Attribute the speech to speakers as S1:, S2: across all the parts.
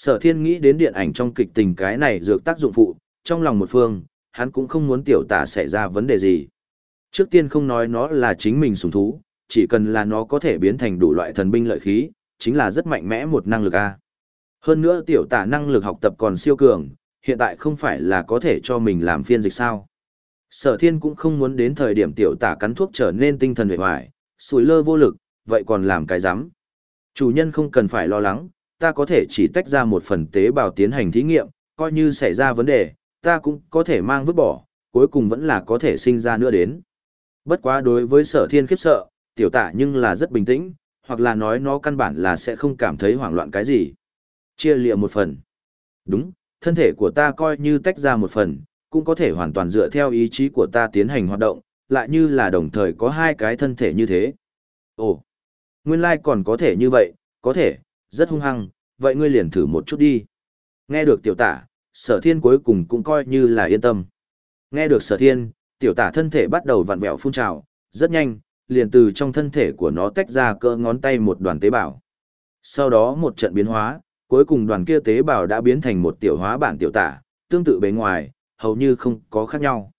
S1: Sở thiên nghĩ đến điện ảnh trong kịch tình cái này dược tác dụng phụ, trong lòng một phương, hắn cũng không muốn tiểu tả xảy ra vấn đề gì. Trước tiên không nói nó là chính mình sủng thú, chỉ cần là nó có thể biến thành đủ loại thần binh lợi khí, chính là rất mạnh mẽ một năng lực A. Hơn nữa tiểu tả năng lực học tập còn siêu cường, hiện tại không phải là có thể cho mình làm phiên dịch sao. Sở thiên cũng không muốn đến thời điểm tiểu tả cắn thuốc trở nên tinh thần vệ hoại, sủi lơ vô lực, vậy còn làm cái rắm Chủ nhân không cần phải lo lắng, ta có thể chỉ tách ra một phần tế bào tiến hành thí nghiệm, coi như xảy ra vấn đề, ta cũng có thể mang vứt bỏ, cuối cùng vẫn là có thể sinh ra nữa đến. Bất quá đối với sở thiên khiếp sợ, tiểu tả nhưng là rất bình tĩnh, hoặc là nói nó căn bản là sẽ không cảm thấy hoảng loạn cái gì. Chia lịa một phần. Đúng, thân thể của ta coi như tách ra một phần, cũng có thể hoàn toàn dựa theo ý chí của ta tiến hành hoạt động, lại như là đồng thời có hai cái thân thể như thế. Ồ, nguyên lai còn có thể như vậy, có thể, rất hung hăng, vậy ngươi liền thử một chút đi. Nghe được tiểu tả, sở thiên cuối cùng cũng coi như là yên tâm. Nghe được sở thiên, tiểu tả thân thể bắt đầu vặn vẹo phun trào, rất nhanh, liền từ trong thân thể của nó tách ra cỡ ngón tay một đoàn tế bào. Sau đó một trận biến hóa, cuối cùng đoàn kia tế bào đã biến thành một tiểu hóa bản tiểu tả, tương tự bề ngoài, hầu như không có khác nhau.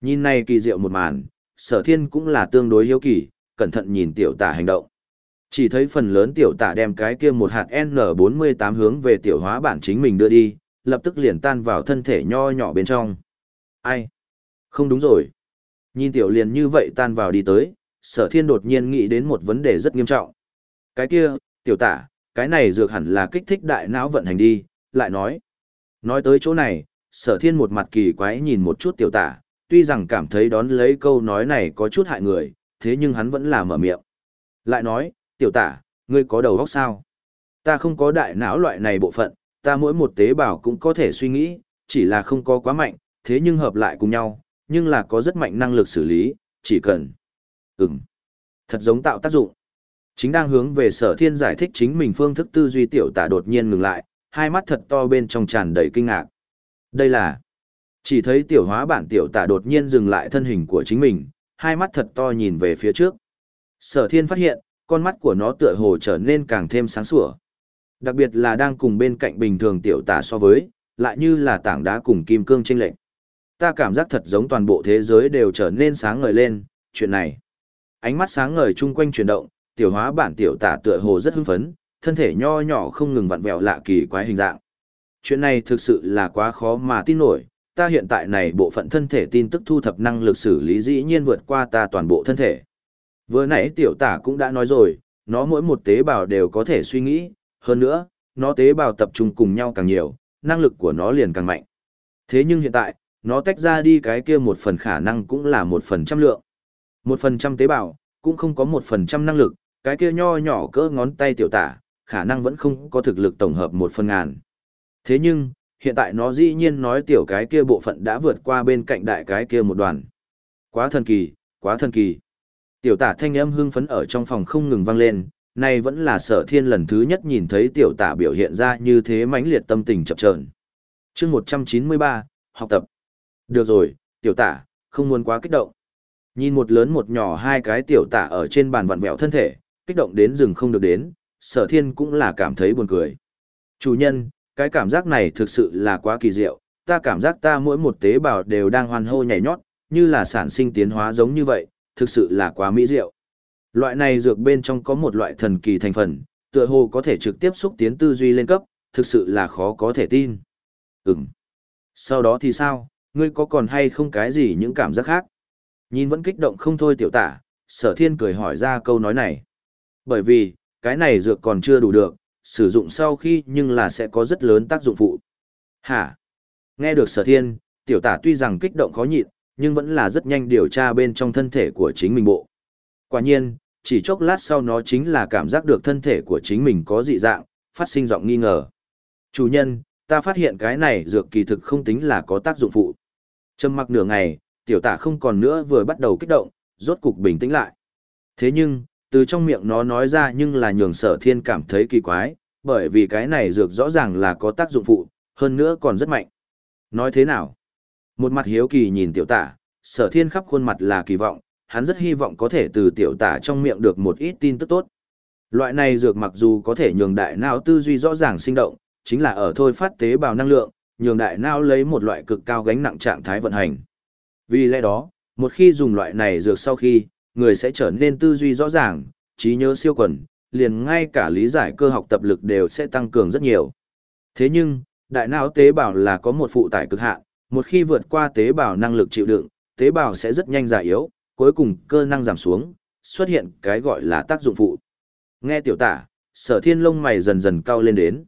S1: Nhìn này kỳ diệu một màn, sở thiên cũng là tương đối hiếu kỳ, cẩn thận nhìn tiểu tả hành động. Chỉ thấy phần lớn tiểu tả đem cái kia một hạt N48 hướng về tiểu hóa bản chính mình đưa đi, lập tức liền tan vào thân thể nho nhỏ bên trong. Ai? Không đúng rồi. Nhìn tiểu liền như vậy tan vào đi tới, sở thiên đột nhiên nghĩ đến một vấn đề rất nghiêm trọng. Cái kia, tiểu tả, cái này dược hẳn là kích thích đại não vận hành đi, lại nói. Nói tới chỗ này, sở thiên một mặt kỳ quái nhìn một chút tiểu tả, tuy rằng cảm thấy đón lấy câu nói này có chút hại người, thế nhưng hắn vẫn là mở miệng. Lại nói, tiểu tả, ngươi có đầu óc sao? Ta không có đại não loại này bộ phận, ta mỗi một tế bào cũng có thể suy nghĩ, chỉ là không có quá mạnh, thế nhưng hợp lại cùng nhau, nhưng là có rất mạnh năng lực xử lý, chỉ cần. Ừm. Thật giống tạo tác dụng. Chính đang hướng về sở thiên giải thích chính mình phương thức tư duy tiểu tả đột nhiên ngừng lại, hai mắt thật to bên trong tràn đầy kinh ngạc. Đây là... Chỉ thấy tiểu hóa bản tiểu tả đột nhiên dừng lại thân hình của chính mình, hai mắt thật to nhìn về phía trước. Sở thiên phát hiện, con mắt của nó tựa hồ trở nên càng thêm sáng sủa. Đặc biệt là đang cùng bên cạnh bình thường tiểu tả so với, lại như là tảng đá cùng kim cương chênh lệnh. Ta cảm giác thật giống toàn bộ thế giới đều trở nên sáng ngời lên, chuyện này. Ánh mắt sáng ngời chung quanh chuyển động, tiểu hóa bản tiểu tả tựa hồ rất hưng phấn, thân thể nho nhỏ không ngừng vặn vẹo lạ kỳ quái hình dạng. Chuyện này thực sự là quá khó mà tin nổi, ta hiện tại này bộ phận thân thể tin tức thu thập năng lực xử lý dĩ nhiên vượt qua ta toàn bộ thân thể. Vừa nãy tiểu tả cũng đã nói rồi, nó mỗi một tế bào đều có thể suy nghĩ, hơn nữa, nó tế bào tập trung cùng nhau càng nhiều, năng lực của nó liền càng mạnh. Thế nhưng hiện tại, nó tách ra đi cái kia một phần khả năng cũng là một phần trăm lượng. Một phần trăm tế bào, cũng không có một phần trăm năng lực, cái kia nho nhỏ cỡ ngón tay tiểu tả, khả năng vẫn không có thực lực tổng hợp một phần ngàn. Thế nhưng, hiện tại nó dĩ nhiên nói tiểu cái kia bộ phận đã vượt qua bên cạnh đại cái kia một đoàn. Quá thần kỳ, quá thần kỳ. Tiểu tả thanh âm hưng phấn ở trong phòng không ngừng vang lên, nay vẫn là sở thiên lần thứ nhất nhìn thấy tiểu tả biểu hiện ra như thế mãnh liệt tâm tình chập trờn. chương 193, học tập. Được rồi, tiểu tả, không muốn quá kích động. Nhìn một lớn một nhỏ hai cái tiểu tả ở trên bàn vặn vẹo thân thể, kích động đến rừng không được đến, sở thiên cũng là cảm thấy buồn cười. Chủ nhân, cái cảm giác này thực sự là quá kỳ diệu, ta cảm giác ta mỗi một tế bào đều đang hoàn hô nhảy nhót, như là sản sinh tiến hóa giống như vậy, thực sự là quá mỹ diệu. Loại này dược bên trong có một loại thần kỳ thành phần, tựa hồ có thể trực tiếp xúc tiến tư duy lên cấp, thực sự là khó có thể tin. Ừm. Sau đó thì sao, ngươi có còn hay không cái gì những cảm giác khác? Nhìn vẫn kích động không thôi tiểu tả, sở thiên cười hỏi ra câu nói này. Bởi vì, cái này dược còn chưa đủ được, sử dụng sau khi nhưng là sẽ có rất lớn tác dụng phụ. Hả? Nghe được sở thiên, tiểu tả tuy rằng kích động khó nhịn, nhưng vẫn là rất nhanh điều tra bên trong thân thể của chính mình bộ. Quả nhiên, chỉ chốc lát sau nó chính là cảm giác được thân thể của chính mình có dị dạng, phát sinh giọng nghi ngờ. Chủ nhân, ta phát hiện cái này dược kỳ thực không tính là có tác dụng phụ. Trầm mặc nửa ngày, tiểu tả không còn nữa vừa bắt đầu kích động, rốt cục bình tĩnh lại. Thế nhưng, từ trong miệng nó nói ra nhưng là nhường sở thiên cảm thấy kỳ quái, bởi vì cái này dược rõ ràng là có tác dụng phụ, hơn nữa còn rất mạnh. Nói thế nào? Một mặt hiếu kỳ nhìn tiểu tả, sở thiên khắp khuôn mặt là kỳ vọng, hắn rất hy vọng có thể từ tiểu tả trong miệng được một ít tin tức tốt. Loại này dược mặc dù có thể nhường đại não tư duy rõ ràng sinh động, chính là ở thôi phát tế bào năng lượng, nhường đại não lấy một loại cực cao gánh nặng trạng thái vận hành. Vì lẽ đó, một khi dùng loại này dược sau khi, người sẽ trở nên tư duy rõ ràng, trí nhớ siêu quần, liền ngay cả lý giải cơ học tập lực đều sẽ tăng cường rất nhiều. Thế nhưng, đại não tế bào là có một phụ tải cực hạn, một khi vượt qua tế bào năng lực chịu đựng, tế bào sẽ rất nhanh già yếu, cuối cùng cơ năng giảm xuống, xuất hiện cái gọi là tác dụng phụ. Nghe tiểu tả, sở thiên lông mày dần dần cao lên đến.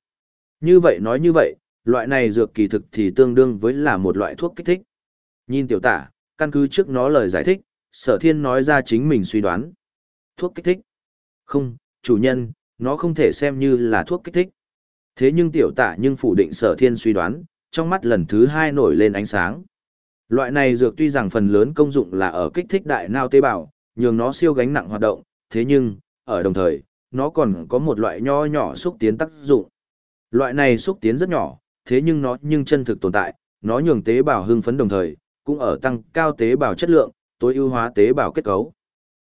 S1: Như vậy nói như vậy, loại này dược kỳ thực thì tương đương với là một loại thuốc kích thích. Nhìn tiểu tả, căn cứ trước nó lời giải thích, sở thiên nói ra chính mình suy đoán. Thuốc kích thích. Không, chủ nhân, nó không thể xem như là thuốc kích thích. Thế nhưng tiểu tả nhưng phủ định sở thiên suy đoán, trong mắt lần thứ hai nổi lên ánh sáng. Loại này dược tuy rằng phần lớn công dụng là ở kích thích đại nao tế bào, nhường nó siêu gánh nặng hoạt động, thế nhưng, ở đồng thời, nó còn có một loại nho nhỏ xúc tiến tác dụng. Loại này xúc tiến rất nhỏ, thế nhưng nó nhưng chân thực tồn tại, nó nhường tế bào hưng phấn đồng thời, cũng ở tăng cao tế bào chất lượng, tối ưu hóa tế bào kết cấu.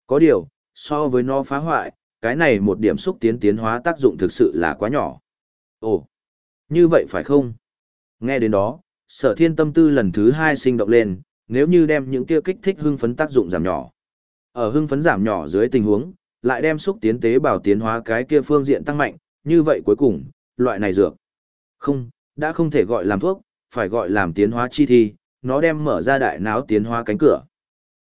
S1: Có điều, so với nó phá hoại, cái này một điểm xúc tiến tiến hóa tác dụng thực sự là quá nhỏ. Ồ, như vậy phải không? Nghe đến đó, sở thiên tâm tư lần thứ hai sinh động lên, nếu như đem những kia kích thích hưng phấn tác dụng giảm nhỏ. Ở hưng phấn giảm nhỏ dưới tình huống, lại đem xúc tiến tế bào tiến hóa cái kia phương diện tăng mạnh, như vậy cuối cùng, loại này dược. Không, đã không thể gọi làm thuốc, phải gọi làm tiến hóa chi thi, nó đem mở ra đại não tiến hóa cánh cửa.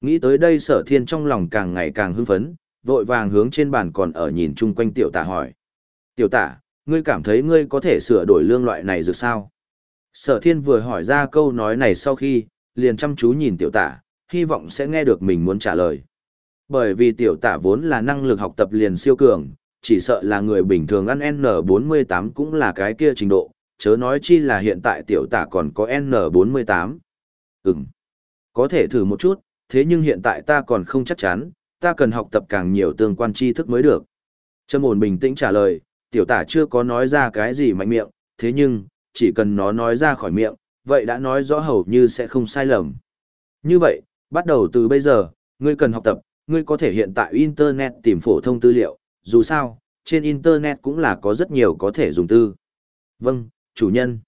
S1: Nghĩ tới đây sở thiên trong lòng càng ngày càng hưng phấn, vội vàng hướng trên bàn còn ở nhìn chung quanh tiểu tả hỏi. Tiểu tả, ngươi cảm thấy ngươi có thể sửa đổi lương loại này dược sao? Sở thiên vừa hỏi ra câu nói này sau khi, liền chăm chú nhìn tiểu tả, hy vọng sẽ nghe được mình muốn trả lời. Bởi vì tiểu tả vốn là năng lực học tập liền siêu cường, chỉ sợ là người bình thường ăn N48 cũng là cái kia trình độ, chớ nói chi là hiện tại tiểu tả còn có N48. Ừm, có thể thử một chút, thế nhưng hiện tại ta còn không chắc chắn, ta cần học tập càng nhiều tương quan tri thức mới được. Trâm ổn bình tĩnh trả lời, tiểu tả chưa có nói ra cái gì mạnh miệng, thế nhưng, chỉ cần nó nói ra khỏi miệng, vậy đã nói rõ hầu như sẽ không sai lầm. Như vậy, bắt đầu từ bây giờ, ngươi cần học tập, ngươi có thể hiện tại Internet tìm phổ thông tư liệu, dù sao, trên Internet cũng là có rất nhiều có thể dùng tư. Vâng, chủ nhân.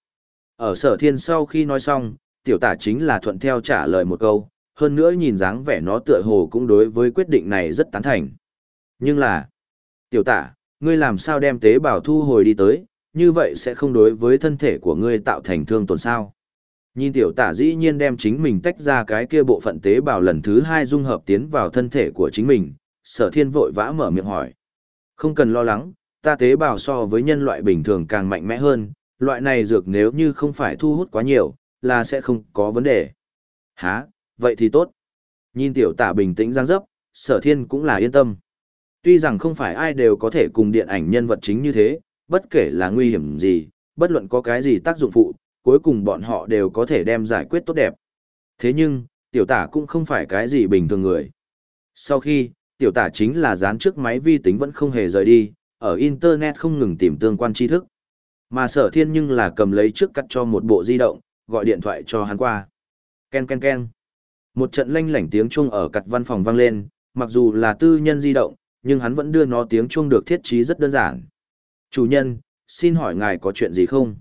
S1: Ở sở thiên sau khi nói xong, tiểu tả chính là thuận theo trả lời một câu, hơn nữa nhìn dáng vẻ nó tựa hồ cũng đối với quyết định này rất tán thành. Nhưng là, tiểu tả, ngươi làm sao đem tế bào thu hồi đi tới, như vậy sẽ không đối với thân thể của ngươi tạo thành thương tổn sao. Nhìn tiểu tả dĩ nhiên đem chính mình tách ra cái kia bộ phận tế bào lần thứ hai dung hợp tiến vào thân thể của chính mình, sở thiên vội vã mở miệng hỏi. Không cần lo lắng, ta tế bào so với nhân loại bình thường càng mạnh mẽ hơn, loại này dược nếu như không phải thu hút quá nhiều, là sẽ không có vấn đề. Hả, vậy thì tốt. Nhìn tiểu tả bình tĩnh giang dấp, sở thiên cũng là yên tâm. Tuy rằng không phải ai đều có thể cùng điện ảnh nhân vật chính như thế, bất kể là nguy hiểm gì, bất luận có cái gì tác dụng phụ, cuối cùng bọn họ đều có thể đem giải quyết tốt đẹp. Thế nhưng, tiểu tả cũng không phải cái gì bình thường người. Sau khi, tiểu tả chính là dán trước máy vi tính vẫn không hề rời đi, ở Internet không ngừng tìm tương quan tri thức. Mà sở thiên nhưng là cầm lấy trước cắt cho một bộ di động, gọi điện thoại cho hắn qua. Ken ken ken. Một trận lanh lảnh tiếng chuông ở cặt văn phòng vang lên, mặc dù là tư nhân di động, nhưng hắn vẫn đưa nó tiếng chuông được thiết trí rất đơn giản. Chủ nhân, xin hỏi ngài có chuyện gì không?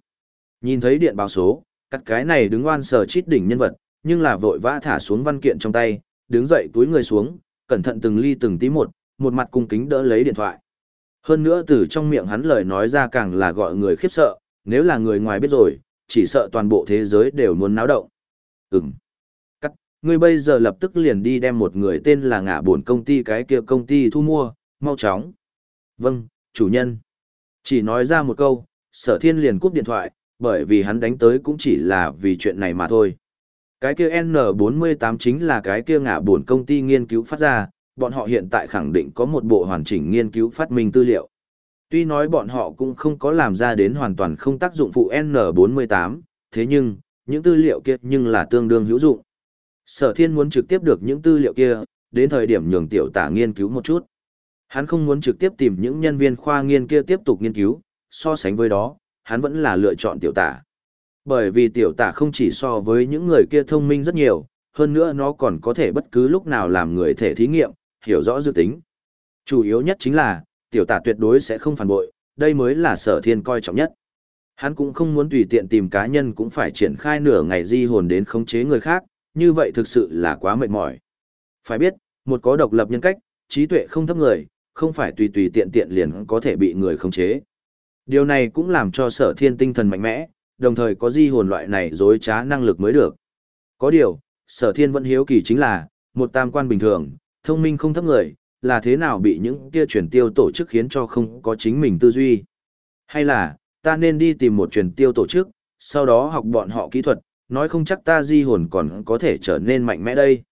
S1: Nhìn thấy điện báo số, cắt cái này đứng oan sờ chít đỉnh nhân vật, nhưng là vội vã thả xuống văn kiện trong tay, đứng dậy túi người xuống, cẩn thận từng ly từng tí một, một mặt cung kính đỡ lấy điện thoại. Hơn nữa từ trong miệng hắn lời nói ra càng là gọi người khiếp sợ, nếu là người ngoài biết rồi, chỉ sợ toàn bộ thế giới đều muốn náo động. Ừm. Cắt, ngươi bây giờ lập tức liền đi đem một người tên là ngạ buồn công ty cái kia công ty thu mua, mau chóng. Vâng, chủ nhân. Chỉ nói ra một câu, sở thiên liền cúp điện thoại, bởi vì hắn đánh tới cũng chỉ là vì chuyện này mà thôi. Cái kia N48 chính là cái kia ngạ buồn công ty nghiên cứu phát ra, bọn họ hiện tại khẳng định có một bộ hoàn chỉnh nghiên cứu phát minh tư liệu. Tuy nói bọn họ cũng không có làm ra đến hoàn toàn không tác dụng phụ N48, thế nhưng, những tư liệu kia nhưng là tương đương hữu dụng. Sở thiên muốn trực tiếp được những tư liệu kia, đến thời điểm nhường tiểu tả nghiên cứu một chút. Hắn không muốn trực tiếp tìm những nhân viên khoa nghiên kia tiếp tục nghiên cứu, so sánh với đó, hắn vẫn là lựa chọn tiểu tả. Bởi vì tiểu tả không chỉ so với những người kia thông minh rất nhiều, hơn nữa nó còn có thể bất cứ lúc nào làm người thể thí nghiệm, hiểu rõ dự tính. Chủ yếu nhất chính là, tiểu tả tuyệt đối sẽ không phản bội, đây mới là sở thiên coi trọng nhất. Hắn cũng không muốn tùy tiện tìm cá nhân cũng phải triển khai nửa ngày di hồn đến khống chế người khác, như vậy thực sự là quá mệt mỏi. Phải biết, một có độc lập nhân cách, trí tuệ không thấp người, không phải tùy tùy tiện tiện liền có thể bị người khống chế. Điều này cũng làm cho sở thiên tinh thần mạnh mẽ, đồng thời có di hồn loại này dối trá năng lực mới được. Có điều, sở thiên vẫn hiếu kỳ chính là, một tam quan bình thường, thông minh không thấp người, là thế nào bị những kia truyền tiêu tổ chức khiến cho không có chính mình tư duy. Hay là, ta nên đi tìm một truyền tiêu tổ chức, sau đó học bọn họ kỹ thuật, nói không chắc ta di hồn còn có thể trở nên mạnh mẽ đây.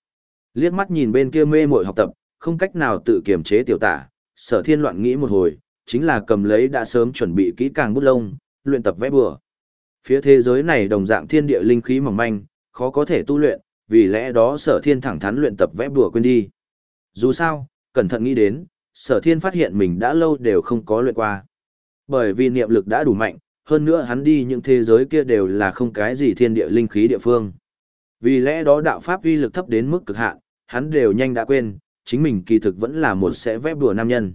S1: Liếc mắt nhìn bên kia mê mội học tập, không cách nào tự kiềm chế tiểu tả, sở thiên loạn nghĩ một hồi, chính là cầm lấy đã sớm chuẩn bị kỹ càng bút lông, luyện tập vẽ bừa. Phía thế giới này đồng dạng thiên địa linh khí mỏng manh, khó có thể tu luyện, vì lẽ đó sở thiên thẳng thắn luyện tập vẽ bừa quên đi. Dù sao, cẩn thận nghĩ đến, sở thiên phát hiện mình đã lâu đều không có luyện qua. Bởi vì niệm lực đã đủ mạnh, hơn nữa hắn đi những thế giới kia đều là không cái gì thiên địa linh khí địa phương. Vì lẽ đó đạo pháp uy lực thấp đến mức cực hạn, hắn đều nhanh đã quên, chính mình kỳ thực vẫn là một sẽ vẽ bùa nam nhân.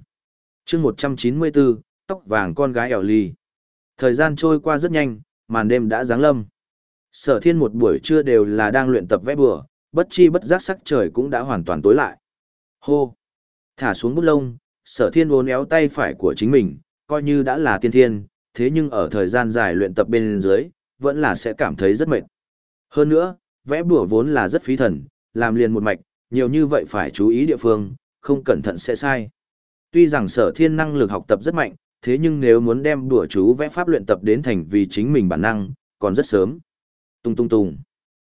S1: chương 194, tóc vàng con gái ẻo ly. Thời gian trôi qua rất nhanh, màn đêm đã giáng lâm. Sở thiên một buổi trưa đều là đang luyện tập vẽ bùa, bất chi bất giác sắc trời cũng đã hoàn toàn tối lại. Hô! Thả xuống bút lông, sở thiên vốn éo tay phải của chính mình, coi như đã là tiên thiên, thế nhưng ở thời gian dài luyện tập bên dưới, vẫn là sẽ cảm thấy rất mệt. Hơn nữa, vẽ bùa vốn là rất phí thần, làm liền một mạch, nhiều như vậy phải chú ý địa phương, không cẩn thận sẽ sai. Tuy rằng sở thiên năng lực học tập rất mạnh, thế nhưng nếu muốn đem đùa chú vẽ pháp luyện tập đến thành vì chính mình bản năng, còn rất sớm. Tung tung tung.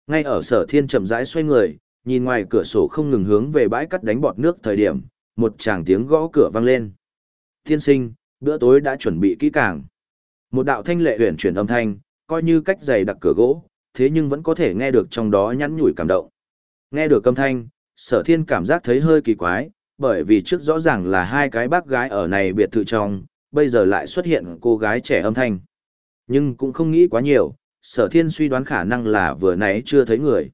S1: Ngay ở sở thiên chậm rãi xoay người, nhìn ngoài cửa sổ không ngừng hướng về bãi cắt đánh bọt nước thời điểm, một tràng tiếng gõ cửa vang lên. Thiên sinh, bữa tối đã chuẩn bị kỹ càng. Một đạo thanh lệ huyền chuyển âm thanh, coi như cách dày đặc cửa gỗ, thế nhưng vẫn có thể nghe được trong đó nhắn nhủi cảm động. Nghe được âm thanh, sở thiên cảm giác thấy hơi kỳ quái, bởi vì trước rõ ràng là hai cái bác gái ở này biệt thự trong, bây giờ lại xuất hiện cô gái trẻ âm thanh. Nhưng cũng không nghĩ quá nhiều, sở thiên suy đoán khả năng là vừa nãy chưa thấy người.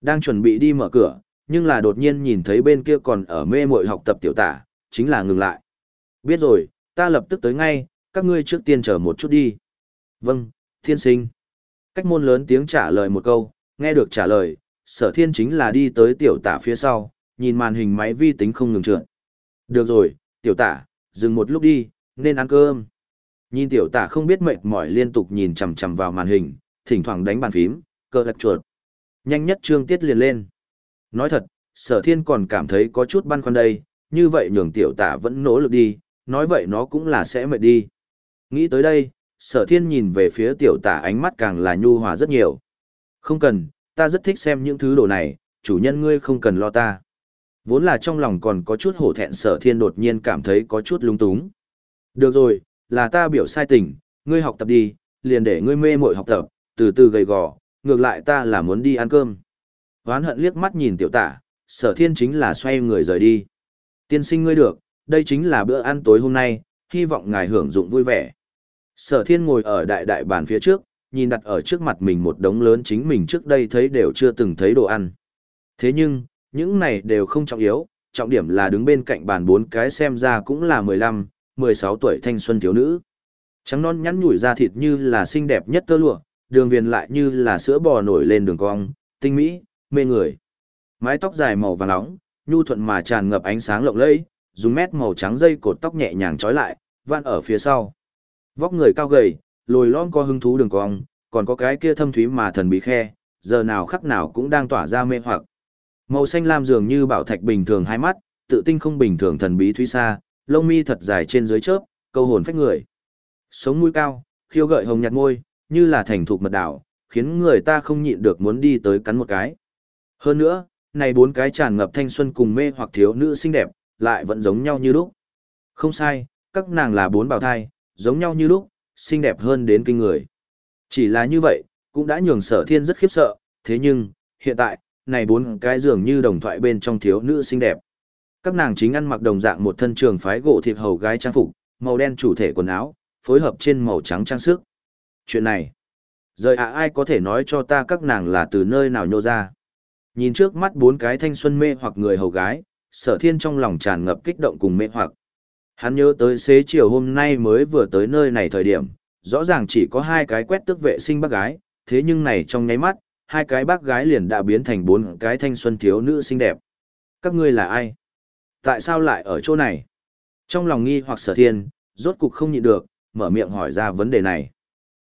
S1: Đang chuẩn bị đi mở cửa, nhưng là đột nhiên nhìn thấy bên kia còn ở mê mội học tập tiểu tả, chính là ngừng lại. Biết rồi, ta lập tức tới ngay, các ngươi trước tiên chờ một chút đi. Vâng, thiên sinh. Cách môn lớn tiếng trả lời một câu, nghe được trả lời, sở thiên chính là đi tới tiểu tả phía sau, nhìn màn hình máy vi tính không ngừng trượt. Được rồi, tiểu tả, dừng một lúc đi, nên ăn cơm. Nhìn tiểu tả không biết mệt mỏi liên tục nhìn chằm chằm vào màn hình, thỉnh thoảng đánh bàn phím, cơ lạch chuột. Nhanh nhất trương tiết liền lên. Nói thật, sở thiên còn cảm thấy có chút băn khoăn đây, như vậy nhường tiểu tả vẫn nỗ lực đi, nói vậy nó cũng là sẽ mệt đi. Nghĩ tới đây, sở thiên nhìn về phía tiểu tả ánh mắt càng là nhu hòa rất nhiều. Không cần, ta rất thích xem những thứ đồ này, chủ nhân ngươi không cần lo ta. Vốn là trong lòng còn có chút hổ thẹn sở thiên đột nhiên cảm thấy có chút lung túng. Được rồi, là ta biểu sai tình, ngươi học tập đi, liền để ngươi mê mội học tập, từ từ gầy gò, ngược lại ta là muốn đi ăn cơm. Hoán hận liếc mắt nhìn tiểu tả, sở thiên chính là xoay người rời đi. Tiên sinh ngươi được, đây chính là bữa ăn tối hôm nay, hy vọng ngài hưởng dụng vui vẻ. Sở thiên ngồi ở đại đại bàn phía trước, nhìn đặt ở trước mặt mình một đống lớn chính mình trước đây thấy đều chưa từng thấy đồ ăn. Thế nhưng, những này đều không trọng yếu, trọng điểm là đứng bên cạnh bàn bốn cái xem ra cũng là 15, 16 tuổi thanh xuân thiếu nữ. Trắng non nhắn nhủi ra thịt như là xinh đẹp nhất tơ lụa, đường viền lại như là sữa bò nổi lên đường cong, tinh mỹ, mê người. Mái tóc dài màu vàng nóng, nhu thuận mà tràn ngập ánh sáng lộng lẫy, dùng mét màu trắng dây cột tóc nhẹ nhàng trói lại, vặn ở phía sau. Vóc người cao gầy, lồi lõm có hứng thú đường cong, còn có cái kia thâm thúy mà thần bí khe, giờ nào khắc nào cũng đang tỏa ra mê hoặc. Màu xanh lam dường như bảo thạch bình thường hai mắt, tự tinh không bình thường thần bí thúy xa, lông mi thật dài trên dưới chớp, câu hồn phách người. Sống mũi cao, khiêu gợi hồng nhạt môi, như là thành thục mật đảo, khiến người ta không nhịn được muốn đi tới cắn một cái. Hơn nữa, này bốn cái tràn ngập thanh xuân cùng mê hoặc thiếu nữ xinh đẹp, lại vẫn giống nhau như lúc. Không sai, các nàng là bốn bào thai, giống nhau như lúc, xinh đẹp hơn đến kinh người. Chỉ là như vậy, cũng đã nhường sở thiên rất khiếp sợ, thế nhưng, hiện tại, này bốn cái dường như đồng thoại bên trong thiếu nữ xinh đẹp. Các nàng chính ăn mặc đồng dạng một thân trường phái gỗ thịt hầu gái trang phục, màu đen chủ thể quần áo, phối hợp trên màu trắng trang sức. Chuyện này, rời à ai có thể nói cho ta các nàng là từ nơi nào nhô ra. Nhìn trước mắt bốn cái thanh xuân mê hoặc người hầu gái, sở thiên trong lòng tràn ngập kích động cùng mê hoặc. Hắn nhớ tới xế chiều hôm nay mới vừa tới nơi này thời điểm, Rõ ràng chỉ có hai cái quét tước vệ sinh bác gái, thế nhưng này trong nháy mắt, hai cái bác gái liền đã biến thành bốn cái thanh xuân thiếu nữ xinh đẹp. Các ngươi là ai? Tại sao lại ở chỗ này? Trong lòng nghi hoặc sở thiên, rốt cục không nhịn được, mở miệng hỏi ra vấn đề này.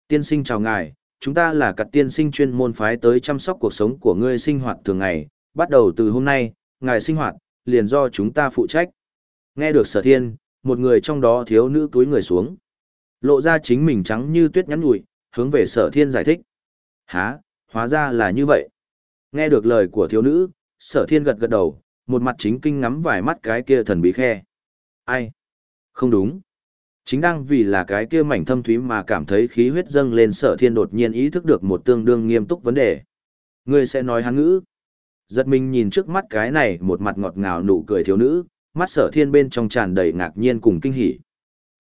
S1: Tiên sinh chào ngài, chúng ta là cặt tiên sinh chuyên môn phái tới chăm sóc cuộc sống của ngươi sinh hoạt thường ngày, bắt đầu từ hôm nay, ngài sinh hoạt, liền do chúng ta phụ trách. Nghe được sở thiên, một người trong đó thiếu nữ túi người xuống. Lộ ra chính mình trắng như tuyết nhắn nhủi, hướng về sở thiên giải thích. Hả, hóa ra là như vậy. Nghe được lời của thiếu nữ, sở thiên gật gật đầu, một mặt chính kinh ngắm vài mắt cái kia thần bí khe. Ai? Không đúng. Chính đang vì là cái kia mảnh thâm thúy mà cảm thấy khí huyết dâng lên sở thiên đột nhiên ý thức được một tương đương nghiêm túc vấn đề. Ngươi sẽ nói hán ngữ. Giật mình nhìn trước mắt cái này một mặt ngọt ngào nụ cười thiếu nữ, mắt sở thiên bên trong tràn đầy ngạc nhiên cùng kinh hỉ.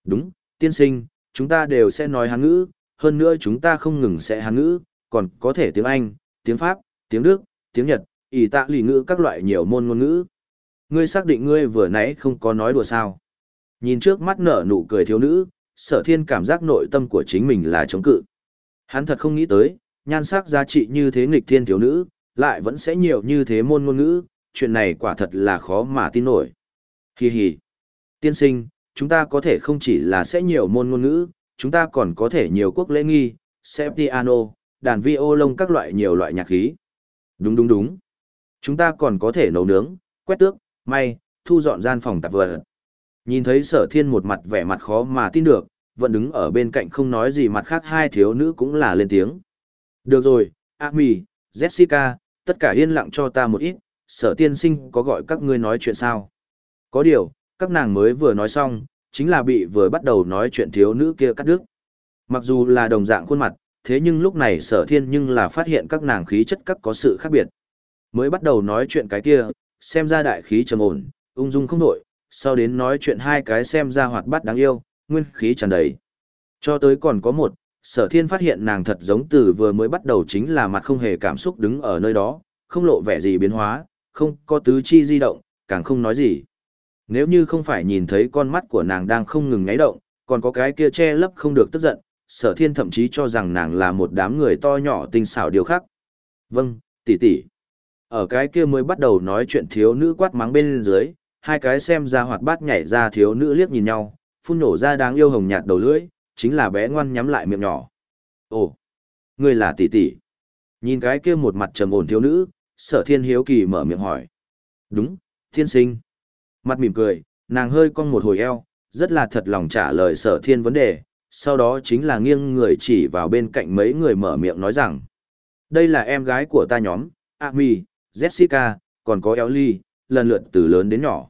S1: Đúng, tiên sinh, chúng ta đều sẽ nói hán ngữ, hơn nữa chúng ta không ngừng sẽ hán ngữ, còn có thể tiếng Anh, tiếng Pháp, tiếng Đức, tiếng Nhật, ỷ tạ lì ngữ các loại nhiều môn ngôn ngữ. Ngươi xác định ngươi vừa nãy không có nói đùa sao. Nhìn trước mắt nở nụ cười thiếu nữ, sở thiên cảm giác nội tâm của chính mình là chống cự. Hắn thật không nghĩ tới, nhan sắc giá trị như thế nghịch thiên thiếu nữ, lại vẫn sẽ nhiều như thế môn ngôn ngữ, chuyện này quả thật là khó mà tin nổi. Hi hì. Tiên sinh, chúng ta có thể không chỉ là sẽ nhiều môn ngôn ngữ, chúng ta còn có thể nhiều quốc lễ nghi, sẽ piano, đàn vi ô lông các loại nhiều loại nhạc khí. Đúng đúng đúng. Chúng ta còn có thể nấu nướng, quét tước, may, thu dọn gian phòng tạp vật. Nhìn thấy sở thiên một mặt vẻ mặt khó mà tin được, vẫn đứng ở bên cạnh không nói gì mặt khác hai thiếu nữ cũng là lên tiếng. Được rồi, Ami, Jessica, tất cả yên lặng cho ta một ít, sở tiên sinh có gọi các ngươi nói chuyện sao? Có điều, các nàng mới vừa nói xong, chính là bị vừa bắt đầu nói chuyện thiếu nữ kia cắt đứt. Mặc dù là đồng dạng khuôn mặt, thế nhưng lúc này sở thiên nhưng là phát hiện các nàng khí chất các có sự khác biệt. Mới bắt đầu nói chuyện cái kia, xem ra đại khí trầm ổn, ung dung không đổi, sau đến nói chuyện hai cái xem ra hoạt bát đáng yêu, nguyên khí tràn đầy. Cho tới còn có một, sở thiên phát hiện nàng thật giống từ vừa mới bắt đầu chính là mặt không hề cảm xúc đứng ở nơi đó, không lộ vẻ gì biến hóa, không có tứ chi di động, càng không nói gì. Nếu như không phải nhìn thấy con mắt của nàng đang không ngừng nháy động, còn có cái kia che lấp không được tức giận, sở thiên thậm chí cho rằng nàng là một đám người to nhỏ tinh xảo điều khác. Vâng, tỷ tỷ. Ở cái kia mới bắt đầu nói chuyện thiếu nữ quát mắng bên dưới, hai cái xem ra hoạt bát nhảy ra thiếu nữ liếc nhìn nhau, phun nổ ra đáng yêu hồng nhạt đầu lưỡi, chính là bé ngoan nhắm lại miệng nhỏ. Ồ, ngươi là tỷ tỷ. Nhìn cái kia một mặt trầm ổn thiếu nữ, sở thiên hiếu kỳ mở miệng hỏi. Đúng, thiên sinh. Mặt mỉm cười, nàng hơi cong một hồi eo, rất là thật lòng trả lời sở thiên vấn đề, sau đó chính là nghiêng người chỉ vào bên cạnh mấy người mở miệng nói rằng. Đây là em gái của ta nhóm, Ami, Jessica, còn có Ellie, lần lượt từ lớn đến nhỏ.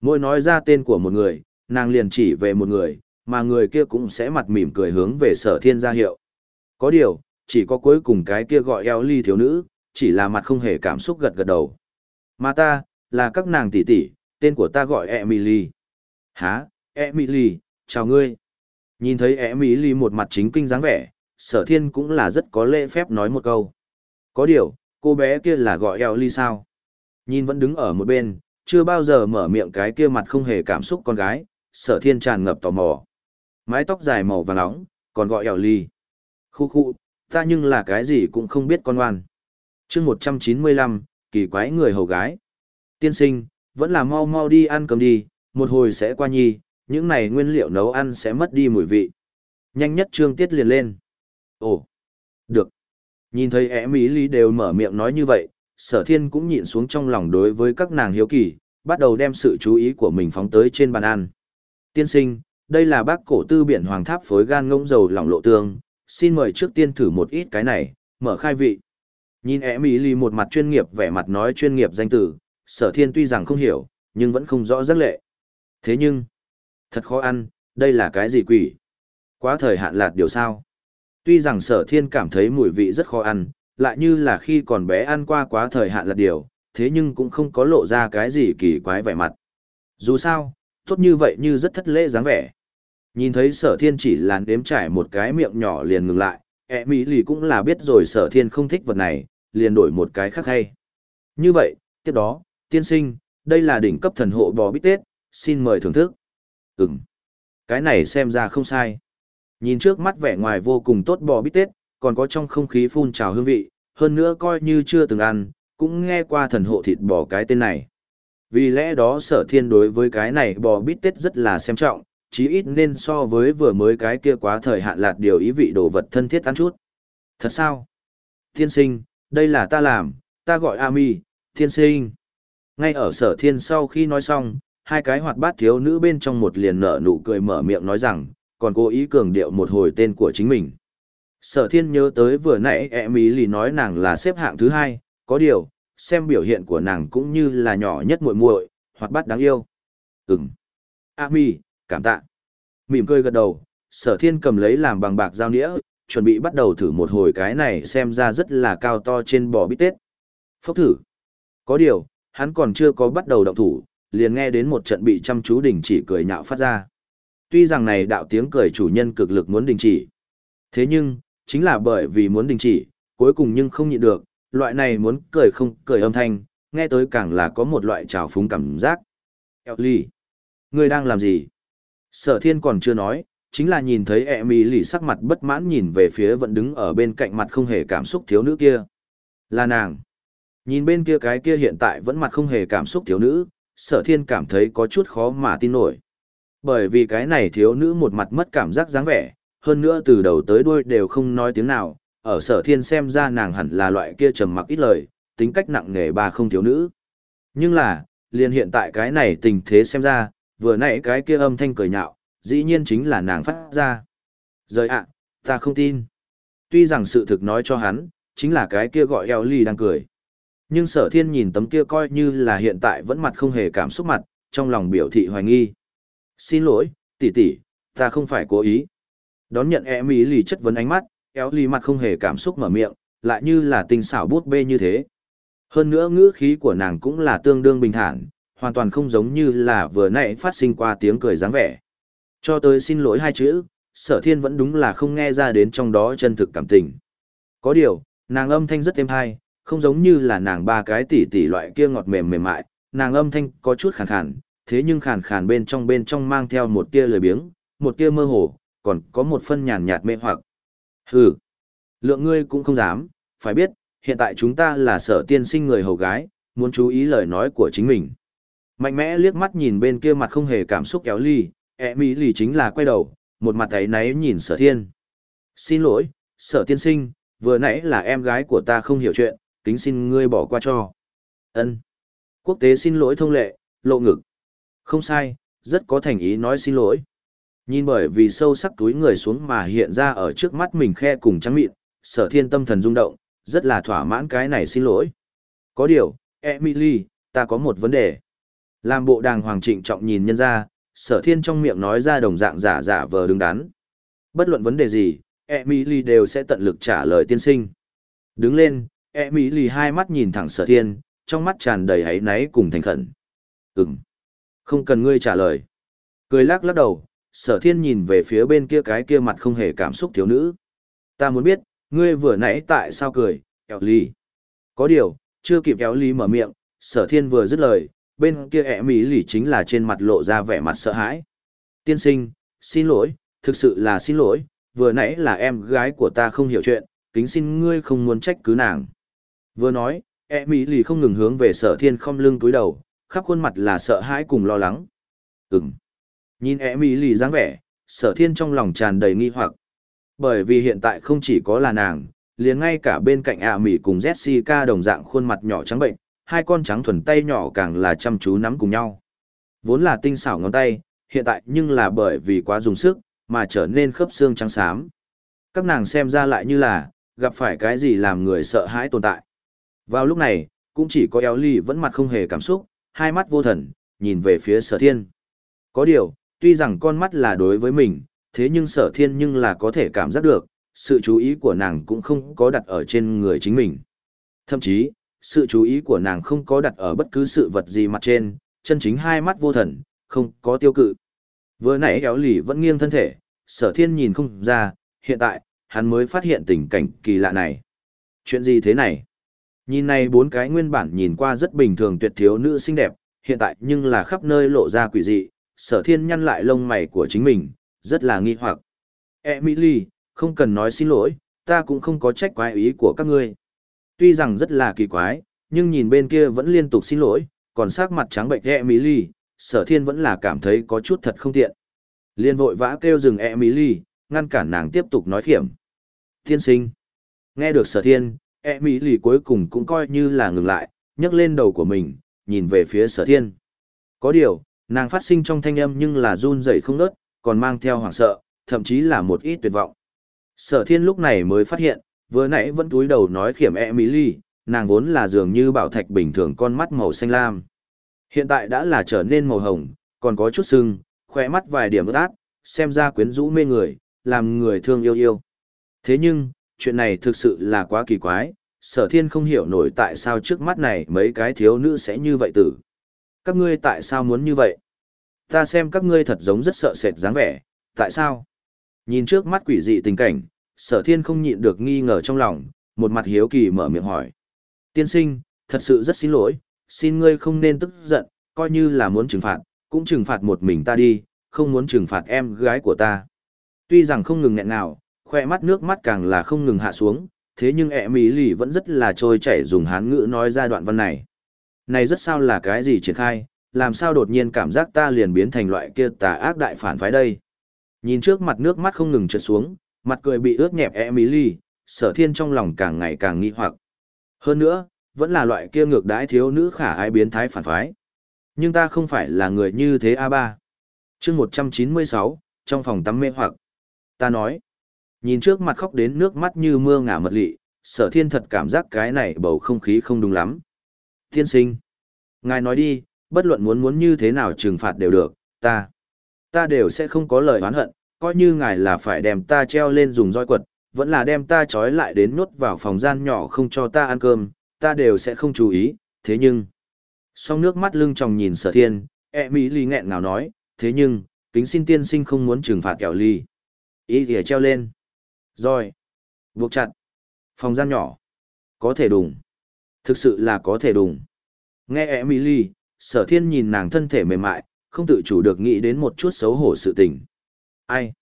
S1: Mỗi nói ra tên của một người, nàng liền chỉ về một người, mà người kia cũng sẽ mặt mỉm cười hướng về sở thiên gia hiệu. Có điều, chỉ có cuối cùng cái kia gọi Ellie thiếu nữ, chỉ là mặt không hề cảm xúc gật gật đầu. Mà ta, là các nàng tỷ tỷ, tên của ta gọi Emily. Hả, Emily, chào ngươi. Nhìn thấy Emily một mặt chính kinh dáng vẻ, sở thiên cũng là rất có lễ phép nói một câu. Có điều, cô bé kia là gọi eo ly sao? Nhìn vẫn đứng ở một bên, chưa bao giờ mở miệng cái kia mặt không hề cảm xúc con gái, sở thiên tràn ngập tò mò. Mái tóc dài màu vàng nóng, còn gọi Ellie. ly. Khu khu, ta nhưng là cái gì cũng không biết con oan. chương 195, kỳ quái người hầu gái. Tiên sinh, vẫn là mau mau đi ăn cơm đi, một hồi sẽ qua nhi, những này nguyên liệu nấu ăn sẽ mất đi mùi vị. Nhanh nhất trương tiết liền lên. Ồ, được. Nhìn thấy ẻ mỹ lý đều mở miệng nói như vậy, sở thiên cũng nhịn xuống trong lòng đối với các nàng hiếu kỳ, bắt đầu đem sự chú ý của mình phóng tới trên bàn ăn. Tiên sinh, đây là bác cổ tư biển hoàng tháp phối gan ngỗng dầu lỏng lộ tương, xin mời trước tiên thử một ít cái này, mở khai vị. Nhìn ẻ mỹ lý một mặt chuyên nghiệp vẻ mặt nói chuyên nghiệp danh từ, sở thiên tuy rằng không hiểu, nhưng vẫn không rõ rất lệ. Thế nhưng, thật khó ăn, đây là cái gì quỷ? Quá thời hạn lạt điều sao? Tuy rằng sở thiên cảm thấy mùi vị rất khó ăn, lại như là khi còn bé ăn qua quá thời hạn lạt điều, thế nhưng cũng không có lộ ra cái gì kỳ quái vẻ mặt. Dù sao, tốt như vậy như rất thất lễ dáng vẻ. Nhìn thấy sở thiên chỉ làn đếm trải một cái miệng nhỏ liền ngừng lại, ẹ mỹ lì cũng là biết rồi sở thiên không thích vật này, liền đổi một cái khác hay. Như vậy, tiếp đó, tiên sinh, đây là đỉnh cấp thần hộ bò bít tết, xin mời thưởng thức. Ừm, cái này xem ra không sai. Nhìn trước mắt vẻ ngoài vô cùng tốt bò bít tết, còn có trong không khí phun trào hương vị, hơn nữa coi như chưa từng ăn, cũng nghe qua thần hộ thịt bò cái tên này. Vì lẽ đó sở thiên đối với cái này bò bít tết rất là xem trọng, chí ít nên so với vừa mới cái kia quá thời hạn lạt điều ý vị đồ vật thân thiết ăn chút. Thật sao? Thiên sinh, đây là ta làm, ta gọi Ami, thiên sinh. Ngay ở sở thiên sau khi nói xong, hai cái hoạt bát thiếu nữ bên trong một liền nở nụ cười mở miệng nói rằng, còn cố ý cường điệu một hồi tên của chính mình. Sở thiên nhớ tới vừa nãy em ý lì nói nàng là xếp hạng thứ hai, có điều, xem biểu hiện của nàng cũng như là nhỏ nhất muội muội, hoạt bát đáng yêu. Ừm. mi cảm tạ. Mỉm cười gật đầu, sở thiên cầm lấy làm bằng bạc giao nĩa, chuẩn bị bắt đầu thử một hồi cái này xem ra rất là cao to trên bò bít tết. Phốc thử. Có điều, hắn còn chưa có bắt đầu động thủ, liền nghe đến một trận bị chăm chú đình chỉ cười nhạo phát ra. Tuy rằng này đạo tiếng cười chủ nhân cực lực muốn đình chỉ. Thế nhưng, chính là bởi vì muốn đình chỉ, cuối cùng nhưng không nhịn được, loại này muốn cười không cười âm thanh, nghe tới càng là có một loại trào phúng cảm giác. Eo ly, ngươi đang làm gì? Sở thiên còn chưa nói, chính là nhìn thấy ẹ mì lì sắc mặt bất mãn nhìn về phía vẫn đứng ở bên cạnh mặt không hề cảm xúc thiếu nữ kia. Là nàng. Nhìn bên kia cái kia hiện tại vẫn mặt không hề cảm xúc thiếu nữ, sở thiên cảm thấy có chút khó mà tin nổi. Bởi vì cái này thiếu nữ một mặt mất cảm giác dáng vẻ, hơn nữa từ đầu tới đuôi đều không nói tiếng nào, ở sở thiên xem ra nàng hẳn là loại kia trầm mặc ít lời, tính cách nặng nề bà không thiếu nữ. Nhưng là, liền hiện tại cái này tình thế xem ra, vừa nãy cái kia âm thanh cười nhạo, dĩ nhiên chính là nàng phát ra. Rời ạ, ta không tin. Tuy rằng sự thực nói cho hắn, chính là cái kia gọi eo ly đang cười. Nhưng sở thiên nhìn tấm kia coi như là hiện tại vẫn mặt không hề cảm xúc mặt, trong lòng biểu thị hoài nghi. Xin lỗi, tỷ tỷ, ta không phải cố ý. Đón nhận em ý lì chất vấn ánh mắt, éo lì mặt không hề cảm xúc mở miệng, lại như là tình xảo bút bê như thế. Hơn nữa ngữ khí của nàng cũng là tương đương bình thản, hoàn toàn không giống như là vừa nãy phát sinh qua tiếng cười dáng vẻ. Cho tới xin lỗi hai chữ, sở thiên vẫn đúng là không nghe ra đến trong đó chân thực cảm tình. Có điều, nàng âm thanh rất êm hay, không giống như là nàng ba cái tỉ tỉ loại kia ngọt mềm mềm mại, nàng âm thanh có chút khàn khàn, thế nhưng khàn khàn bên trong bên trong mang theo một tia lười biếng, một tia mơ hồ, còn có một phân nhàn nhạt mê hoặc. Hừ, lượng ngươi cũng không dám, phải biết, hiện tại chúng ta là sở tiên sinh người hầu gái, muốn chú ý lời nói của chính mình. Mạnh mẽ liếc mắt nhìn bên kia mặt không hề cảm xúc kéo ly, e mỹ lì chính là quay đầu, một mặt ấy náy nhìn sở thiên. Xin lỗi, sở tiên sinh, vừa nãy là em gái của ta không hiểu chuyện, kính xin ngươi bỏ qua cho. ân Quốc tế xin lỗi thông lệ, lộ ngực. Không sai, rất có thành ý nói xin lỗi. Nhìn bởi vì sâu sắc túi người xuống mà hiện ra ở trước mắt mình khe cùng trắng mịn, sở thiên tâm thần rung động, rất là thỏa mãn cái này xin lỗi. Có điều, Emily, ta có một vấn đề. Làm bộ đàng hoàng trịnh trọng nhìn nhân ra, sở thiên trong miệng nói ra đồng dạng giả giả vờ đứng đắn. Bất luận vấn đề gì, Emily đều sẽ tận lực trả lời tiên sinh. Đứng lên, E Mỹ Lì hai mắt nhìn thẳng sở thiên, trong mắt tràn đầy áy náy cùng thành khẩn. Ừm, không cần ngươi trả lời. Cười lắc lắc đầu, sở thiên nhìn về phía bên kia cái kia mặt không hề cảm xúc thiếu nữ. Ta muốn biết, ngươi vừa nãy tại sao cười, e kéo ly. Có điều, chưa kịp e kéo ly mở miệng, sở thiên vừa dứt lời, bên kia e ẹ mỹ lì chính là trên mặt lộ ra vẻ mặt sợ hãi. Tiên sinh, xin lỗi, thực sự là xin lỗi, vừa nãy là em gái của ta không hiểu chuyện, kính xin ngươi không muốn trách cứ nàng. Vừa nói, e mỹ lì không ngừng hướng về sở thiên không lưng túi đầu, khắp khuôn mặt là sợ hãi cùng lo lắng. Ừm. Nhìn e mỹ lì dáng vẻ, sở thiên trong lòng tràn đầy nghi hoặc. Bởi vì hiện tại không chỉ có là nàng, liền ngay cả bên cạnh ạ mỹ cùng Jessica đồng dạng khuôn mặt nhỏ trắng bệnh, hai con trắng thuần tay nhỏ càng là chăm chú nắm cùng nhau. Vốn là tinh xảo ngón tay, hiện tại nhưng là bởi vì quá dùng sức, mà trở nên khớp xương trắng xám. Các nàng xem ra lại như là, gặp phải cái gì làm người sợ hãi tồn tại. Vào lúc này, cũng chỉ có éo ly vẫn mặt không hề cảm xúc, hai mắt vô thần, nhìn về phía sở thiên. Có điều, tuy rằng con mắt là đối với mình, thế nhưng sở thiên nhưng là có thể cảm giác được, sự chú ý của nàng cũng không có đặt ở trên người chính mình. Thậm chí, sự chú ý của nàng không có đặt ở bất cứ sự vật gì mặt trên, chân chính hai mắt vô thần, không có tiêu cự. Vừa nãy kéo lì vẫn nghiêng thân thể, sở thiên nhìn không ra, hiện tại, hắn mới phát hiện tình cảnh kỳ lạ này. Chuyện gì thế này? Nhìn này bốn cái nguyên bản nhìn qua rất bình thường tuyệt thiếu nữ xinh đẹp, hiện tại nhưng là khắp nơi lộ ra quỷ dị, sở thiên nhăn lại lông mày của chính mình, rất là nghi hoặc. Emily, không cần nói xin lỗi, ta cũng không có trách quái ý của các ngươi. Tuy rằng rất là kỳ quái, nhưng nhìn bên kia vẫn liên tục xin lỗi, còn sắc mặt trắng bệnh Emily, sở thiên vẫn là cảm thấy có chút thật không tiện. Liên vội vã kêu dừng Emily, ngăn cản nàng tiếp tục nói khiểm. Thiên sinh. Nghe được sở thiên, E mỹ lì cuối cùng cũng coi như là ngừng lại, nhấc lên đầu của mình, nhìn về phía sở thiên. Có điều, nàng phát sinh trong thanh âm nhưng là run rẩy không nớt, còn mang theo hoảng sợ, thậm chí là một ít tuyệt vọng. Sở thiên lúc này mới phát hiện, vừa nãy vẫn túi đầu nói khiểm e lì, nàng vốn là dường như bảo thạch bình thường con mắt màu xanh lam. Hiện tại đã là trở nên màu hồng, còn có chút sưng, khỏe mắt vài điểm ướt át, xem ra quyến rũ mê người, làm người thương yêu yêu. Thế nhưng, chuyện này thực sự là quá kỳ quái, sở thiên không hiểu nổi tại sao trước mắt này mấy cái thiếu nữ sẽ như vậy tử. Các ngươi tại sao muốn như vậy? Ta xem các ngươi thật giống rất sợ sệt dáng vẻ, tại sao? Nhìn trước mắt quỷ dị tình cảnh, sở thiên không nhịn được nghi ngờ trong lòng, một mặt hiếu kỳ mở miệng hỏi. Tiên sinh, thật sự rất xin lỗi, xin ngươi không nên tức giận, coi như là muốn trừng phạt, cũng trừng phạt một mình ta đi, không muốn trừng phạt em gái của ta. Tuy rằng không ngừng nghẹn nào, khoe mắt nước mắt càng là không ngừng hạ xuống, thế nhưng ẹ mỹ lì vẫn rất là trôi chảy dùng hán ngữ nói ra đoạn văn này. Này rất sao là cái gì triển khai, làm sao đột nhiên cảm giác ta liền biến thành loại kia tà ác đại phản phái đây. Nhìn trước mặt nước mắt không ngừng trượt xuống, mặt cười bị ướt nhẹp Emily, sở thiên trong lòng càng ngày càng nghi hoặc. Hơn nữa, vẫn là loại kia ngược đãi thiếu nữ khả ái biến thái phản phái. Nhưng ta không phải là người như thế A3. chương 196, trong phòng tắm mê hoặc. Ta nói, nhìn trước mặt khóc đến nước mắt như mưa ngả mật lị, sở thiên thật cảm giác cái này bầu không khí không đúng lắm. Thiên sinh, ngài nói đi, bất luận muốn muốn như thế nào trừng phạt đều được, ta, ta đều sẽ không có lời oán hận, coi như ngài là phải đem ta treo lên dùng roi quật, vẫn là đem ta trói lại đến nuốt vào phòng gian nhỏ không cho ta ăn cơm, ta đều sẽ không chú ý, thế nhưng... Song nước mắt lưng tròng nhìn sở thiên, e mỹ ly nghẹn ngào nói, thế nhưng, kính xin tiên sinh không muốn trừng phạt kẹo ly. Ý thì treo lên. Rồi. Buộc chặt. Phòng gian nhỏ. Có thể đùng. Thực sự là có thể đùng. Nghe Emily, sở thiên nhìn nàng thân thể mềm mại, không tự chủ được nghĩ đến một chút xấu hổ sự tình. Ai?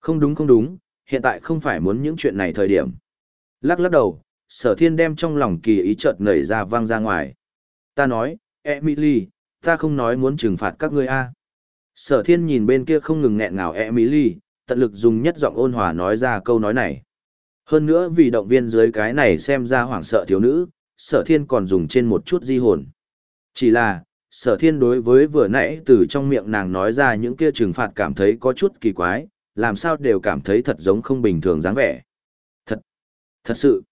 S1: Không đúng không đúng, hiện tại không phải muốn những chuyện này thời điểm. Lắc lắc đầu, sở thiên đem trong lòng kỳ ý chợt nảy ra vang ra ngoài. Ta nói, Emily, ta không nói muốn trừng phạt các ngươi a. Sở thiên nhìn bên kia không ngừng nghẹn ngào Emily, tận lực dùng nhất giọng ôn hòa nói ra câu nói này. Hơn nữa vì động viên dưới cái này xem ra hoảng sợ thiếu nữ, sở thiên còn dùng trên một chút di hồn. Chỉ là, sở thiên đối với vừa nãy từ trong miệng nàng nói ra những kia trừng phạt cảm thấy có chút kỳ quái, làm sao đều cảm thấy thật giống không bình thường dáng vẻ. Thật, thật sự.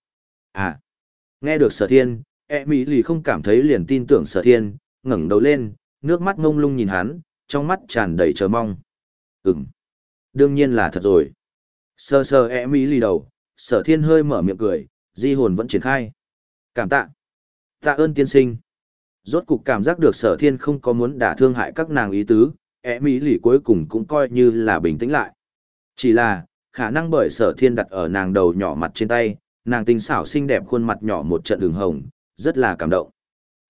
S1: À, nghe được sở thiên, e mỹ lì không cảm thấy liền tin tưởng sở thiên, ngẩng đầu lên, nước mắt ngông lung nhìn hắn, trong mắt tràn đầy chờ mong. Ừm, đương nhiên là thật rồi. Sơ sơ e mỹ lì đầu, sở thiên hơi mở miệng cười, di hồn vẫn triển khai. Cảm tạ. Tạ ơn tiên sinh. Rốt cục cảm giác được sở thiên không có muốn đả thương hại các nàng ý tứ, e mỹ lì cuối cùng cũng coi như là bình tĩnh lại. Chỉ là, khả năng bởi sở thiên đặt ở nàng đầu nhỏ mặt trên tay, nàng tinh xảo xinh đẹp khuôn mặt nhỏ một trận đường hồng, rất là cảm động.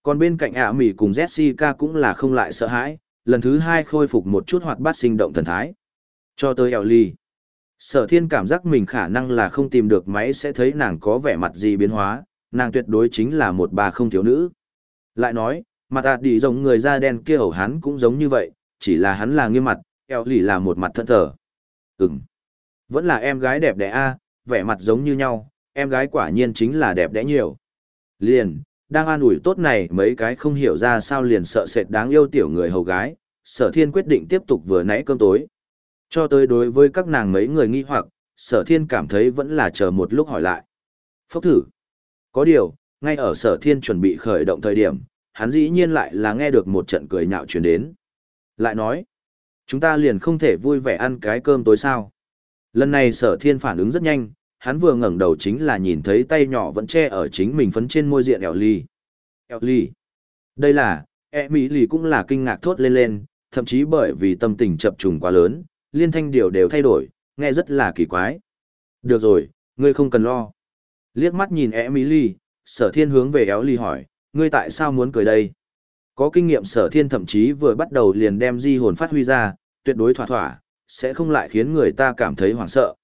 S1: Còn bên cạnh ả mỉ cùng Jessica cũng là không lại sợ hãi, lần thứ hai khôi phục một chút hoạt bát sinh động thần thái. Cho tới eo ly. Sở thiên cảm giác mình khả năng là không tìm được máy sẽ thấy nàng có vẻ mặt gì biến hóa, nàng tuyệt đối chính là một bà không thiếu nữ. Lại nói, mặt ạt đi giống người da đen kia ẩu hắn cũng giống như vậy, chỉ là hắn là nghiêm mặt, eo lì là một mặt thân thờ. Ừm, vẫn là em gái đẹp đẽ a, vẻ mặt giống như nhau, em gái quả nhiên chính là đẹp đẽ nhiều. Liền, đang an ủi tốt này mấy cái không hiểu ra sao liền sợ sệt đáng yêu tiểu người hầu gái, sở thiên quyết định tiếp tục vừa nãy cơm tối. Cho tới đối với các nàng mấy người nghi hoặc, sở thiên cảm thấy vẫn là chờ một lúc hỏi lại. Phốc thử. Có điều, ngay ở sở thiên chuẩn bị khởi động thời điểm, hắn dĩ nhiên lại là nghe được một trận cười nhạo truyền đến. Lại nói, chúng ta liền không thể vui vẻ ăn cái cơm tối sao. Lần này sở thiên phản ứng rất nhanh, hắn vừa ngẩng đầu chính là nhìn thấy tay nhỏ vẫn che ở chính mình phấn trên môi diện eo ly. Eo ly. Đây là, e mỹ lì cũng là kinh ngạc thốt lên lên, thậm chí bởi vì tâm tình chập trùng quá lớn, liên thanh điều đều thay đổi, nghe rất là kỳ quái. Được rồi, ngươi không cần lo. Liếc mắt nhìn Emily, sở thiên hướng về éo ly hỏi, ngươi tại sao muốn cười đây? Có kinh nghiệm sở thiên thậm chí vừa bắt đầu liền đem di hồn phát huy ra, tuyệt đối thỏa thỏa, sẽ không lại khiến người ta cảm thấy hoảng sợ.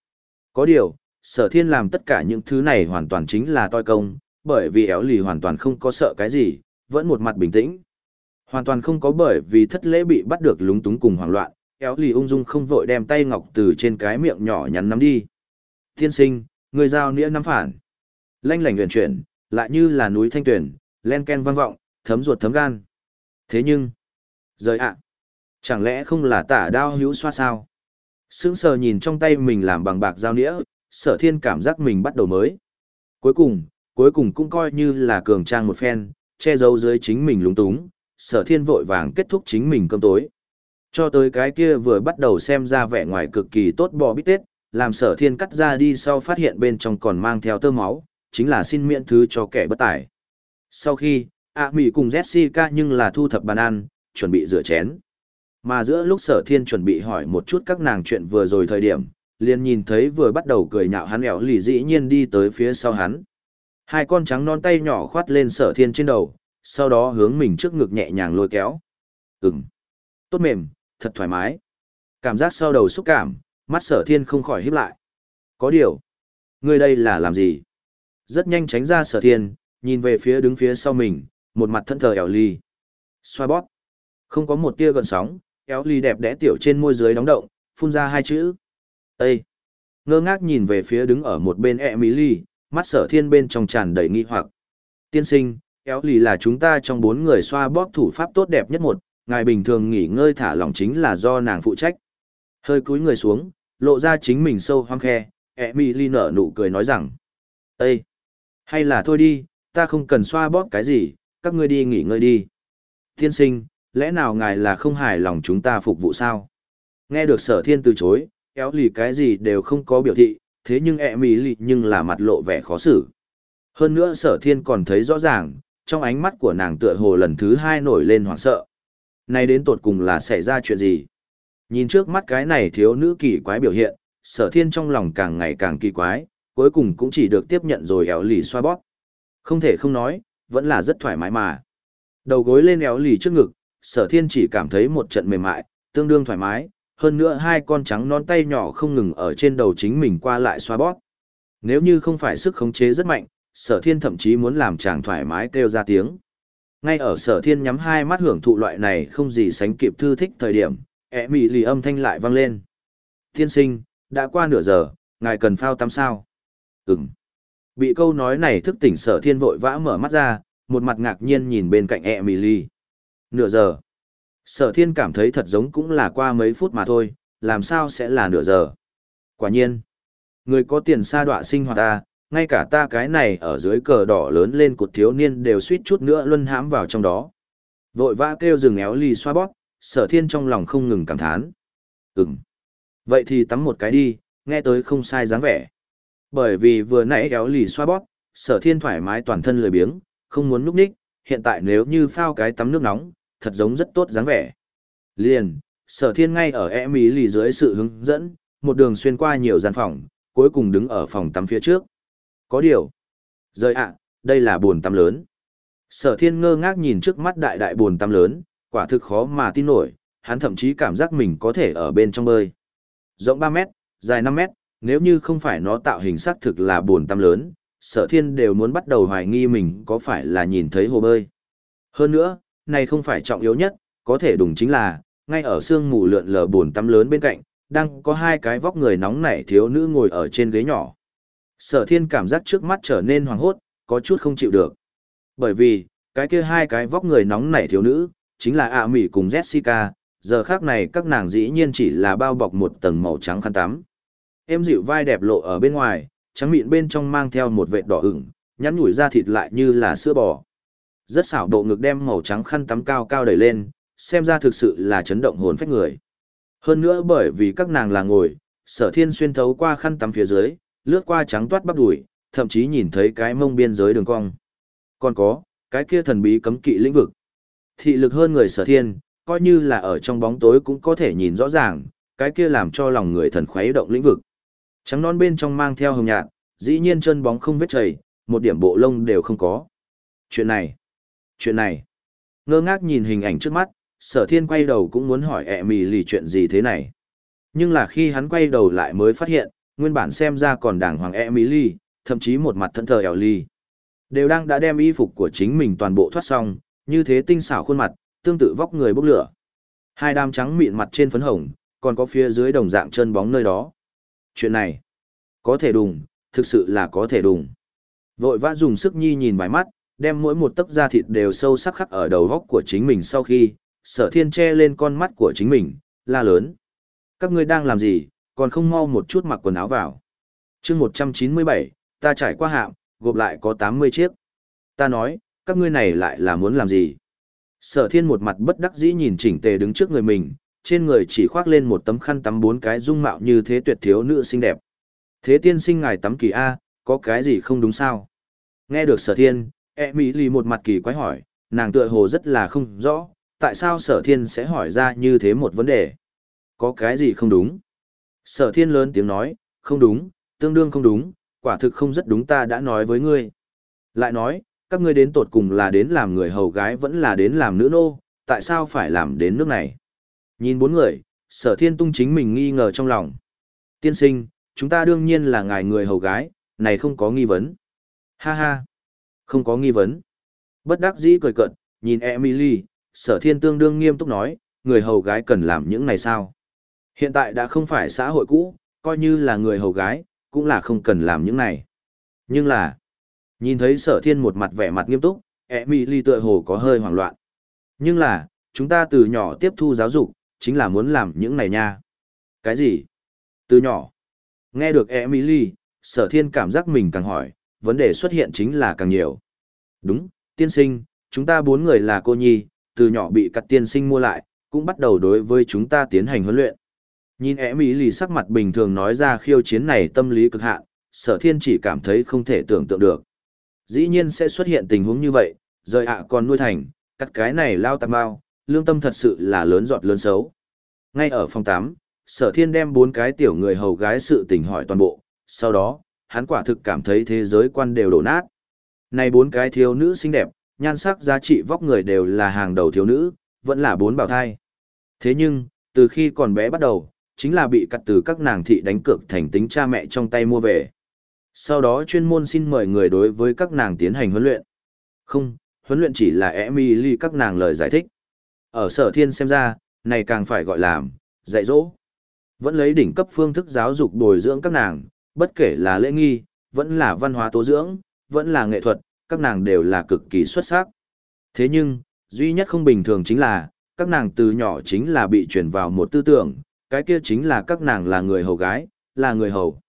S1: Có điều, sở thiên làm tất cả những thứ này hoàn toàn chính là toi công, bởi vì éo lì hoàn toàn không có sợ cái gì, vẫn một mặt bình tĩnh. Hoàn toàn không có bởi vì thất lễ bị bắt được lúng túng cùng hoảng loạn, éo lì ung dung không vội đem tay ngọc từ trên cái miệng nhỏ nhắn nắm đi. Tiên sinh, người giao nĩa nắm phản. Lanh lảnh huyền chuyển, lại như là núi thanh tuyển, len ken vang vọng, thấm ruột thấm gan. Thế nhưng, rời ạ, chẳng lẽ không là tả đao hữu xoa sao? Sững sờ nhìn trong tay mình làm bằng bạc giao nĩa, sở thiên cảm giác mình bắt đầu mới. Cuối cùng, cuối cùng cũng coi như là cường trang một phen, che giấu dưới chính mình lúng túng, sở thiên vội vàng kết thúc chính mình cơm tối. Cho tới cái kia vừa bắt đầu xem ra vẻ ngoài cực kỳ tốt bò bít tết, làm sở thiên cắt ra đi sau phát hiện bên trong còn mang theo tơ máu, chính là xin miễn thứ cho kẻ bất tài. Sau khi, ạ mỹ cùng Jessica nhưng là thu thập bàn ăn, chuẩn bị rửa chén. Mà giữa lúc sở thiên chuẩn bị hỏi một chút các nàng chuyện vừa rồi thời điểm, liền nhìn thấy vừa bắt đầu cười nhạo hắn ẻo lì dĩ nhiên đi tới phía sau hắn. Hai con trắng non tay nhỏ khoát lên sở thiên trên đầu, sau đó hướng mình trước ngực nhẹ nhàng lôi kéo. Ừm, tốt mềm, thật thoải mái. Cảm giác sau đầu xúc cảm, mắt sở thiên không khỏi híp lại. Có điều, người đây là làm gì? Rất nhanh tránh ra sở thiên, nhìn về phía đứng phía sau mình, một mặt thân thờ ẻo ly. Xoa bóp. Không có một tia gần sóng, éo ly đẹp đẽ tiểu trên môi dưới đóng động, phun ra hai chữ. Ê! Ngơ ngác nhìn về phía đứng ở một bên Emily, mắt sở thiên bên trong tràn đầy nghi hoặc. Tiên sinh, éo ly là chúng ta trong bốn người xoa bóp thủ pháp tốt đẹp nhất một, ngài bình thường nghỉ ngơi thả lỏng chính là do nàng phụ trách. Hơi cúi người xuống, lộ ra chính mình sâu hoang khe, Emily nở nụ cười nói rằng. Ê! Hay là thôi đi, ta không cần xoa bóp cái gì, các ngươi đi nghỉ ngơi đi. Tiên sinh, lẽ nào ngài là không hài lòng chúng ta phục vụ sao? Nghe được sở thiên từ chối, kéo lì cái gì đều không có biểu thị, thế nhưng Emily nhưng là mặt lộ vẻ khó xử. Hơn nữa sở thiên còn thấy rõ ràng, trong ánh mắt của nàng tựa hồ lần thứ hai nổi lên hoảng sợ nay đến tột cùng là xảy ra chuyện gì? Nhìn trước mắt cái này thiếu nữ kỳ quái biểu hiện, sở thiên trong lòng càng ngày càng kỳ quái, cuối cùng cũng chỉ được tiếp nhận rồi éo lì xoa bóp. Không thể không nói, vẫn là rất thoải mái mà. Đầu gối lên éo lì trước ngực, sở thiên chỉ cảm thấy một trận mềm mại, tương đương thoải mái, hơn nữa hai con trắng non tay nhỏ không ngừng ở trên đầu chính mình qua lại xoa bóp. Nếu như không phải sức khống chế rất mạnh, sở thiên thậm chí muốn làm chàng thoải mái kêu ra tiếng. Ngay ở sở thiên nhắm hai mắt hưởng thụ loại này không gì sánh kịp thư thích thời điểm, ẹ mị lì âm thanh lại vang lên. Thiên sinh, đã qua nửa giờ, ngài cần phao tắm sao? ừng Bị câu nói này thức tỉnh sở thiên vội vã mở mắt ra, một mặt ngạc nhiên nhìn bên cạnh Emily. Nửa giờ. Sở thiên cảm thấy thật giống cũng là qua mấy phút mà thôi, làm sao sẽ là nửa giờ. Quả nhiên. Người có tiền xa đọa sinh hoạt ta, ngay cả ta cái này ở dưới cờ đỏ lớn lên cột thiếu niên đều suýt chút nữa luân hãm vào trong đó. Vội vã kêu rừng éo lì xoa bóp, sở thiên trong lòng không ngừng cảm thán. Ừm. Vậy thì tắm một cái đi, nghe tới không sai dáng vẻ. Bởi vì vừa nãy éo lì xoa bóp, sở thiên thoải mái toàn thân lười biếng, không muốn núp ních, hiện tại nếu như phao cái tắm nước nóng, thật giống rất tốt dáng vẻ. Liền, sở thiên ngay ở e ý lì dưới sự hướng dẫn, một đường xuyên qua nhiều gian phòng, cuối cùng đứng ở phòng tắm phía trước. Có điều. Rời ạ, đây là buồn tắm lớn. Sở thiên ngơ ngác nhìn trước mắt đại đại buồn tắm lớn, quả thực khó mà tin nổi, hắn thậm chí cảm giác mình có thể ở bên trong bơi. Rộng 3 mét, dài 5 mét, nếu như không phải nó tạo hình xác thực là buồn tắm lớn, sở thiên đều muốn bắt đầu hoài nghi mình có phải là nhìn thấy hồ bơi. Hơn nữa, này không phải trọng yếu nhất, có thể đúng chính là, ngay ở sương mù lượn lờ buồn tắm lớn bên cạnh, đang có hai cái vóc người nóng nảy thiếu nữ ngồi ở trên ghế nhỏ. Sở thiên cảm giác trước mắt trở nên hoàng hốt, có chút không chịu được. Bởi vì, cái kia hai cái vóc người nóng nảy thiếu nữ, chính là ạ mỉ cùng Jessica, giờ khác này các nàng dĩ nhiên chỉ là bao bọc một tầng màu trắng khăn tắm. Em dịu vai đẹp lộ ở bên ngoài, trắng mịn bên trong mang theo một vệt đỏ ửng, nhắn nhủi ra thịt lại như là sữa bò. Rất xảo độ ngực đem màu trắng khăn tắm cao cao đẩy lên, xem ra thực sự là chấn động hồn phách người. Hơn nữa bởi vì các nàng là ngồi, sở thiên xuyên thấu qua khăn tắm phía dưới, lướt qua trắng toát bắp đùi, thậm chí nhìn thấy cái mông biên giới đường cong. Còn có, cái kia thần bí cấm kỵ lĩnh vực. Thị lực hơn người sở thiên, coi như là ở trong bóng tối cũng có thể nhìn rõ ràng, cái kia làm cho lòng người thần khuấy động lĩnh vực. Trắng non bên trong mang theo hồng nhạt, dĩ nhiên chân bóng không vết chảy, một điểm bộ lông đều không có. Chuyện này, chuyện này. Ngơ ngác nhìn hình ảnh trước mắt, sở thiên quay đầu cũng muốn hỏi ẹ mì lì chuyện gì thế này. Nhưng là khi hắn quay đầu lại mới phát hiện, nguyên bản xem ra còn đàng hoàng Emily, thậm chí một mặt thẫn thờ Ellie. Đều đang đã đem y phục của chính mình toàn bộ thoát xong, như thế tinh xảo khuôn mặt, tương tự vóc người bốc lửa. Hai đám trắng mịn mặt trên phấn hồng, còn có phía dưới đồng dạng chân bóng nơi đó. Chuyện này, có thể đùng, thực sự là có thể đùng. Vội vã dùng sức nhi nhìn vài mắt, đem mỗi một tấc da thịt đều sâu sắc khắc ở đầu góc của chính mình sau khi, sở thiên che lên con mắt của chính mình, la lớn. Các ngươi đang làm gì, còn không mau một chút mặc quần áo vào. chương 197, ta trải qua hạm, gộp lại có 80 chiếc. Ta nói, các ngươi này lại là muốn làm gì? Sở thiên một mặt bất đắc dĩ nhìn chỉnh tề đứng trước người mình, trên người chỉ khoác lên một tấm khăn tắm bốn cái dung mạo như thế tuyệt thiếu nữ xinh đẹp. Thế tiên sinh ngài tắm kỳ A, có cái gì không đúng sao? Nghe được sở thiên, e mỹ lì một mặt kỳ quái hỏi, nàng tựa hồ rất là không rõ, tại sao sở thiên sẽ hỏi ra như thế một vấn đề? Có cái gì không đúng? Sở thiên lớn tiếng nói, không đúng, tương đương không đúng, quả thực không rất đúng ta đã nói với ngươi. Lại nói, các ngươi đến tột cùng là đến làm người hầu gái vẫn là đến làm nữ nô, tại sao phải làm đến nước này? Nhìn bốn người, sở thiên tung chính mình nghi ngờ trong lòng. Tiên sinh, chúng ta đương nhiên là ngài người hầu gái, này không có nghi vấn. Ha ha, không có nghi vấn. Bất đắc dĩ cười cận, nhìn Emily, sở thiên tương đương nghiêm túc nói, người hầu gái cần làm những này sao? Hiện tại đã không phải xã hội cũ, coi như là người hầu gái, cũng là không cần làm những này. Nhưng là, nhìn thấy sở thiên một mặt vẻ mặt nghiêm túc, Emily tựa hồ có hơi hoảng loạn. Nhưng là, chúng ta từ nhỏ tiếp thu giáo dục, chính là muốn làm những này nha. Cái gì? Từ nhỏ. Nghe được Emily, sở thiên cảm giác mình càng hỏi, vấn đề xuất hiện chính là càng nhiều. Đúng, tiên sinh, chúng ta bốn người là cô nhi, từ nhỏ bị cắt tiên sinh mua lại, cũng bắt đầu đối với chúng ta tiến hành huấn luyện. Nhìn Emily sắc mặt bình thường nói ra khiêu chiến này tâm lý cực hạn, sở thiên chỉ cảm thấy không thể tưởng tượng được. Dĩ nhiên sẽ xuất hiện tình huống như vậy, rời ạ còn nuôi thành, cắt cái này lao tạm bao, lương tâm thật sự là lớn giọt lớn xấu. Ngay ở phòng 8, sở thiên đem bốn cái tiểu người hầu gái sự tình hỏi toàn bộ, sau đó, hắn quả thực cảm thấy thế giới quan đều đổ nát. Này bốn cái thiếu nữ xinh đẹp, nhan sắc giá trị vóc người đều là hàng đầu thiếu nữ, vẫn là bốn bảo thai. Thế nhưng, từ khi còn bé bắt đầu, chính là bị cắt từ các nàng thị đánh cược thành tính cha mẹ trong tay mua về. Sau đó chuyên môn xin mời người đối với các nàng tiến hành huấn luyện. Không, huấn luyện chỉ là Emily các nàng lời giải thích. Ở sở thiên xem ra, này càng phải gọi làm dạy dỗ. Vẫn lấy đỉnh cấp phương thức giáo dục bồi dưỡng các nàng, bất kể là lễ nghi, vẫn là văn hóa tố dưỡng, vẫn là nghệ thuật, các nàng đều là cực kỳ xuất sắc. Thế nhưng, duy nhất không bình thường chính là, các nàng từ nhỏ chính là bị chuyển vào một tư tưởng, cái kia chính là các nàng là người hầu gái, là người hầu.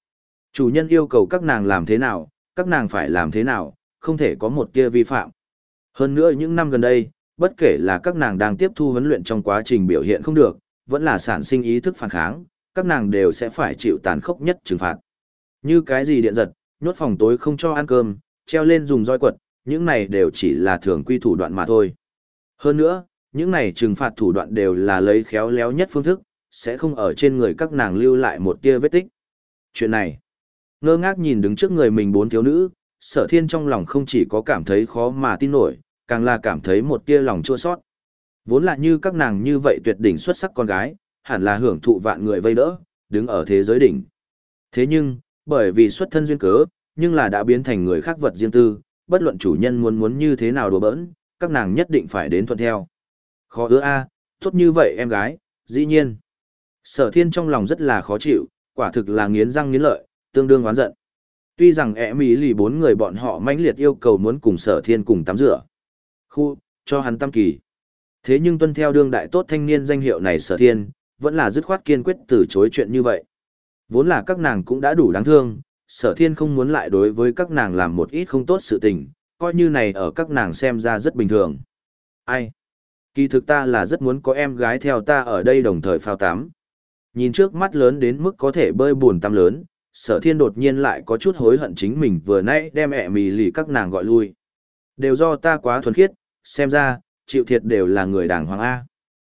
S1: Chủ nhân yêu cầu các nàng làm thế nào, các nàng phải làm thế nào, không thể có một kia vi phạm. Hơn nữa những năm gần đây, bất kể là các nàng đang tiếp thu huấn luyện trong quá trình biểu hiện không được, vẫn là sản sinh ý thức phản kháng, các nàng đều sẽ phải chịu tàn khốc nhất trừng phạt. Như cái gì điện giật, nhốt phòng tối không cho ăn cơm, treo lên dùng roi quật, những này đều chỉ là thường quy thủ đoạn mà thôi. Hơn nữa, những này trừng phạt thủ đoạn đều là lấy khéo léo nhất phương thức, sẽ không ở trên người các nàng lưu lại một tia vết tích. Chuyện này, ngơ ngác nhìn đứng trước người mình bốn thiếu nữ, sở thiên trong lòng không chỉ có cảm thấy khó mà tin nổi, càng là cảm thấy một tia lòng chua sót. Vốn là như các nàng như vậy tuyệt đỉnh xuất sắc con gái, hẳn là hưởng thụ vạn người vây đỡ, đứng ở thế giới đỉnh. Thế nhưng, bởi vì xuất thân duyên cớ, nhưng là đã biến thành người khác vật riêng tư, bất luận chủ nhân muốn muốn như thế nào đùa bỡn, các nàng nhất định phải đến thuận theo. Khó ưa a, tốt như vậy em gái, dĩ nhiên. Sở thiên trong lòng rất là khó chịu, quả thực là nghiến răng nghiến lợi, tương đương oán giận. Tuy rằng ẻ mỹ lì bốn người bọn họ mãnh liệt yêu cầu muốn cùng sở thiên cùng tắm rửa. Khu, cho hắn tam kỳ. Thế nhưng tuân theo đương đại tốt thanh niên danh hiệu này sở thiên, vẫn là dứt khoát kiên quyết từ chối chuyện như vậy. Vốn là các nàng cũng đã đủ đáng thương, sở thiên không muốn lại đối với các nàng làm một ít không tốt sự tình, coi như này ở các nàng xem ra rất bình thường. Ai? Kỳ thực ta là rất muốn có em gái theo ta ở đây đồng thời phao tắm. Nhìn trước mắt lớn đến mức có thể bơi buồn tăm lớn, sở thiên đột nhiên lại có chút hối hận chính mình vừa nãy đem ẹ mì lì các nàng gọi lui. Đều do ta quá thuần khiết, xem ra, chịu thiệt đều là người đàng hoàng A.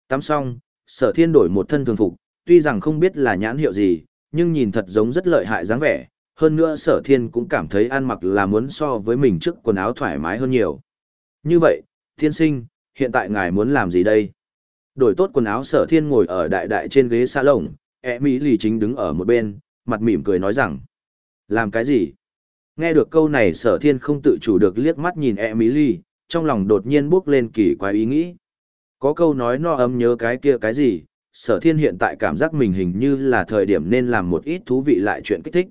S1: Tắm xong, sở thiên đổi một thân thường phục, tuy rằng không biết là nhãn hiệu gì, nhưng nhìn thật giống rất lợi hại dáng vẻ. Hơn nữa sở thiên cũng cảm thấy ăn mặc là muốn so với mình trước quần áo thoải mái hơn nhiều. Như vậy, thiên sinh, hiện tại ngài muốn làm gì đây? Đổi tốt quần áo sở thiên ngồi ở đại đại trên ghế xa lồng, ẹ mỹ lì chính đứng ở một bên, mặt mỉm cười nói rằng, làm cái gì? Nghe được câu này sở thiên không tự chủ được liếc mắt nhìn ẹ mỹ lì, trong lòng đột nhiên bước lên kỳ quái ý nghĩ. Có câu nói no ấm nhớ cái kia cái gì, sở thiên hiện tại cảm giác mình hình như là thời điểm nên làm một ít thú vị lại chuyện kích thích.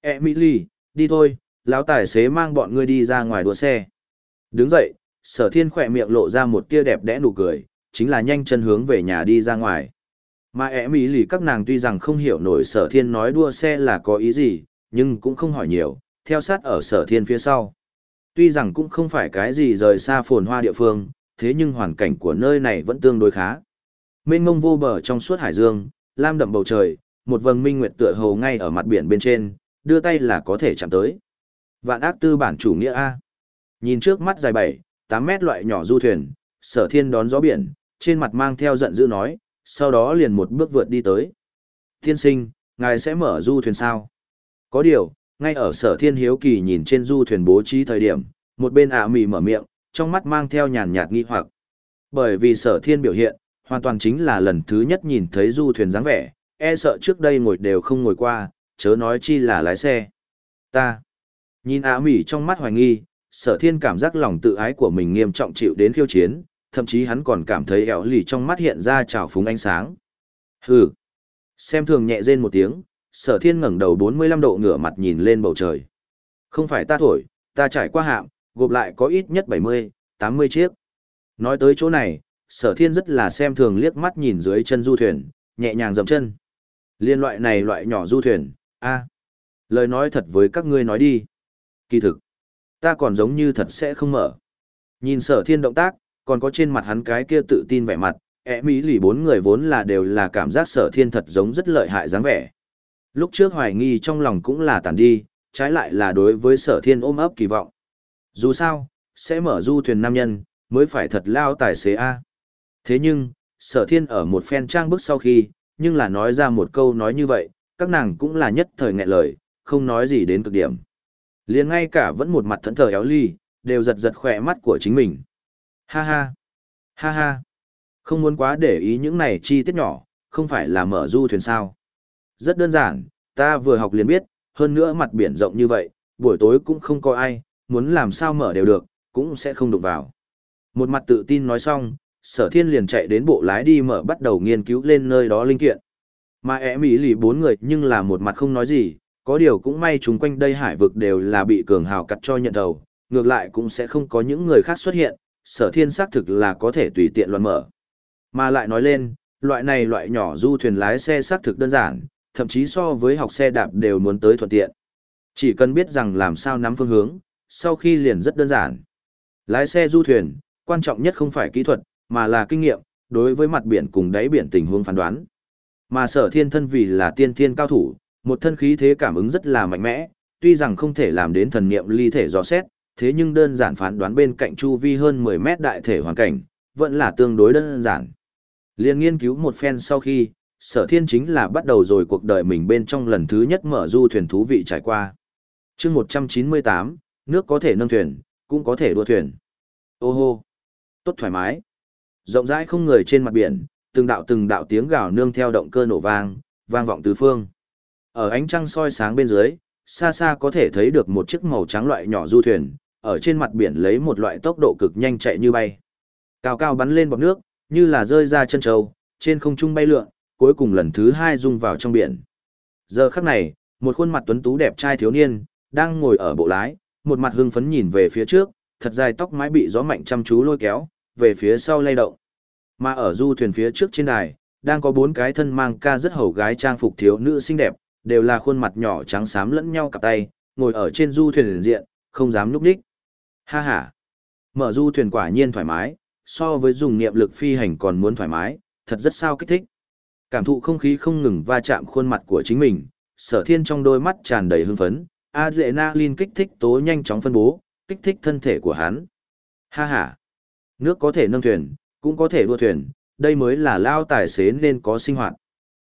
S1: Emily, đi thôi, lão tài xế mang bọn ngươi đi ra ngoài đua xe. Đứng dậy, sở thiên khỏe miệng lộ ra một tia đẹp đẽ nụ cười, chính là nhanh chân hướng về nhà đi ra ngoài. Mà Emily các nàng tuy rằng không hiểu nổi sở thiên nói đua xe là có ý gì, nhưng cũng không hỏi nhiều, theo sát ở sở thiên phía sau. Tuy rằng cũng không phải cái gì rời xa phồn hoa địa phương, thế nhưng hoàn cảnh của nơi này vẫn tương đối khá. Mênh mông vô bờ trong suốt hải dương, lam đậm bầu trời, một vầng minh nguyệt tựa hồ ngay ở mặt biển bên trên, đưa tay là có thể chạm tới. Vạn ác tư bản chủ nghĩa A. Nhìn trước mắt dài 7, 8 mét loại nhỏ du thuyền, sở thiên đón gió biển, trên mặt mang theo giận dữ nói, sau đó liền một bước vượt đi tới. Thiên sinh, ngài sẽ mở du thuyền sao? Có điều, ngay ở sở thiên hiếu kỳ nhìn trên du thuyền bố trí thời điểm, một bên ạ à mì mở miệng, trong mắt mang theo nhàn nhạt nghi hoặc. Bởi vì sở thiên biểu hiện, hoàn toàn chính là lần thứ nhất nhìn thấy du thuyền dáng vẻ, e sợ trước đây ngồi đều không ngồi qua, chớ nói chi là lái xe. Ta, nhìn ạ à mì trong mắt hoài nghi, sở thiên cảm giác lòng tự ái của mình nghiêm trọng chịu đến khiêu chiến, thậm chí hắn còn cảm thấy ẻo lì trong mắt hiện ra trào phúng ánh sáng. Hừ, xem thường nhẹ rên một tiếng, sở thiên ngẩng đầu 45 độ ngửa mặt nhìn lên bầu trời. Không phải ta thổi, ta trải qua hạm, gộp lại có ít nhất 70, 80 chiếc. Nói tới chỗ này, sở thiên rất là xem thường liếc mắt nhìn dưới chân du thuyền, nhẹ nhàng dậm chân. Liên loại này loại nhỏ du thuyền, a Lời nói thật với các ngươi nói đi. Kỳ thực, ta còn giống như thật sẽ không mở. Nhìn sở thiên động tác, còn có trên mặt hắn cái kia tự tin vẻ mặt, ẻ mỹ lì bốn người vốn là đều là cảm giác sở thiên thật giống rất lợi hại dáng vẻ. Lúc trước hoài nghi trong lòng cũng là tàn đi, trái lại là đối với sở thiên ôm ấp kỳ vọng. Dù sao, sẽ mở du thuyền nam nhân, mới phải thật lao tài xế A. Thế nhưng, sở thiên ở một phen trang bức sau khi, nhưng là nói ra một câu nói như vậy, các nàng cũng là nhất thời nghẹn lời, không nói gì đến cực điểm. liền ngay cả vẫn một mặt thẫn thờ éo ly, đều giật giật khỏe mắt của chính mình. Ha ha! Ha ha! Không muốn quá để ý những này chi tiết nhỏ, không phải là mở du thuyền sao. Rất đơn giản, ta vừa học liền biết, hơn nữa mặt biển rộng như vậy, buổi tối cũng không có ai, muốn làm sao mở đều được, cũng sẽ không đụng vào. Một mặt tự tin nói xong, sở thiên liền chạy đến bộ lái đi mở bắt đầu nghiên cứu lên nơi đó linh kiện. Mà ẻ mỹ lì bốn người nhưng là một mặt không nói gì, có điều cũng may chúng quanh đây hải vực đều là bị cường hào cắt cho nhận đầu, ngược lại cũng sẽ không có những người khác xuất hiện, sở thiên xác thực là có thể tùy tiện loạn mở. Mà lại nói lên, loại này loại nhỏ du thuyền lái xe xác thực đơn giản, thậm chí so với học xe đạp đều muốn tới thuận tiện. Chỉ cần biết rằng làm sao nắm phương hướng, sau khi liền rất đơn giản. Lái xe du thuyền, quan trọng nhất không phải kỹ thuật, mà là kinh nghiệm, đối với mặt biển cùng đáy biển tình huống phán đoán. Mà sở thiên thân vì là tiên thiên cao thủ, một thân khí thế cảm ứng rất là mạnh mẽ, tuy rằng không thể làm đến thần niệm ly thể dò xét, thế nhưng đơn giản phán đoán bên cạnh chu vi hơn 10 mét đại thể hoàn cảnh, vẫn là tương đối đơn giản. Liên nghiên cứu một phen sau khi, sở thiên chính là bắt đầu rồi cuộc đời mình bên trong lần thứ nhất mở du thuyền thú vị trải qua. chương 198, nước có thể nâng thuyền, cũng có thể đua thuyền. Ô hô! Tốt thoải mái! Rộng rãi không người trên mặt biển, từng đạo từng đạo tiếng gào nương theo động cơ nổ vang, vang vọng tứ phương. Ở ánh trăng soi sáng bên dưới, xa xa có thể thấy được một chiếc màu trắng loại nhỏ du thuyền, ở trên mặt biển lấy một loại tốc độ cực nhanh chạy như bay. Cao cao bắn lên bọt nước, như là rơi ra chân trâu, trên không trung bay lượn, cuối cùng lần thứ hai rung vào trong biển. Giờ khắc này, một khuôn mặt tuấn tú đẹp trai thiếu niên, đang ngồi ở bộ lái, một mặt hưng phấn nhìn về phía trước, thật dài tóc mái bị gió mạnh chăm chú lôi kéo, về phía sau lay động. Mà ở du thuyền phía trước trên đài, đang có bốn cái thân mang ca rất hầu gái trang phục thiếu nữ xinh đẹp, đều là khuôn mặt nhỏ trắng xám lẫn nhau cặp tay, ngồi ở trên du thuyền diện, không dám núp đích. Ha ha! Mở du thuyền quả nhiên thoải mái, so với dùng niệm lực phi hành còn muốn thoải mái, thật rất sao kích thích. Cảm thụ không khí không ngừng va chạm khuôn mặt của chính mình, sở thiên trong đôi mắt tràn đầy hưng phấn, adrenaline kích thích tố nhanh chóng phân bố, kích thích thân thể của hắn. Ha ha! Nước có thể nâng thuyền, cũng có thể đua thuyền, đây mới là lao tài xế nên có sinh hoạt.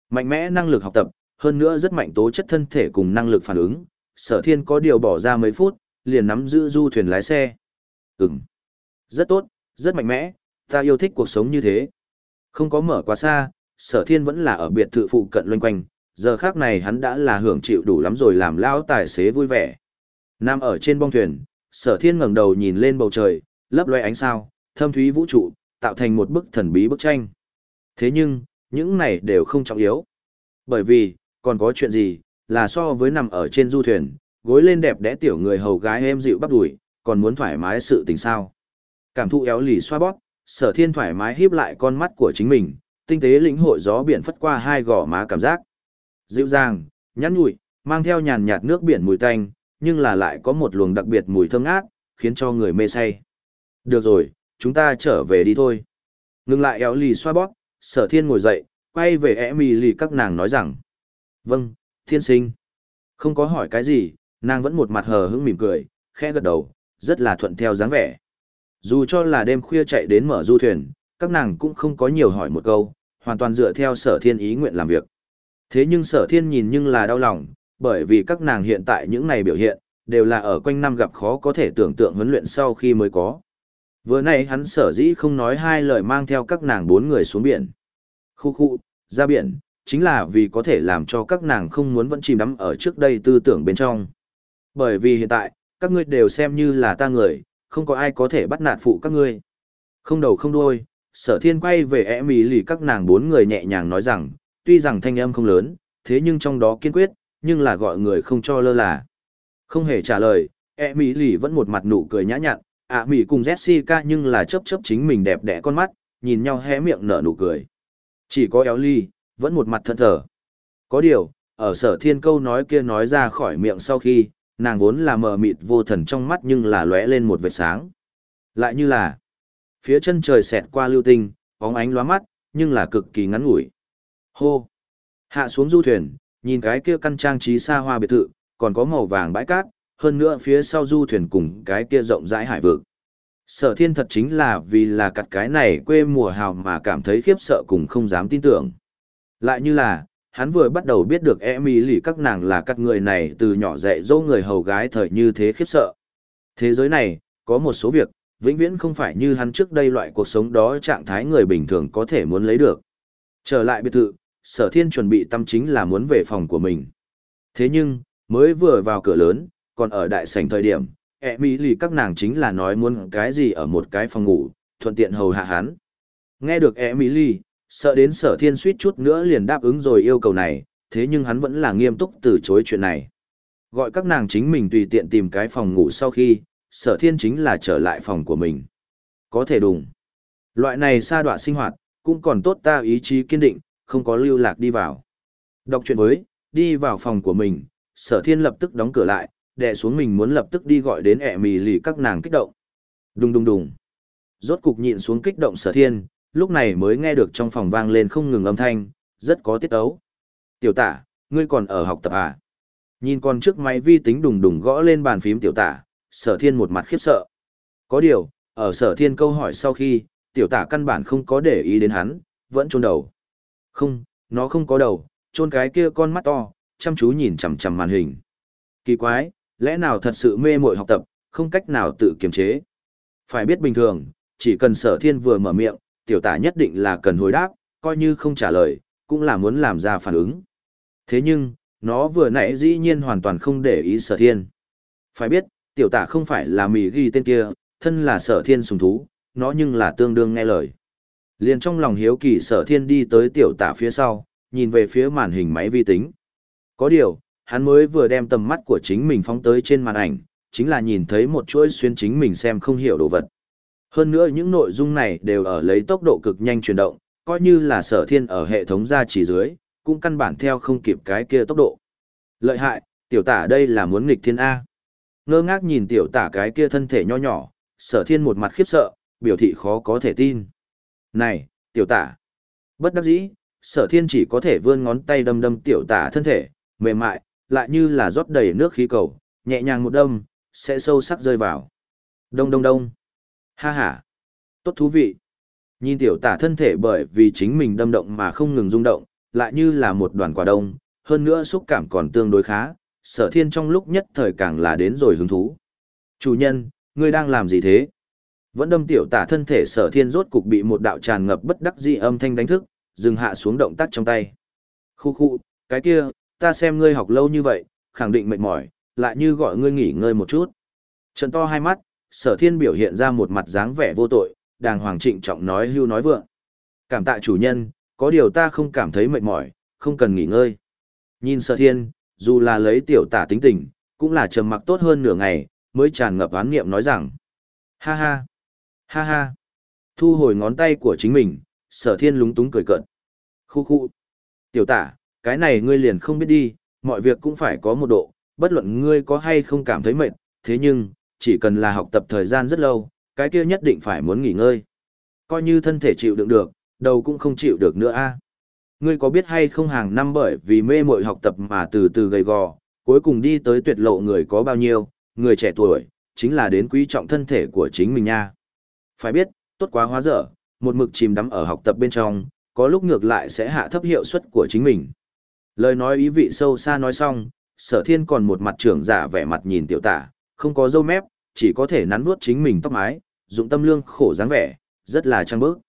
S1: Mạnh mẽ năng lực học tập, hơn nữa rất mạnh tố chất thân thể cùng năng lực phản ứng, sở thiên có điều bỏ ra mấy phút, liền nắm giữ du thuyền lái xe. Ừm, rất tốt, rất mạnh mẽ, ta yêu thích cuộc sống như thế. Không có mở quá xa, sở thiên vẫn là ở biệt thự phụ cận loanh quanh, giờ khác này hắn đã là hưởng chịu đủ lắm rồi làm lao tài xế vui vẻ. Nam ở trên bong thuyền, sở thiên ngẩng đầu nhìn lên bầu trời, lấp loe ánh sao, thâm thúy vũ trụ, tạo thành một bức thần bí bức tranh. Thế nhưng, những này đều không trọng yếu. Bởi vì, còn có chuyện gì, là so với nằm ở trên du thuyền, gối lên đẹp đẽ tiểu người hầu gái êm dịu bắp đùi, còn muốn thoải mái sự tình sao. Cảm thụ éo lì xoa bóp, sở thiên thoải mái híp lại con mắt của chính mình, tinh tế lĩnh hội gió biển phất qua hai gò má cảm giác. Dịu dàng, nhắn nhụi, mang theo nhàn nhạt nước biển mùi tanh, nhưng là lại có một luồng đặc biệt mùi thơm ngát, khiến cho người mê say. Được rồi, chúng ta trở về đi thôi. Ngừng lại éo lì xoa bóp, sở thiên ngồi dậy, quay về ẻ mì lì các nàng nói rằng. Vâng, thiên sinh. Không có hỏi cái gì, nàng vẫn một mặt hờ hững mỉm cười, khẽ gật đầu, rất là thuận theo dáng vẻ. Dù cho là đêm khuya chạy đến mở du thuyền, các nàng cũng không có nhiều hỏi một câu, hoàn toàn dựa theo sở thiên ý nguyện làm việc. Thế nhưng sở thiên nhìn nhưng là đau lòng, bởi vì các nàng hiện tại những này biểu hiện, đều là ở quanh năm gặp khó có thể tưởng tượng huấn luyện sau khi mới có. Vừa nãy hắn sở dĩ không nói hai lời mang theo các nàng bốn người xuống biển. Khu khu, ra biển, chính là vì có thể làm cho các nàng không muốn vẫn chìm đắm ở trước đây tư tưởng bên trong. Bởi vì hiện tại, các ngươi đều xem như là ta người, không có ai có thể bắt nạt phụ các ngươi. Không đầu không đuôi, sở thiên quay về ẻ mì lì các nàng bốn người nhẹ nhàng nói rằng, tuy rằng thanh âm không lớn, thế nhưng trong đó kiên quyết, nhưng là gọi người không cho lơ là. Không hề trả lời, ẻ mì lì vẫn một mặt nụ cười nhã nhặn, ạ à, mì cùng Jessica nhưng là chớp chớp chính mình đẹp đẽ con mắt, nhìn nhau hé miệng nở nụ cười. Chỉ có éo ly, vẫn một mặt thân thở. Có điều, ở sở thiên câu nói kia nói ra khỏi miệng sau khi, nàng vốn là mờ mịt vô thần trong mắt nhưng là lóe lên một vệt sáng. Lại như là, phía chân trời xẹt qua lưu tinh, bóng ánh lóa mắt, nhưng là cực kỳ ngắn ngủi. Hô! Hạ xuống du thuyền, nhìn cái kia căn trang trí xa hoa biệt thự, còn có màu vàng bãi cát, hơn nữa phía sau du thuyền cùng cái kia rộng rãi hải vực. Sở thiên thật chính là vì là cặt cái này quê mùa hào mà cảm thấy khiếp sợ cùng không dám tin tưởng. Lại như là, hắn vừa bắt đầu biết được Emily các nàng là các người này từ nhỏ dạy dỗ người hầu gái thời như thế khiếp sợ. Thế giới này, có một số việc, vĩnh viễn không phải như hắn trước đây loại cuộc sống đó trạng thái người bình thường có thể muốn lấy được. Trở lại biệt thự, sở thiên chuẩn bị tâm chính là muốn về phòng của mình. Thế nhưng, mới vừa vào cửa lớn, còn ở đại sảnh thời điểm, Emily các nàng chính là nói muốn cái gì ở một cái phòng ngủ, thuận tiện hầu hạ hắn. Nghe được Emily, sợ đến sở thiên suýt chút nữa liền đáp ứng rồi yêu cầu này, thế nhưng hắn vẫn là nghiêm túc từ chối chuyện này. Gọi các nàng chính mình tùy tiện tìm cái phòng ngủ sau khi, sở thiên chính là trở lại phòng của mình. Có thể đùng. Loại này xa đoạn sinh hoạt, cũng còn tốt ta ý chí kiên định, không có lưu lạc đi vào. Đọc chuyện với, đi vào phòng của mình, sở thiên lập tức đóng cửa lại, đè xuống mình muốn lập tức đi gọi đến ẹ mì lì các nàng kích động. Đùng đùng đùng. Rốt cục nhịn xuống kích động sở thiên, lúc này mới nghe được trong phòng vang lên không ngừng âm thanh, rất có tiết ấu. Tiểu tả, ngươi còn ở học tập à? Nhìn con trước máy vi tính đùng đùng gõ lên bàn phím tiểu tả, sở thiên một mặt khiếp sợ. Có điều, ở sở thiên câu hỏi sau khi, tiểu tả căn bản không có để ý đến hắn, vẫn trôn đầu. Không, nó không có đầu, trôn cái kia con mắt to, chăm chú nhìn chằm chằm màn hình. Kỳ quái, lẽ nào thật sự mê mội học tập, không cách nào tự kiềm chế. Phải biết bình thường, chỉ cần sở thiên vừa mở miệng, tiểu tả nhất định là cần hồi đáp, coi như không trả lời, cũng là muốn làm ra phản ứng. Thế nhưng, nó vừa nãy dĩ nhiên hoàn toàn không để ý sở thiên. Phải biết, tiểu tả không phải là mì ghi tên kia, thân là sở thiên sùng thú, nó nhưng là tương đương nghe lời. Liền trong lòng hiếu kỳ sở thiên đi tới tiểu tả phía sau, nhìn về phía màn hình máy vi tính. Có điều, hắn mới vừa đem tầm mắt của chính mình phóng tới trên màn ảnh, chính là nhìn thấy một chuỗi xuyên chính mình xem không hiểu đồ vật. Hơn nữa những nội dung này đều ở lấy tốc độ cực nhanh chuyển động, coi như là sở thiên ở hệ thống gia chỉ dưới, cũng căn bản theo không kịp cái kia tốc độ. Lợi hại, tiểu tả đây là muốn nghịch thiên A. Ngơ ngác nhìn tiểu tả cái kia thân thể nho nhỏ, sở thiên một mặt khiếp sợ, biểu thị khó có thể tin. Này, tiểu tả. Bất đắc dĩ, sở thiên chỉ có thể vươn ngón tay đâm đâm tiểu tả thân thể, mềm mại, lại như là rót đầy nước khí cầu, nhẹ nhàng một đâm, sẽ sâu sắc rơi vào. Đông đông đông. Ha ha. Tốt thú vị. Nhìn tiểu tả thân thể bởi vì chính mình đâm động mà không ngừng rung động, lại như là một đoàn quả đông, hơn nữa xúc cảm còn tương đối khá, sở thiên trong lúc nhất thời càng là đến rồi hứng thú. Chủ nhân, ngươi đang làm gì thế? Vẫn đâm tiểu tả thân thể sở thiên rốt cục bị một đạo tràn ngập bất đắc dĩ âm thanh đánh thức, dừng hạ xuống động tác trong tay. Khu khu, cái kia, ta xem ngươi học lâu như vậy, khẳng định mệt mỏi, lại như gọi ngươi nghỉ ngơi một chút. Trận to hai mắt, sở thiên biểu hiện ra một mặt dáng vẻ vô tội, đàng hoàng trịnh trọng nói hưu nói vượng. Cảm tạ chủ nhân, có điều ta không cảm thấy mệt mỏi, không cần nghỉ ngơi. Nhìn sở thiên, dù là lấy tiểu tả tính tình, cũng là trầm mặc tốt hơn nửa ngày, mới tràn ngập án nghiệm nói rằng. Ha ha, ha ha. Thu hồi ngón tay của chính mình, sở thiên lúng túng cười cợt. Khu khu. Tiểu tả, cái này ngươi liền không biết đi, mọi việc cũng phải có một độ, bất luận ngươi có hay không cảm thấy mệt, thế nhưng, chỉ cần là học tập thời gian rất lâu, cái kia nhất định phải muốn nghỉ ngơi. Coi như thân thể chịu đựng được, đầu cũng không chịu được nữa a. Ngươi có biết hay không hàng năm bởi vì mê mội học tập mà từ từ gầy gò, cuối cùng đi tới tuyệt lộ người có bao nhiêu, người trẻ tuổi, chính là đến quý trọng thân thể của chính mình nha. Phải biết, tốt quá hóa dở, một mực chìm đắm ở học tập bên trong, có lúc ngược lại sẽ hạ thấp hiệu suất của chính mình. Lời nói ý vị sâu xa nói xong, sở thiên còn một mặt trưởng giả vẻ mặt nhìn tiểu tả, không có dâu mép, chỉ có thể nắn nuốt chính mình tóc mái, dụng tâm lương khổ dáng vẻ, rất là trăng bước.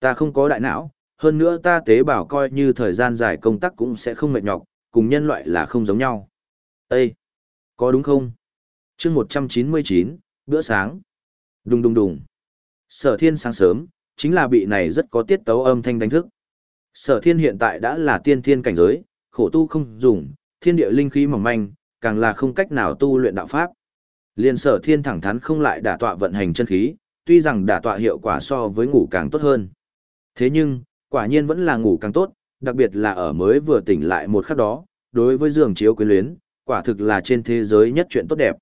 S1: Ta không có đại não, hơn nữa ta tế bào coi như thời gian dài công tác cũng sẽ không mệt nhọc, cùng nhân loại là không giống nhau. Ê! Có đúng không? chương 199, bữa sáng. Đùng đùng đùng. Sở thiên sáng sớm, chính là bị này rất có tiết tấu âm thanh đánh thức. Sở thiên hiện tại đã là tiên thiên cảnh giới, khổ tu không dùng, thiên địa linh khí mỏng manh, càng là không cách nào tu luyện đạo pháp. Liên sở thiên thẳng thắn không lại đả tọa vận hành chân khí, tuy rằng đả tọa hiệu quả so với ngủ càng tốt hơn. Thế nhưng, quả nhiên vẫn là ngủ càng tốt, đặc biệt là ở mới vừa tỉnh lại một khắc đó, đối với giường chiếu quyến luyến, quả thực là trên thế giới nhất chuyện tốt đẹp.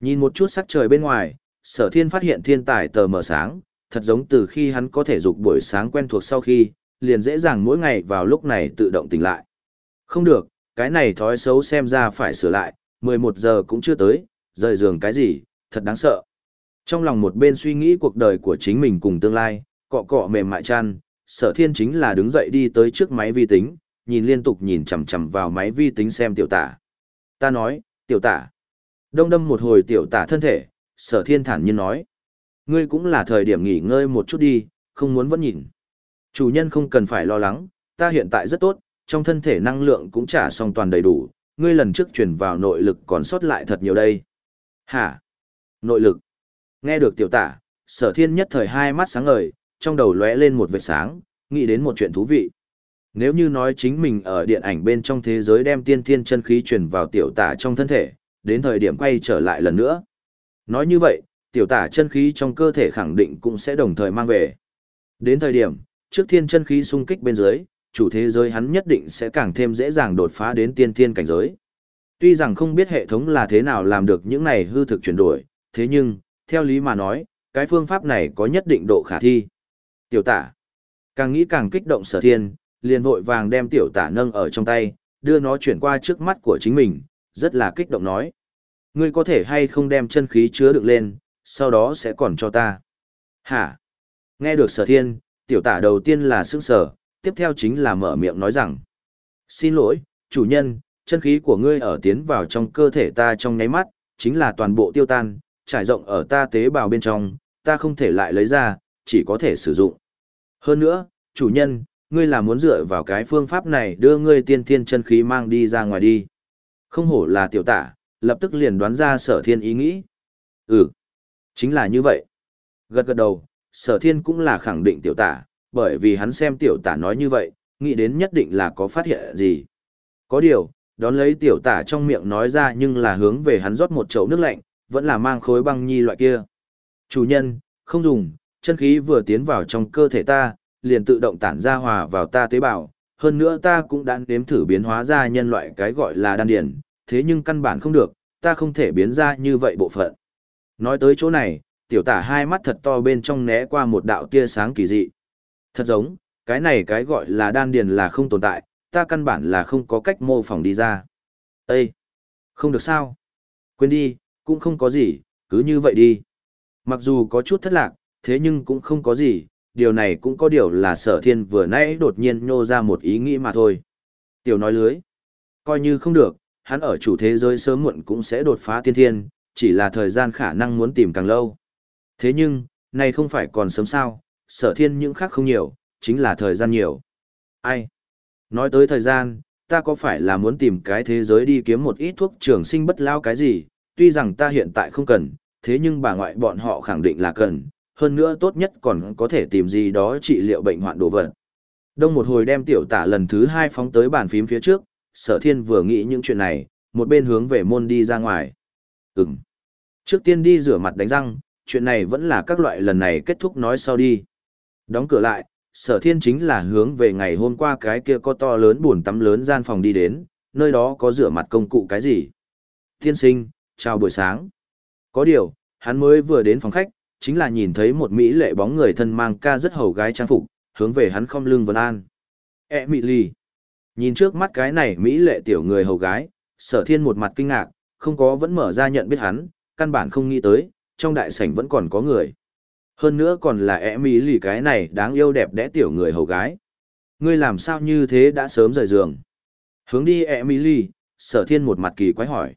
S1: Nhìn một chút sắc trời bên ngoài, sở thiên phát hiện thiên tài tờ mở sáng, thật giống từ khi hắn có thể dục buổi sáng quen thuộc sau khi, liền dễ dàng mỗi ngày vào lúc này tự động tỉnh lại. Không được, cái này thói xấu xem ra phải sửa lại, 11 giờ cũng chưa tới, rời giường cái gì, thật đáng sợ. Trong lòng một bên suy nghĩ cuộc đời của chính mình cùng tương lai, cọ cọ mềm mại chăn, sở thiên chính là đứng dậy đi tới trước máy vi tính, nhìn liên tục nhìn chằm chằm vào máy vi tính xem tiểu tả. Ta nói, tiểu tả. Đông đâm một hồi tiểu tả thân thể, sở thiên thản nhiên nói. Ngươi cũng là thời điểm nghỉ ngơi một chút đi, không muốn vẫn nhìn. Chủ nhân không cần phải lo lắng, ta hiện tại rất tốt, trong thân thể năng lượng cũng trả xong toàn đầy đủ, ngươi lần trước truyền vào nội lực còn sót lại thật nhiều đây. Hả? Nội lực. Nghe được tiểu tả, sở thiên nhất thời hai mắt sáng ngời, trong đầu lóe lên một vệt sáng, nghĩ đến một chuyện thú vị. Nếu như nói chính mình ở điện ảnh bên trong thế giới đem tiên thiên chân khí truyền vào tiểu tả trong thân thể, đến thời điểm quay trở lại lần nữa. Nói như vậy, tiểu tả chân khí trong cơ thể khẳng định cũng sẽ đồng thời mang về. Đến thời điểm, trước thiên chân khí xung kích bên dưới, chủ thế giới hắn nhất định sẽ càng thêm dễ dàng đột phá đến tiên thiên cảnh giới. Tuy rằng không biết hệ thống là thế nào làm được những này hư thực chuyển đổi, thế nhưng, theo lý mà nói, cái phương pháp này có nhất định độ khả thi. Tiểu tả, càng nghĩ càng kích động sở thiên, liền vội vàng đem tiểu tả nâng ở trong tay, đưa nó chuyển qua trước mắt của chính mình, rất là kích động nói. Ngươi có thể hay không đem chân khí chứa được lên, sau đó sẽ còn cho ta. Hả? Nghe được sở thiên, tiểu tả đầu tiên là sững sở, tiếp theo chính là mở miệng nói rằng. Xin lỗi, chủ nhân, chân khí của ngươi ở tiến vào trong cơ thể ta trong nháy mắt, chính là toàn bộ tiêu tan, trải rộng ở ta tế bào bên trong, ta không thể lại lấy ra, chỉ có thể sử dụng. Hơn nữa, chủ nhân, ngươi là muốn dựa vào cái phương pháp này đưa ngươi tiên thiên chân khí mang đi ra ngoài đi. Không hổ là tiểu tả, lập tức liền đoán ra sở thiên ý nghĩ. Ừ, chính là như vậy. Gật gật đầu, sở thiên cũng là khẳng định tiểu tả, bởi vì hắn xem tiểu tả nói như vậy, nghĩ đến nhất định là có phát hiện gì. Có điều, đón lấy tiểu tả trong miệng nói ra nhưng là hướng về hắn rót một chậu nước lạnh, vẫn là mang khối băng nhi loại kia. Chủ nhân, không dùng, chân khí vừa tiến vào trong cơ thể ta, liền tự động tản ra hòa vào ta tế bào. Hơn nữa ta cũng đã nếm thử biến hóa ra nhân loại cái gọi là đan điển, thế nhưng căn bản không được, ta không thể biến ra như vậy bộ phận. Nói tới chỗ này, tiểu tả hai mắt thật to bên trong né qua một đạo tia sáng kỳ dị. Thật giống, cái này cái gọi là đan điền là không tồn tại, ta căn bản là không có cách mô phỏng đi ra. Ê! Không được sao? Quên đi, cũng không có gì, cứ như vậy đi. Mặc dù có chút thất lạc, thế nhưng cũng không có gì, điều này cũng có điều là sở thiên vừa nãy đột nhiên nhô ra một ý nghĩ mà thôi. Tiểu nói lưới. Coi như không được, hắn ở chủ thế giới sớm muộn cũng sẽ đột phá tiên thiên, chỉ là thời gian khả năng muốn tìm càng lâu. Thế nhưng, này không phải còn sớm sao, sở thiên những khác không nhiều, chính là thời gian nhiều. Ai? Nói tới thời gian, ta có phải là muốn tìm cái thế giới đi kiếm một ít thuốc trường sinh bất lao cái gì, tuy rằng ta hiện tại không cần, thế nhưng bà ngoại bọn họ khẳng định là cần, hơn nữa tốt nhất còn có thể tìm gì đó trị liệu bệnh hoạn đồ vật. Đông một hồi đem tiểu tả lần thứ hai phóng tới bàn phím phía trước, sở thiên vừa nghĩ những chuyện này, một bên hướng về môn đi ra ngoài. Ừm. Trước tiên đi rửa mặt đánh răng, chuyện này vẫn là các loại lần này kết thúc nói sau đi. Đóng cửa lại, sở thiên chính là hướng về ngày hôm qua cái kia có to lớn buồn tắm lớn gian phòng đi đến, nơi đó có rửa mặt công cụ cái gì. Thiên sinh, chào buổi sáng. Có điều, hắn mới vừa đến phòng khách, chính là nhìn thấy một mỹ lệ bóng người thân mang ca rất hầu gái trang phục, hướng về hắn không lưng vân an. E mị lì. Nhìn trước mắt cái này mỹ lệ tiểu người hầu gái, sở thiên một mặt kinh ngạc, không có vẫn mở ra nhận biết hắn, căn bản không nghĩ tới, trong đại sảnh vẫn còn có người. Hơn nữa còn là E mỹ lì cái này đáng yêu đẹp đẽ tiểu người hầu gái. Ngươi làm sao như thế đã sớm rời giường. Hướng đi E mỹ lì, sở thiên một mặt kỳ quái hỏi.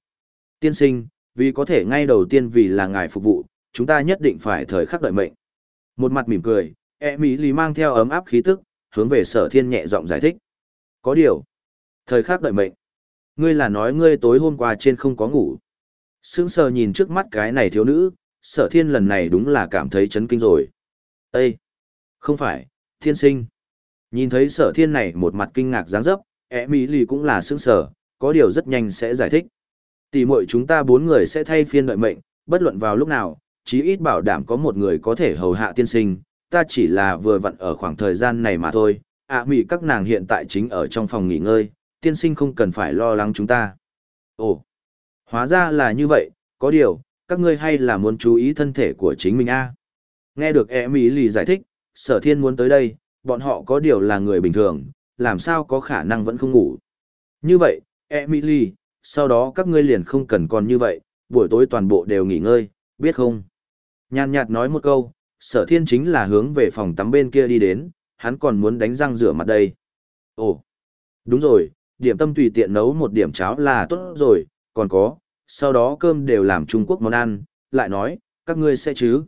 S1: Tiên sinh, vì có thể ngay đầu tiên vì là ngài phục vụ, chúng ta nhất định phải thời khắc đợi mệnh. Một mặt mỉm cười, e mỹ lì mang theo ấm áp khí tức, hướng về sở thiên nhẹ giọng giải thích. Có điều, thời khắc đợi mệnh. Ngươi là nói ngươi tối hôm qua trên không có ngủ. Sững sờ nhìn trước mắt cái này thiếu nữ, sở thiên lần này đúng là cảm thấy chấn kinh rồi. Ê! Không phải, thiên sinh. Nhìn thấy sở thiên này một mặt kinh ngạc dáng dấp, ẹ mỹ lì cũng là sững sờ, có điều rất nhanh sẽ giải thích. Tỷ muội chúng ta bốn người sẽ thay phiên đợi mệnh, bất luận vào lúc nào, chí ít bảo đảm có một người có thể hầu hạ tiên sinh, ta chỉ là vừa vặn ở khoảng thời gian này mà thôi, ạ à, các nàng hiện tại chính ở trong phòng nghỉ ngơi, tiên sinh không cần phải lo lắng chúng ta. Ồ, hóa ra là như vậy, có điều, các ngươi hay là muốn chú ý thân thể của chính mình a Nghe được e mỹ lì giải thích, sở thiên muốn tới đây, bọn họ có điều là người bình thường, làm sao có khả năng vẫn không ngủ. Như vậy, e mỹ lì, sau đó các ngươi liền không cần còn như vậy, buổi tối toàn bộ đều nghỉ ngơi, biết không? Nhàn nhạt nói một câu, sở thiên chính là hướng về phòng tắm bên kia đi đến, hắn còn muốn đánh răng rửa mặt đây. Ồ, đúng rồi, điểm tâm tùy tiện nấu một điểm cháo là tốt rồi, còn có, sau đó cơm đều làm Trung Quốc món ăn, lại nói, các ngươi sẽ chứ.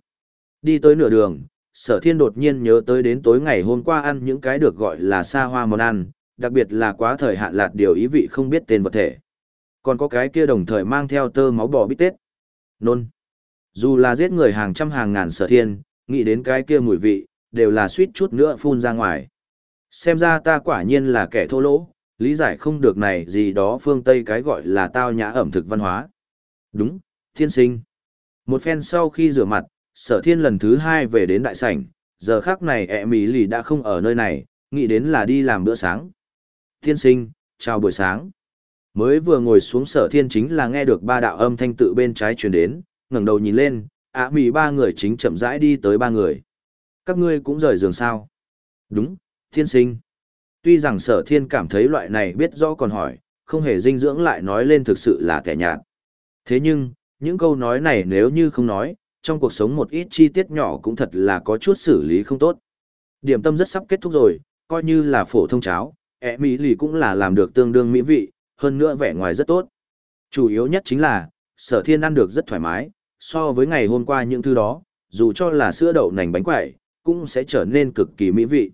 S1: Đi tới nửa đường, sở thiên đột nhiên nhớ tới đến tối ngày hôm qua ăn những cái được gọi là xa hoa món ăn, đặc biệt là quá thời hạn lạt điều ý vị không biết tên vật thể. Còn có cái kia đồng thời mang theo tơ máu bò bít tết. Nôn. Dù là giết người hàng trăm hàng ngàn sở thiên, nghĩ đến cái kia mùi vị, đều là suýt chút nữa phun ra ngoài. Xem ra ta quả nhiên là kẻ thô lỗ, lý giải không được này gì đó phương Tây cái gọi là tao nhã ẩm thực văn hóa. Đúng, thiên sinh. Một phen sau khi rửa mặt, sở thiên lần thứ hai về đến đại sảnh, giờ khác này ẹ mỹ lì đã không ở nơi này, nghĩ đến là đi làm bữa sáng. Thiên sinh, chào buổi sáng. Mới vừa ngồi xuống sở thiên chính là nghe được ba đạo âm thanh tự bên trái truyền đến, ngẩng đầu nhìn lên, ạ mì ba người chính chậm rãi đi tới ba người. Các ngươi cũng rời giường sao? Đúng, thiên sinh. Tuy rằng sở thiên cảm thấy loại này biết rõ còn hỏi, không hề dinh dưỡng lại nói lên thực sự là kẻ nhạt. Thế nhưng, những câu nói này nếu như không nói, trong cuộc sống một ít chi tiết nhỏ cũng thật là có chút xử lý không tốt. Điểm tâm rất sắp kết thúc rồi, coi như là phổ thông cháo, ẹ mỹ lì cũng là làm được tương đương mỹ vị, hơn nữa vẻ ngoài rất tốt. Chủ yếu nhất chính là, sở thiên ăn được rất thoải mái, so với ngày hôm qua những thứ đó, dù cho là sữa đậu nành bánh quẩy, cũng sẽ trở nên cực kỳ mỹ vị.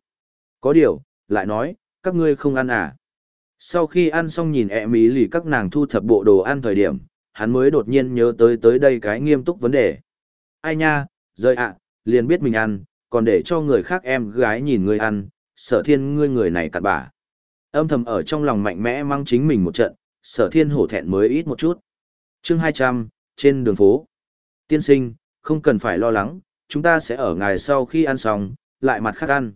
S1: Có điều, lại nói, các ngươi không ăn à. Sau khi ăn xong nhìn ẹ mỹ lì các nàng thu thập bộ đồ ăn thời điểm, hắn mới đột nhiên nhớ tới tới đây cái nghiêm túc vấn đề. Ai nha, rơi ạ, liền biết mình ăn, còn để cho người khác em gái nhìn ngươi ăn, sở thiên ngươi người này cặn bả. Âm thầm ở trong lòng mạnh mẽ mang chính mình một trận, sở thiên hổ thẹn mới ít một chút. chương 200, trên đường phố. Tiên sinh, không cần phải lo lắng, chúng ta sẽ ở ngày sau khi ăn xong, lại mặt khác ăn.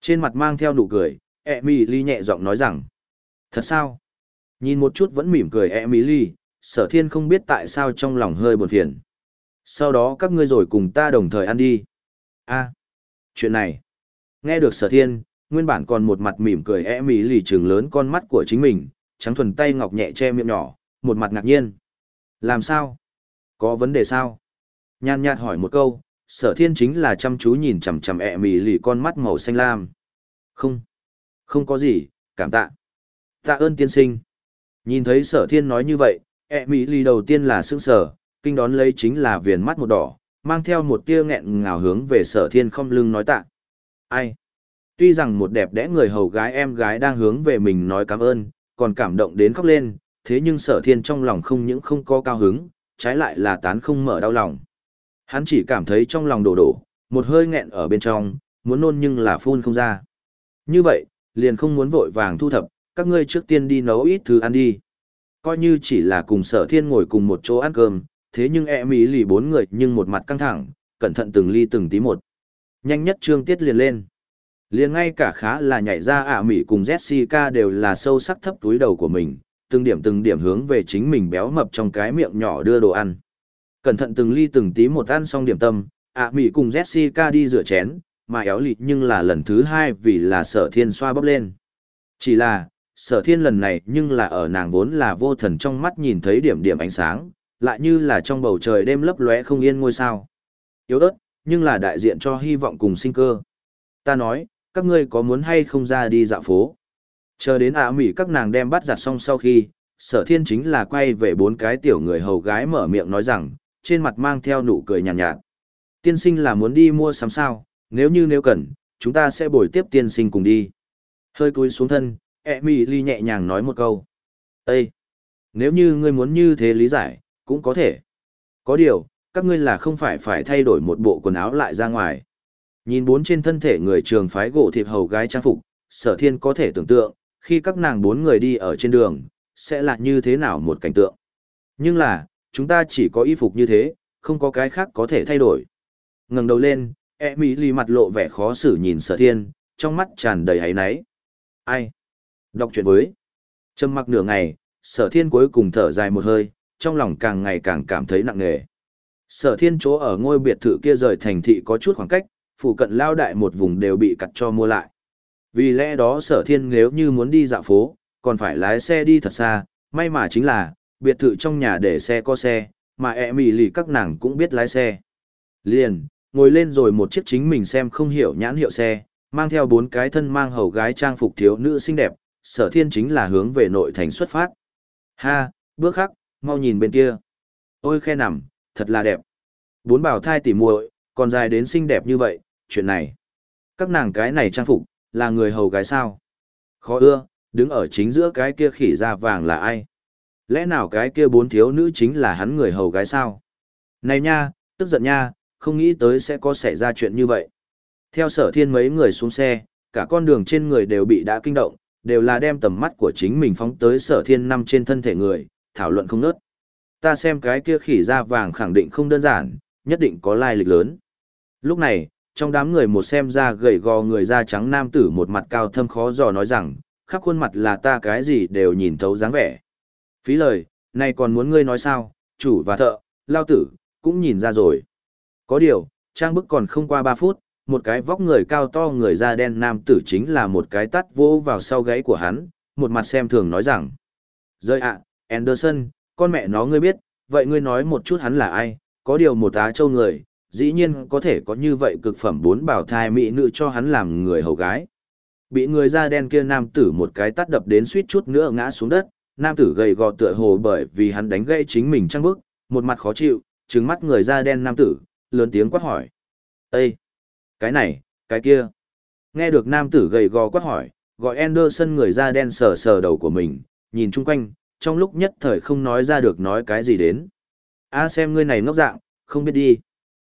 S1: Trên mặt mang theo nụ cười, Emily nhẹ giọng nói rằng. Thật sao? Nhìn một chút vẫn mỉm cười Emily, sở thiên không biết tại sao trong lòng hơi buồn phiền. Sau đó các ngươi rồi cùng ta đồng thời ăn đi. a chuyện này. Nghe được sở thiên, nguyên bản còn một mặt mỉm cười e mỹ lì trường lớn con mắt của chính mình, trắng thuần tay ngọc nhẹ che miệng nhỏ, một mặt ngạc nhiên. Làm sao? Có vấn đề sao? Nhàn nhạt hỏi một câu, sở thiên chính là chăm chú nhìn chằm chằm e mỹ lì con mắt màu xanh lam. Không. Không có gì, cảm tạ. Tạ ơn tiên sinh. Nhìn thấy sở thiên nói như vậy, e mỹ lì đầu tiên là sững sở, kinh đón lấy chính là viền mắt một đỏ, mang theo một tia nghẹn ngào hướng về sở thiên không lưng nói tạ. Ai? Tuy rằng một đẹp đẽ người hầu gái em gái đang hướng về mình nói cảm ơn, còn cảm động đến khóc lên, thế nhưng sở thiên trong lòng không những không có cao hứng, trái lại là tán không mở đau lòng. Hắn chỉ cảm thấy trong lòng đổ đổ, một hơi nghẹn ở bên trong, muốn nôn nhưng là phun không ra. Như vậy, liền không muốn vội vàng thu thập, các ngươi trước tiên đi nấu ít thứ ăn đi. Coi như chỉ là cùng sở thiên ngồi cùng một chỗ ăn cơm, thế nhưng e mỹ lì bốn người nhưng một mặt căng thẳng, cẩn thận từng ly từng tí một. Nhanh nhất trương tiết liền lên. Liền ngay cả khá là nhảy ra ả mỹ cùng Jessica đều là sâu sắc thấp túi đầu của mình, từng điểm từng điểm hướng về chính mình béo mập trong cái miệng nhỏ đưa đồ ăn. Cẩn thận từng ly từng tí một ăn xong điểm tâm, ả mỹ cùng Jessica đi rửa chén, mà éo lịt nhưng là lần thứ hai vì là sở thiên xoa bóp lên. Chỉ là, sở thiên lần này nhưng là ở nàng vốn là vô thần trong mắt nhìn thấy điểm điểm ánh sáng, lại như là trong bầu trời đêm lấp lóe không yên ngôi sao. Yếu ớt, nhưng là đại diện cho hy vọng cùng sinh cơ. Ta nói, các ngươi có muốn hay không ra đi dạo phố? Chờ đến ả mỉ các nàng đem bắt giặt xong sau khi, sở thiên chính là quay về bốn cái tiểu người hầu gái mở miệng nói rằng, trên mặt mang theo nụ cười nhàn nhạt, nhạt. Tiên sinh là muốn đi mua sắm sao, nếu như nếu cần, chúng ta sẽ bồi tiếp tiên sinh cùng đi. Hơi cúi xuống thân, Emily nhẹ nhàng nói một câu. Ê! Nếu như ngươi muốn như thế lý giải, cũng có thể. Có điều, các ngươi là không phải phải thay đổi một bộ quần áo lại ra ngoài. Nhìn bốn trên thân thể người trường phái gỗ thịt hầu gái trang phục, sở thiên có thể tưởng tượng, khi các nàng bốn người đi ở trên đường, sẽ là như thế nào một cảnh tượng. Nhưng là, chúng ta chỉ có y phục như thế, không có cái khác có thể thay đổi. ngẩng đầu lên, e mỹ lì mặt lộ vẻ khó xử nhìn sở thiên, trong mắt tràn đầy hấy náy. Ai? Đọc chuyện với. Trầm mặc nửa ngày, sở thiên cuối cùng thở dài một hơi, trong lòng càng ngày càng cảm thấy nặng nề. Sở thiên chỗ ở ngôi biệt thự kia rời thành thị có chút khoảng cách, phụ cận lao đại một vùng đều bị cặt cho mua lại. Vì lẽ đó sở thiên nếu như muốn đi dạo phố, còn phải lái xe đi thật xa, may mà chính là, biệt thự trong nhà để xe có xe, mà ẹ mì lì các nàng cũng biết lái xe. Liền, ngồi lên rồi một chiếc chính mình xem không hiểu nhãn hiệu xe, mang theo bốn cái thân mang hầu gái trang phục thiếu nữ xinh đẹp, sở thiên chính là hướng về nội thành xuất phát. Ha, bước khắc, mau nhìn bên kia. Ôi khe nằm, thật là đẹp. Bốn bảo thai tỉ muội, còn dài đến xinh đẹp như vậy, chuyện này. Các nàng cái này trang phục, là người hầu gái sao? Khó ưa, đứng ở chính giữa cái kia khỉ da vàng là ai? Lẽ nào cái kia bốn thiếu nữ chính là hắn người hầu gái sao? Này nha, tức giận nha, không nghĩ tới sẽ có xảy ra chuyện như vậy. Theo sở thiên mấy người xuống xe, cả con đường trên người đều bị đã kinh động, đều là đem tầm mắt của chính mình phóng tới sở thiên năm trên thân thể người, thảo luận không nớt. Ta xem cái kia khỉ da vàng khẳng định không đơn giản, nhất định có lai lịch lớn. Lúc này, trong đám người một xem ra gầy gò người da trắng nam tử một mặt cao thâm khó dò nói rằng, khắp khuôn mặt là ta cái gì đều nhìn thấu dáng vẻ. Phí lời, này còn muốn ngươi nói sao, chủ và thợ, lao tử, cũng nhìn ra rồi. Có điều, trang bức còn không qua 3 phút, một cái vóc người cao to người da đen nam tử chính là một cái tắt vỗ vào sau gáy của hắn, một mặt xem thường nói rằng. Rơi ạ, Anderson, con mẹ nó ngươi biết, vậy ngươi nói một chút hắn là ai, có điều một á châu người, dĩ nhiên có thể có như vậy cực phẩm bốn bảo thai mỹ nữ cho hắn làm người hầu gái. Bị người da đen kia nam tử một cái tắt đập đến suýt chút nữa ngã xuống đất, nam tử gầy gò tựa hồ bởi vì hắn đánh gãy chính mình trăng bức, một mặt khó chịu, trừng mắt người da đen nam tử, lớn tiếng quát hỏi. Ê! Cái này, cái kia. Nghe được nam tử gầy gò quát hỏi, gọi Anderson người da đen sờ sờ đầu của mình, nhìn chung quanh, trong lúc nhất thời không nói ra được nói cái gì đến. A xem ngươi này ngốc dạng, không biết đi.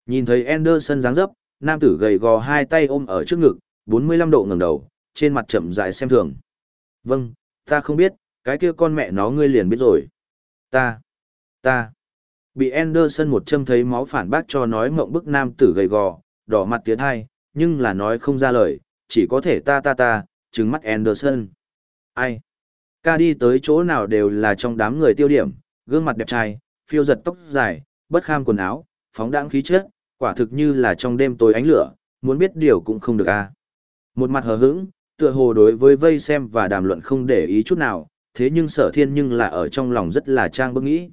S1: Nhìn thấy Anderson dáng dấp, nam tử gầy gò hai tay ôm ở trước ngực, 45 độ ngẩng đầu, trên mặt chậm rãi xem thường. Vâng, ta không biết, cái kia con mẹ nó ngươi liền biết rồi. Ta, ta. Bị Anderson một châm thấy máu phản bác cho nói mộng bức nam tử gầy gò, đỏ mặt tiến hai, nhưng là nói không ra lời, chỉ có thể ta ta ta, trừng mắt Anderson. Ai? Ca đi tới chỗ nào đều là trong đám người tiêu điểm, gương mặt đẹp trai, phiêu giật tóc dài, bất kham quần áo, phóng đãng khí chất, quả thực như là trong đêm tối ánh lửa, muốn biết điều cũng không được a. Một mặt hờ hững, tựa hồ đối với vây xem và đàm luận không để ý chút nào, thế nhưng sở thiên nhưng là ở trong lòng rất là trang bức nghĩ.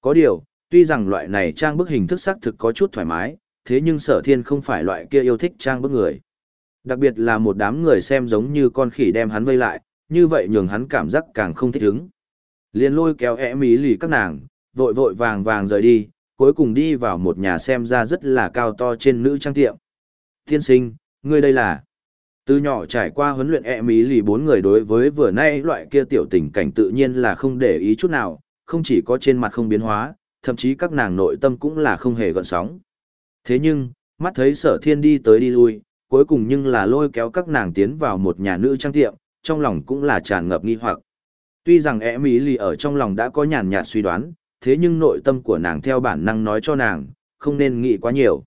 S1: Có điều, tuy rằng loại này trang bức hình thức xác thực có chút thoải mái, thế nhưng sở thiên không phải loại kia yêu thích trang bức người. Đặc biệt là một đám người xem giống như con khỉ đem hắn vây lại, như vậy nhường hắn cảm giác càng không thích ứng. Liên lôi kéo ẻ mỹ lì các nàng, vội vội vàng vàng rời đi, cuối cùng đi vào một nhà xem ra rất là cao to trên nữ trang tiệm. Tiên sinh, ngươi đây là... Từ nhỏ trải qua huấn luyện e mỹ lì bốn người đối với vừa nay loại kia tiểu tình cảnh tự nhiên là không để ý chút nào, không chỉ có trên mặt không biến hóa, thậm chí các nàng nội tâm cũng là không hề gợn sóng. Thế nhưng, mắt thấy sở thiên đi tới đi lui, cuối cùng nhưng là lôi kéo các nàng tiến vào một nhà nữ trang tiệm, trong lòng cũng là tràn ngập nghi hoặc. Tuy rằng ẻ mỹ lì ở trong lòng đã có nhàn nhạt suy đoán, thế nhưng nội tâm của nàng theo bản năng nói cho nàng, không nên nghĩ quá nhiều.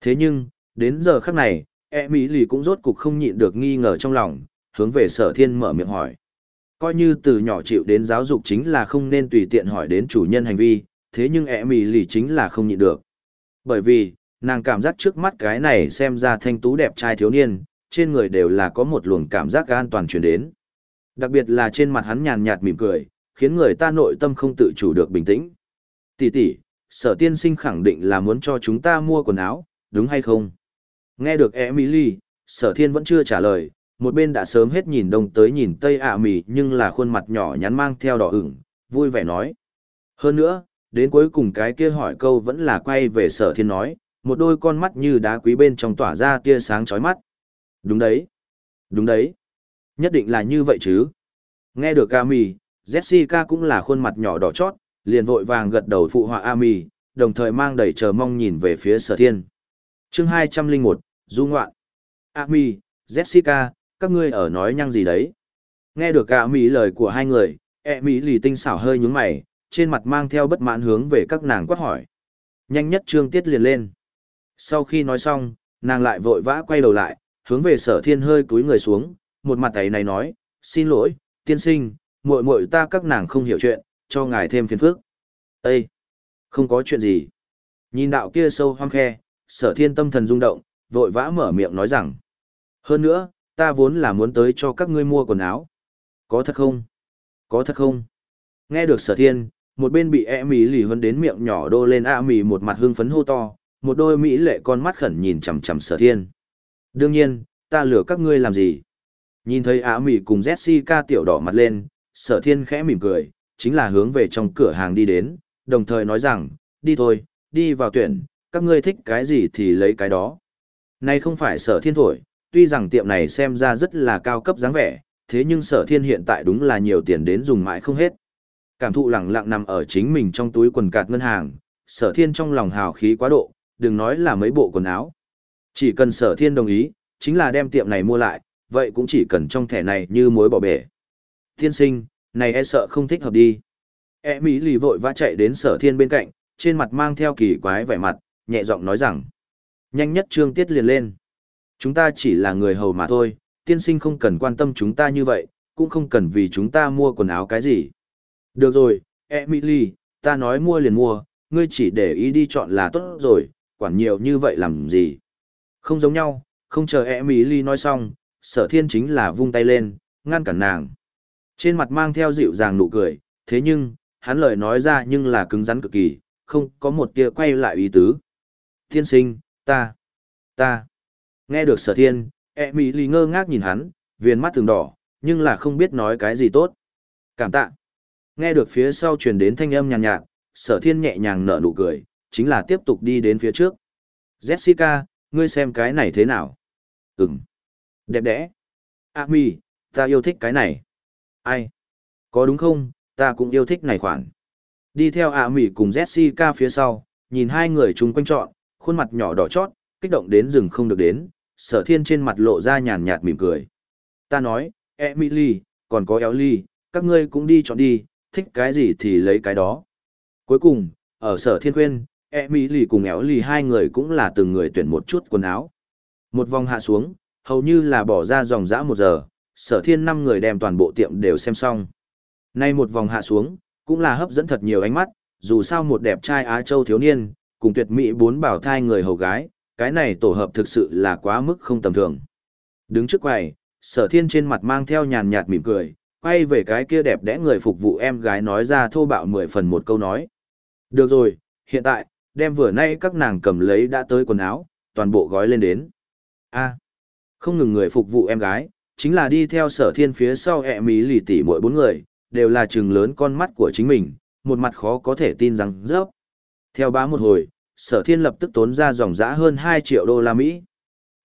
S1: Thế nhưng, đến giờ khắc này, ẻ mỹ lì cũng rốt cục không nhịn được nghi ngờ trong lòng, hướng về sở thiên mở miệng hỏi. Coi như từ nhỏ chịu đến giáo dục chính là không nên tùy tiện hỏi đến chủ nhân hành vi, thế nhưng ẻ mỹ lì chính là không nhịn được. Bởi vì, nàng cảm giác trước mắt cái này xem ra thanh tú đẹp trai thiếu niên, trên người đều là có một luồng cảm giác an toàn truyền đến. Đặc biệt là trên mặt hắn nhàn nhạt mỉm cười, khiến người ta nội tâm không tự chủ được bình tĩnh. Tỷ tỷ, sở tiên sinh khẳng định là muốn cho chúng ta mua quần áo, đúng hay không? Nghe được Emily, sở thiên vẫn chưa trả lời, một bên đã sớm hết nhìn đông tới nhìn tây ạ mì nhưng là khuôn mặt nhỏ nhắn mang theo đỏ ửng, vui vẻ nói. Hơn nữa, đến cuối cùng cái kia hỏi câu vẫn là quay về sở thiên nói, một đôi con mắt như đá quý bên trong tỏa ra tia sáng chói mắt. Đúng đấy. Đúng đấy. Nhất định là như vậy chứ. Nghe được Ami, Jessica cũng là khuôn mặt nhỏ đỏ chót, liền vội vàng gật đầu phụ họa Ami, đồng thời mang đầy chờ mong nhìn về phía sở thiên. chương 201, Du Ngoạn. Ami, Jessica, các ngươi ở nói nhăng gì đấy? Nghe được Ami lời của hai người, e mỹ lì tinh xảo hơi nhúng mày, trên mặt mang theo bất mãn hướng về các nàng quát hỏi. Nhanh nhất trương tiết liền lên. Sau khi nói xong, nàng lại vội vã quay đầu lại, hướng về sở thiên hơi cúi người xuống, một mặt ấy này nói, xin lỗi, tiên sinh, muội muội ta các nàng không hiểu chuyện, cho ngài thêm phiền phức. Ê! Không có chuyện gì. Nhìn đạo kia sâu hoang khe, sở thiên tâm thần rung động, vội vã mở miệng nói rằng. Hơn nữa, ta vốn là muốn tới cho các ngươi mua quần áo. Có thật không? Có thật không? Nghe được sở thiên, một bên bị e mì lì hơn đến miệng nhỏ đô lên a mì một mặt hưng phấn hô to, một đôi mỹ lệ con mắt khẩn nhìn chằm chằm sở thiên. Đương nhiên, ta lừa các ngươi làm gì? Nhìn thấy Á Mỹ cùng Jessica tiểu đỏ mặt lên, sở thiên khẽ mỉm cười, chính là hướng về trong cửa hàng đi đến, đồng thời nói rằng, đi thôi, đi vào tuyển, các ngươi thích cái gì thì lấy cái đó. nay không phải sở thiên thổi, tuy rằng tiệm này xem ra rất là cao cấp dáng vẻ, thế nhưng sở thiên hiện tại đúng là nhiều tiền đến dùng mãi không hết. Cảm thụ lẳng lặng nằm ở chính mình trong túi quần cạt ngân hàng, sở thiên trong lòng hào khí quá độ, đừng nói là mấy bộ quần áo. Chỉ cần sở thiên đồng ý, chính là đem tiệm này mua lại, vậy cũng chỉ cần trong thẻ này như mối bỏ bể. Thiên sinh, này e sợ không thích hợp đi. E Mỹ lì vội vã chạy đến sở thiên bên cạnh, trên mặt mang theo kỳ quái vẻ mặt, nhẹ giọng nói rằng. Nhanh nhất trương tiết liền lên. Chúng ta chỉ là người hầu mà thôi, tiên sinh không cần quan tâm chúng ta như vậy, cũng không cần vì chúng ta mua quần áo cái gì. Được rồi, Emily, ta nói mua liền mua, ngươi chỉ để ý đi chọn là tốt rồi, quản nhiều như vậy làm gì. Không giống nhau, không chờ Emily nói xong, sở thiên chính là vung tay lên, ngăn cản nàng. Trên mặt mang theo dịu dàng nụ cười, thế nhưng, hắn lời nói ra nhưng là cứng rắn cực kỳ, không có một tia quay lại ý tứ. Thiên sinh, ta, ta. Nghe được sở thiên, Emily ngơ ngác nhìn hắn, viền mắt từng đỏ, nhưng là không biết nói cái gì tốt. Cảm tạ. Nghe được phía sau truyền đến thanh âm nhàn nhạt, nhạt, sở thiên nhẹ nhàng nở nụ cười, chính là tiếp tục đi đến phía trước. Jessica, ngươi xem cái này thế nào? Ừm. Đẹp đẽ. À mi, ta yêu thích cái này. Ai? Có đúng không, ta cũng yêu thích này khoản. Đi theo ạ à mỉ cùng Jessica phía sau, nhìn hai người chung quanh trọn, khuôn mặt nhỏ đỏ chót, kích động đến rừng không được đến, sở thiên trên mặt lộ ra nhàn nhạt mỉm cười. Ta nói, Emily, còn có Ellie, các ngươi cũng đi chọn đi, thích cái gì thì lấy cái đó. Cuối cùng, ở sở thiên khuyên, E Tệ mỹ lì cùng Ellie hai người cũng là từng người tuyển một chút quần áo. Một vòng hạ xuống, hầu như là bỏ ra dòng dã một giờ, sở thiên năm người đem toàn bộ tiệm đều xem xong. Nay một vòng hạ xuống, cũng là hấp dẫn thật nhiều ánh mắt, dù sao một đẹp trai Á Châu thiếu niên, cùng tuyệt mỹ bốn bảo thai người hầu gái, cái này tổ hợp thực sự là quá mức không tầm thường. Đứng trước quầy, sở thiên trên mặt mang theo nhàn nhạt mỉm cười, quay về cái kia đẹp đẽ người phục vụ em gái nói ra thô bạo mười phần một câu nói. Được rồi, hiện tại, đem vừa nay các nàng cầm lấy đã tới quần áo, toàn bộ gói lên đến. a không ngừng người phục vụ em gái, chính là đi theo sở thiên phía sau ẹ mỹ lì tỉ mỗi bốn người, đều là trừng lớn con mắt của chính mình, một mặt khó có thể tin rằng rớp. Theo bá một hồi, sở thiên lập tức tốn ra dòng giã hơn 2 triệu đô la Mỹ.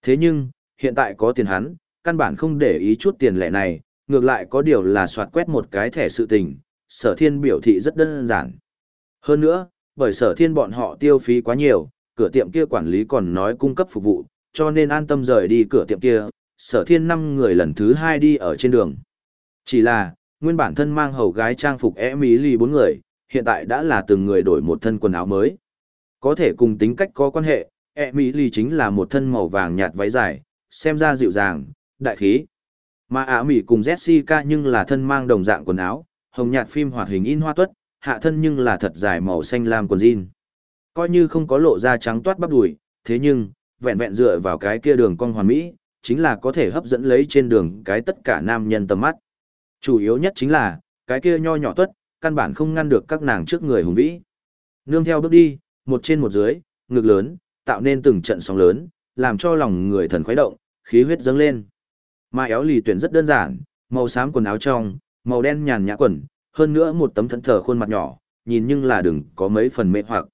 S1: Thế nhưng, hiện tại có tiền hắn, căn bản không để ý chút tiền lẻ này, ngược lại có điều là soạt quét một cái thẻ sự tình, sở thiên biểu thị rất đơn giản. Hơn nữa, bởi sở thiên bọn họ tiêu phí quá nhiều, cửa tiệm kia quản lý còn nói cung cấp phục vụ, cho nên an tâm rời đi cửa tiệm kia, sở thiên năm người lần thứ hai đi ở trên đường. Chỉ là, nguyên bản thân mang hầu gái trang phục e mỹ lì bốn người, hiện tại đã là từng người đổi một thân quần áo mới. Có thể cùng tính cách có quan hệ, e mỹ lì chính là một thân màu vàng nhạt váy dài, xem ra dịu dàng, đại khí. Mà ả mỹ cùng Jessica nhưng là thân mang đồng dạng quần áo, hồng nhạt phim hoạt hình in hoa tuất, hạ thân nhưng là thật dài màu xanh lam quần jean. Coi như không có lộ ra trắng toát bắp đùi, thế nhưng, vẹn vẹn dựa vào cái kia đường cong hoàn mỹ, chính là có thể hấp dẫn lấy trên đường cái tất cả nam nhân tầm mắt. Chủ yếu nhất chính là, cái kia nho nhỏ tuất, căn bản không ngăn được các nàng trước người hùng vĩ. Nương theo bước đi, một trên một dưới, ngực lớn, tạo nên từng trận sóng lớn, làm cho lòng người thần khuấy động, khí huyết dâng lên. Mà éo lì tuyển rất đơn giản, màu xám quần áo trong, màu đen nhàn nhã quần, hơn nữa một tấm thẫn thờ khuôn mặt nhỏ, nhìn nhưng là đừng có mấy phần mê hoặc.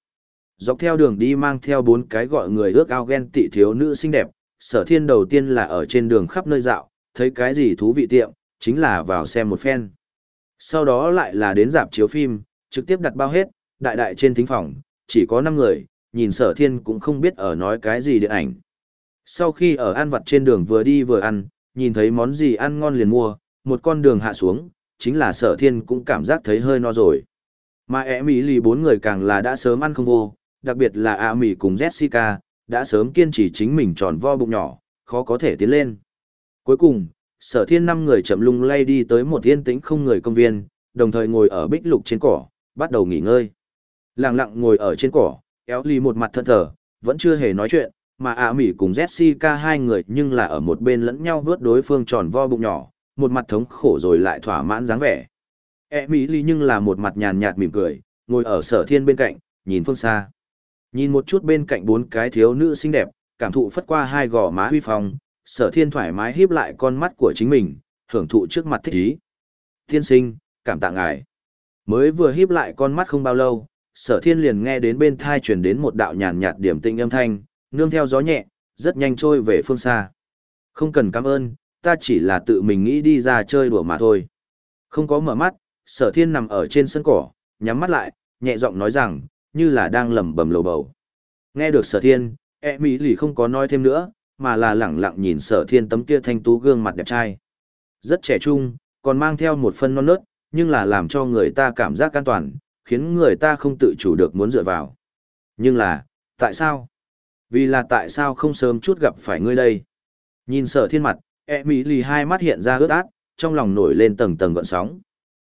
S1: Dọc theo đường đi mang theo bốn cái gọi người ước ao ghen tị thiếu nữ xinh đẹp, sở thiên đầu tiên là ở trên đường khắp nơi dạo, thấy cái gì thú vị tiệm, chính là vào xem một phen. Sau đó lại là đến dạp chiếu phim, trực tiếp đặt bao hết, đại đại trên thính phòng, chỉ có 5 người, nhìn sở thiên cũng không biết ở nói cái gì điện ảnh. Sau khi ở ăn vặt trên đường vừa đi vừa ăn, nhìn thấy món gì ăn ngon liền mua, một con đường hạ xuống, chính là sở thiên cũng cảm giác thấy hơi no rồi. Mà ẻ mỹ lì bốn người càng là đã sớm ăn không vô, đặc biệt là A mỹ cùng Jessica, đã sớm kiên trì chính mình tròn vo bụng nhỏ, khó có thể tiến lên. Cuối cùng, sở thiên năm người chậm lung lay đi tới một yên tĩnh không người công viên, đồng thời ngồi ở bích lục trên cỏ, bắt đầu nghỉ ngơi. Lặng lặng ngồi ở trên cỏ, éo lì một mặt thân thở, vẫn chưa hề nói chuyện, mà A mỹ cùng Jessica hai người nhưng là ở một bên lẫn nhau vớt đối phương tròn vo bụng nhỏ, một mặt thống khổ rồi lại thỏa mãn dáng vẻ. E mỹ ly nhưng là một mặt nhàn nhạt mỉm cười, ngồi ở sở thiên bên cạnh, nhìn phương xa. Nhìn một chút bên cạnh bốn cái thiếu nữ xinh đẹp, cảm thụ phất qua hai gò má huy phong, sở thiên thoải mái híp lại con mắt của chính mình, hưởng thụ trước mặt thích ý. Thiên sinh, cảm tạ ngài. Mới vừa híp lại con mắt không bao lâu, sở thiên liền nghe đến bên thai truyền đến một đạo nhàn nhạt điểm tinh âm thanh, nương theo gió nhẹ, rất nhanh trôi về phương xa. Không cần cảm ơn, ta chỉ là tự mình nghĩ đi ra chơi đùa mà thôi. Không có mở mắt, sở thiên nằm ở trên sân cỏ, nhắm mắt lại, nhẹ giọng nói rằng, như là đang lẩm bẩm lầu bầu. Nghe được sở thiên, e mỹ lì không có nói thêm nữa, mà là lẳng lặng nhìn sở thiên tấm kia thanh tú gương mặt đẹp trai. Rất trẻ trung, còn mang theo một phân non nớt, nhưng là làm cho người ta cảm giác an toàn, khiến người ta không tự chủ được muốn dựa vào. Nhưng là, tại sao? Vì là tại sao không sớm chút gặp phải ngươi đây? Nhìn sở thiên mặt, e mỹ lì hai mắt hiện ra ướt át, trong lòng nổi lên tầng tầng gợn sóng.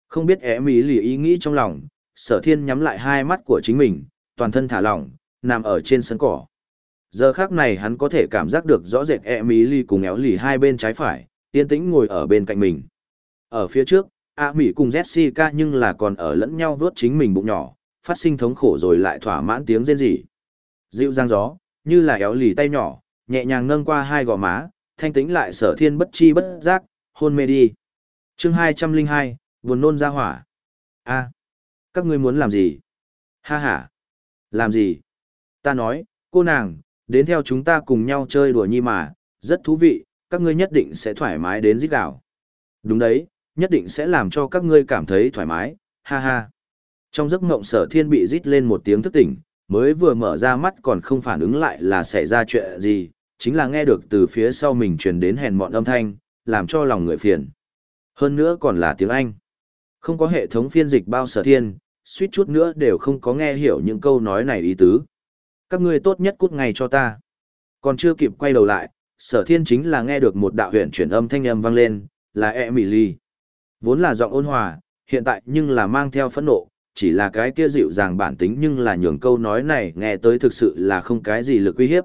S1: Không biết e mỹ lì ý nghĩ trong lòng, sở thiên nhắm lại hai mắt của chính mình, toàn thân thả lỏng, nằm ở trên sân cỏ. Giờ khác này hắn có thể cảm giác được rõ rệt e mỹ lì cùng éo lì hai bên trái phải, yên tĩnh ngồi ở bên cạnh mình. Ở phía trước, A Mỹ cùng Jessica nhưng là còn ở lẫn nhau vớt chính mình bụng nhỏ, phát sinh thống khổ rồi lại thỏa mãn tiếng rên rỉ. Dịu dang gió, như là éo lì tay nhỏ, nhẹ nhàng nâng qua hai gò má, thanh tĩnh lại sở thiên bất chi bất giác, hôn mê đi. chương hai trăm linh hai buồn nôn ra hỏa. a các ngươi muốn làm gì? Ha ha. Làm gì? Ta nói, cô nàng, đến theo chúng ta cùng nhau chơi đùa nhi mà, rất thú vị, các ngươi nhất định sẽ thoải mái đến giết đảo. Đúng đấy, nhất định sẽ làm cho các ngươi cảm thấy thoải mái, ha ha. Trong giấc mộng sở thiên bị rít lên một tiếng thức tỉnh, mới vừa mở ra mắt còn không phản ứng lại là xảy ra chuyện gì, chính là nghe được từ phía sau mình truyền đến hèn mọn âm thanh, làm cho lòng người phiền. Hơn nữa còn là tiếng Anh. Không có hệ thống phiên dịch bao sở thiên, suýt chút nữa đều không có nghe hiểu những câu nói này ý tứ. Các ngươi tốt nhất cút ngay cho ta. Còn chưa kịp quay đầu lại, sở thiên chính là nghe được một đạo huyện chuyển âm thanh âm vang lên, là Emily. Vốn là giọng ôn hòa, hiện tại nhưng là mang theo phẫn nộ, chỉ là cái kia dịu dàng bản tính nhưng là nhường câu nói này nghe tới thực sự là không cái gì lực uy hiếp.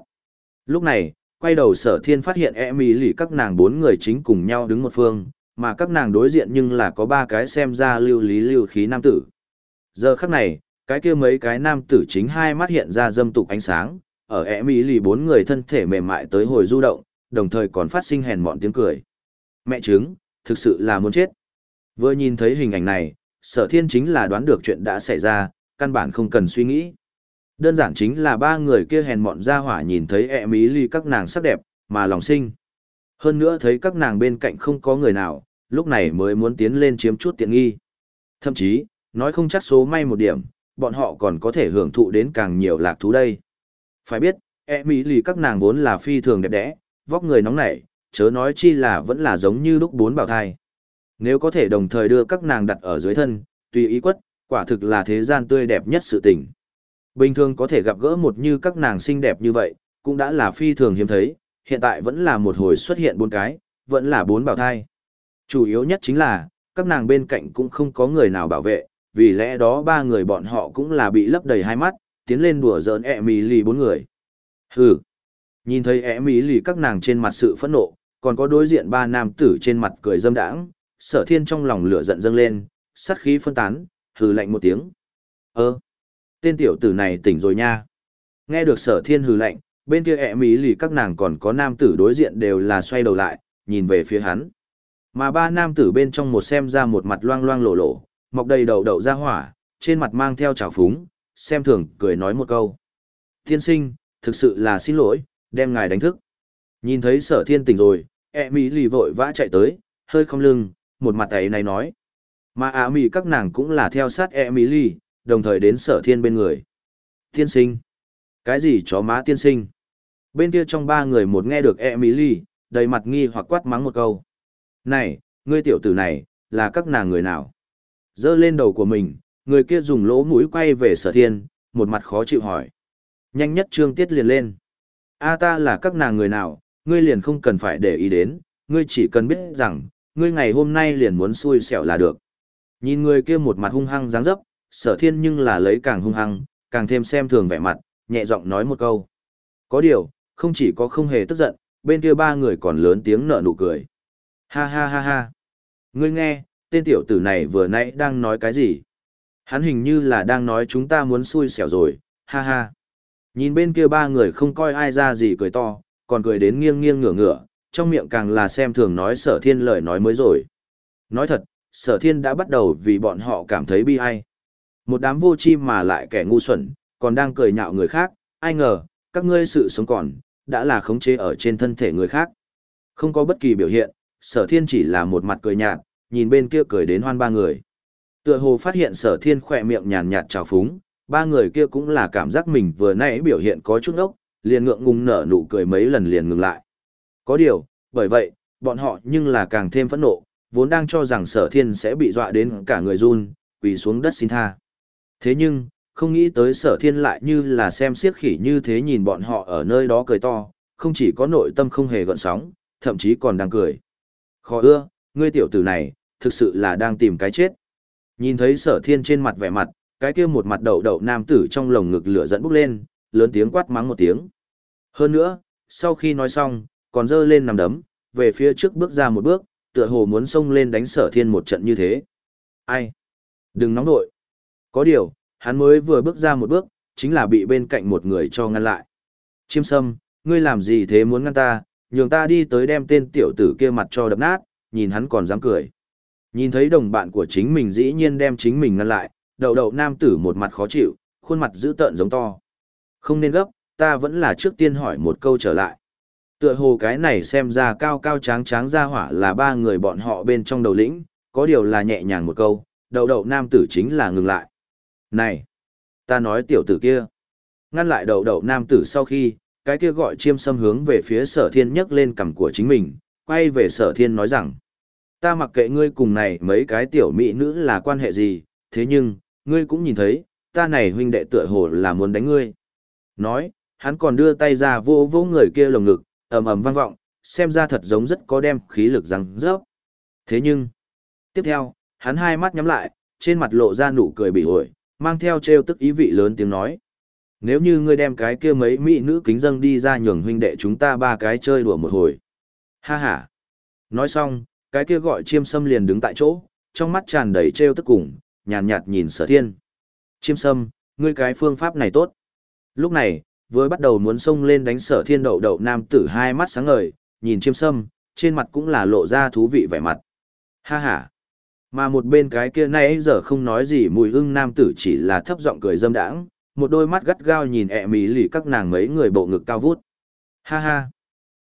S1: Lúc này, quay đầu sở thiên phát hiện e mỹ lì các nàng bốn người chính cùng nhau đứng một phương, mà các nàng đối diện nhưng là có ba cái xem ra lưu lý lưu khí nam tử. Giờ khắc này, cái kia mấy cái nam tử chính hai mắt hiện ra dâm tục ánh sáng, ở e mỹ lì bốn người thân thể mềm mại tới hồi du động, đồng thời còn phát sinh hèn mọn tiếng cười. Mẹ chứng, thực sự là muốn chết. Vừa nhìn thấy hình ảnh này, sở thiên chính là đoán được chuyện đã xảy ra, căn bản không cần suy nghĩ. Đơn giản chính là ba người kia hèn mọn ra hỏa nhìn thấy ẹ mỹ ly các nàng sắc đẹp, mà lòng sinh. Hơn nữa thấy các nàng bên cạnh không có người nào, lúc này mới muốn tiến lên chiếm chút tiện nghi. Thậm chí, nói không chắc số may một điểm, bọn họ còn có thể hưởng thụ đến càng nhiều lạc thú đây. Phải biết, ẹ mỹ lì các nàng vốn là phi thường đẹp đẽ, vóc người nóng nảy, chớ nói chi là vẫn là giống như lúc bốn bảo thai. Nếu có thể đồng thời đưa các nàng đặt ở dưới thân, tùy ý quất, quả thực là thế gian tươi đẹp nhất sự tình. Bình thường có thể gặp gỡ một như các nàng xinh đẹp như vậy, cũng đã là phi thường hiếm thấy, hiện tại vẫn là một hồi xuất hiện bốn cái, vẫn là bốn bảo thai. Chủ yếu nhất chính là, các nàng bên cạnh cũng không có người nào bảo vệ, vì lẽ đó ba người bọn họ cũng là bị lấp đầy hai mắt, tiến lên đùa giỡn ẹ mì lì bốn người. Hừ. Nhìn thấy ẹ mì lì các nàng trên mặt sự phẫn nộ, còn có đối diện ba nam tử trên mặt cười dâm đãng, sở thiên trong lòng lửa giận dâng lên, sát khí phân tán, hừ lạnh một tiếng. Ơ, tên tiểu tử này tỉnh rồi nha. Nghe được sở thiên hừ lạnh, bên kia ẹ mỹ lì các nàng còn có nam tử đối diện đều là xoay đầu lại, nhìn về phía hắn. Mà ba nam tử bên trong một xem ra một mặt loang loang lộ lộ, mọc đầy đầu đậu ra hỏa, trên mặt mang theo trào phúng, xem thường cười nói một câu. Thiên sinh, thực sự là xin lỗi, đem ngài đánh thức. Nhìn thấy sở thiên tỉnh rồi, ẹ mỹ lì vội vã chạy tới, hơi không lưng, một mặt ấy này nói. Mà ả mỹ các nàng cũng là theo sát ẹ mỹ lì, đồng thời đến sở thiên bên người. Tiên sinh. Cái gì chó má tiên sinh? Bên kia trong ba người một nghe được Emily, đầy mặt nghi hoặc quát mắng một câu. Này, ngươi tiểu tử này, là các nàng người nào? Dơ lên đầu của mình, người kia dùng lỗ mũi quay về sở thiên, một mặt khó chịu hỏi. Nhanh nhất trương tiết liền lên. A ta là các nàng người nào, ngươi liền không cần phải để ý đến, ngươi chỉ cần biết rằng, ngươi ngày hôm nay liền muốn xui xẻo là được. Nhìn người kia một mặt hung hăng dáng dấp, sở thiên nhưng là lấy càng hung hăng, càng thêm xem thường vẻ mặt, nhẹ giọng nói một câu. Có điều, không chỉ có không hề tức giận, bên kia ba người còn lớn tiếng nở nụ cười. Ha ha ha ha. Ngươi nghe, tên tiểu tử này vừa nãy đang nói cái gì? Hắn hình như là đang nói chúng ta muốn xui xẻo rồi, ha ha. Nhìn bên kia ba người không coi ai ra gì cười to, còn cười đến nghiêng nghiêng ngửa ngửa, trong miệng càng là xem thường nói sở thiên lời nói mới rồi. Nói thật, sở thiên đã bắt đầu vì bọn họ cảm thấy bi ai. Một đám vô chi mà lại kẻ ngu xuẩn, còn đang cười nhạo người khác, ai ngờ, các ngươi sự sống còn, đã là khống chế ở trên thân thể người khác. Không có bất kỳ biểu hiện, sở thiên chỉ là một mặt cười nhạt, nhìn bên kia cười đến hoan ba người. Tựa hồ phát hiện sở thiên khỏe miệng nhàn nhạt trào phúng, ba người kia cũng là cảm giác mình vừa nãy biểu hiện có chút ốc, liền ngượng ngùng nở nụ cười mấy lần liền ngừng lại. Có điều, bởi vậy, bọn họ nhưng là càng thêm phẫn nộ, vốn đang cho rằng sở thiên sẽ bị dọa đến cả người run, quỳ xuống đất xin tha. Thế nhưng, không nghĩ tới sở thiên lại như là xem siết khỉ như thế nhìn bọn họ ở nơi đó cười to, không chỉ có nội tâm không hề gợn sóng, thậm chí còn đang cười. Khó ưa, ngươi tiểu tử này, thực sự là đang tìm cái chết. Nhìn thấy sở thiên trên mặt vẻ mặt, cái kia một mặt đậu đậu nam tử trong lồng ngực lửa dẫn bốc lên, lớn tiếng quát mắng một tiếng. Hơn nữa, sau khi nói xong, còn dơ lên nằm đấm, về phía trước bước ra một bước, tựa hồ muốn xông lên đánh sở thiên một trận như thế. Ai? Đừng nóng nội. Có điều, hắn mới vừa bước ra một bước, chính là bị bên cạnh một người cho ngăn lại. Chiêm sâm, ngươi làm gì thế muốn ngăn ta, nhường ta đi tới đem tên tiểu tử kia mặt cho đập nát, nhìn hắn còn dám cười. Nhìn thấy đồng bạn của chính mình dĩ nhiên đem chính mình ngăn lại, đầu đầu nam tử một mặt khó chịu, khuôn mặt dữ tợn giống to. Không nên gấp, ta vẫn là trước tiên hỏi một câu trở lại. Tựa hồ cái này xem ra cao cao tráng tráng ra hỏa là ba người bọn họ bên trong đầu lĩnh, có điều là nhẹ nhàng một câu, đầu đầu nam tử chính là ngừng lại. Này! Ta nói tiểu tử kia. Ngăn lại đầu đầu nam tử sau khi, cái kia gọi chiêm sâm hướng về phía sở thiên nhấc lên cằm của chính mình, quay về sở thiên nói rằng. Ta mặc kệ ngươi cùng này mấy cái tiểu mỹ nữ là quan hệ gì, thế nhưng, ngươi cũng nhìn thấy, ta này huynh đệ tựa hồ là muốn đánh ngươi. Nói, hắn còn đưa tay ra vô vô người kia lồng ngực, ầm ầm vang vọng, xem ra thật giống rất có đem khí lực răng rớp. Thế nhưng, tiếp theo, hắn hai mắt nhắm lại, trên mặt lộ ra nụ cười bị ổi, mang theo trêu tức ý vị lớn tiếng nói. Nếu như ngươi đem cái kia mấy mỹ nữ kính dâng đi ra nhường huynh đệ chúng ta ba cái chơi đùa một hồi. Ha ha. Nói xong, cái kia gọi chiêm sâm liền đứng tại chỗ, trong mắt tràn đầy trêu tức cùng, nhàn nhạt, nhìn sở thiên. Chiêm sâm, ngươi cái phương pháp này tốt. Lúc này, vừa bắt đầu muốn xông lên đánh sở thiên đậu đậu nam tử hai mắt sáng ngời, nhìn chiêm sâm, trên mặt cũng là lộ ra thú vị vẻ mặt. Ha ha. Mà một bên cái kia nay giờ không nói gì mùi ưng nam tử chỉ là thấp giọng cười dâm đãng, một đôi mắt gắt gao nhìn ẹ mì lì các nàng mấy người bộ ngực cao vút. Ha ha!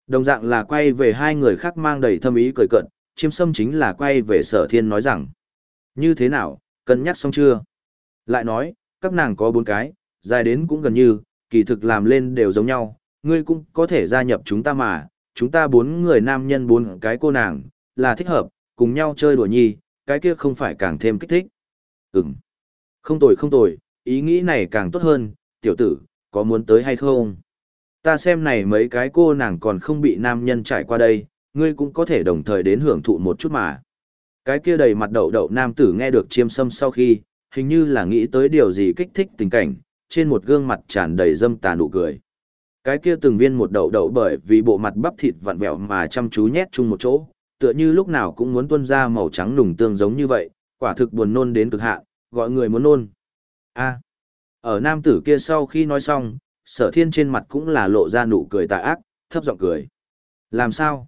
S1: Đồng dạng là quay về hai người khác mang đầy thâm ý cười cận, chiêm sâm chính là quay về sở thiên nói rằng. Như thế nào, cân nhắc xong chưa? Lại nói, các nàng có bốn cái, dài đến cũng gần như, kỳ thực làm lên đều giống nhau, ngươi cũng có thể gia nhập chúng ta mà, chúng ta bốn người nam nhân bốn cái cô nàng, là thích hợp, cùng nhau chơi đùa nhi, cái kia không phải càng thêm kích thích. Ừm. Không tồi không tồi, ý nghĩ này càng tốt hơn, tiểu tử, có muốn tới hay không? Ta xem này mấy cái cô nàng còn không bị nam nhân trải qua đây, ngươi cũng có thể đồng thời đến hưởng thụ một chút mà. Cái kia đầy mặt đậu đậu nam tử nghe được chiêm sâm sau khi, hình như là nghĩ tới điều gì kích thích tình cảnh, trên một gương mặt tràn đầy dâm tà nụ cười. Cái kia từng viên một đậu đậu bởi vì bộ mặt bắp thịt vặn vẹo mà chăm chú nhét chung một chỗ, tựa như lúc nào cũng muốn tuôn ra màu trắng nùng tương giống như vậy, quả thực buồn nôn đến cực hạn, gọi người muốn nôn. A. Ở nam tử kia sau khi nói xong, sở thiên trên mặt cũng là lộ ra nụ cười tà ác, thấp giọng cười. Làm sao?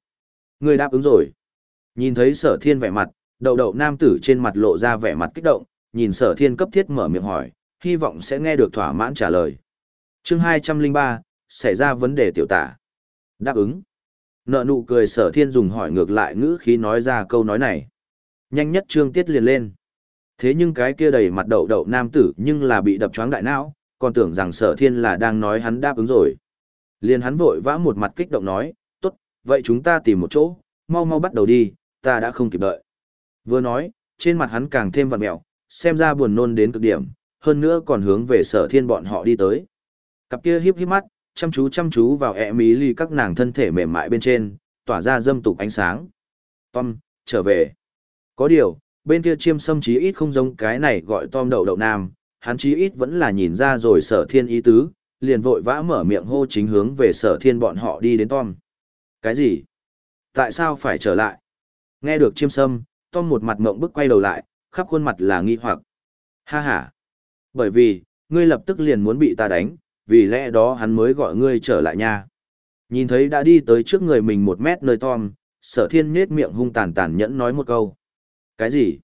S1: Người đáp ứng rồi. Nhìn thấy sở thiên vẻ mặt, đậu đậu nam tử trên mặt lộ ra vẻ mặt kích động, nhìn sở thiên cấp thiết mở miệng hỏi, hy vọng sẽ nghe được thỏa mãn trả lời. chương 203, xảy ra vấn đề tiểu tả. Đáp ứng. Nợ nụ cười sở thiên dùng hỏi ngược lại ngữ khí nói ra câu nói này. Nhanh nhất trương tiết liền lên. Thế nhưng cái kia đầy mặt đậu đậu nam tử nhưng là bị đập choáng đại não, còn tưởng rằng sở thiên là đang nói hắn đáp ứng rồi. Liền hắn vội vã một mặt kích động nói, tốt, vậy chúng ta tìm một chỗ, mau mau bắt đầu đi, ta đã không kịp đợi. Vừa nói, trên mặt hắn càng thêm vặn mẹo, xem ra buồn nôn đến cực điểm, hơn nữa còn hướng về sở thiên bọn họ đi tới. Cặp kia hiếp hiếp mắt, chăm chú chăm chú vào e ẹ mí ly các nàng thân thể mềm mại bên trên, tỏa ra dâm tục ánh sáng. Tom, trở về. Có điều, bên kia chiêm sâm chí ít không giống cái này gọi Tom đậu đậu nam, hắn chí ít vẫn là nhìn ra rồi sở thiên ý tứ, liền vội vã mở miệng hô chính hướng về sở thiên bọn họ đi đến Tom. Cái gì? Tại sao phải trở lại? Nghe được chiêm sâm, Tom một mặt mộng bức quay đầu lại, khắp khuôn mặt là nghi hoặc. Ha ha! Bởi vì, ngươi lập tức liền muốn bị ta đánh, vì lẽ đó hắn mới gọi ngươi trở lại nha. Nhìn thấy đã đi tới trước người mình một mét nơi Tom, sở thiên nết miệng hung tàn tàn nhẫn nói một câu. Cái gì?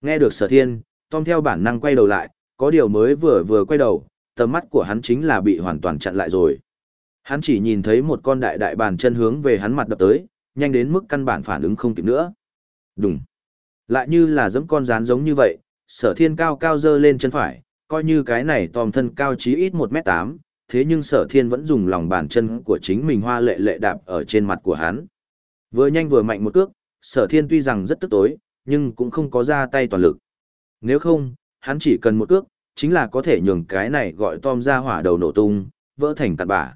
S1: Nghe được sở thiên, Tom theo bản năng quay đầu lại, có điều mới vừa vừa quay đầu, tầm mắt của hắn chính là bị hoàn toàn chặn lại rồi. Hắn chỉ nhìn thấy một con đại đại bàn chân hướng về hắn mặt đập tới, nhanh đến mức căn bản phản ứng không kịp nữa. Đúng. Lại như là giẫm con rán giống như vậy, sở thiên cao cao dơ lên chân phải, coi như cái này tòm thân cao chí ít 1m8, thế nhưng sở thiên vẫn dùng lòng bàn chân của chính mình hoa lệ lệ đạp ở trên mặt của hắn. Vừa nhanh vừa mạnh một cước, sở thiên tuy rằng rất tức tối, nhưng cũng không có ra tay toàn lực. Nếu không, hắn chỉ cần một cước, chính là có thể nhường cái này gọi Tom ra hỏa đầu nổ tung, vỡ thành tạt bả.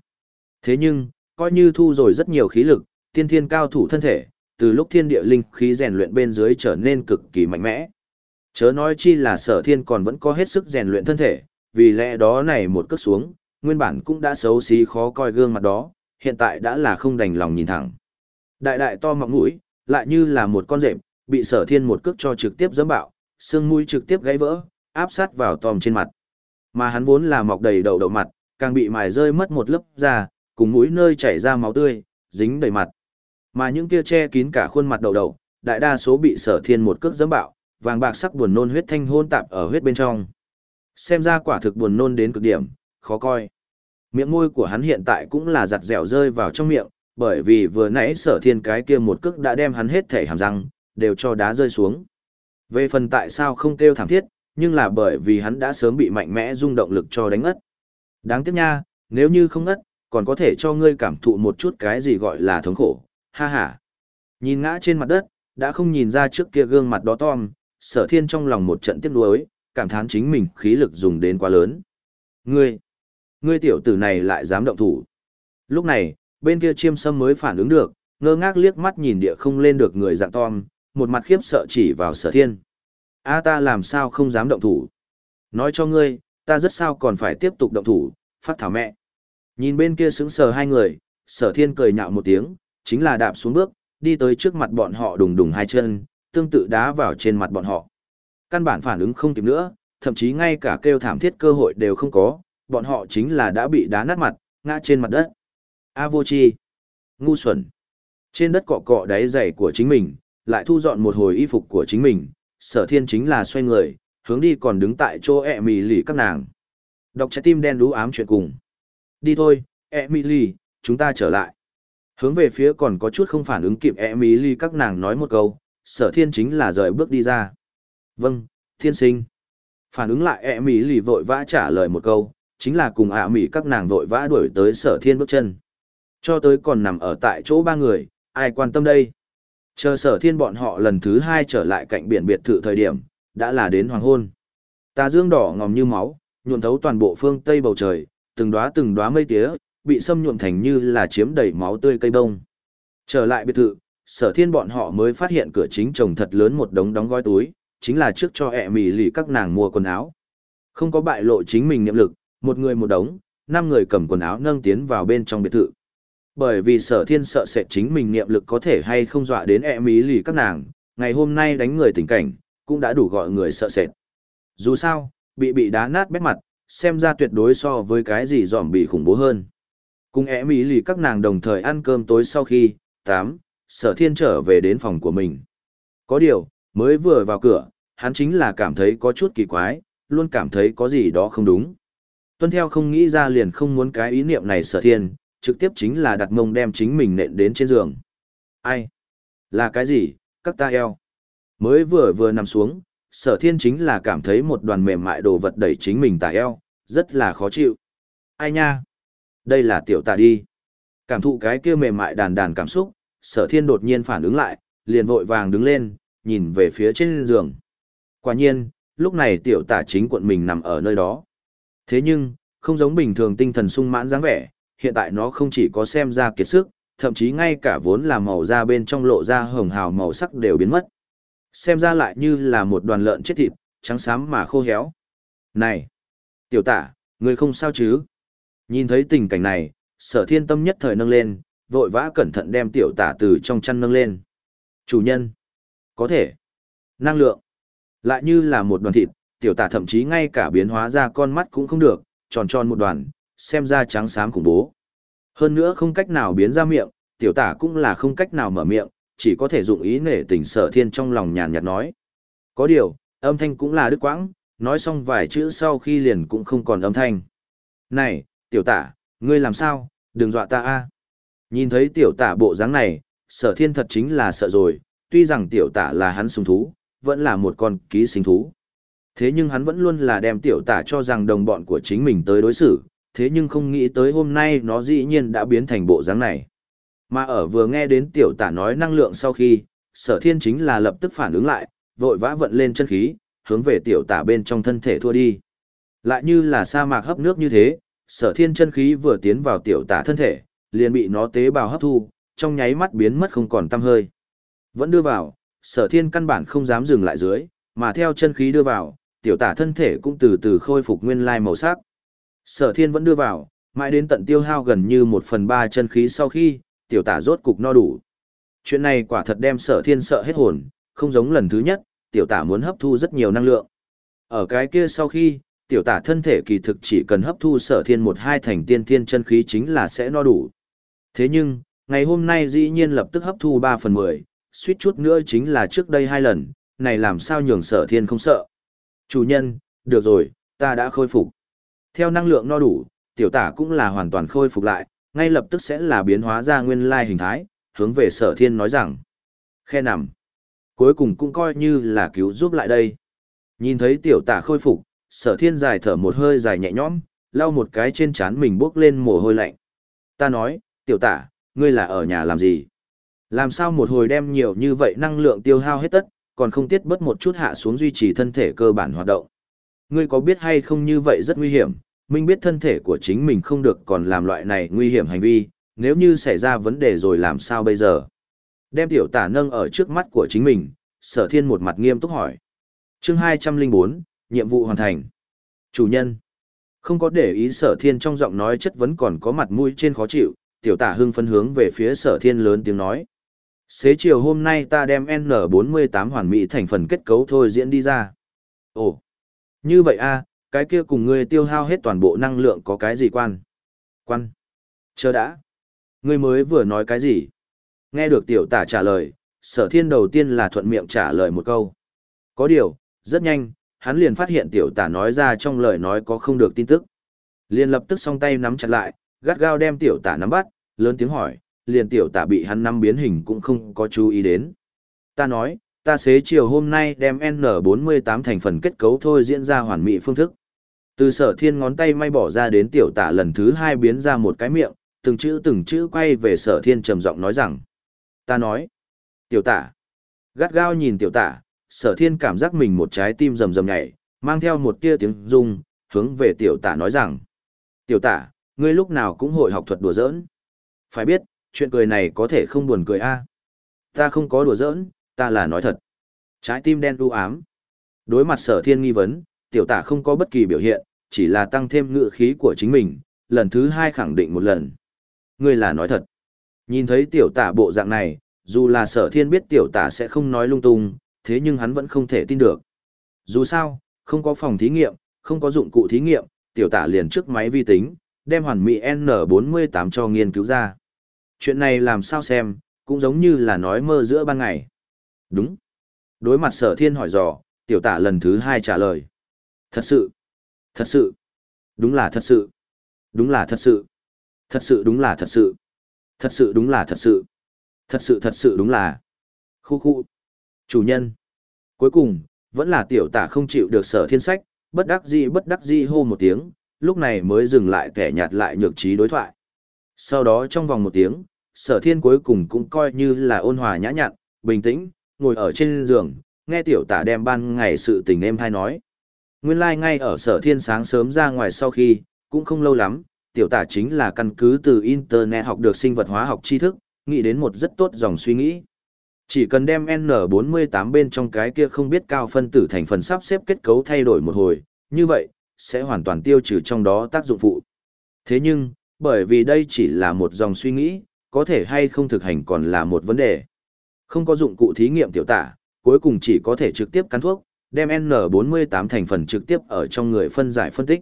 S1: Thế nhưng, coi như thu rồi rất nhiều khí lực, tiên thiên cao thủ thân thể, từ lúc thiên địa linh khí rèn luyện bên dưới trở nên cực kỳ mạnh mẽ. Chớ nói chi là sở thiên còn vẫn có hết sức rèn luyện thân thể, vì lẽ đó này một cước xuống, nguyên bản cũng đã xấu xí khó coi gương mặt đó, hiện tại đã là không đành lòng nhìn thẳng. Đại đại to mọng mũi, lại như là một con rệp, bị sở thiên một cước cho trực tiếp dẫm bạo, xương mũi trực tiếp gãy vỡ, áp sát vào tòm trên mặt. Mà hắn vốn là mọc đầy đầu đầu mặt, càng bị mài rơi mất một lớp da, cùng mũi nơi chảy ra máu tươi, dính đầy mặt. Mà những kia che kín cả khuôn mặt đầu đầu, đại đa số bị sở thiên một cước dẫm bạo, vàng bạc sắc buồn nôn huyết thanh hôn tạp ở huyết bên trong. Xem ra quả thực buồn nôn đến cực điểm, khó coi. Miệng môi của hắn hiện tại cũng là giặt dẻo rơi vào trong miệng, bởi vì vừa nãy sở thiên cái kia một cước đã đem hắn hết thể hàm răng, đều cho đá rơi xuống. Về phần tại sao không kêu thảm thiết, nhưng là bởi vì hắn đã sớm bị mạnh mẽ rung động lực cho đánh ngất. Đáng tiếc nha, nếu như không ngất, còn có thể cho ngươi cảm thụ một chút cái gì gọi là thống khổ, ha ha. Nhìn ngã trên mặt đất, đã không nhìn ra trước kia gương mặt đó Tom, sở thiên trong lòng một trận tiếc nuối, cảm thán chính mình khí lực dùng đến quá lớn. Ngươi, ngươi tiểu tử này lại dám động thủ. Lúc này, bên kia chiêm sâm mới phản ứng được, ngơ ngác liếc mắt nhìn địa không lên được người dạng Tom, một mặt khiếp sợ chỉ vào sở thiên. A ta làm sao không dám động thủ. Nói cho ngươi, ta rất sao còn phải tiếp tục động thủ, phát thảo mẹ. Nhìn bên kia sững sờ hai người, sở thiên cười nhạo một tiếng, chính là đạp xuống bước, đi tới trước mặt bọn họ đùng đùng hai chân, tương tự đá vào trên mặt bọn họ. Căn bản phản ứng không kịp nữa, thậm chí ngay cả kêu thảm thiết cơ hội đều không có, bọn họ chính là đã bị đá nát mặt, ngã trên mặt đất. A vô chi. Ngu xuẩn. Trên đất cọ cọ đáy giày của chính mình, lại thu dọn một hồi y phục của chính mình, sở thiên chính là xoay người, hướng đi còn đứng tại chỗ ẹ mì lì các nàng. Đọc trái tim đen đú ám chuyện cùng. Đi thôi, ẹ mì lì, chúng ta trở lại. Hướng về phía còn có chút không phản ứng kịp Emily các nàng nói một câu, sở thiên chính là rời bước đi ra. Vâng, thiên sinh. Phản ứng lại e ạ Mỹ lì vội vã trả lời một câu, chính là cùng ạ mỹ các nàng vội vã đuổi tới sở thiên bước chân. Cho tới còn nằm ở tại chỗ ba người, ai quan tâm đây? Chờ sở thiên bọn họ lần thứ hai trở lại cạnh biển biệt thự thời điểm, đã là đến hoàng hôn. Tà dương đỏ ngòm như máu, nhuộm thấu toàn bộ phương tây bầu trời, từng đóa từng đóa mây tía, bị xâm nhuộm thành như là chiếm đầy máu tươi cây bông. Trở lại biệt thự, sở thiên bọn họ mới phát hiện cửa chính trồng thật lớn một đống đóng gói túi, chính là trước cho ẹ mì lì các nàng mua quần áo. Không có bại lộ chính mình niệm lực, một người một đống, năm người cầm quần áo nâng tiến vào bên trong biệt thự. Bởi vì sở thiên sợ sẽ chính mình niệm lực có thể hay không dọa đến ẹ mì lì các nàng, ngày hôm nay đánh người tình cảnh, cũng đã đủ gọi người sợ sệt. Dù sao, bị bị đá nát bét mặt, xem ra tuyệt đối so với cái gì dòm bị khủng bố hơn. Cùng ẹ mỹ lì các nàng đồng thời ăn cơm tối sau khi, tám, sở thiên trở về đến phòng của mình. Có điều, mới vừa vào cửa, hắn chính là cảm thấy có chút kỳ quái, luôn cảm thấy có gì đó không đúng. Tuân theo không nghĩ ra liền không muốn cái ý niệm này sở thiên, trực tiếp chính là đặt mông đem chính mình nện đến trên giường. Ai? Là cái gì? Các ta eo. Mới vừa vừa nằm xuống, sở thiên chính là cảm thấy một đoàn mềm mại đồ vật đẩy chính mình tà eo, rất là khó chịu. Ai nha? Đây là tiểu tà đi. Cảm thụ cái kia mềm mại đàn đàn cảm xúc, sở thiên đột nhiên phản ứng lại, liền vội vàng đứng lên, nhìn về phía trên giường. Quả nhiên, lúc này tiểu Tả chính quận mình nằm ở nơi đó. Thế nhưng, không giống bình thường tinh thần sung mãn dáng vẻ, hiện tại nó không chỉ có xem ra kiệt sức, thậm chí ngay cả vốn là màu da bên trong lộ ra hồng hào màu sắc đều biến mất. Xem ra lại như là một đoàn lợn chết thịt, trắng xám mà khô héo. Này! Tiểu tả, người không sao chứ? Nhìn thấy tình cảnh này, sở thiên tâm nhất thời nâng lên, vội vã cẩn thận đem tiểu tả từ trong chăn nâng lên. Chủ nhân! Có thể! Năng lượng! Lại như là một đoàn thịt, tiểu tả thậm chí ngay cả biến hóa ra con mắt cũng không được, tròn tròn một đoàn, xem ra trắng xám khủng bố. Hơn nữa không cách nào biến ra miệng, tiểu tả cũng là không cách nào mở miệng, chỉ có thể dụng ý nể tình sở thiên trong lòng nhàn nhạt nói. Có điều, âm thanh cũng là đứt quãng, nói xong vài chữ sau khi liền cũng không còn âm thanh. Này, tiểu tả, ngươi làm sao, đừng dọa ta a Nhìn thấy tiểu tả bộ dáng này, sở thiên thật chính là sợ rồi, tuy rằng tiểu tả là hắn sùng thú, vẫn là một con ký sinh thú. Thế nhưng hắn vẫn luôn là đem tiểu tả cho rằng đồng bọn của chính mình tới đối xử, thế nhưng không nghĩ tới hôm nay nó dĩ nhiên đã biến thành bộ dáng này. Mà ở vừa nghe đến tiểu tả nói năng lượng sau khi, sở thiên chính là lập tức phản ứng lại, vội vã vận lên chân khí, hướng về tiểu tả bên trong thân thể thua đi. Lại như là sa mạc hấp nước như thế, sở thiên chân khí vừa tiến vào tiểu tả thân thể, liền bị nó tế bào hấp thu, trong nháy mắt biến mất không còn tăm hơi. Vẫn đưa vào, sở thiên căn bản không dám dừng lại dưới, mà theo chân khí đưa vào, tiểu tả thân thể cũng từ từ khôi phục nguyên lai màu sắc. Sở thiên vẫn đưa vào, mãi đến tận tiêu hao gần như một phần ba chân khí sau khi, tiểu tả rốt cục no đủ. Chuyện này quả thật đem sở thiên sợ hết hồn, không giống lần thứ nhất, tiểu tả muốn hấp thu rất nhiều năng lượng. Ở cái kia sau khi, tiểu tả thân thể kỳ thực chỉ cần hấp thu sở thiên một hai thành tiên thiên chân khí chính là sẽ no đủ. Thế nhưng, ngày hôm nay dĩ nhiên lập tức hấp thu 3 phần 10, suýt chút nữa chính là trước đây hai lần, này làm sao nhường sở thiên không sợ. Chủ nhân, được rồi, ta đã khôi phục. Theo năng lượng no đủ, tiểu tả cũng là hoàn toàn khôi phục lại, ngay lập tức sẽ là biến hóa ra nguyên lai hình thái, hướng về sở thiên nói rằng. Khe nằm. Cuối cùng cũng coi như là cứu giúp lại đây. Nhìn thấy tiểu tả khôi phục, sở thiên dài thở một hơi dài nhẹ nhõm, lau một cái trên trán mình bước lên mồ hôi lạnh. Ta nói, tiểu tả, ngươi là ở nhà làm gì? Làm sao một hồi đem nhiều như vậy năng lượng tiêu hao hết tất, còn không tiết bớt một chút hạ xuống duy trì thân thể cơ bản hoạt động. Ngươi có biết hay không như vậy rất nguy hiểm, Minh biết thân thể của chính mình không được còn làm loại này nguy hiểm hành vi, nếu như xảy ra vấn đề rồi làm sao bây giờ? Đem tiểu tả nâng ở trước mắt của chính mình, sở thiên một mặt nghiêm túc hỏi. chương 204, nhiệm vụ hoàn thành. Chủ nhân. Không có để ý sở thiên trong giọng nói chất vấn còn có mặt mũi trên khó chịu, tiểu tả hưng phân hướng về phía sở thiên lớn tiếng nói. Xế chiều hôm nay ta đem N48 hoàn mỹ thành phần kết cấu thôi diễn đi ra. Ồ, như vậy a cái kia cùng ngươi tiêu hao hết toàn bộ năng lượng có cái gì quan? Quan. Chờ đã. Ngươi mới vừa nói cái gì? Nghe được tiểu tả trả lời, sở thiên đầu tiên là thuận miệng trả lời một câu. Có điều, rất nhanh, hắn liền phát hiện tiểu tả nói ra trong lời nói có không được tin tức. Liền lập tức song tay nắm chặt lại, gắt gao đem tiểu tả nắm bắt, lớn tiếng hỏi, liền tiểu tả bị hắn năm biến hình cũng không có chú ý đến. Ta nói, ta xế chiều hôm nay đem N48 thành phần kết cấu thôi diễn ra hoàn mỹ phương thức. Từ sở thiên ngón tay may bỏ ra đến tiểu tả lần thứ hai biến ra một cái miệng, từng chữ từng chữ quay về sở thiên trầm giọng nói rằng. Ta nói, tiểu tả, gắt gao nhìn tiểu tả, sở thiên cảm giác mình một trái tim rầm rầm nhảy, mang theo một tia tiếng rung, hướng về tiểu tả nói rằng. Tiểu tả, ngươi lúc nào cũng hội học thuật đùa giỡn. Phải biết, chuyện cười này có thể không buồn cười a Ta không có đùa giỡn, ta là nói thật. Trái tim đen u ám. Đối mặt sở thiên nghi vấn, tiểu tả không có bất kỳ biểu hiện, chỉ là tăng thêm ngựa khí của chính mình, lần thứ hai khẳng định một lần. Ngươi là nói thật. Nhìn thấy tiểu tả bộ dạng này, dù là sở thiên biết tiểu tả sẽ không nói lung tung, thế nhưng hắn vẫn không thể tin được. Dù sao, không có phòng thí nghiệm, không có dụng cụ thí nghiệm, tiểu tả liền trước máy vi tính, đem hoàn mỹ N48 cho nghiên cứu ra. Chuyện này làm sao xem, cũng giống như là nói mơ giữa ban ngày. Đúng. Đối mặt sở thiên hỏi dò, tiểu tả lần thứ hai trả lời. Thật sự. Thật sự. Đúng là thật sự. Đúng là thật sự. Thật sự đúng là thật sự. Thật sự đúng là thật sự. Thật sự thật sự đúng là. Khu khu. Chủ nhân. Cuối cùng, vẫn là tiểu tả không chịu được sở thiên sách, bất đắc dĩ bất đắc dĩ hô một tiếng, lúc này mới dừng lại kẻ nhạt lại nhược trí đối thoại. Sau đó trong vòng một tiếng, sở thiên cuối cùng cũng coi như là ôn hòa nhã nhặn, bình tĩnh, ngồi ở trên giường, nghe tiểu tả đem ban ngày sự tình em thai nói. Nguyên lai like ngay ở sở thiên sáng sớm ra ngoài sau khi, cũng không lâu lắm, tiểu tả chính là căn cứ từ Internet học được sinh vật hóa học tri thức, nghĩ đến một rất tốt dòng suy nghĩ. Chỉ cần đem N48 bên trong cái kia không biết cao phân tử thành phần sắp xếp kết cấu thay đổi một hồi, như vậy, sẽ hoàn toàn tiêu trừ trong đó tác dụng phụ. Thế nhưng, bởi vì đây chỉ là một dòng suy nghĩ, có thể hay không thực hành còn là một vấn đề. Không có dụng cụ thí nghiệm tiểu tả, cuối cùng chỉ có thể trực tiếp cắn thuốc, đem N48 thành phần trực tiếp ở trong người phân giải phân tích.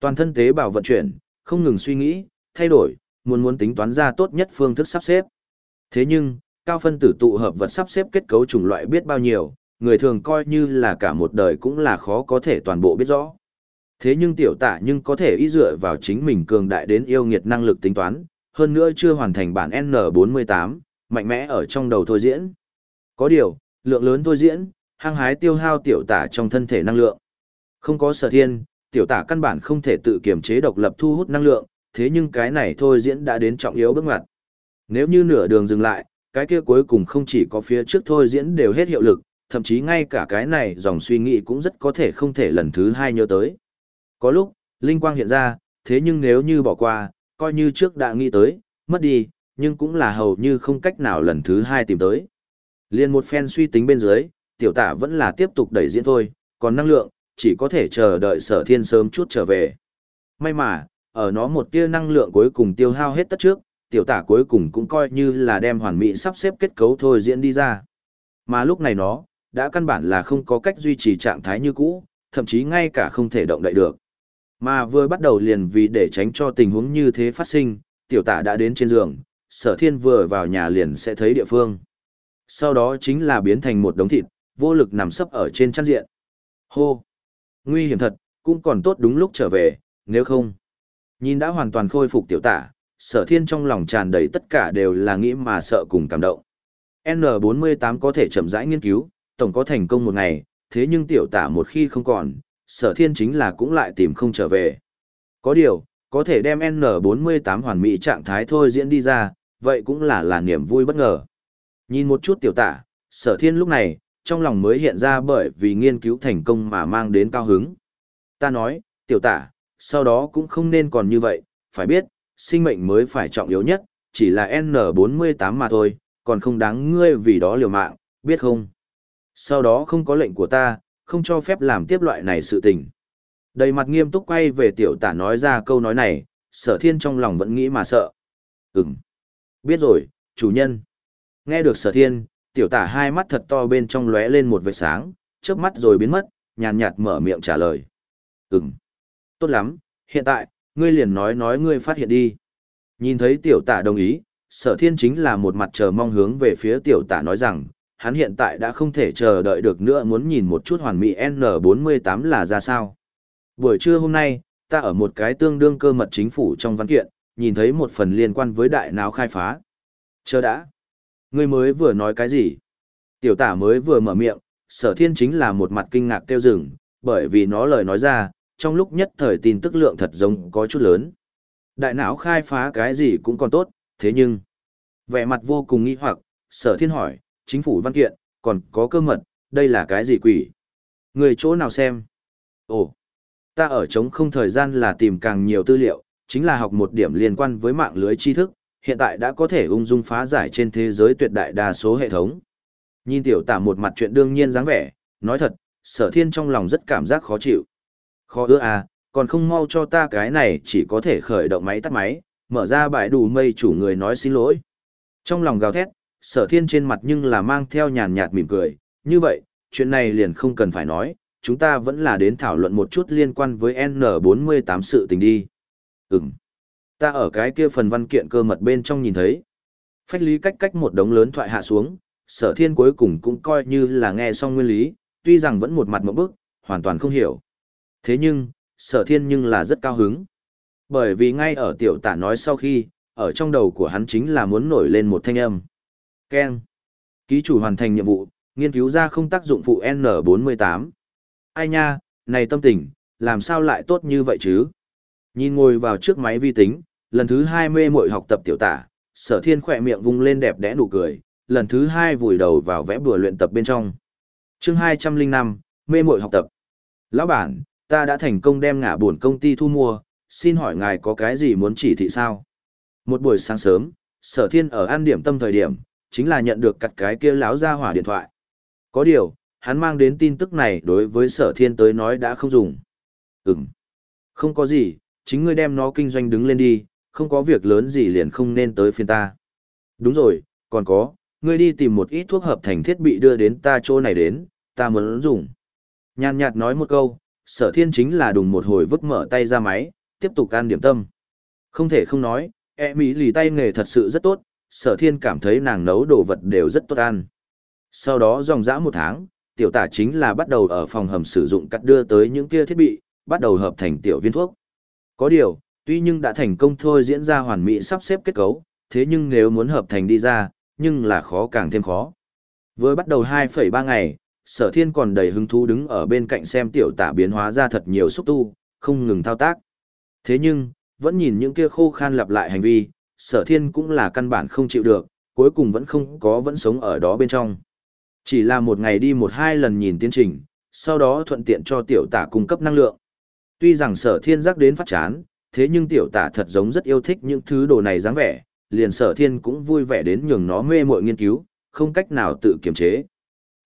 S1: Toàn thân tế bào vận chuyển, không ngừng suy nghĩ, thay đổi, muốn muốn tính toán ra tốt nhất phương thức sắp xếp. Thế nhưng, cao phân tử tụ hợp vật sắp xếp kết cấu chủng loại biết bao nhiêu, người thường coi như là cả một đời cũng là khó có thể toàn bộ biết rõ. Thế nhưng tiểu tả nhưng có thể ý dựa vào chính mình cường đại đến yêu nghiệt năng lực tính toán, hơn nữa chưa hoàn thành bản N48, mạnh mẽ ở trong đầu thôi diễn. Có điều, lượng lớn thôi diễn, hăng hái tiêu hao tiểu tả trong thân thể năng lượng. Không có sở thiên, tiểu tả căn bản không thể tự kiểm chế độc lập thu hút năng lượng, thế nhưng cái này thôi diễn đã đến trọng yếu bước ngoặt. Nếu như nửa đường dừng lại, cái kia cuối cùng không chỉ có phía trước thôi diễn đều hết hiệu lực, thậm chí ngay cả cái này dòng suy nghĩ cũng rất có thể không thể lần thứ hai nhớ tới. Có lúc, linh quang hiện ra, thế nhưng nếu như bỏ qua, coi như trước đã nghĩ tới, mất đi, nhưng cũng là hầu như không cách nào lần thứ hai tìm tới. Liên một phen suy tính bên dưới, tiểu tả vẫn là tiếp tục đẩy diễn thôi, còn năng lượng, chỉ có thể chờ đợi sở thiên sớm chút trở về. May mà, ở nó một tia năng lượng cuối cùng tiêu hao hết tất trước, tiểu tả cuối cùng cũng coi như là đem hoàn mỹ sắp xếp kết cấu thôi diễn đi ra. Mà lúc này nó, đã căn bản là không có cách duy trì trạng thái như cũ, thậm chí ngay cả không thể động đậy được. Mà vừa bắt đầu liền vì để tránh cho tình huống như thế phát sinh, tiểu tả đã đến trên giường, sở thiên vừa vào nhà liền sẽ thấy địa phương. Sau đó chính là biến thành một đống thịt, vô lực nằm sấp ở trên chăn diện. Hô! Nguy hiểm thật, cũng còn tốt đúng lúc trở về, nếu không. Nhìn đã hoàn toàn khôi phục tiểu tả, sở thiên trong lòng tràn đầy tất cả đều là nghĩ mà sợ cùng cảm động. N48 có thể chậm rãi nghiên cứu, tổng có thành công một ngày, thế nhưng tiểu tả một khi không còn, sở thiên chính là cũng lại tìm không trở về. Có điều, có thể đem N48 hoàn mỹ trạng thái thôi diễn đi ra, vậy cũng là là niềm vui bất ngờ. Nhìn một chút tiểu tả, sở thiên lúc này, trong lòng mới hiện ra bởi vì nghiên cứu thành công mà mang đến cao hứng. Ta nói, tiểu tả, sau đó cũng không nên còn như vậy, phải biết, sinh mệnh mới phải trọng yếu nhất, chỉ là N48 mà thôi, còn không đáng ngươi vì đó liều mạng, biết không? Sau đó không có lệnh của ta, không cho phép làm tiếp loại này sự tình. Đầy mặt nghiêm túc quay về tiểu tả nói ra câu nói này, sở thiên trong lòng vẫn nghĩ mà sợ. Ừm. Biết rồi, chủ nhân. Nghe được sở thiên, tiểu tả hai mắt thật to bên trong lóe lên một vệt sáng, chớp mắt rồi biến mất, nhàn nhạt mở miệng trả lời. Ừm. Tốt lắm, hiện tại, ngươi liền nói nói ngươi phát hiện đi. Nhìn thấy tiểu tả đồng ý, sở thiên chính là một mặt chờ mong hướng về phía tiểu tả nói rằng, hắn hiện tại đã không thể chờ đợi được nữa muốn nhìn một chút hoàn mỹ N48 là ra sao. Buổi trưa hôm nay, ta ở một cái tương đương cơ mật chính phủ trong văn kiện, nhìn thấy một phần liên quan với đại não khai phá. Chờ đã. Ngươi mới vừa nói cái gì? Tiểu tả mới vừa mở miệng, sở thiên chính là một mặt kinh ngạc kêu rừng, bởi vì nó lời nói ra, trong lúc nhất thời tin tức lượng thật giống có chút lớn. Đại não khai phá cái gì cũng còn tốt, thế nhưng, vẻ mặt vô cùng nghi hoặc, sở thiên hỏi, chính phủ văn kiện, còn có cơ mật, đây là cái gì quỷ? Người chỗ nào xem? Ồ, ta ở trống không thời gian là tìm càng nhiều tư liệu, chính là học một điểm liên quan với mạng lưới tri thức, hiện tại đã có thể ung dung phá giải trên thế giới tuyệt đại đa số hệ thống. Nhìn tiểu tả một mặt chuyện đương nhiên dáng vẻ, nói thật, sở thiên trong lòng rất cảm giác khó chịu. Khó ưa à, còn không mau cho ta cái này chỉ có thể khởi động máy tắt máy, mở ra bãi đủ mây chủ người nói xin lỗi. Trong lòng gào thét, sở thiên trên mặt nhưng là mang theo nhàn nhạt mỉm cười, như vậy, chuyện này liền không cần phải nói, chúng ta vẫn là đến thảo luận một chút liên quan với N48 sự tình đi. Ừm. Ta ở cái kia phần văn kiện cơ mật bên trong nhìn thấy. Phách lý cách cách một đống lớn thoại hạ xuống, sở thiên cuối cùng cũng coi như là nghe xong nguyên lý, tuy rằng vẫn một mặt một bức, hoàn toàn không hiểu. Thế nhưng, sở thiên nhưng là rất cao hứng. Bởi vì ngay ở tiểu tả nói sau khi, ở trong đầu của hắn chính là muốn nổi lên một thanh âm. Ken. Ký chủ hoàn thành nhiệm vụ, nghiên cứu ra không tác dụng phụ N48. Ai nha, này tâm tình, làm sao lại tốt như vậy chứ? Nhìn ngồi vào trước máy vi tính, lần thứ hai mê mội học tập tiểu tả, sở thiên khỏe miệng vung lên đẹp đẽ nụ cười, lần thứ hai vùi đầu vào vẽ bùa luyện tập bên trong. chương 205, mê mội học tập. Lão bản, ta đã thành công đem ngả buồn công ty thu mua, xin hỏi ngài có cái gì muốn chỉ thị sao? Một buổi sáng sớm, sở thiên ở an điểm tâm thời điểm, chính là nhận được cặt cái kia láo ra hỏa điện thoại. Có điều, hắn mang đến tin tức này đối với sở thiên tới nói đã không dùng. Ừm. Không có gì, chính ngươi đem nó kinh doanh đứng lên đi, không có việc lớn gì liền không nên tới phiên ta. Đúng rồi, còn có, ngươi đi tìm một ít thuốc hợp thành thiết bị đưa đến ta chỗ này đến, ta muốn dùng. Nhàn nhạt nói một câu, sở thiên chính là đùng một hồi vứt mở tay ra máy, tiếp tục can điểm tâm. Không thể không nói, e mỹ lì tay nghề thật sự rất tốt, sở thiên cảm thấy nàng nấu đồ vật đều rất tốt ăn. Sau đó dòng dã một tháng, tiểu tả chính là bắt đầu ở phòng hầm sử dụng cắt đưa tới những kia thiết bị, bắt đầu hợp thành tiểu viên thuốc. Có điều, tuy nhưng đã thành công thôi diễn ra hoàn mỹ sắp xếp kết cấu, thế nhưng nếu muốn hợp thành đi ra, nhưng là khó càng thêm khó. Với bắt đầu 2,3 ngày, sở thiên còn đầy hứng thú đứng ở bên cạnh xem tiểu tả biến hóa ra thật nhiều xúc tu, không ngừng thao tác. Thế nhưng, vẫn nhìn những kia khô khan lặp lại hành vi, sở thiên cũng là căn bản không chịu được, cuối cùng vẫn không có vẫn sống ở đó bên trong. Chỉ là một ngày đi một hai lần nhìn tiến trình, sau đó thuận tiện cho tiểu tả cung cấp năng lượng. Tuy rằng sở thiên giác đến phát chán, thế nhưng tiểu tả thật giống rất yêu thích những thứ đồ này dáng vẻ, liền sở thiên cũng vui vẻ đến nhường nó mê mội nghiên cứu, không cách nào tự kiềm chế.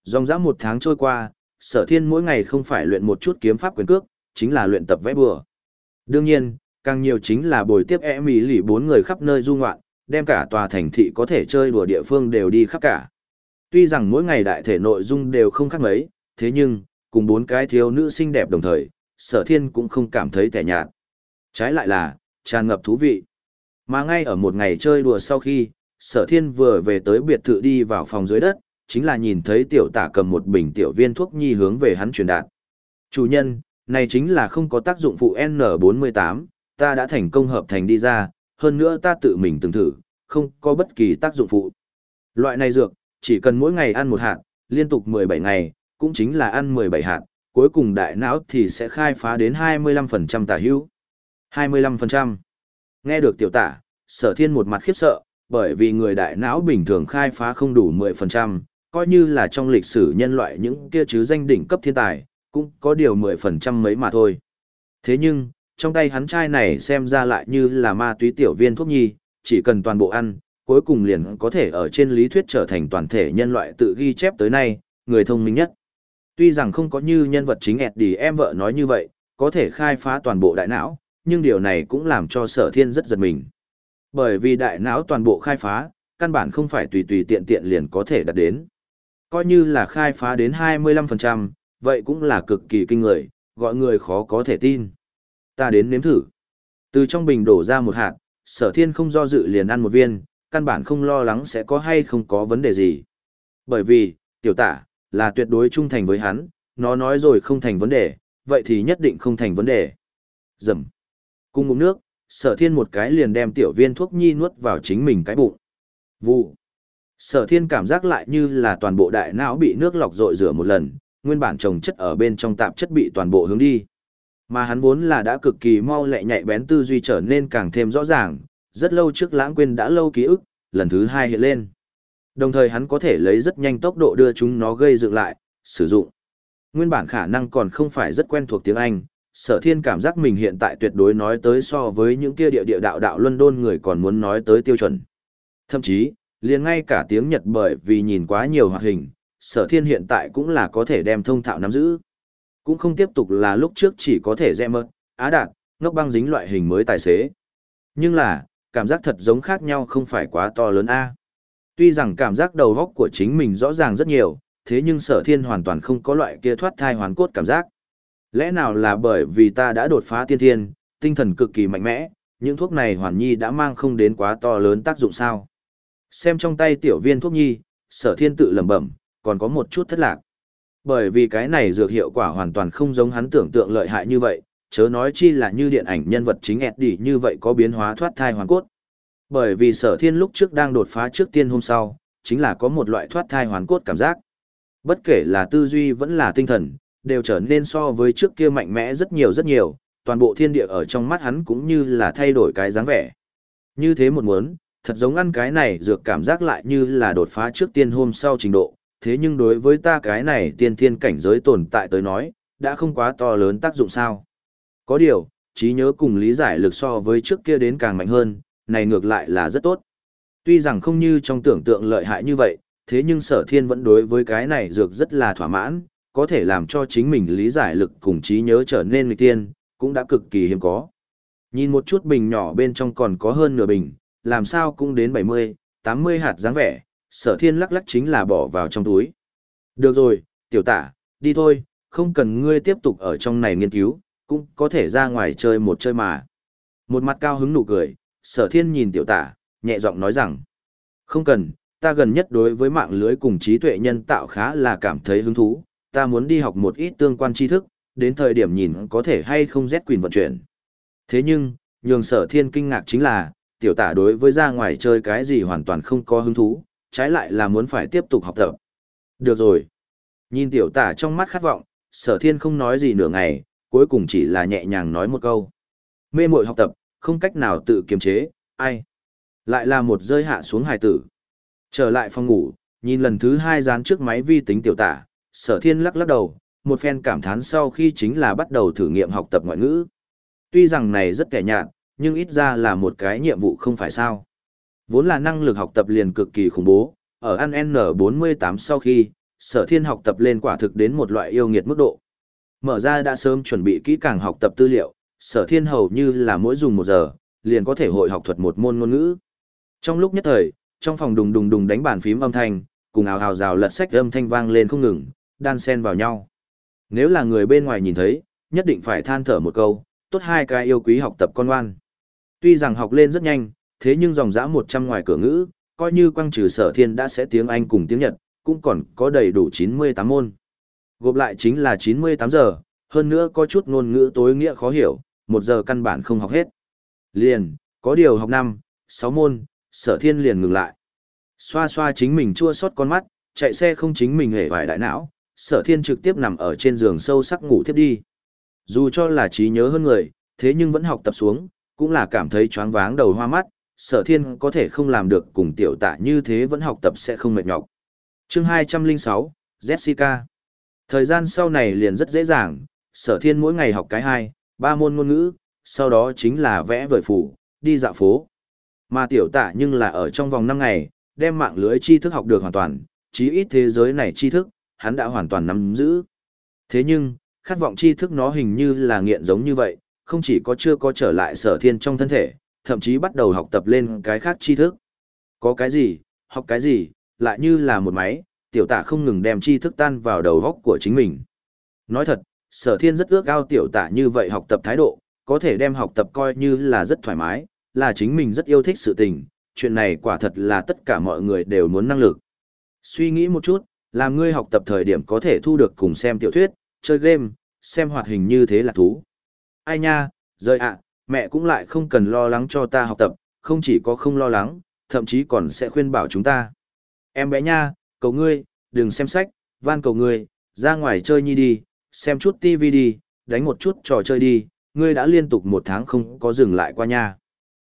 S1: Dòng dã một tháng trôi qua, sở thiên mỗi ngày không phải luyện một chút kiếm pháp quyền cước, chính là luyện tập vẽ bừa. Đương nhiên, càng nhiều chính là bồi tiếp e mỹ lì bốn người khắp nơi du ngoạn, đem cả tòa thành thị có thể chơi đùa địa phương đều đi khắp cả. Tuy rằng mỗi ngày đại thể nội dung đều không khác mấy, thế nhưng, cùng bốn cái thiếu nữ xinh đẹp đồng thời, sở thiên cũng không cảm thấy tẻ nhạt. Trái lại là, tràn ngập thú vị. Mà ngay ở một ngày chơi đùa sau khi, sở thiên vừa về tới biệt thự đi vào phòng dưới đất, chính là nhìn thấy tiểu tả cầm một bình tiểu viên thuốc nhi hướng về hắn truyền đạt. Chủ nhân, này chính là không có tác dụng phụ N48, ta đã thành công hợp thành đi ra, hơn nữa ta tự mình từng thử, không có bất kỳ tác dụng phụ. Loại này dược, chỉ cần mỗi ngày ăn một hạt, liên tục 17 ngày, cũng chính là ăn 17 hạt, cuối cùng đại não thì sẽ khai phá đến 25% tả hữu. 25%. Nghe được tiểu tả, sở thiên một mặt khiếp sợ, bởi vì người đại não bình thường khai phá không đủ 10%, coi như là trong lịch sử nhân loại những kia chứ danh đỉnh cấp thiên tài, cũng có điều 10% mấy mà thôi. Thế nhưng, trong tay hắn trai này xem ra lại như là ma túy tiểu viên thuốc nhi, chỉ cần toàn bộ ăn, cuối cùng liền có thể ở trên lý thuyết trở thành toàn thể nhân loại tự ghi chép tới nay, người thông minh nhất. Tuy rằng không có như nhân vật chính ẹt đi em vợ nói như vậy, có thể khai phá toàn bộ đại não, nhưng điều này cũng làm cho sở thiên rất giật mình. Bởi vì đại não toàn bộ khai phá, căn bản không phải tùy tùy tiện tiện liền có thể đạt đến. Coi như là khai phá đến 25%, vậy cũng là cực kỳ kinh người, gọi người khó có thể tin. Ta đến nếm thử. Từ trong bình đổ ra một hạt, sở thiên không do dự liền ăn một viên, căn bản không lo lắng sẽ có hay không có vấn đề gì. Bởi vì, tiểu tả, là tuyệt đối trung thành với hắn, nó nói rồi không thành vấn đề, vậy thì nhất định không thành vấn đề. Dầm. Cùng ngụm nước, sở thiên một cái liền đem tiểu viên thuốc nhi nuốt vào chính mình cái bụng. Vụ. Sở thiên cảm giác lại như là toàn bộ đại não bị nước lọc rội rửa một lần, nguyên bản trồng chất ở bên trong tạp chất bị toàn bộ hướng đi. Mà hắn vốn là đã cực kỳ mau lẹ nhạy bén tư duy trở nên càng thêm rõ ràng, rất lâu trước lãng quên đã lâu ký ức, lần thứ hai hiện lên. Đồng thời hắn có thể lấy rất nhanh tốc độ đưa chúng nó gây dựng lại, sử dụng. Nguyên bản khả năng còn không phải rất quen thuộc tiếng Anh, sở thiên cảm giác mình hiện tại tuyệt đối nói tới so với những kia địa địa đạo đạo London người còn muốn nói tới tiêu chuẩn. Thậm chí, liền ngay cả tiếng Nhật bởi vì nhìn quá nhiều hoạt hình, sở thiên hiện tại cũng là có thể đem thông thạo nắm giữ. Cũng không tiếp tục là lúc trước chỉ có thể dẹ mơ, á đạt, ngốc băng dính loại hình mới tài xế. Nhưng là, cảm giác thật giống khác nhau không phải quá to lớn a. Tuy rằng cảm giác đầu góc của chính mình rõ ràng rất nhiều, thế nhưng sở thiên hoàn toàn không có loại kia thoát thai hoàn cốt cảm giác. Lẽ nào là bởi vì ta đã đột phá tiên thiên, tinh thần cực kỳ mạnh mẽ, những thuốc này hoàn nhi đã mang không đến quá to lớn tác dụng sao? Xem trong tay tiểu viên thuốc nhi, sở thiên tự lẩm bẩm, còn có một chút thất lạc. Bởi vì cái này dược hiệu quả hoàn toàn không giống hắn tưởng tượng lợi hại như vậy, chớ nói chi là như điện ảnh nhân vật chính Eddie như vậy có biến hóa thoát thai hoàn cốt. Bởi vì sở thiên lúc trước đang đột phá trước tiên hôm sau, chính là có một loại thoát thai hoàn cốt cảm giác. Bất kể là tư duy vẫn là tinh thần, đều trở nên so với trước kia mạnh mẽ rất nhiều rất nhiều, toàn bộ thiên địa ở trong mắt hắn cũng như là thay đổi cái dáng vẻ. Như thế một muốn, thật giống ăn cái này dược cảm giác lại như là đột phá trước tiên hôm sau trình độ, thế nhưng đối với ta cái này tiên thiên cảnh giới tồn tại tới nói, đã không quá to lớn tác dụng sao. Có điều, trí nhớ cùng lý giải lực so với trước kia đến càng mạnh hơn, này ngược lại là rất tốt. Tuy rằng không như trong tưởng tượng lợi hại như vậy, thế nhưng sở thiên vẫn đối với cái này dược rất là thỏa mãn, có thể làm cho chính mình lý giải lực cùng trí nhớ trở nên nghịch tiên, cũng đã cực kỳ hiếm có. Nhìn một chút bình nhỏ bên trong còn có hơn nửa bình, làm sao cũng đến 70, 80 hạt dáng vẻ, sở thiên lắc lắc chính là bỏ vào trong túi. Được rồi, tiểu tả, đi thôi, không cần ngươi tiếp tục ở trong này nghiên cứu, cũng có thể ra ngoài chơi một chơi mà. Một mặt cao hứng nụ cười, sở thiên nhìn tiểu tả, nhẹ giọng nói rằng, không cần, ta gần nhất đối với mạng lưới cùng trí tuệ nhân tạo khá là cảm thấy hứng thú, ta muốn đi học một ít tương quan tri thức, đến thời điểm nhìn có thể hay không rét quyền vận chuyển. Thế nhưng, nhường sở thiên kinh ngạc chính là, tiểu tả đối với ra ngoài chơi cái gì hoàn toàn không có hứng thú, trái lại là muốn phải tiếp tục học tập. Được rồi. Nhìn tiểu tả trong mắt khát vọng, sở thiên không nói gì nửa ngày, cuối cùng chỉ là nhẹ nhàng nói một câu. Mê muội học tập, không cách nào tự kiềm chế, ai. Lại là một rơi hạ xuống hài tử. Trở lại phòng ngủ, nhìn lần thứ hai dán trước máy vi tính tiểu tả, sở thiên lắc lắc đầu, một phen cảm thán sau khi chính là bắt đầu thử nghiệm học tập ngoại ngữ. Tuy rằng này rất kẻ nhạt, nhưng ít ra là một cái nhiệm vụ không phải sao. Vốn là năng lực học tập liền cực kỳ khủng bố, ở ăn N48 sau khi, sở thiên học tập lên quả thực đến một loại yêu nghiệt mức độ. Mở ra đã sớm chuẩn bị kỹ càng học tập tư liệu, sở thiên hầu như là mỗi dùng một giờ, liền có thể hội học thuật một môn ngôn ngữ. Trong lúc nhất thời, trong phòng đùng đùng đùng đánh bàn phím âm thanh, cùng ào ào rào lật sách âm thanh vang lên không ngừng, đan xen vào nhau. Nếu là người bên ngoài nhìn thấy, nhất định phải than thở một câu, tốt hai cái yêu quý học tập con ngoan. Tuy rằng học lên rất nhanh, thế nhưng dòng dã 100 ngoài cửa ngữ, coi như quang trừ sở thiên đã sẽ tiếng Anh cùng tiếng Nhật, cũng còn có đầy đủ 98 môn. Gộp lại chính là 98 giờ, hơn nữa có chút ngôn ngữ tối nghĩa khó hiểu, một giờ căn bản không học hết. Liền, có điều học năm, 6 môn, sở thiên liền ngừng lại. Xoa xoa chính mình chua xót con mắt, chạy xe không chính mình hề vải đại não, sở thiên trực tiếp nằm ở trên giường sâu sắc ngủ thiếp đi. Dù cho là trí nhớ hơn người, thế nhưng vẫn học tập xuống, cũng là cảm thấy choáng váng đầu hoa mắt, sở thiên có thể không làm được cùng tiểu tạ như thế vẫn học tập sẽ không mệt nhọc. chương 206, Jessica. Thời gian sau này liền rất dễ dàng, sở thiên mỗi ngày học cái hai, ba môn ngôn ngữ, sau đó chính là vẽ vời phủ, đi dạo phố. Mà tiểu tạ nhưng là ở trong vòng 5 ngày, đem mạng lưới tri thức học được hoàn toàn, chí ít thế giới này tri thức, hắn đã hoàn toàn nắm giữ. Thế nhưng, khát vọng tri thức nó hình như là nghiện giống như vậy, không chỉ có chưa có trở lại sở thiên trong thân thể, thậm chí bắt đầu học tập lên cái khác tri thức. Có cái gì, học cái gì, lại như là một máy, tiểu tả không ngừng đem tri thức tan vào đầu góc của chính mình. Nói thật, sở thiên rất ước ao tiểu tả như vậy học tập thái độ, có thể đem học tập coi như là rất thoải mái, là chính mình rất yêu thích sự tình, chuyện này quả thật là tất cả mọi người đều muốn năng lực. Suy nghĩ một chút, làm ngươi học tập thời điểm có thể thu được cùng xem tiểu thuyết, chơi game, xem hoạt hình như thế là thú. Ai nha, rời ạ, mẹ cũng lại không cần lo lắng cho ta học tập, không chỉ có không lo lắng, thậm chí còn sẽ khuyên bảo chúng ta. Em bé nha, cầu ngươi, đừng xem sách, van cầu ngươi, ra ngoài chơi nhi đi, xem chút tivi đi, đánh một chút trò chơi đi, ngươi đã liên tục một tháng không có dừng lại qua nha.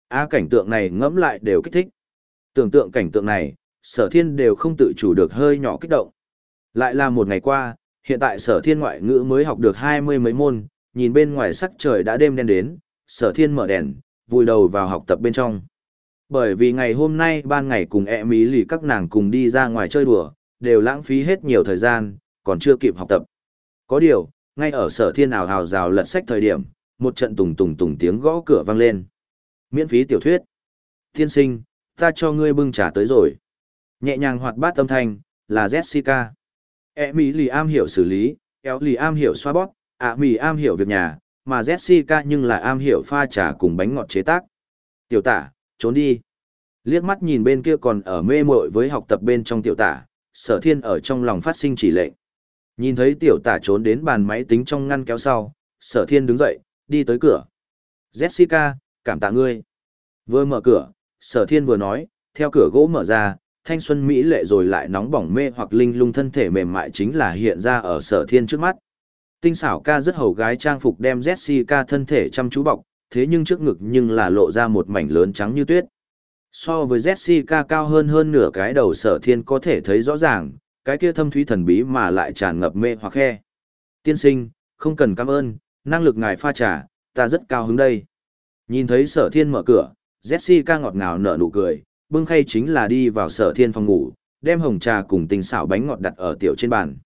S1: A cảnh tượng này ngẫm lại đều kích thích. Tưởng tượng cảnh tượng này, sở thiên đều không tự chủ được hơi nhỏ kích động. Lại là một ngày qua, hiện tại sở thiên ngoại ngữ mới học được hai mươi mấy môn, nhìn bên ngoài sắc trời đã đêm đen đến, sở thiên mở đèn, vùi đầu vào học tập bên trong. Bởi vì ngày hôm nay ban ngày cùng e mỹ lì các nàng cùng đi ra ngoài chơi đùa, đều lãng phí hết nhiều thời gian, còn chưa kịp học tập. Có điều, ngay ở sở thiên ảo hào rào lật sách thời điểm, một trận tùng tùng tùng tiếng gõ cửa vang lên. Miễn phí tiểu thuyết. Thiên sinh, ta cho ngươi bưng trà tới rồi. Nhẹ nhàng hoạt bát tâm thanh, là Jessica. E mỹ lì am hiểu xử lý, kéo lì am hiểu xoa bóp, ạ mì am hiểu việc nhà, mà Jessica nhưng lại am hiểu pha trà cùng bánh ngọt chế tác. Tiểu tả, trốn đi. Liếc mắt nhìn bên kia còn ở mê mội với học tập bên trong tiểu tả, sở thiên ở trong lòng phát sinh chỉ lệnh. Nhìn thấy tiểu tả trốn đến bàn máy tính trong ngăn kéo sau, sở thiên đứng dậy, đi tới cửa. Jessica, cảm tạ ngươi. Vừa mở cửa, sở thiên vừa nói, theo cửa gỗ mở ra, thanh xuân mỹ lệ rồi lại nóng bỏng mê hoặc linh lung thân thể mềm mại chính là hiện ra ở sở thiên trước mắt. Tinh xảo ca rất hầu gái trang phục đem Jessica thân thể chăm chú bọc, thế nhưng trước ngực nhưng là lộ ra một mảnh lớn trắng như tuyết. So với Jessica cao hơn hơn nửa cái đầu sở thiên có thể thấy rõ ràng, cái kia thâm thúy thần bí mà lại tràn ngập mê hoặc khe. Tiên sinh, không cần cảm ơn, năng lực ngài pha trà, ta rất cao hứng đây. Nhìn thấy sở thiên mở cửa, Jessica ngọt ngào nở nụ cười, bưng khay chính là đi vào sở thiên phòng ngủ, đem hồng trà cùng tinh xảo bánh ngọt đặt ở tiểu trên bàn.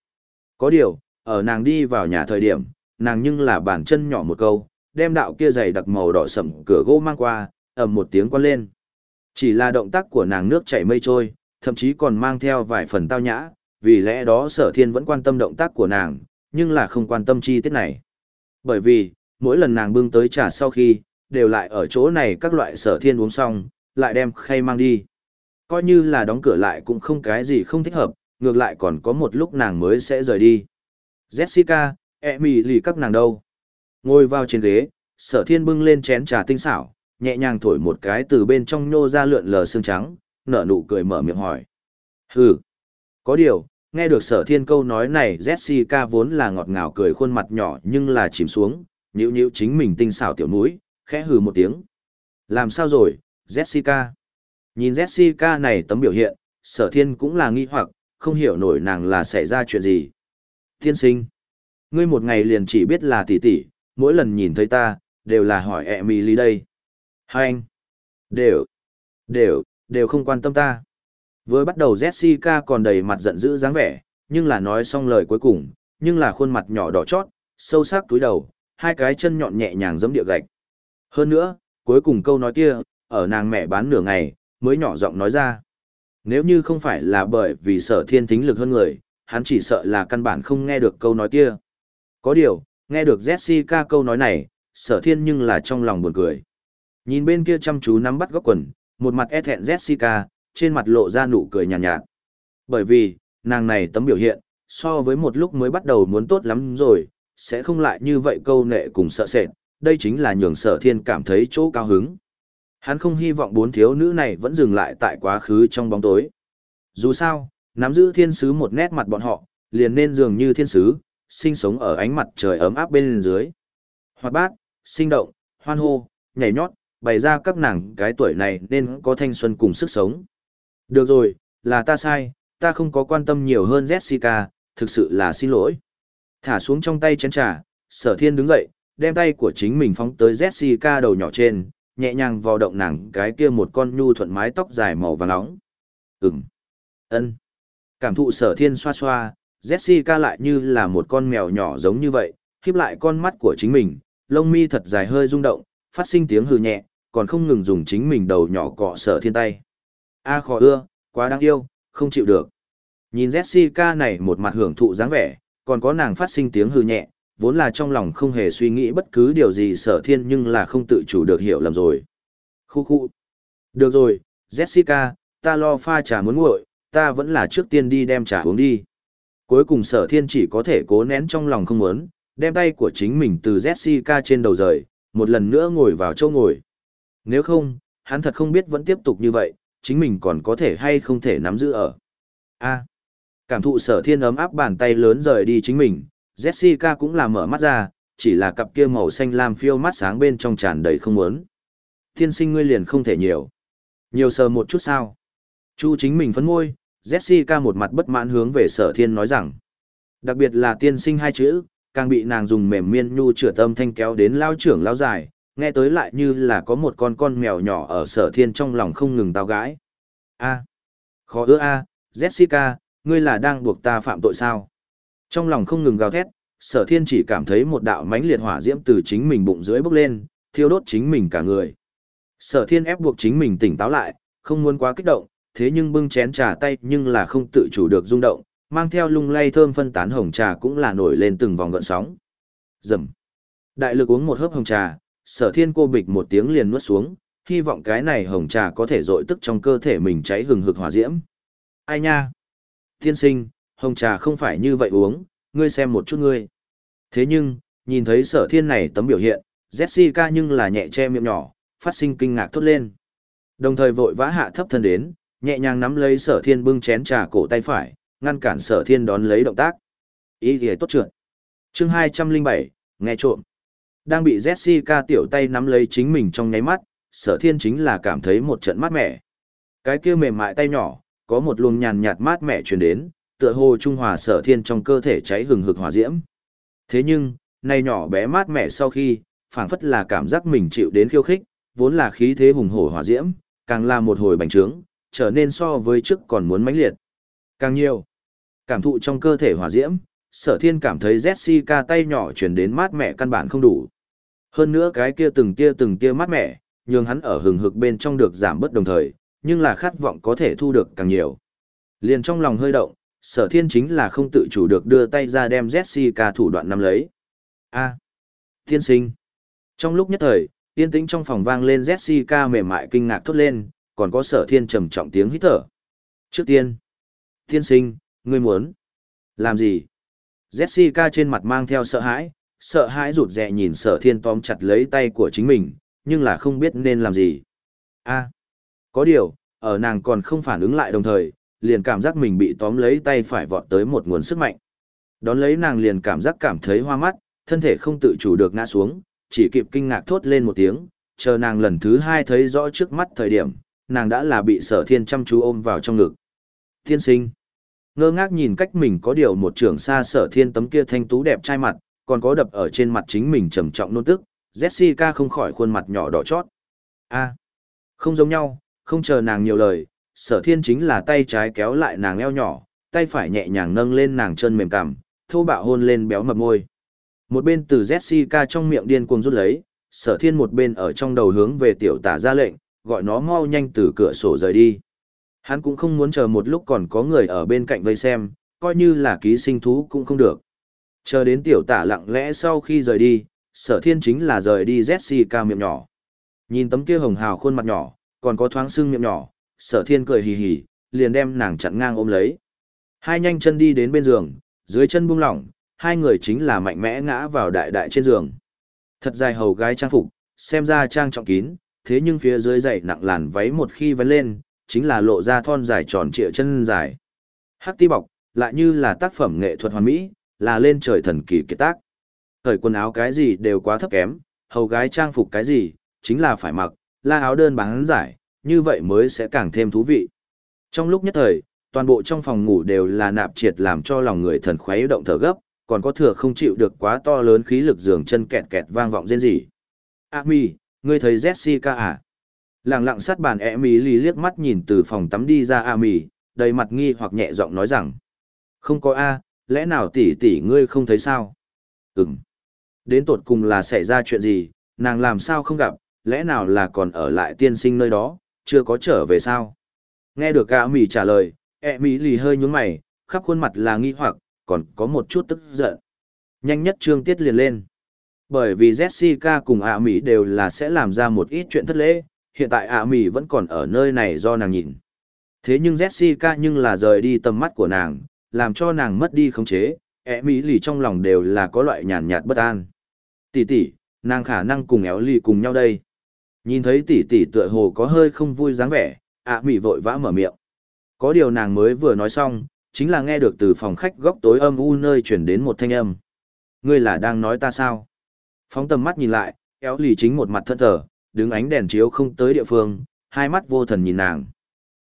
S1: Có điều, ở nàng đi vào nhà thời điểm, nàng nhưng là bàn chân nhỏ một câu, đem đạo kia giày đặc màu đỏ sẫm cửa gỗ mang qua, ầm một tiếng quan lên. Chỉ là động tác của nàng nước chảy mây trôi, thậm chí còn mang theo vài phần tao nhã, vì lẽ đó sở thiên vẫn quan tâm động tác của nàng, nhưng là không quan tâm chi tiết này. Bởi vì, mỗi lần nàng bưng tới trà sau khi, đều lại ở chỗ này các loại sở thiên uống xong, lại đem khay mang đi. Coi như là đóng cửa lại cũng không cái gì không thích hợp, ngược lại còn có một lúc nàng mới sẽ rời đi. Jessica, Emily các nàng đâu? Ngồi vào trên ghế, sở thiên bưng lên chén trà tinh xảo, nhẹ nhàng thổi một cái từ bên trong nhô ra lượn lờ xương trắng, nở nụ cười mở miệng hỏi. Hừ. Có điều, nghe được sở thiên câu nói này Jessica vốn là ngọt ngào cười khuôn mặt nhỏ nhưng là chìm xuống, nhíu nhíu chính mình tinh xảo tiểu mũi, khẽ hừ một tiếng. Làm sao rồi, Jessica? Nhìn Jessica này tấm biểu hiện, sở thiên cũng là nghi hoặc, không hiểu nổi nàng là xảy ra chuyện gì. Thiên sinh, ngươi một ngày liền chỉ biết là tỷ tỷ, mỗi lần nhìn thấy ta, đều là hỏi Emily đây. Hai anh, đều, đều, đều không quan tâm ta. Vừa bắt đầu Jessica còn đầy mặt giận dữ dáng vẻ, nhưng là nói xong lời cuối cùng, nhưng là khuôn mặt nhỏ đỏ chót, sâu sắc túi đầu, hai cái chân nhọn nhẹ nhàng giẫm địa gạch. Hơn nữa, cuối cùng câu nói kia, ở nàng mẹ bán nửa ngày, mới nhỏ giọng nói ra. Nếu như không phải là bởi vì sở thiên tính lực hơn người, hắn chỉ sợ là căn bản không nghe được câu nói kia. Có điều, nghe được Jessica câu nói này, sở thiên nhưng là trong lòng buồn cười. Nhìn bên kia chăm chú nắm bắt góc quần, một mặt e thẹn Jessica, trên mặt lộ ra nụ cười nhàn nhạt, nhạt. Bởi vì, nàng này tấm biểu hiện, so với một lúc mới bắt đầu muốn tốt lắm rồi, sẽ không lại như vậy câu nệ cùng sợ sệt, đây chính là nhường sở thiên cảm thấy chỗ cao hứng. Hắn không hy vọng bốn thiếu nữ này vẫn dừng lại tại quá khứ trong bóng tối. Dù sao, nắm giữ thiên sứ một nét mặt bọn họ, liền nên dường như thiên sứ, sinh sống ở ánh mặt trời ấm áp bên dưới. Hoạt bát, sinh động, hoan hô, nhảy nhót, bày ra các nàng cái tuổi này nên có thanh xuân cùng sức sống. Được rồi, là ta sai, ta không có quan tâm nhiều hơn Jessica, thực sự là xin lỗi. Thả xuống trong tay chén trà, sở thiên đứng dậy, đem tay của chính mình phóng tới Jessica đầu nhỏ trên, nhẹ nhàng vào động nàng cái kia một con nhu thuận mái tóc dài màu vàng nóng. Ừm. ân Cảm thụ sở thiên xoa xoa, Jessica lại như là một con mèo nhỏ giống như vậy, khiếp lại con mắt của chính mình, lông mi thật dài hơi rung động, phát sinh tiếng hừ nhẹ, còn không ngừng dùng chính mình đầu nhỏ cọ sở thiên tay. A à khó ưa, quá đáng yêu, không chịu được. Nhìn Jessica này một mặt hưởng thụ dáng vẻ, còn có nàng phát sinh tiếng hừ nhẹ, vốn là trong lòng không hề suy nghĩ bất cứ điều gì sở thiên nhưng là không tự chủ được hiểu lầm rồi. Khu khu. Được rồi, Jessica, ta lo pha trà muốn nguội, ta vẫn là trước tiên đi đem trà uống đi. Cuối cùng sở thiên chỉ có thể cố nén trong lòng không muốn, đem tay của chính mình từ Jessica trên đầu rời, một lần nữa ngồi vào chỗ ngồi. Nếu không, hắn thật không biết vẫn tiếp tục như vậy, chính mình còn có thể hay không thể nắm giữ ở. A. cảm thụ sở thiên ấm áp bàn tay lớn rời đi chính mình, Jessica cũng là mở mắt ra, chỉ là cặp kia màu xanh lam phiêu mắt sáng bên trong tràn đầy không muốn. Thiên sinh ngươi liền không thể nhiều. Nhiều sờ một chút sao. Chu chính mình phấn môi, Jessica một mặt bất mãn hướng về sở thiên nói rằng. Đặc biệt là tiên sinh hai chữ, càng bị nàng dùng mềm miên nhu chữa tâm thanh kéo đến lao trưởng lao dài, nghe tới lại như là có một con con mèo nhỏ ở sở thiên trong lòng không ngừng tao gãi. A. Khó ưa a, Jessica, ngươi là đang buộc ta phạm tội sao? Trong lòng không ngừng gào thét, sở thiên chỉ cảm thấy một đạo mãnh liệt hỏa diễm từ chính mình bụng dưới bốc lên, thiêu đốt chính mình cả người. Sở thiên ép buộc chính mình tỉnh táo lại, không muốn quá kích động, thế nhưng bưng chén trà tay nhưng là không tự chủ được rung động, mang theo lung lay thơm phân tán hồng trà cũng là nổi lên từng vòng gợn sóng. Dầm. Đại lực uống một hớp hồng trà, sở thiên cô bịch một tiếng liền nuốt xuống, hy vọng cái này hồng trà có thể dội tức trong cơ thể mình cháy hừng hực hỏa diễm. Ai nha? Thiên sinh, hồng trà không phải như vậy uống, ngươi xem một chút ngươi. Thế nhưng, nhìn thấy sở thiên này tấm biểu hiện, Jessica nhưng là nhẹ che miệng nhỏ, phát sinh kinh ngạc thốt lên. Đồng thời vội vã hạ thấp thân đến, nhẹ nhàng nắm lấy sở thiên bưng chén trà cổ tay phải, ngăn cản sở thiên đón lấy động tác. Ý thì tốt trượt. chương 207, nghe trộm. Đang bị Jessica tiểu tay nắm lấy chính mình trong nháy mắt, sở thiên chính là cảm thấy một trận mát mẻ. Cái kia mềm mại tay nhỏ, có một luồng nhàn nhạt mát mẻ truyền đến, tựa hồ trung hòa sở thiên trong cơ thể cháy hừng hực hỏa diễm. Thế nhưng, nay nhỏ bé mát mẻ sau khi, phảng phất là cảm giác mình chịu đến khiêu khích, vốn là khí thế hùng hổ hỏa diễm, càng là một hồi bành trướng, trở nên so với trước còn muốn mãnh liệt. Càng nhiều, cảm thụ trong cơ thể hỏa diễm, sở thiên cảm thấy Jessica tay nhỏ chuyển đến mát mẻ căn bản không đủ. Hơn nữa cái kia từng kia từng kia mát mẻ, nhường hắn ở hừng hực bên trong được giảm bớt đồng thời, nhưng là khát vọng có thể thu được càng nhiều. Liền trong lòng hơi động, sở thiên chính là không tự chủ được đưa tay ra đem Jessica thủ đoạn nắm lấy. A. Thiên sinh. Trong lúc nhất thời, yên tĩnh trong phòng vang lên Jessica mềm mại kinh ngạc thốt lên, còn có sở thiên trầm trọng tiếng hít thở. Trước tiên. Thiên sinh, ngươi muốn. Làm gì? Jessica trên mặt mang theo sợ hãi, sợ hãi rụt rè nhìn sở thiên tóm chặt lấy tay của chính mình, nhưng là không biết nên làm gì. A. Có điều, ở nàng còn không phản ứng lại đồng thời, liền cảm giác mình bị tóm lấy tay phải vọt tới một nguồn sức mạnh. Đón lấy nàng liền cảm giác cảm thấy hoa mắt, thân thể không tự chủ được ngã xuống, chỉ kịp kinh ngạc thốt lên một tiếng, chờ nàng lần thứ hai thấy rõ trước mắt thời điểm, nàng đã là bị sở thiên chăm chú ôm vào trong ngực. Thiên sinh. Ngơ ngác nhìn cách mình có điều một trưởng xa sở thiên tấm kia thanh tú đẹp trai mặt, còn có đập ở trên mặt chính mình trầm trọng nôn tức, Jessica không khỏi khuôn mặt nhỏ đỏ chót. a không giống nhau, không chờ nàng nhiều lời, sở thiên chính là tay trái kéo lại nàng eo nhỏ, tay phải nhẹ nhàng nâng lên nàng chân mềm cằm, thô bạo hôn lên béo mập môi. Một bên từ Jessica trong miệng điên cuồng rút lấy, sở thiên một bên ở trong đầu hướng về tiểu tả ra lệnh, gọi nó mau nhanh từ cửa sổ rời đi. Hắn cũng không muốn chờ một lúc còn có người ở bên cạnh vây xem, coi như là ký sinh thú cũng không được. Chờ đến tiểu tả lặng lẽ sau khi rời đi, sở thiên chính là rời đi Jessica miệng nhỏ. Nhìn tấm kia hồng hào khuôn mặt nhỏ, còn có thoáng xương miệng nhỏ, sở thiên cười hì hì, liền đem nàng chặn ngang ôm lấy. Hai nhanh chân đi đến bên giường, dưới chân buông lỏng, hai người chính là mạnh mẽ ngã vào đại đại trên giường. Thật dài hầu gái trang phục, xem ra trang trọng kín, thế nhưng phía dưới dày nặng làn váy một khi vấn lên, chính là lộ ra thon dài tròn trịa chân dài. Hắc ti bọc, lại như là tác phẩm nghệ thuật hoàn mỹ, là lên trời thần kỳ kiệt tác. Thời quần áo cái gì đều quá thấp kém, hầu gái trang phục cái gì, chính là phải mặc, la áo đơn bán giải, như vậy mới sẽ càng thêm thú vị. Trong lúc nhất thời, toàn bộ trong phòng ngủ đều là nạp triệt làm cho lòng người thần khuấy động thở gấp, còn có thừa không chịu được quá to lớn khí lực giường chân kẹt kẹt vang vọng rên rỉ. A mi, ngươi thấy Jessica à? Lặng lặng sát bàn ẹ mì lì liếc mắt nhìn từ phòng tắm đi ra A mì, đầy mặt nghi hoặc nhẹ giọng nói rằng. Không có A, lẽ nào tỷ tỷ ngươi không thấy sao? Ừm. Đến tột cùng là xảy ra chuyện gì, nàng làm sao không gặp, lẽ nào là còn ở lại tiên sinh nơi đó, chưa có trở về sao? Nghe được A mì trả lời, ẹ mì lì hơi nhúng mày, khắp khuôn mặt là nghi hoặc, còn có một chút tức giận. Nhanh nhất trương tiết liền lên. Bởi vì Jessica cùng ạ Mỹ đều là sẽ làm ra một ít chuyện thất lễ, hiện tại ạ Mỹ vẫn còn ở nơi này do nàng nhìn. Thế nhưng Jessica nhưng là rời đi tầm mắt của nàng, làm cho nàng mất đi khống chế, e ẹ Mỹ lì trong lòng đều là có loại nhàn nhạt bất an. Tỷ tỷ, nàng khả năng cùng éo lì cùng nhau đây. Nhìn thấy tỷ tỷ tựa hồ có hơi không vui dáng vẻ, ạ Mỹ vội vã mở miệng. Có điều nàng mới vừa nói xong, chính là nghe được từ phòng khách góc tối âm u nơi chuyển đến một thanh âm. Ngươi là đang nói ta sao? Phóng tầm mắt nhìn lại, éo lì chính một mặt thân thờ, đứng ánh đèn chiếu không tới địa phương, hai mắt vô thần nhìn nàng.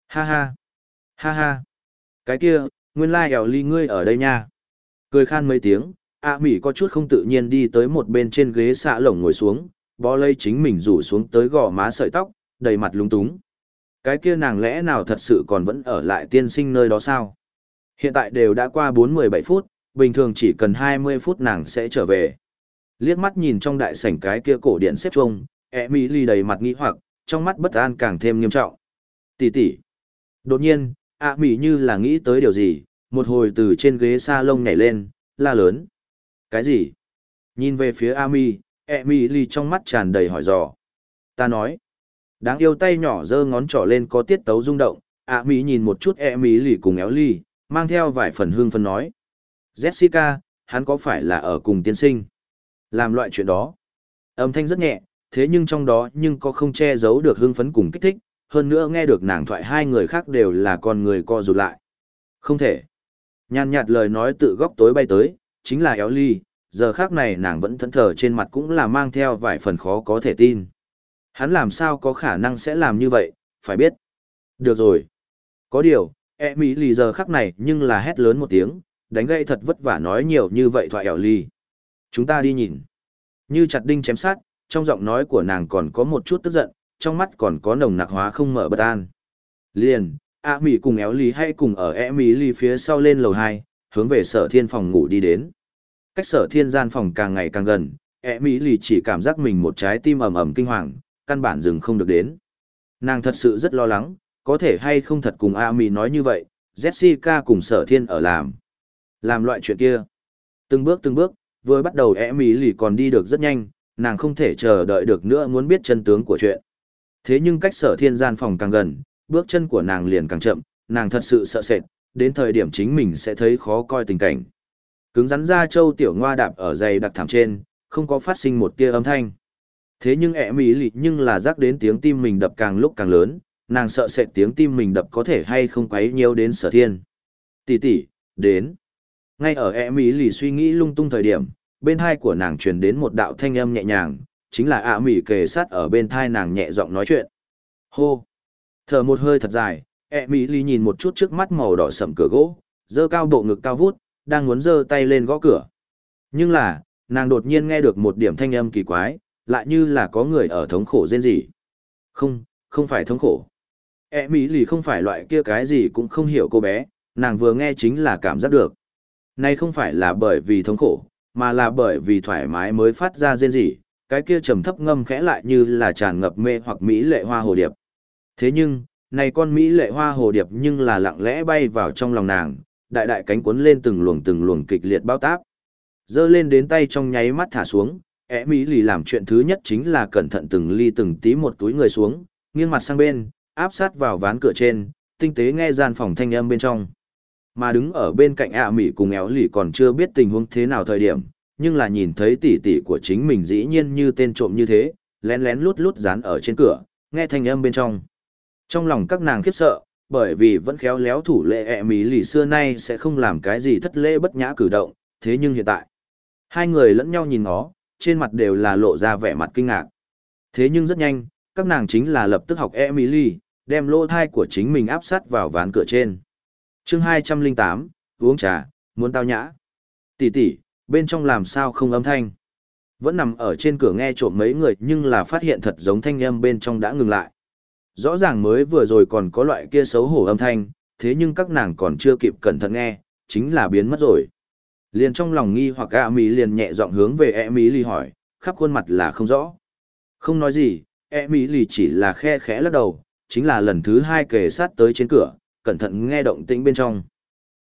S1: Ha ha! Ha ha! Cái kia, nguyên lai like lì ngươi ở đây nha. Cười khan mấy tiếng, ạ mỉ có chút không tự nhiên đi tới một bên trên ghế xạ lồng ngồi xuống, bó lây chính mình rủ xuống tới gò má sợi tóc, đầy mặt lúng túng. Cái kia nàng lẽ nào thật sự còn vẫn ở lại tiên sinh nơi đó sao? Hiện tại đều đã qua 4-17 phút, bình thường chỉ cần 20 phút nàng sẽ trở về. Liếc mắt nhìn trong đại sảnh cái kia cổ điện xếp trông, Emily đầy mặt nghi hoặc, trong mắt bất an càng thêm nghiêm trọng. Tỷ tỷ. Đột nhiên, ạ mỹ như là nghĩ tới điều gì, một hồi từ trên ghế salon nhảy lên, la lớn. Cái gì? Nhìn về phía Ami, e Ly trong mắt tràn đầy hỏi dò. Ta nói. Đáng yêu tay nhỏ giơ ngón trỏ lên có tiết tấu rung động, ạ mỹ nhìn một chút Emily cùng éo ly, mang theo vài phần hương phân nói. Jessica, hắn có phải là ở cùng tiên sinh? Làm loại chuyện đó. Âm thanh rất nhẹ, thế nhưng trong đó nhưng có không che giấu được hương phấn cùng kích thích, hơn nữa nghe được nàng thoại hai người khác đều là con người co rụt lại. Không thể. Nhàn nhạt lời nói tự góc tối bay tới, chính là éo ly, giờ khác này nàng vẫn thẫn thờ trên mặt cũng là mang theo vài phần khó có thể tin. Hắn làm sao có khả năng sẽ làm như vậy, phải biết. Được rồi. Có điều, e mỹ lì giờ khắc này nhưng là hét lớn một tiếng, đánh gậy thật vất vả nói nhiều như vậy thoại ẻo ly. Chúng ta đi nhìn. Như chặt đinh chém sát, trong giọng nói của nàng còn có một chút tức giận, trong mắt còn có nồng nặc hóa không mở bất an. Liền, A Mỹ cùng éo lý hay cùng ở e mỹ lì phía sau lên lầu 2, hướng về sở thiên phòng ngủ đi đến. Cách sở thiên gian phòng càng ngày càng gần, e mỹ lì chỉ cảm giác mình một trái tim ầm ầm kinh hoàng, căn bản dừng không được đến. Nàng thật sự rất lo lắng, có thể hay không thật cùng A Mỹ nói như vậy, Jessica cùng sở thiên ở làm. Làm loại chuyện kia. Từng bước từng bước, vừa bắt đầu e mỹ lì còn đi được rất nhanh, nàng không thể chờ đợi được nữa muốn biết chân tướng của chuyện. Thế nhưng cách sở thiên gian phòng càng gần, bước chân của nàng liền càng chậm, nàng thật sự sợ sệt, đến thời điểm chính mình sẽ thấy khó coi tình cảnh. Cứng rắn ra châu tiểu ngoa đạp ở dày đặc thảm trên, không có phát sinh một tia âm thanh. Thế nhưng ẹ mỹ lì nhưng là rắc đến tiếng tim mình đập càng lúc càng lớn, nàng sợ sệt tiếng tim mình đập có thể hay không quấy nhiều đến sở thiên. Tỷ tỷ, đến. Ngay ở e mỹ lì suy nghĩ lung tung thời điểm, bên thai của nàng truyền đến một đạo thanh âm nhẹ nhàng, chính là ạ mỹ kề sát ở bên thai nàng nhẹ giọng nói chuyện. Hô. Thở một hơi thật dài, e mỹ lì nhìn một chút trước mắt màu đỏ sậm cửa gỗ, dơ cao bộ ngực cao vút, đang muốn dơ tay lên gõ cửa. Nhưng là, nàng đột nhiên nghe được một điểm thanh âm kỳ quái, lại như là có người ở thống khổ rên rỉ. Không, không phải thống khổ. E mỹ lì không phải loại kia cái gì cũng không hiểu cô bé, nàng vừa nghe chính là cảm giác được nay không phải là bởi vì thống khổ, mà là bởi vì thoải mái mới phát ra rên rỉ, cái kia trầm thấp ngâm khẽ lại như là tràn ngập mê hoặc mỹ lệ hoa hồ điệp. Thế nhưng, này con mỹ lệ hoa hồ điệp nhưng là lặng lẽ bay vào trong lòng nàng, đại đại cánh cuốn lên từng luồng từng luồng kịch liệt bao táp. Dơ lên đến tay trong nháy mắt thả xuống, ẻ mỹ lì làm chuyện thứ nhất chính là cẩn thận từng ly từng tí một túi người xuống, nghiêng mặt sang bên, áp sát vào ván cửa trên, tinh tế nghe gian phòng thanh âm bên trong. Mà đứng ở bên cạnh ạ mỹ cùng éo lì còn chưa biết tình huống thế nào thời điểm, nhưng là nhìn thấy tỷ tỷ của chính mình dĩ nhiên như tên trộm như thế, lén lén lút lút dán ở trên cửa, nghe thanh âm bên trong. Trong lòng các nàng khiếp sợ, bởi vì vẫn khéo léo thủ lệ ẹ mỹ lì xưa nay sẽ không làm cái gì thất lễ bất nhã cử động, thế nhưng hiện tại, hai người lẫn nhau nhìn nó, trên mặt đều là lộ ra vẻ mặt kinh ngạc. Thế nhưng rất nhanh, các nàng chính là lập tức học Emily, đem lô thai của chính mình áp sát vào ván cửa trên chương 208, uống trà, muốn tao nhã. Tỷ tỷ, bên trong làm sao không âm thanh. Vẫn nằm ở trên cửa nghe trộm mấy người nhưng là phát hiện thật giống thanh âm bên trong đã ngừng lại. Rõ ràng mới vừa rồi còn có loại kia xấu hổ âm thanh, thế nhưng các nàng còn chưa kịp cẩn thận nghe, chính là biến mất rồi. Liền trong lòng nghi hoặc A Mỹ liền nhẹ giọng hướng về E Mỹ ly hỏi, khắp khuôn mặt là không rõ. Không nói gì, E Mỹ ly chỉ là khe khẽ lắc đầu, chính là lần thứ hai kề sát tới trên cửa, cẩn thận nghe động tĩnh bên trong.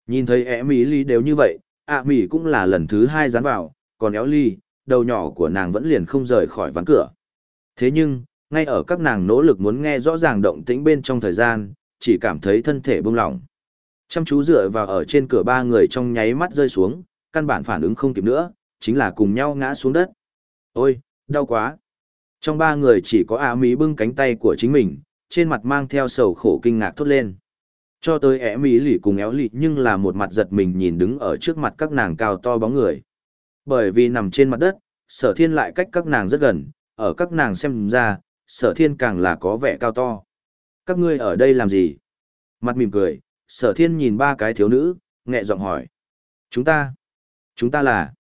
S1: Nhìn thấy ẻ Mỹ ly đều như vậy, A Mỹ cũng là lần thứ hai dán vào, còn éo ly, đầu nhỏ của nàng vẫn liền không rời khỏi ván cửa. Thế nhưng, ngay ở các nàng nỗ lực muốn nghe rõ ràng động tĩnh bên trong thời gian, chỉ cảm thấy thân thể bông lỏng. Chăm chú dựa vào ở trên cửa ba người trong nháy mắt rơi xuống, căn bản phản ứng không kịp nữa, chính là cùng nhau ngã xuống đất. Ôi, đau quá. Trong ba người chỉ có A Mỹ bưng cánh tay của chính mình, trên mặt mang theo sầu khổ kinh ngạc thốt lên. Cho tới ẻ mỹ lì cùng éo lì nhưng là một mặt giật mình nhìn đứng ở trước mặt các nàng cao to bóng người. Bởi vì nằm trên mặt đất, sở thiên lại cách các nàng rất gần, ở các nàng xem ra, sở thiên càng là có vẻ cao to. Các ngươi ở đây làm gì? Mặt mỉm cười, sở thiên nhìn ba cái thiếu nữ, nhẹ giọng hỏi. Chúng ta, chúng ta là...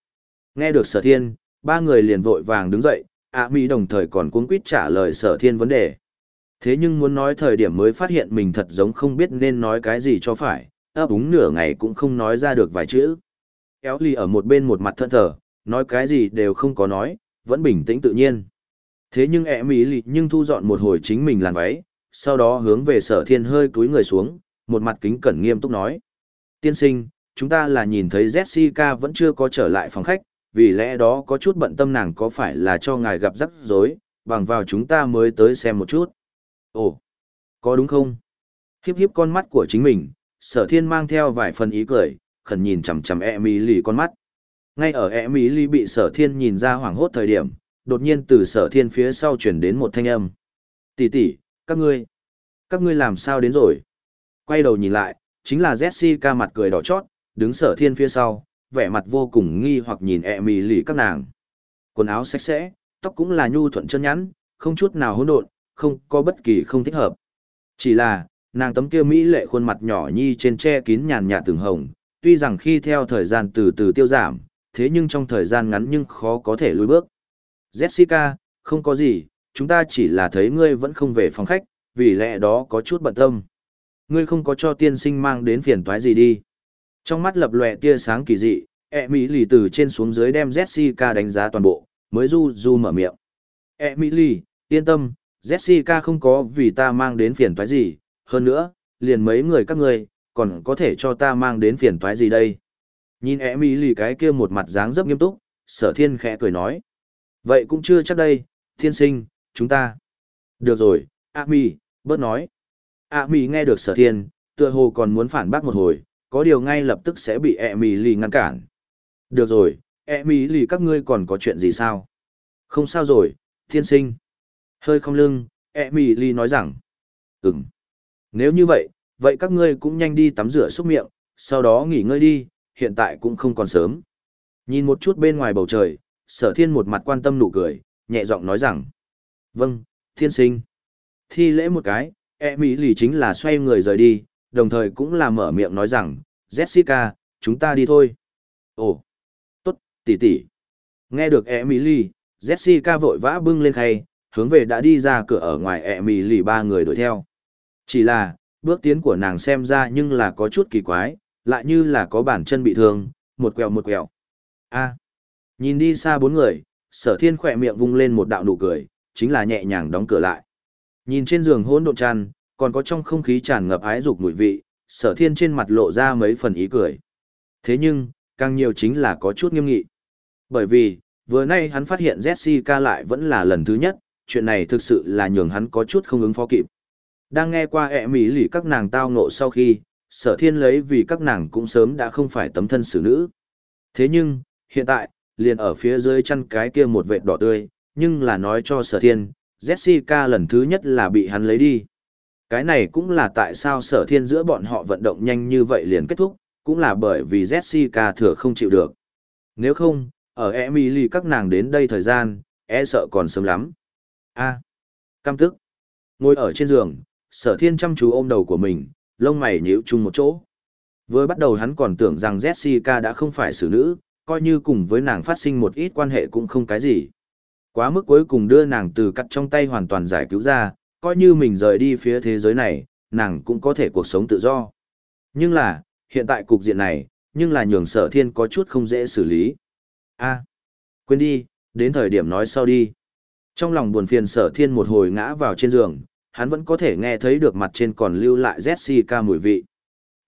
S1: Nghe được sở thiên, ba người liền vội vàng đứng dậy, ạ mỹ đồng thời còn cuống quýt trả lời sở thiên vấn đề. Thế nhưng muốn nói thời điểm mới phát hiện mình thật giống không biết nên nói cái gì cho phải, ấp úng nửa ngày cũng không nói ra được vài chữ. Kéo ly ở một bên một mặt thân thờ, nói cái gì đều không có nói, vẫn bình tĩnh tự nhiên. Thế nhưng ẹ mỹ lì nhưng thu dọn một hồi chính mình làn váy, sau đó hướng về sở thiên hơi cúi người xuống, một mặt kính cẩn nghiêm túc nói. Tiên sinh, chúng ta là nhìn thấy Jessica vẫn chưa có trở lại phòng khách, vì lẽ đó có chút bận tâm nàng có phải là cho ngài gặp rắc rối, bằng vào chúng ta mới tới xem một chút. Ồ, có đúng không? Hiếp hiếp con mắt của chính mình, sở thiên mang theo vài phần ý cười, khẩn nhìn chằm chằm e mỹ lì con mắt. Ngay ở e mỹ lì bị sở thiên nhìn ra hoảng hốt thời điểm, đột nhiên từ sở thiên phía sau chuyển đến một thanh âm. Tỷ tỷ, các ngươi, các ngươi làm sao đến rồi? Quay đầu nhìn lại, chính là Jessica mặt cười đỏ chót, đứng sở thiên phía sau, vẻ mặt vô cùng nghi hoặc nhìn e mỹ lì các nàng. Quần áo sạch sẽ, tóc cũng là nhu thuận chân nhắn, không chút nào hỗn độn, không có bất kỳ không thích hợp. Chỉ là, nàng tấm kia mỹ lệ khuôn mặt nhỏ nhi trên che kín nhàn nhạt từng hồng, tuy rằng khi theo thời gian từ từ tiêu giảm, thế nhưng trong thời gian ngắn nhưng khó có thể lùi bước. Jessica, không có gì, chúng ta chỉ là thấy ngươi vẫn không về phòng khách, vì lẽ đó có chút bận tâm. Ngươi không có cho tiên sinh mang đến phiền toái gì đi. Trong mắt lập lòe tia sáng kỳ dị, e mỹ lì từ trên xuống dưới đem Jessica đánh giá toàn bộ, mới du du mở miệng. E mỹ lì, yên tâm, Jessica không có vì ta mang đến phiền toái gì, hơn nữa, liền mấy người các ngươi, còn có thể cho ta mang đến phiền toái gì đây. Nhìn ẻ mỹ lì cái kia một mặt dáng rất nghiêm túc, sở thiên khẽ cười nói. Vậy cũng chưa chắc đây, thiên sinh, chúng ta. Được rồi, A mỹ, bớt nói. A mỹ nghe được sở thiên, tựa hồ còn muốn phản bác một hồi, có điều ngay lập tức sẽ bị ẻ mỹ lì ngăn cản. Được rồi, ẻ mỹ lì các ngươi còn có chuyện gì sao? Không sao rồi, thiên sinh. Hơi không lưng, E Mi nói rằng. Ừm. Nếu như vậy, vậy các ngươi cũng nhanh đi tắm rửa xúc miệng, sau đó nghỉ ngơi đi, hiện tại cũng không còn sớm. Nhìn một chút bên ngoài bầu trời, sở thiên một mặt quan tâm nụ cười, nhẹ giọng nói rằng. Vâng, thiên sinh. Thi lễ một cái, e chính là xoay người rời đi, đồng thời cũng là mở miệng nói rằng, Jessica, chúng ta đi thôi. Ồ, tốt, tỷ tỷ. Nghe được e Jessica vội vã bưng lên khay, hướng về đã đi ra cửa ở ngoài ẹ mì lì ba người đuổi theo. Chỉ là, bước tiến của nàng xem ra nhưng là có chút kỳ quái, lại như là có bản chân bị thương, một quẹo một quẹo. a Nhìn đi xa bốn người, sở thiên khỏe miệng vung lên một đạo nụ cười, chính là nhẹ nhàng đóng cửa lại. Nhìn trên giường hỗn độn tràn, còn có trong không khí tràn ngập ái dục mùi vị, sở thiên trên mặt lộ ra mấy phần ý cười. Thế nhưng, càng nhiều chính là có chút nghiêm nghị. Bởi vì, vừa nay hắn phát hiện Jessica lại vẫn là lần thứ nhất, chuyện này thực sự là nhường hắn có chút không ứng phó kịp. Đang nghe qua ẹ mỹ lì các nàng tao ngộ sau khi, sở thiên lấy vì các nàng cũng sớm đã không phải tấm thân xử nữ. Thế nhưng, hiện tại, liền ở phía dưới chân cái kia một vệt đỏ tươi, nhưng là nói cho sở thiên, Jessica lần thứ nhất là bị hắn lấy đi. Cái này cũng là tại sao sở thiên giữa bọn họ vận động nhanh như vậy liền kết thúc, cũng là bởi vì Jessica thừa không chịu được. Nếu không, ở Emily các nàng đến đây thời gian, e sợ còn sớm lắm a cam tức. Ngồi ở trên giường, sở thiên chăm chú ôm đầu của mình, lông mày nhíu chung một chỗ. Vừa bắt đầu hắn còn tưởng rằng Jessica đã không phải xử nữ, coi như cùng với nàng phát sinh một ít quan hệ cũng không cái gì. Quá mức cuối cùng đưa nàng từ cắt trong tay hoàn toàn giải cứu ra, coi như mình rời đi phía thế giới này, nàng cũng có thể cuộc sống tự do. Nhưng là, hiện tại cục diện này, nhưng là nhường sở thiên có chút không dễ xử lý. a quên đi, đến thời điểm nói sau đi. Trong lòng buồn phiền sở thiên một hồi ngã vào trên giường, hắn vẫn có thể nghe thấy được mặt trên còn lưu lại Jessica mùi vị.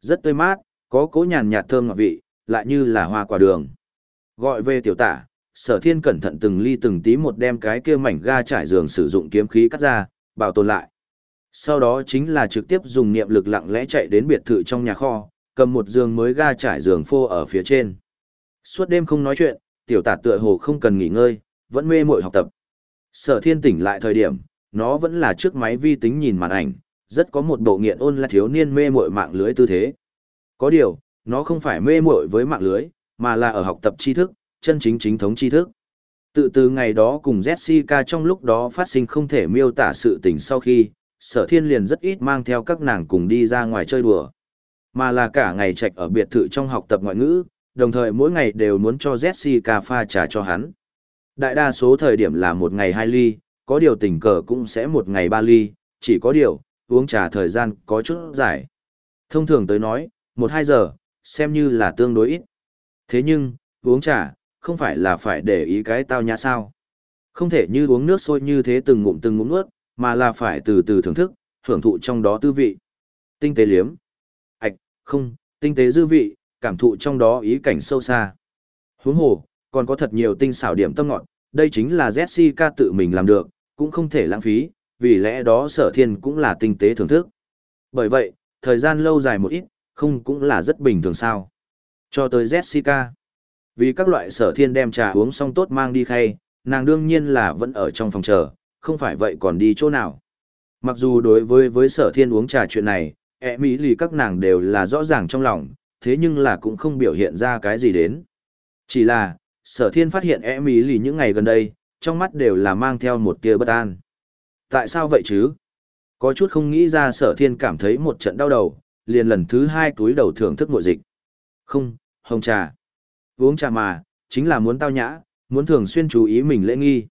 S1: Rất tươi mát, có cố nhàn nhạt thơm ngọt vị, lại như là hoa quả đường. Gọi về tiểu tả, sở thiên cẩn thận từng ly từng tí một đem cái kia mảnh ga trải giường sử dụng kiếm khí cắt ra, bảo tồn lại. Sau đó chính là trực tiếp dùng niệm lực lặng lẽ chạy đến biệt thự trong nhà kho, cầm một giường mới ga trải giường phô ở phía trên. Suốt đêm không nói chuyện, tiểu tả tựa hồ không cần nghỉ ngơi, vẫn mê mội học tập. Sở thiên tỉnh lại thời điểm, nó vẫn là trước máy vi tính nhìn màn ảnh, rất có một bộ nghiện ôn là thiếu niên mê muội mạng lưới tư thế. Có điều, nó không phải mê muội với mạng lưới, mà là ở học tập tri thức, chân chính chính thống tri thức. Tự từ ngày đó cùng Jessica trong lúc đó phát sinh không thể miêu tả sự tình sau khi, sở thiên liền rất ít mang theo các nàng cùng đi ra ngoài chơi đùa. Mà là cả ngày trạch ở biệt thự trong học tập ngoại ngữ, đồng thời mỗi ngày đều muốn cho Jessica pha trà cho hắn. Đại đa số thời điểm là một ngày hai ly, có điều tình cờ cũng sẽ một ngày ba ly, chỉ có điều, uống trà thời gian có chút dài. Thông thường tới nói, một hai giờ, xem như là tương đối ít. Thế nhưng, uống trà, không phải là phải để ý cái tao nhã sao. Không thể như uống nước sôi như thế từng ngụm từng ngụm nuốt, mà là phải từ từ thưởng thức, hưởng thụ trong đó tư vị. Tinh tế liếm. Ảch, không, tinh tế dư vị, cảm thụ trong đó ý cảnh sâu xa. Huống hồ, còn có thật nhiều tinh xảo điểm tâm ngọt, đây chính là Jessica tự mình làm được, cũng không thể lãng phí, vì lẽ đó sở thiên cũng là tinh tế thưởng thức. Bởi vậy, thời gian lâu dài một ít, không cũng là rất bình thường sao. Cho tới Jessica. Vì các loại sở thiên đem trà uống xong tốt mang đi khay, nàng đương nhiên là vẫn ở trong phòng chờ, không phải vậy còn đi chỗ nào. Mặc dù đối với với sở thiên uống trà chuyện này, ẹ mỹ lì các nàng đều là rõ ràng trong lòng, thế nhưng là cũng không biểu hiện ra cái gì đến. Chỉ là, sở thiên phát hiện e mỹ lì những ngày gần đây, trong mắt đều là mang theo một tia bất an. Tại sao vậy chứ? Có chút không nghĩ ra sở thiên cảm thấy một trận đau đầu, liền lần thứ hai túi đầu thưởng thức mội dịch. Không, hồng trà. Uống trà mà, chính là muốn tao nhã, muốn thường xuyên chú ý mình lễ nghi.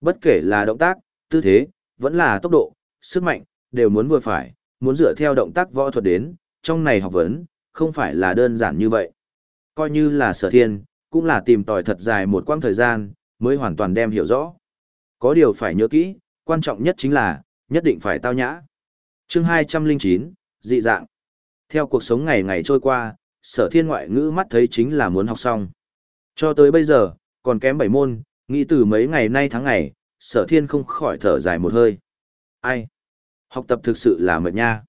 S1: Bất kể là động tác, tư thế, vẫn là tốc độ, sức mạnh, đều muốn vừa phải, muốn dựa theo động tác võ thuật đến, trong này học vấn, không phải là đơn giản như vậy. Coi như là sở thiên, cũng là tìm tòi thật dài một quãng thời gian, mới hoàn toàn đem hiểu rõ. Có điều phải nhớ kỹ, quan trọng nhất chính là, nhất định phải tao nhã. chương 209, dị dạng. Theo cuộc sống ngày ngày trôi qua, sở thiên ngoại ngữ mắt thấy chính là muốn học xong. Cho tới bây giờ, còn kém bảy môn, nghĩ từ mấy ngày nay tháng ngày, sở thiên không khỏi thở dài một hơi. Ai? Học tập thực sự là mệt nha.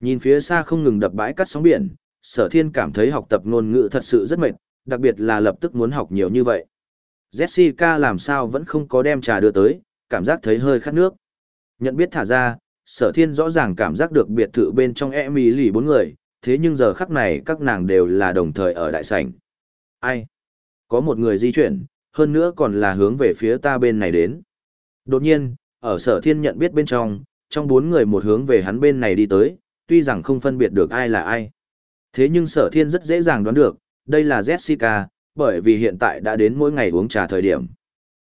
S1: Nhìn phía xa không ngừng đập bãi cắt sóng biển, sở thiên cảm thấy học tập ngôn ngữ thật sự rất mệt, đặc biệt là lập tức muốn học nhiều như vậy. Jessica làm sao vẫn không có đem trà đưa tới, cảm giác thấy hơi khát nước. Nhận biết thả ra, sở thiên rõ ràng cảm giác được biệt thự bên trong e mì lì bốn người, thế nhưng giờ khắc này các nàng đều là đồng thời ở đại sảnh. Ai? Có một người di chuyển, hơn nữa còn là hướng về phía ta bên này đến. Đột nhiên, ở sở thiên nhận biết bên trong, trong bốn người một hướng về hắn bên này đi tới, tuy rằng không phân biệt được ai là ai. Thế nhưng sở thiên rất dễ dàng đoán được, đây là Jessica, bởi vì hiện tại đã đến mỗi ngày uống trà thời điểm.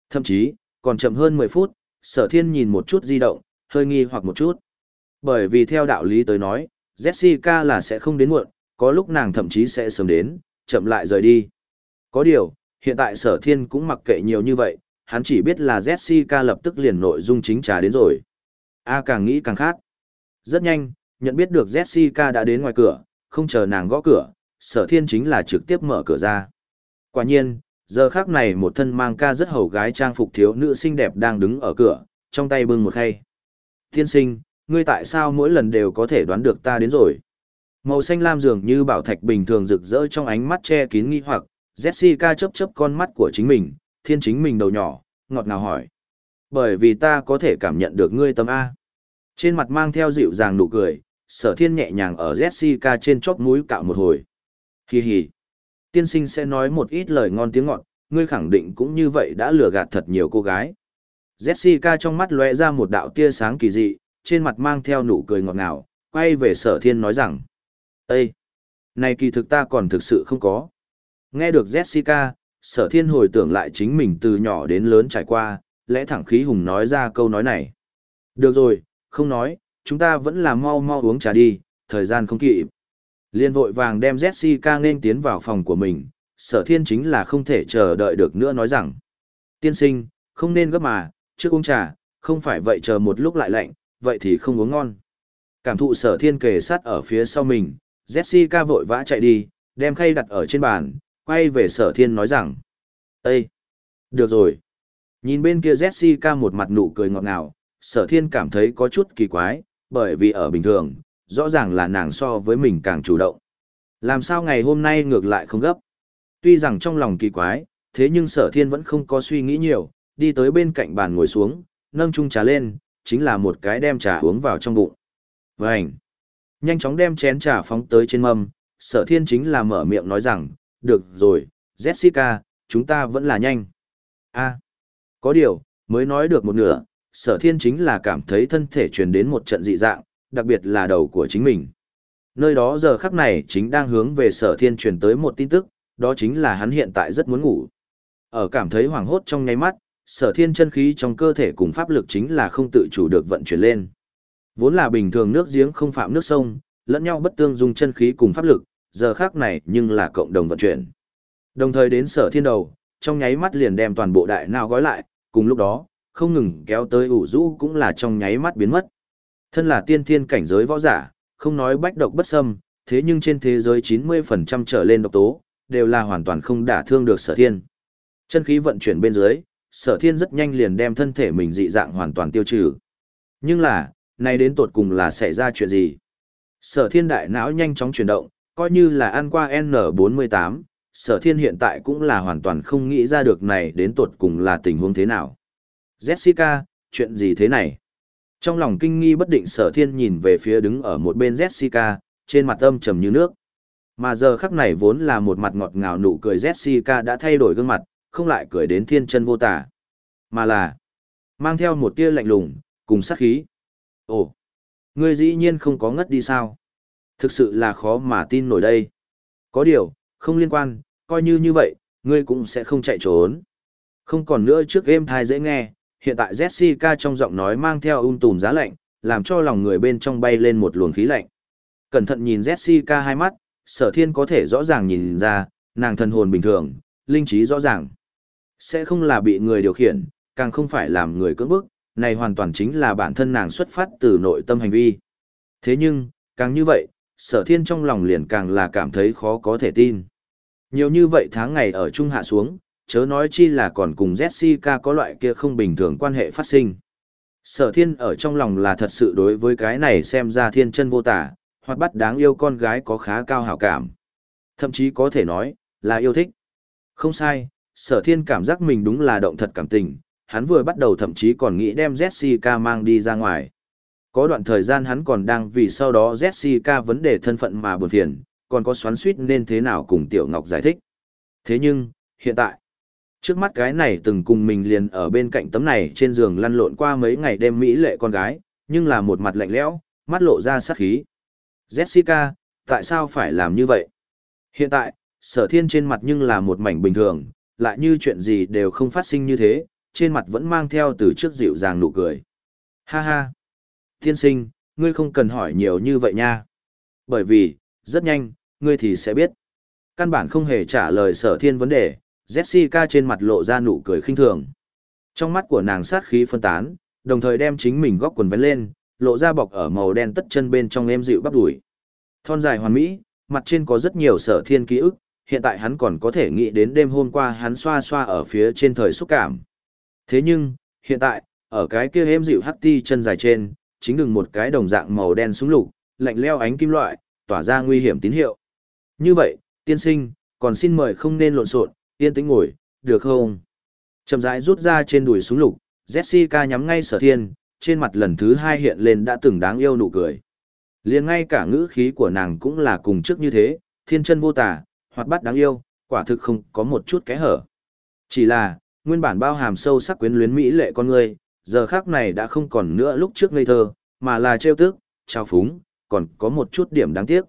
S1: Thậm chí, còn chậm hơn 10 phút, sở thiên nhìn một chút di động, hơi nghi hoặc một chút. Bởi vì theo đạo lý tới nói, Jessica là sẽ không đến muộn, có lúc nàng thậm chí sẽ sớm đến, chậm lại rời đi. Có điều, hiện tại sở thiên cũng mặc kệ nhiều như vậy, hắn chỉ biết là Jessica lập tức liền nội dung chính trà đến rồi. A càng nghĩ càng khác. Rất nhanh, nhận biết được Jessica đã đến ngoài cửa, không chờ nàng gõ cửa, sở thiên chính là trực tiếp mở cửa ra. Quả nhiên, giờ khác này một thân mang ca rất hầu gái trang phục thiếu nữ xinh đẹp đang đứng ở cửa, trong tay bưng một khay. Thiên sinh, ngươi tại sao mỗi lần đều có thể đoán được ta đến rồi? Màu xanh lam dường như bảo thạch bình thường rực rỡ trong ánh mắt che kín nghi hoặc, Jessica chớp chớp con mắt của chính mình, thiên chính mình đầu nhỏ, ngọt ngào hỏi. Bởi vì ta có thể cảm nhận được ngươi tâm A. Trên mặt mang theo dịu dàng nụ cười, sở thiên nhẹ nhàng ở Jessica trên chóp mũi cạo một hồi. Hi hi. Tiên sinh sẽ nói một ít lời ngon tiếng ngọt, ngươi khẳng định cũng như vậy đã lừa gạt thật nhiều cô gái. Jessica trong mắt lóe ra một đạo tia sáng kỳ dị, trên mặt mang theo nụ cười ngọt ngào, quay về sở thiên nói rằng. Ê! Này kỳ thực ta còn thực sự không có. Nghe được Jessica, sở thiên hồi tưởng lại chính mình từ nhỏ đến lớn trải qua, lẽ thẳng khí hùng nói ra câu nói này. Được rồi, không nói, chúng ta vẫn là mau mau uống trà đi, thời gian không kịp. Liên vội vàng đem Jessica nên tiến vào phòng của mình, sở thiên chính là không thể chờ đợi được nữa nói rằng. Tiên sinh, không nên gấp mà, trước uống trà, không phải vậy chờ một lúc lại lạnh, vậy thì không uống ngon. Cảm thụ sở thiên kề sát ở phía sau mình, Jessica vội vã chạy đi, đem khay đặt ở trên bàn, quay về sở thiên nói rằng. Ê! Được rồi. Nhìn bên kia Jessica một mặt nụ cười ngọt ngào, sở thiên cảm thấy có chút kỳ quái, bởi vì ở bình thường, rõ ràng là nàng so với mình càng chủ động. Làm sao ngày hôm nay ngược lại không gấp? Tuy rằng trong lòng kỳ quái, thế nhưng sở thiên vẫn không có suy nghĩ nhiều, đi tới bên cạnh bàn ngồi xuống, nâng chung trà lên, chính là một cái đem trà uống vào trong bụng. Vânh! Nhanh chóng đem chén trà phóng tới trên mâm, sở thiên chính là mở miệng nói rằng, được rồi, Jessica, chúng ta vẫn là nhanh. a có điều, mới nói được một nửa, sở thiên chính là cảm thấy thân thể truyền đến một trận dị dạng, đặc biệt là đầu của chính mình. Nơi đó giờ khắc này chính đang hướng về sở thiên truyền tới một tin tức, đó chính là hắn hiện tại rất muốn ngủ. Ở cảm thấy hoảng hốt trong nháy mắt, sở thiên chân khí trong cơ thể cùng pháp lực chính là không tự chủ được vận chuyển lên. Vốn là bình thường nước giếng không phạm nước sông, lẫn nhau bất tương dung chân khí cùng pháp lực, giờ khác này nhưng là cộng đồng vận chuyển. Đồng thời đến sở thiên đầu, trong nháy mắt liền đem toàn bộ đại nào gói lại, cùng lúc đó, không ngừng kéo tới ủ rũ cũng là trong nháy mắt biến mất. Thân là tiên thiên cảnh giới võ giả, không nói bách độc bất xâm, thế nhưng trên thế giới 90% trở lên độc tố, đều là hoàn toàn không đả thương được sở thiên. Chân khí vận chuyển bên dưới, sở thiên rất nhanh liền đem thân thể mình dị dạng hoàn toàn tiêu trừ. Nhưng là, nay đến tột cùng là xảy ra chuyện gì? Sở thiên đại não nhanh chóng chuyển động, coi như là ăn qua N48, sở thiên hiện tại cũng là hoàn toàn không nghĩ ra được này đến tột cùng là tình huống thế nào. Jessica, chuyện gì thế này? Trong lòng kinh nghi bất định sở thiên nhìn về phía đứng ở một bên Jessica, trên mặt âm trầm như nước. Mà giờ khắc này vốn là một mặt ngọt ngào nụ cười Jessica đã thay đổi gương mặt, không lại cười đến thiên chân vô tả. Mà là, mang theo một tia lạnh lùng, cùng sát khí. Ồ, ngươi dĩ nhiên không có ngất đi sao? Thực sự là khó mà tin nổi đây. Có điều, không liên quan, coi như như vậy, ngươi cũng sẽ không chạy trốn. Không còn nữa trước game thai dễ nghe, hiện tại Jessica trong giọng nói mang theo ung tùm giá lạnh, làm cho lòng người bên trong bay lên một luồng khí lạnh. Cẩn thận nhìn Jessica hai mắt, sở thiên có thể rõ ràng nhìn ra, nàng thần hồn bình thường, linh trí rõ ràng. Sẽ không là bị người điều khiển, càng không phải làm người cưỡng bức, này hoàn toàn chính là bản thân nàng xuất phát từ nội tâm hành vi. Thế nhưng, càng như vậy, sở thiên trong lòng liền càng là cảm thấy khó có thể tin. Nhiều như vậy tháng ngày ở chung hạ xuống, chớ nói chi là còn cùng Jessica có loại kia không bình thường quan hệ phát sinh. Sở thiên ở trong lòng là thật sự đối với cái này xem ra thiên chân vô tả, hoặc bắt đáng yêu con gái có khá cao hảo cảm. Thậm chí có thể nói, là yêu thích. Không sai, sở thiên cảm giác mình đúng là động thật cảm tình, hắn vừa bắt đầu thậm chí còn nghĩ đem Jessica mang đi ra ngoài. Có đoạn thời gian hắn còn đang vì sau đó Jessica vấn đề thân phận mà buồn phiền, còn có xoắn suýt nên thế nào cùng Tiểu Ngọc giải thích. Thế nhưng, hiện tại, trước mắt cái này từng cùng mình liền ở bên cạnh tấm này trên giường lăn lộn qua mấy ngày đêm mỹ lệ con gái, nhưng là một mặt lạnh lẽo, mắt lộ ra sát khí. Jessica, tại sao phải làm như vậy? Hiện tại, sở thiên trên mặt nhưng là một mảnh bình thường, lại như chuyện gì đều không phát sinh như thế, trên mặt vẫn mang theo từ trước dịu dàng nụ cười. Ha ha! Thiên sinh, ngươi không cần hỏi nhiều như vậy nha. Bởi vì, rất nhanh, ngươi thì sẽ biết. Căn bản không hề trả lời sở thiên vấn đề, Jessica trên mặt lộ ra nụ cười khinh thường. Trong mắt của nàng sát khí phân tán, đồng thời đem chính mình góc quần vén lên, lộ ra bọc ở màu đen tất chân bên trong êm dịu bắp đùi. Thon dài hoàn mỹ, mặt trên có rất nhiều sở thiên ký ức, hiện tại hắn còn có thể nghĩ đến đêm hôm qua hắn xoa xoa ở phía trên thời xúc cảm. Thế nhưng, hiện tại, ở cái kia êm dịu hắc ti chân dài trên, chính đừng một cái đồng dạng màu đen súng lục, lạnh leo ánh kim loại, tỏa ra nguy hiểm tín hiệu. Như vậy, tiên sinh, còn xin mời không nên lộn xộn, yên tĩnh ngồi, được không? Chậm rãi rút ra trên đùi súng lục, Jessica nhắm ngay sở thiên, trên mặt lần thứ hai hiện lên đã từng đáng yêu nụ cười. liền ngay cả ngữ khí của nàng cũng là cùng trước như thế, thiên chân vô tả, hoạt bát đáng yêu, quả thực không có một chút kẽ hở. Chỉ là, nguyên bản bao hàm sâu sắc quyến luyến mỹ lệ con người, giờ khác này đã không còn nữa lúc trước ngây thơ, mà là trêu tức, trao phúng, còn có một chút điểm đáng tiếc.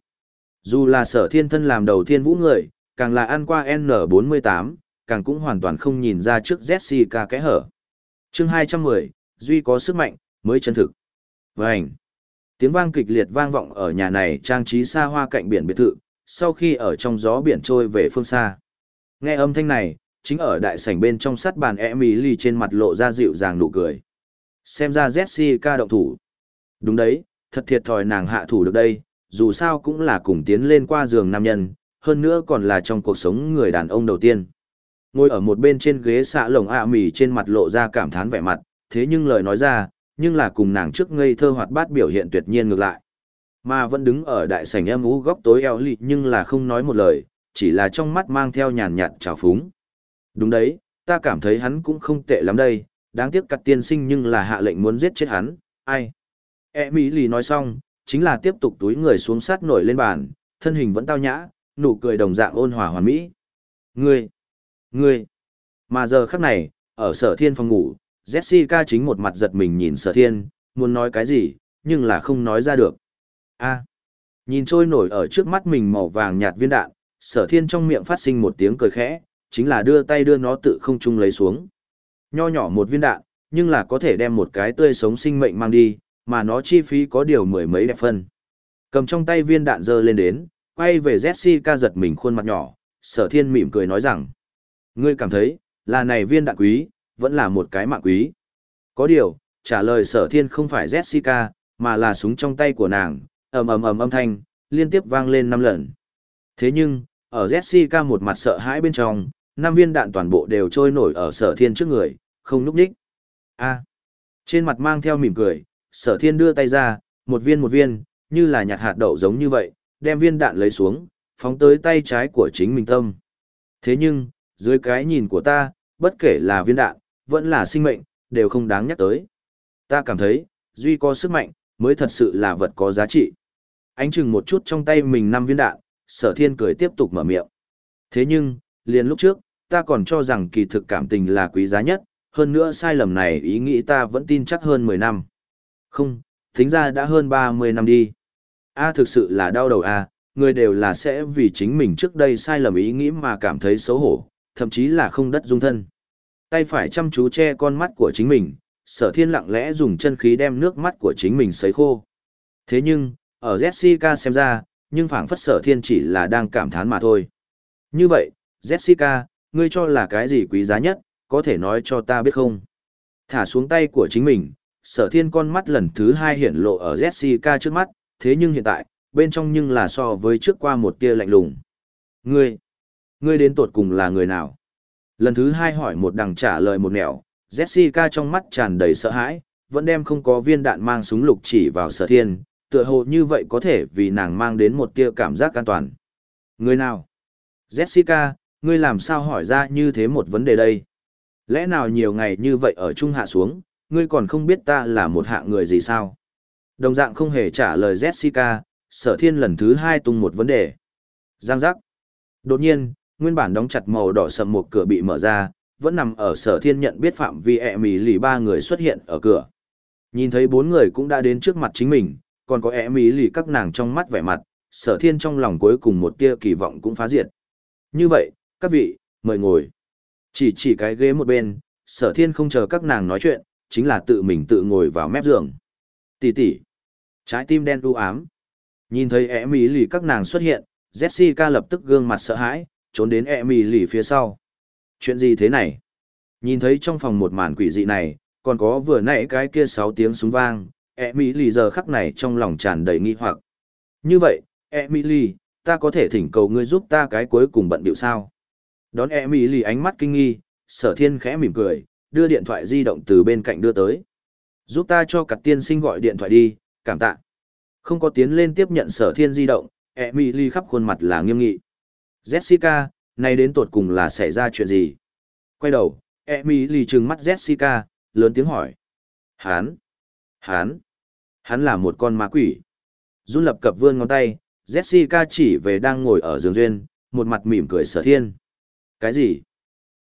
S1: Dù là sở thiên thân làm đầu thiên vũ người, càng là ăn qua N48, càng cũng hoàn toàn không nhìn ra trước Jessica kẽ hở. chương 210, Duy có sức mạnh, mới chân thực. Vânh! Tiếng vang kịch liệt vang vọng ở nhà này trang trí xa hoa cạnh biển biệt thự, sau khi ở trong gió biển trôi về phương xa. Nghe âm thanh này, chính ở đại sảnh bên trong sắt bàn Emily trên mặt lộ ra dịu dàng nụ cười. Xem ra Jessica động thủ. Đúng đấy, thật thiệt thòi nàng hạ thủ được đây, dù sao cũng là cùng tiến lên qua giường nam nhân, hơn nữa còn là trong cuộc sống người đàn ông đầu tiên. Ngồi ở một bên trên ghế xạ lồng ạ mì trên mặt lộ ra cảm thán vẻ mặt, thế nhưng lời nói ra, nhưng là cùng nàng trước ngây thơ hoạt bát biểu hiện tuyệt nhiên ngược lại. Mà vẫn đứng ở đại sảnh em ú góc tối eo lị nhưng là không nói một lời, chỉ là trong mắt mang theo nhàn nhạt trào phúng. Đúng đấy, ta cảm thấy hắn cũng không tệ lắm đây, đáng tiếc cặt tiên sinh nhưng là hạ lệnh muốn giết chết hắn, Ai? E Mỹ lì nói xong, chính là tiếp tục túi người xuống sát nổi lên bàn, thân hình vẫn tao nhã, nụ cười đồng dạng ôn hòa hoàn mỹ. Ngươi! Ngươi! Mà giờ khắc này, ở sở thiên phòng ngủ, Jessica chính một mặt giật mình nhìn sở thiên, muốn nói cái gì, nhưng là không nói ra được. a Nhìn trôi nổi ở trước mắt mình màu vàng nhạt viên đạn, sở thiên trong miệng phát sinh một tiếng cười khẽ, chính là đưa tay đưa nó tự không trung lấy xuống. Nho nhỏ một viên đạn, nhưng là có thể đem một cái tươi sống sinh mệnh mang đi, mà nó chi phí có điều mười mấy đẹp phân. Cầm trong tay viên đạn dơ lên đến, quay về Jessica giật mình khuôn mặt nhỏ, sở thiên mỉm cười nói rằng. Ngươi cảm thấy, là này viên đạn quý, vẫn là một cái mạng quý. Có điều, trả lời sở thiên không phải Jessica, mà là súng trong tay của nàng, ầm ầm ầm âm thanh, liên tiếp vang lên năm lần. Thế nhưng, ở Jessica một mặt sợ hãi bên trong, năm viên đạn toàn bộ đều trôi nổi ở sở thiên trước người, không núp đích. A. trên mặt mang theo mỉm cười, sở thiên đưa tay ra, một viên một viên, như là nhặt hạt đậu giống như vậy, đem viên đạn lấy xuống, phóng tới tay trái của chính mình tâm. Thế nhưng, dưới cái nhìn của ta, bất kể là viên đạn, vẫn là sinh mệnh, đều không đáng nhắc tới. Ta cảm thấy, duy có sức mạnh, mới thật sự là vật có giá trị. Ánh chừng một chút trong tay mình năm viên đạn, sở thiên cười tiếp tục mở miệng. Thế nhưng, liền lúc trước, ta còn cho rằng kỳ thực cảm tình là quý giá nhất, hơn nữa sai lầm này ý nghĩ ta vẫn tin chắc hơn 10 năm. Không, tính ra đã hơn 30 năm đi. A thực sự là đau đầu A, người đều là sẽ vì chính mình trước đây sai lầm ý nghĩ mà cảm thấy xấu hổ, thậm chí là không đất dung thân. Tay phải chăm chú che con mắt của chính mình, sở thiên lặng lẽ dùng chân khí đem nước mắt của chính mình sấy khô. Thế nhưng, ở Jessica xem ra, nhưng phảng phất sở thiên chỉ là đang cảm thán mà thôi. Như vậy, Jessica, ngươi cho là cái gì quý giá nhất, có thể nói cho ta biết không? Thả xuống tay của chính mình, sở thiên con mắt lần thứ hai hiện lộ ở Jessica trước mắt, thế nhưng hiện tại, bên trong nhưng là so với trước qua một tia lạnh lùng. Ngươi, ngươi đến tột cùng là người nào? Lần thứ hai hỏi một đằng trả lời một nẻo, Jessica trong mắt tràn đầy sợ hãi, vẫn đem không có viên đạn mang súng lục chỉ vào sở thiên, tựa hồ như vậy có thể vì nàng mang đến một tia cảm giác an toàn. Người nào? Jessica, ngươi làm sao hỏi ra như thế một vấn đề đây? Lẽ nào nhiều ngày như vậy ở trung hạ xuống, ngươi còn không biết ta là một hạ người gì sao? Đồng dạng không hề trả lời Jessica, sở thiên lần thứ hai tung một vấn đề. Giang giác. Đột nhiên, nguyên bản đóng chặt màu đỏ sầm một cửa bị mở ra, vẫn nằm ở sở thiên nhận biết phạm vi ẹ mì lì ba người xuất hiện ở cửa. Nhìn thấy bốn người cũng đã đến trước mặt chính mình, còn có ẹ mì lì các nàng trong mắt vẻ mặt, sở thiên trong lòng cuối cùng một tia kỳ vọng cũng phá diệt. Như vậy, các vị, mời ngồi. Chỉ chỉ cái ghế một bên, sở thiên không chờ các nàng nói chuyện, chính là tự mình tự ngồi vào mép giường. Tỷ tỷ. Trái tim đen u ám. Nhìn thấy ẹ mì lì các nàng xuất hiện, Jessica lập tức gương mặt sợ hãi, trốn đến ẹ mì lì phía sau. Chuyện gì thế này? Nhìn thấy trong phòng một màn quỷ dị này, còn có vừa nãy cái kia sáu tiếng súng vang, Emily giờ khắc này trong lòng tràn đầy nghi hoặc. Như vậy, Emily, ta có thể thỉnh cầu ngươi giúp ta cái cuối cùng bận điệu sao? Đón Emily ánh mắt kinh nghi, sở thiên khẽ mỉm cười, đưa điện thoại di động từ bên cạnh đưa tới. Giúp ta cho cặt tiên sinh gọi điện thoại đi, cảm tạ. Không có tiến lên tiếp nhận sở thiên di động, Emily khắp khuôn mặt là nghiêm nghị. Jessica, nay đến tột cùng là xảy ra chuyện gì? Quay đầu, Emily trừng mắt Jessica, lớn tiếng hỏi. Hán! Hán! Hắn là một con ma quỷ. Run lập cập vươn ngón tay, Jessica chỉ về đang ngồi ở giường duyên, một mặt mỉm cười sở thiên. Cái gì?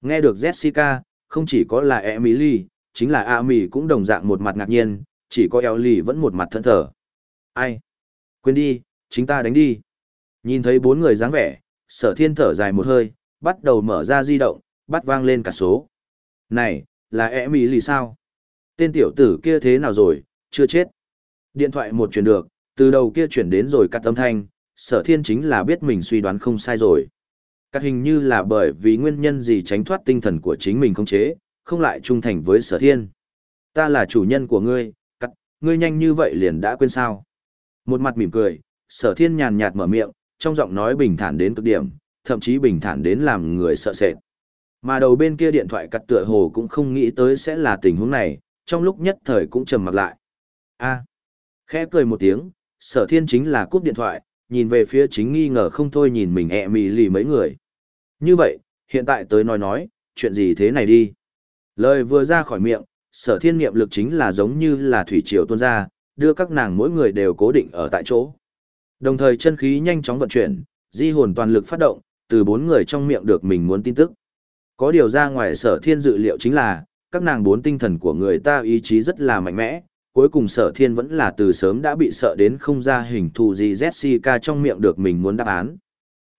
S1: Nghe được Jessica, không chỉ có là Emily, chính là Amy cũng đồng dạng một mặt ngạc nhiên, chỉ có Ellie vẫn một mặt thân thờ. Ai? Quên đi, chính ta đánh đi. Nhìn thấy bốn người dáng vẻ, sở thiên thở dài một hơi, bắt đầu mở ra di động, bắt vang lên cả số. Này, là Emily sao? Tên tiểu tử kia thế nào rồi, chưa chết. Điện thoại một chuyển được, từ đầu kia chuyển đến rồi cắt âm thanh, sở thiên chính là biết mình suy đoán không sai rồi. Cắt hình như là bởi vì nguyên nhân gì tránh thoát tinh thần của chính mình không chế, không lại trung thành với sở thiên. Ta là chủ nhân của ngươi, ngươi nhanh như vậy liền đã quên sao. Một mặt mỉm cười, sở thiên nhàn nhạt mở miệng, trong giọng nói bình thản đến cực điểm, thậm chí bình thản đến làm người sợ sệt. Mà đầu bên kia điện thoại cắt tựa hồ cũng không nghĩ tới sẽ là tình huống này, trong lúc nhất thời cũng trầm mặc lại. A. Khẽ cười một tiếng, sở thiên chính là cúp điện thoại, nhìn về phía chính nghi ngờ không thôi nhìn mình ẹ mì lì mấy người. Như vậy, hiện tại tới nói nói, chuyện gì thế này đi. Lời vừa ra khỏi miệng, sở thiên niệm lực chính là giống như là thủy triều tuôn ra, đưa các nàng mỗi người đều cố định ở tại chỗ. Đồng thời chân khí nhanh chóng vận chuyển, di hồn toàn lực phát động, từ bốn người trong miệng được mình muốn tin tức. Có điều ra ngoài sở thiên dự liệu chính là, các nàng bốn tinh thần của người ta ý chí rất là mạnh mẽ, cuối cùng sở thiên vẫn là từ sớm đã bị sợ đến không ra hình thù gì Jessica trong miệng được mình muốn đáp án.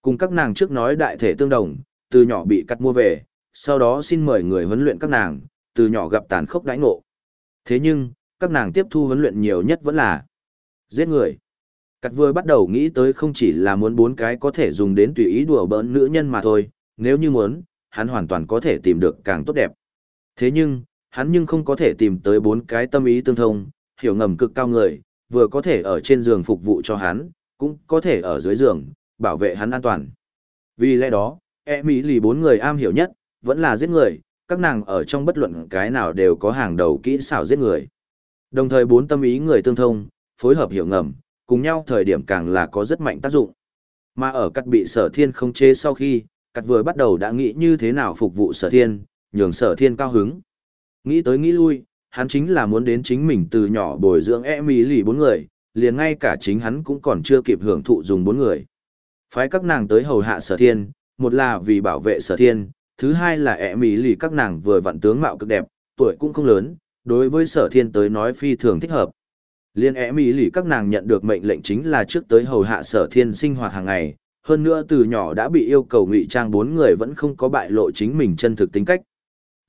S1: Cùng các nàng trước nói đại thể tương đồng, từ nhỏ bị cắt mua về, sau đó xin mời người huấn luyện các nàng, từ nhỏ gặp tàn khốc đãi ngộ. Thế nhưng, các nàng tiếp thu huấn luyện nhiều nhất vẫn là giết người. Cắt vừa bắt đầu nghĩ tới không chỉ là muốn bốn cái có thể dùng đến tùy ý đùa bỡn nữ nhân mà thôi, nếu như muốn, hắn hoàn toàn có thể tìm được càng tốt đẹp. Thế nhưng, hắn nhưng không có thể tìm tới bốn cái tâm ý tương thông, hiểu ngầm cực cao người, vừa có thể ở trên giường phục vụ cho hắn, cũng có thể ở dưới giường, bảo vệ hắn an toàn. Vì lẽ đó, e mỹ lì bốn người am hiểu nhất, vẫn là giết người, các nàng ở trong bất luận cái nào đều có hàng đầu kỹ xảo giết người. Đồng thời bốn tâm ý người tương thông, phối hợp hiểu ngầm, cùng nhau thời điểm càng là có rất mạnh tác dụng. Mà ở cắt bị sở thiên không chế sau khi, cắt vừa bắt đầu đã nghĩ như thế nào phục vụ sở thiên, nhường sở thiên cao hứng. Nghĩ tới nghĩ lui, hắn chính là muốn đến chính mình từ nhỏ bồi dưỡng e mỹ lì bốn người, liền ngay cả chính hắn cũng còn chưa kịp hưởng thụ dùng bốn người. Phái các nàng tới hầu hạ sở thiên, một là vì bảo vệ sở thiên, thứ hai là e mỹ lì các nàng vừa vặn tướng mạo cực đẹp, tuổi cũng không lớn, đối với sở thiên tới nói phi thường thích hợp. Liên e mỹ lì các nàng nhận được mệnh lệnh chính là trước tới hầu hạ sở thiên sinh hoạt hàng ngày, hơn nữa từ nhỏ đã bị yêu cầu ngụy trang bốn người vẫn không có bại lộ chính mình chân thực tính cách.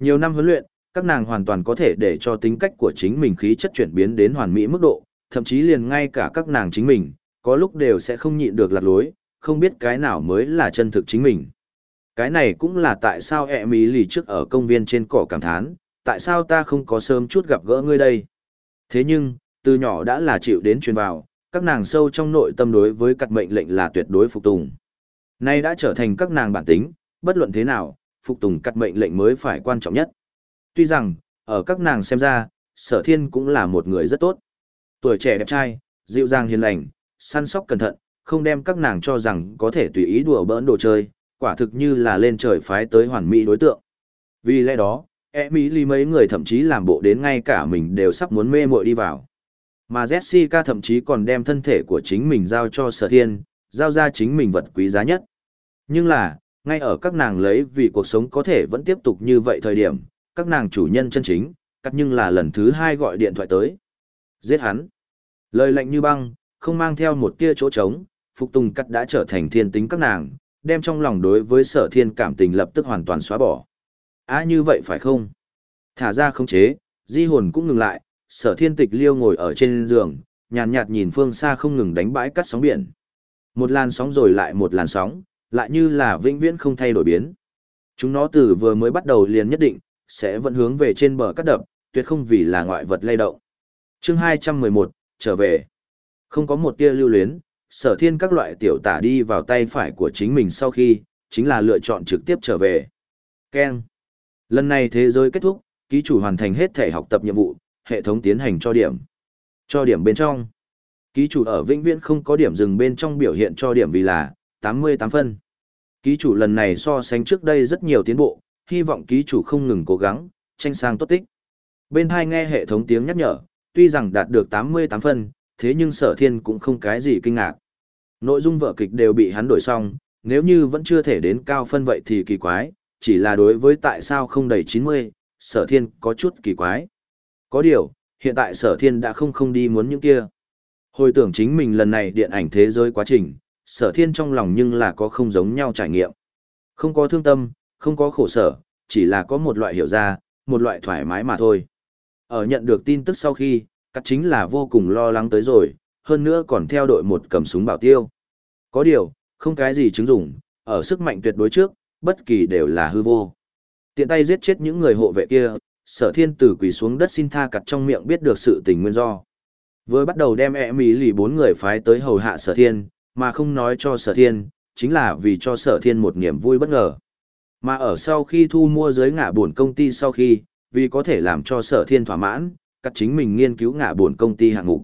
S1: Nhiều năm huấn luyện, các nàng hoàn toàn có thể để cho tính cách của chính mình khí chất chuyển biến đến hoàn mỹ mức độ, thậm chí liền ngay cả các nàng chính mình, có lúc đều sẽ không nhịn được lạc lối, không biết cái nào mới là chân thực chính mình. Cái này cũng là tại sao ẹ mỹ lì trước ở công viên trên cỏ cảm thán, tại sao ta không có sớm chút gặp gỡ ngươi đây. Thế nhưng, từ nhỏ đã là chịu đến truyền vào, các nàng sâu trong nội tâm đối với các mệnh lệnh là tuyệt đối phục tùng. Nay đã trở thành các nàng bản tính, bất luận thế nào, phục tùng các mệnh lệnh mới phải quan trọng nhất. Tuy rằng, ở các nàng xem ra, sở thiên cũng là một người rất tốt. Tuổi trẻ đẹp trai, dịu dàng hiền lành, săn sóc cẩn thận, không đem các nàng cho rằng có thể tùy ý đùa bỡn đồ chơi, quả thực như là lên trời phái tới hoàn mỹ đối tượng. Vì lẽ đó, e mỹ ly mấy người thậm chí làm bộ đến ngay cả mình đều sắp muốn mê muội đi vào. Mà Jessica thậm chí còn đem thân thể của chính mình giao cho sở thiên, giao ra chính mình vật quý giá nhất. Nhưng là, ngay ở các nàng lấy vì cuộc sống có thể vẫn tiếp tục như vậy thời điểm, các nàng chủ nhân chân chính, cắt nhưng là lần thứ hai gọi điện thoại tới. Giết hắn. Lời lạnh như băng, không mang theo một tia chỗ trống, Phục Tùng cắt đã trở thành thiên tính các nàng, đem trong lòng đối với sở thiên cảm tình lập tức hoàn toàn xóa bỏ. Á à, như vậy phải không? Thả ra không chế, di hồn cũng ngừng lại, sở thiên tịch liêu ngồi ở trên giường, nhàn nhạt, nhìn phương xa không ngừng đánh bãi cắt sóng biển. Một làn sóng rồi lại một làn sóng, lại như là vĩnh viễn không thay đổi biến. Chúng nó từ vừa mới bắt đầu liền nhất định, sẽ vẫn hướng về trên bờ cắt đập, tuyệt không vì là ngoại vật lay động. Chương 211, trở về. Không có một tia lưu luyến, sở thiên các loại tiểu tả đi vào tay phải của chính mình sau khi, chính là lựa chọn trực tiếp trở về. Ken. Lần này thế giới kết thúc, ký chủ hoàn thành hết thể học tập nhiệm vụ, hệ thống tiến hành cho điểm. Cho điểm bên trong. Ký chủ ở vĩnh viễn không có điểm dừng bên trong biểu hiện cho điểm vì là 88 phân. Ký chủ lần này so sánh trước đây rất nhiều tiến bộ, hy vọng ký chủ không ngừng cố gắng, tranh sang tốt tích. Bên hai nghe hệ thống tiếng nhắc nhở, tuy rằng đạt được 88 phân, thế nhưng sở thiên cũng không cái gì kinh ngạc. Nội dung vở kịch đều bị hắn đổi xong, nếu như vẫn chưa thể đến cao phân vậy thì kỳ quái, chỉ là đối với tại sao không đầy 90, sở thiên có chút kỳ quái. Có điều, hiện tại sở thiên đã không không đi muốn những kia. Hồi tưởng chính mình lần này điện ảnh thế giới quá trình, sở thiên trong lòng nhưng là có không giống nhau trải nghiệm. Không có thương tâm, không có khổ sở, chỉ là có một loại hiểu ra, một loại thoải mái mà thôi. Ở nhận được tin tức sau khi, cắt chính là vô cùng lo lắng tới rồi, hơn nữa còn theo đội một cầm súng bảo tiêu. Có điều, không cái gì chứng dụng, ở sức mạnh tuyệt đối trước, bất kỳ đều là hư vô. Tiện tay giết chết những người hộ vệ kia, sở thiên tử quỳ xuống đất xin tha cặt trong miệng biết được sự tình nguyên do. Vừa bắt đầu đem ẹ mỹ lì bốn người phái tới hầu hạ sở thiên, mà không nói cho sở thiên, chính là vì cho sở thiên một niềm vui bất ngờ. Mà ở sau khi thu mua giới ngã buồn công ty sau khi, vì có thể làm cho sở thiên thỏa mãn, cắt chính mình nghiên cứu ngả buồn công ty hạng mục.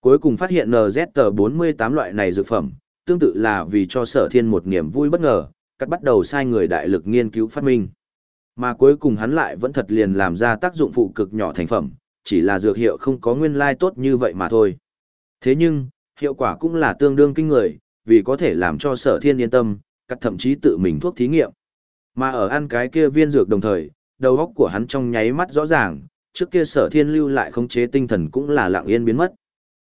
S1: Cuối cùng phát hiện NZ48 loại này dược phẩm, tương tự là vì cho sở thiên một niềm vui bất ngờ, cắt bắt đầu sai người đại lực nghiên cứu phát minh. Mà cuối cùng hắn lại vẫn thật liền làm ra tác dụng phụ cực nhỏ thành phẩm, chỉ là dược hiệu không có nguyên lai tốt như vậy mà thôi. Thế nhưng, hiệu quả cũng là tương đương kinh người, vì có thể làm cho sở thiên yên tâm, cắt thậm chí tự mình thuốc thí nghiệm. Mà ở ăn cái kia viên dược đồng thời, đầu óc của hắn trong nháy mắt rõ ràng, trước kia sở thiên lưu lại khống chế tinh thần cũng là lặng yên biến mất.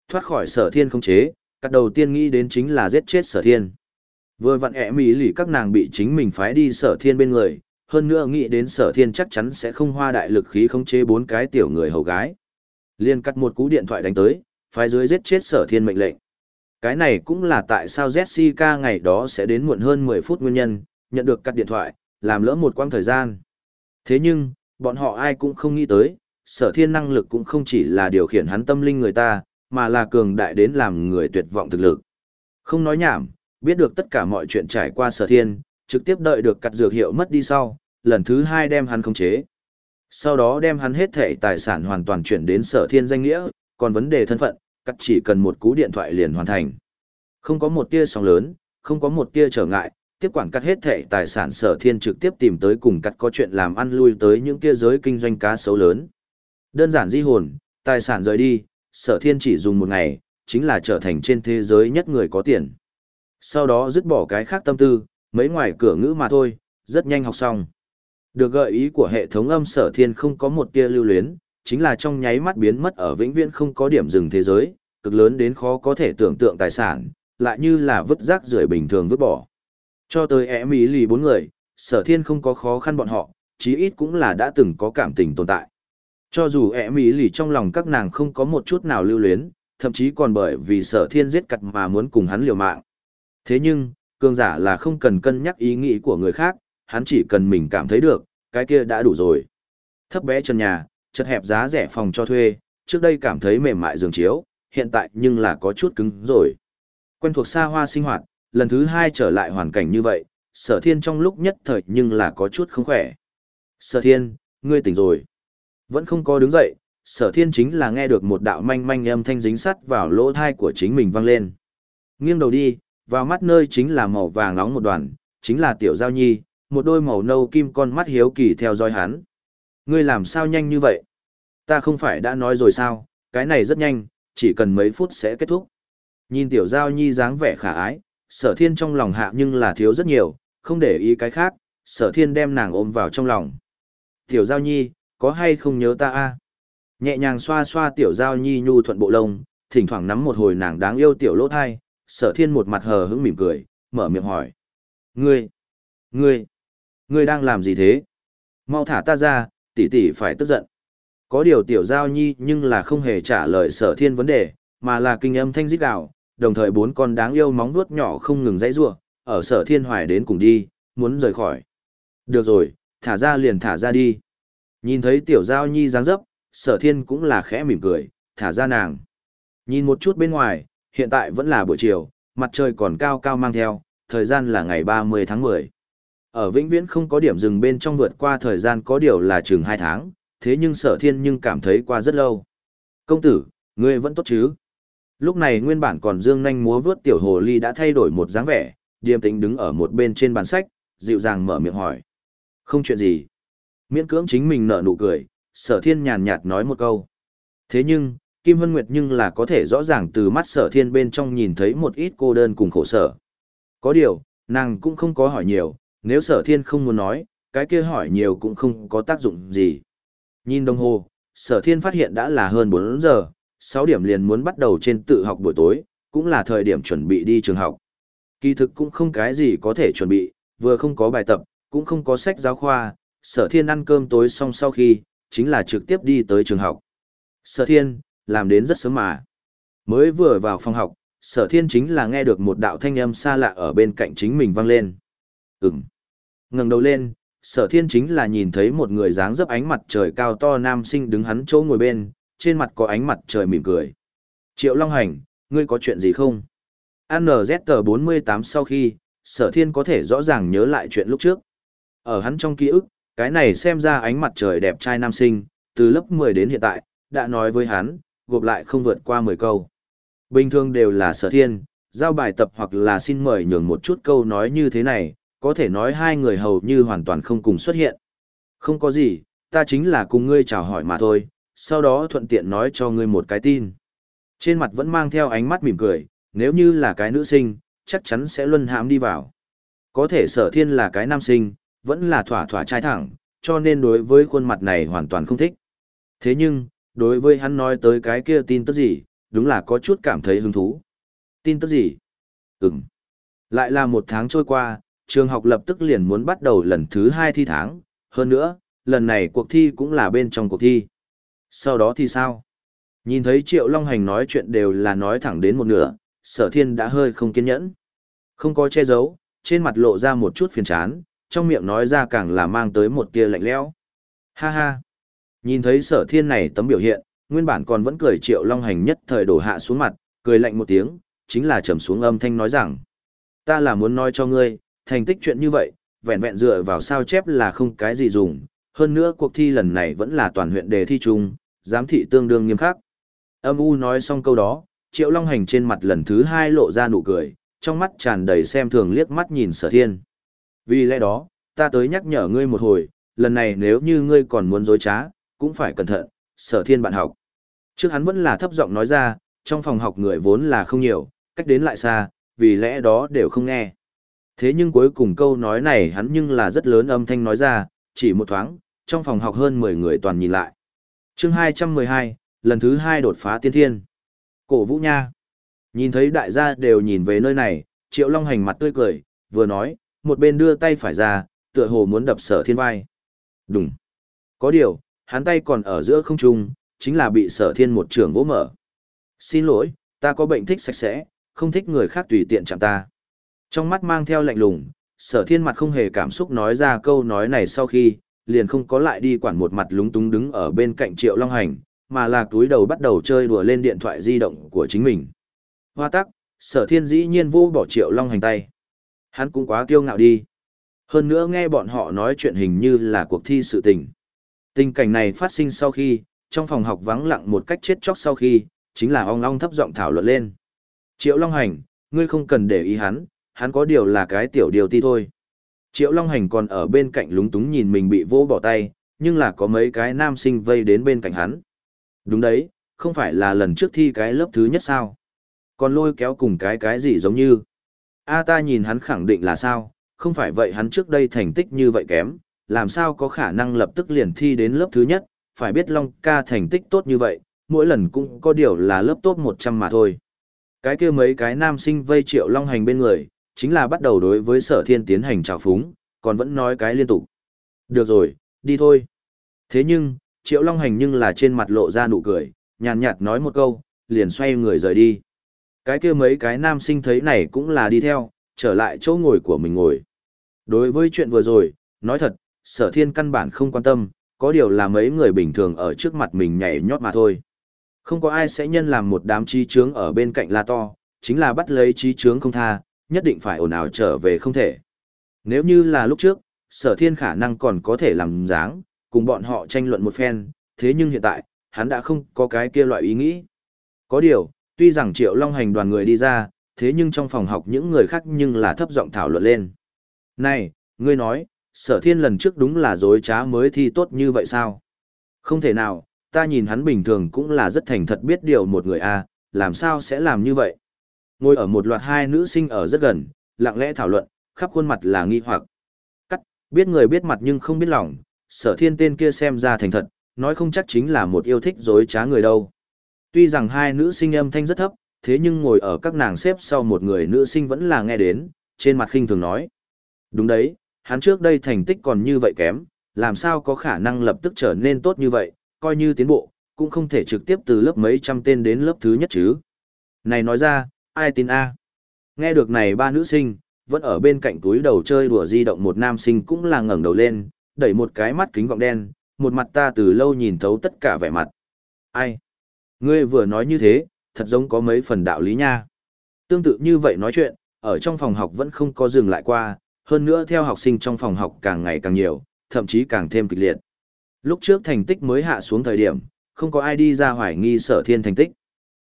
S1: Thoát khỏi sở thiên khống chế, cắt đầu tiên nghĩ đến chính là giết chết sở thiên. Vừa vặn ẻ mỹ lì các nàng bị chính mình phái đi sở thiên bên người, hơn nữa nghĩ đến sở thiên chắc chắn sẽ không hoa đại lực khí khống chế bốn cái tiểu người hầu gái. Liên cắt một cú điện thoại đánh tới, phái dưới giết chết sở thiên mệnh lệnh. Cái này cũng là tại sao Jessica ngày đó sẽ đến muộn hơn 10 phút nguyên nhân, nhận được cắt điện thoại, làm lỡ một quãng thời gian. Thế nhưng, bọn họ ai cũng không nghĩ tới, sở thiên năng lực cũng không chỉ là điều khiển hắn tâm linh người ta, mà là cường đại đến làm người tuyệt vọng thực lực. Không nói nhảm, biết được tất cả mọi chuyện trải qua sở thiên, trực tiếp đợi được cắt dược hiệu mất đi sau, lần thứ hai đem hắn khống chế. Sau đó đem hắn hết thể tài sản hoàn toàn chuyển đến sở thiên danh nghĩa, còn vấn đề thân phận, cắt chỉ cần một cú điện thoại liền hoàn thành. Không có một tia sóng lớn, không có một tia trở ngại, tiếp quản cắt hết thể tài sản sở thiên trực tiếp tìm tới cùng cắt có chuyện làm ăn lui tới những kia giới kinh doanh cá sấu lớn. Đơn giản di hồn, tài sản rời đi, sở thiên chỉ dùng một ngày, chính là trở thành trên thế giới nhất người có tiền. Sau đó dứt bỏ cái khác tâm tư, mấy ngoài cửa ngữ mà thôi, rất nhanh học xong. Được gợi ý của hệ thống âm sở thiên không có một tia lưu luyến, chính là trong nháy mắt biến mất ở vĩnh viễn không có điểm dừng thế giới, cực lớn đến khó có thể tưởng tượng tài sản, lại như là vứt rác rưởi bình thường vứt bỏ. Cho tới ẻ mỹ lì bốn người, sở thiên không có khó khăn bọn họ, chí ít cũng là đã từng có cảm tình tồn tại. Cho dù ẹ mỹ lì trong lòng các nàng không có một chút nào lưu luyến, thậm chí còn bởi vì sở thiên giết cặt mà muốn cùng hắn liều mạng. Thế nhưng, cường giả là không cần cân nhắc ý nghĩ của người khác, hắn chỉ cần mình cảm thấy được, cái kia đã đủ rồi. Thấp bé chân nhà, chật hẹp giá rẻ phòng cho thuê, trước đây cảm thấy mềm mại giường chiếu, hiện tại nhưng là có chút cứng rồi. Quen thuộc xa hoa sinh hoạt, lần thứ hai trở lại hoàn cảnh như vậy, sở thiên trong lúc nhất thời nhưng là có chút không khỏe. Sở thiên, ngươi tỉnh rồi. Vẫn không có đứng dậy, sở thiên chính là nghe được một đạo manh manh âm thanh dính sắt vào lỗ thai của chính mình vang lên. Nghiêng đầu đi, vào mắt nơi chính là màu vàng nóng một đoàn, chính là tiểu giao nhi, một đôi màu nâu kim con mắt hiếu kỳ theo dõi hắn. Ngươi làm sao nhanh như vậy? Ta không phải đã nói rồi sao, cái này rất nhanh, chỉ cần mấy phút sẽ kết thúc. Nhìn tiểu giao nhi dáng vẻ khả ái, sở thiên trong lòng hạ nhưng là thiếu rất nhiều, không để ý cái khác, sở thiên đem nàng ôm vào trong lòng. Tiểu giao nhi, có hay không nhớ ta a Nhẹ nhàng xoa xoa tiểu giao nhi nhu thuận bộ lông, thỉnh thoảng nắm một hồi nàng đáng yêu tiểu lỗ thai, sở thiên một mặt hờ hững mỉm cười, mở miệng hỏi. Ngươi, ngươi, ngươi đang làm gì thế? Mau thả ta ra, tỷ tỷ phải tức giận. Có điều tiểu giao nhi nhưng là không hề trả lời sở thiên vấn đề, mà là kinh âm thanh rít gạo, đồng thời bốn con đáng yêu móng vuốt nhỏ không ngừng dãy rủa, ở sở thiên hoài đến cùng đi, muốn rời khỏi. Được rồi, thả ra liền thả ra đi. Nhìn thấy tiểu giao nhi dáng dấp, sở thiên cũng là khẽ mỉm cười, thả ra nàng. Nhìn một chút bên ngoài, hiện tại vẫn là buổi chiều, mặt trời còn cao cao mang theo, thời gian là ngày 30 tháng 10. Ở Vĩnh Viễn không có điểm dừng bên trong vượt qua thời gian có điều là chừng 2 tháng, thế nhưng sở thiên nhưng cảm thấy qua rất lâu. Công tử, ngươi vẫn tốt chứ? Lúc này nguyên bản còn dương nhanh múa vướt tiểu hồ ly đã thay đổi một dáng vẻ, điềm tĩnh đứng ở một bên trên bàn sách, dịu dàng mở miệng hỏi. Không chuyện gì. Miễn cưỡng chính mình nở nụ cười, sở thiên nhàn nhạt nói một câu. Thế nhưng, Kim Hân Nguyệt nhưng là có thể rõ ràng từ mắt sở thiên bên trong nhìn thấy một ít cô đơn cùng khổ sở. Có điều, nàng cũng không có hỏi nhiều, nếu sở thiên không muốn nói, cái kia hỏi nhiều cũng không có tác dụng gì. Nhìn đồng hồ, sở thiên phát hiện đã là hơn 4 giờ, 6 điểm liền muốn bắt đầu trên tự học buổi tối, cũng là thời điểm chuẩn bị đi trường học. Kỳ thực cũng không cái gì có thể chuẩn bị, vừa không có bài tập, cũng không có sách giáo khoa, sở thiên ăn cơm tối xong sau khi, chính là trực tiếp đi tới trường học. Sở thiên, làm đến rất sớm mà. Mới vừa vào phòng học, sở thiên chính là nghe được một đạo thanh âm xa lạ ở bên cạnh chính mình vang lên. Ừm. ngẩng đầu lên, sở thiên chính là nhìn thấy một người dáng dấp ánh mặt trời cao to nam sinh đứng hắn chỗ ngồi bên, trên mặt có ánh mặt trời mỉm cười. Triệu Long Hành, ngươi có chuyện gì không? ANZT48 sau khi, sở thiên có thể rõ ràng nhớ lại chuyện lúc trước. Ở hắn trong ký ức, cái này xem ra ánh mặt trời đẹp trai nam sinh, từ lớp 10 đến hiện tại, đã nói với hắn, gộp lại không vượt qua 10 câu. Bình thường đều là sở thiên, giao bài tập hoặc là xin mời nhường một chút câu nói như thế này, có thể nói hai người hầu như hoàn toàn không cùng xuất hiện. Không có gì, ta chính là cùng ngươi chào hỏi mà thôi, sau đó thuận tiện nói cho ngươi một cái tin. Trên mặt vẫn mang theo ánh mắt mỉm cười, nếu như là cái nữ sinh, chắc chắn sẽ luân hãm đi vào. Có thể sở thiên là cái nam sinh, vẫn là thỏa thỏa trai thẳng, cho nên đối với khuôn mặt này hoàn toàn không thích. Thế nhưng, đối với hắn nói tới cái kia tin tức gì, đúng là có chút cảm thấy hứng thú. Tin tức gì? Ừm. Lại là một tháng trôi qua, trường học lập tức liền muốn bắt đầu lần thứ hai thi tháng, hơn nữa, lần này cuộc thi cũng là bên trong cuộc thi. Sau đó thì sao? Nhìn thấy Triệu Long Hành nói chuyện đều là nói thẳng đến một nửa, sở thiên đã hơi không kiên nhẫn. Không có che giấu, trên mặt lộ ra một chút phiền chán, trong miệng nói ra càng là mang tới một tia lạnh lẽo. Ha ha! Nhìn thấy sở thiên này tấm biểu hiện, nguyên bản còn vẫn cười Triệu Long Hành nhất thời đổ hạ xuống mặt, cười lạnh một tiếng, chính là trầm xuống âm thanh nói rằng. Ta là muốn nói cho ngươi, thành tích chuyện như vậy, vẹn vẹn dựa vào sao chép là không cái gì dùng, hơn nữa cuộc thi lần này vẫn là toàn huyện đề thi chung, giám thị tương đương nghiêm khắc. Âm U nói xong câu đó, Triệu Long Hành trên mặt lần thứ hai lộ ra nụ cười, trong mắt tràn đầy xem thường liếc mắt nhìn sở thiên. Vì lẽ đó, ta tới nhắc nhở ngươi một hồi, lần này nếu như ngươi còn muốn dối trá, cũng phải cẩn thận, sở thiên bạn học. Trước hắn vẫn là thấp giọng nói ra, trong phòng học người vốn là không nhiều, cách đến lại xa, vì lẽ đó đều không nghe. Thế nhưng cuối cùng câu nói này hắn nhưng là rất lớn âm thanh nói ra, chỉ một thoáng, trong phòng học hơn 10 người toàn nhìn lại. chương 212, lần thứ hai đột phá tiên thiên. Cổ vũ nha. Nhìn thấy đại gia đều nhìn về nơi này, Triệu Long hành mặt tươi cười, vừa nói, một bên đưa tay phải ra, tựa hồ muốn đập sở thiên vai. Đúng. Có điều, hắn tay còn ở giữa không trung, chính là bị sở thiên một trường vỗ mở. Xin lỗi, ta có bệnh thích sạch sẽ, không thích người khác tùy tiện chạm ta. Trong mắt mang theo lạnh lùng, sở thiên mặt không hề cảm xúc nói ra câu nói này sau khi, liền không có lại đi quản một mặt lúng túng đứng ở bên cạnh triệu long hành, mà là túi đầu bắt đầu chơi đùa lên điện thoại di động của chính mình. Hoa tắc, sở thiên dĩ nhiên vô bỏ triệu long hành tay. Hắn cũng quá kiêu ngạo đi. Hơn nữa nghe bọn họ nói chuyện hình như là cuộc thi sự tình. Tình cảnh này phát sinh sau khi, trong phòng học vắng lặng một cách chết chóc sau khi, chính là ong long thấp giọng thảo luận lên. Triệu Long Hành, ngươi không cần để ý hắn, hắn có điều là cái tiểu điều ti thôi. Triệu Long Hành còn ở bên cạnh lúng túng nhìn mình bị vỗ bỏ tay, nhưng là có mấy cái nam sinh vây đến bên cạnh hắn. Đúng đấy, không phải là lần trước thi cái lớp thứ nhất sao? Còn lôi kéo cùng cái cái gì giống như. A ta nhìn hắn khẳng định là sao, không phải vậy hắn trước đây thành tích như vậy kém, làm sao có khả năng lập tức liền thi đến lớp thứ nhất, phải biết Long ca thành tích tốt như vậy, mỗi lần cũng có điều là lớp top 100 mà thôi. Cái kia mấy cái nam sinh vây triệu Long hành bên người, chính là bắt đầu đối với sở thiên tiến hành trào phúng, còn vẫn nói cái liên tục. Được rồi, đi thôi. Thế nhưng, triệu long hành nhưng là trên mặt lộ ra nụ cười, nhàn nhạt nói một câu, liền xoay người rời đi. Cái kia mấy cái nam sinh thấy này cũng là đi theo, trở lại chỗ ngồi của mình ngồi. Đối với chuyện vừa rồi, nói thật, sở thiên căn bản không quan tâm, có điều là mấy người bình thường ở trước mặt mình nhảy nhót mà thôi. Không có ai sẽ nhân làm một đám trí trướng ở bên cạnh la to, chính là bắt lấy trí trướng không tha, nhất định phải ồn ào trở về không thể. Nếu như là lúc trước, sở thiên khả năng còn có thể làm dáng, cùng bọn họ tranh luận một phen, thế nhưng hiện tại, hắn đã không có cái kia loại ý nghĩ. Có điều, tuy rằng triệu long hành đoàn người đi ra, thế nhưng trong phòng học những người khác nhưng là thấp giọng thảo luận lên. Này, ngươi nói, sở thiên lần trước đúng là dối trá mới thi tốt như vậy sao? Không thể nào, ta nhìn hắn bình thường cũng là rất thành thật biết điều một người a làm sao sẽ làm như vậy? Ngồi ở một loạt hai nữ sinh ở rất gần, lặng lẽ thảo luận, khắp khuôn mặt là nghi hoặc. Cắt, biết người biết mặt nhưng không biết lòng, sở thiên tên kia xem ra thành thật, nói không chắc chính là một yêu thích dối trá người đâu. Tuy rằng hai nữ sinh âm thanh rất thấp, thế nhưng ngồi ở các nàng xếp sau một người nữ sinh vẫn là nghe đến, trên mặt khinh thường nói. Đúng đấy, hắn trước đây thành tích còn như vậy kém, làm sao có khả năng lập tức trở nên tốt như vậy, coi như tiến bộ, cũng không thể trực tiếp từ lớp mấy trăm tên đến lớp thứ nhất chứ. Này nói ra, ai tin a? Nghe được này ba nữ sinh, vẫn ở bên cạnh túi đầu chơi đùa di động một nam sinh cũng là ngẩng đầu lên, đẩy một cái mắt kính gọng đen, một mặt ta từ lâu nhìn thấu tất cả vẻ mặt. Ai? Ngươi vừa nói như thế, thật giống có mấy phần đạo lý nha. Tương tự như vậy nói chuyện, ở trong phòng học vẫn không có dừng lại qua, hơn nữa theo học sinh trong phòng học càng ngày càng nhiều, thậm chí càng thêm kịch liệt. Lúc trước thành tích mới hạ xuống thời điểm, không có ai đi ra hoài nghi sở thiên thành tích.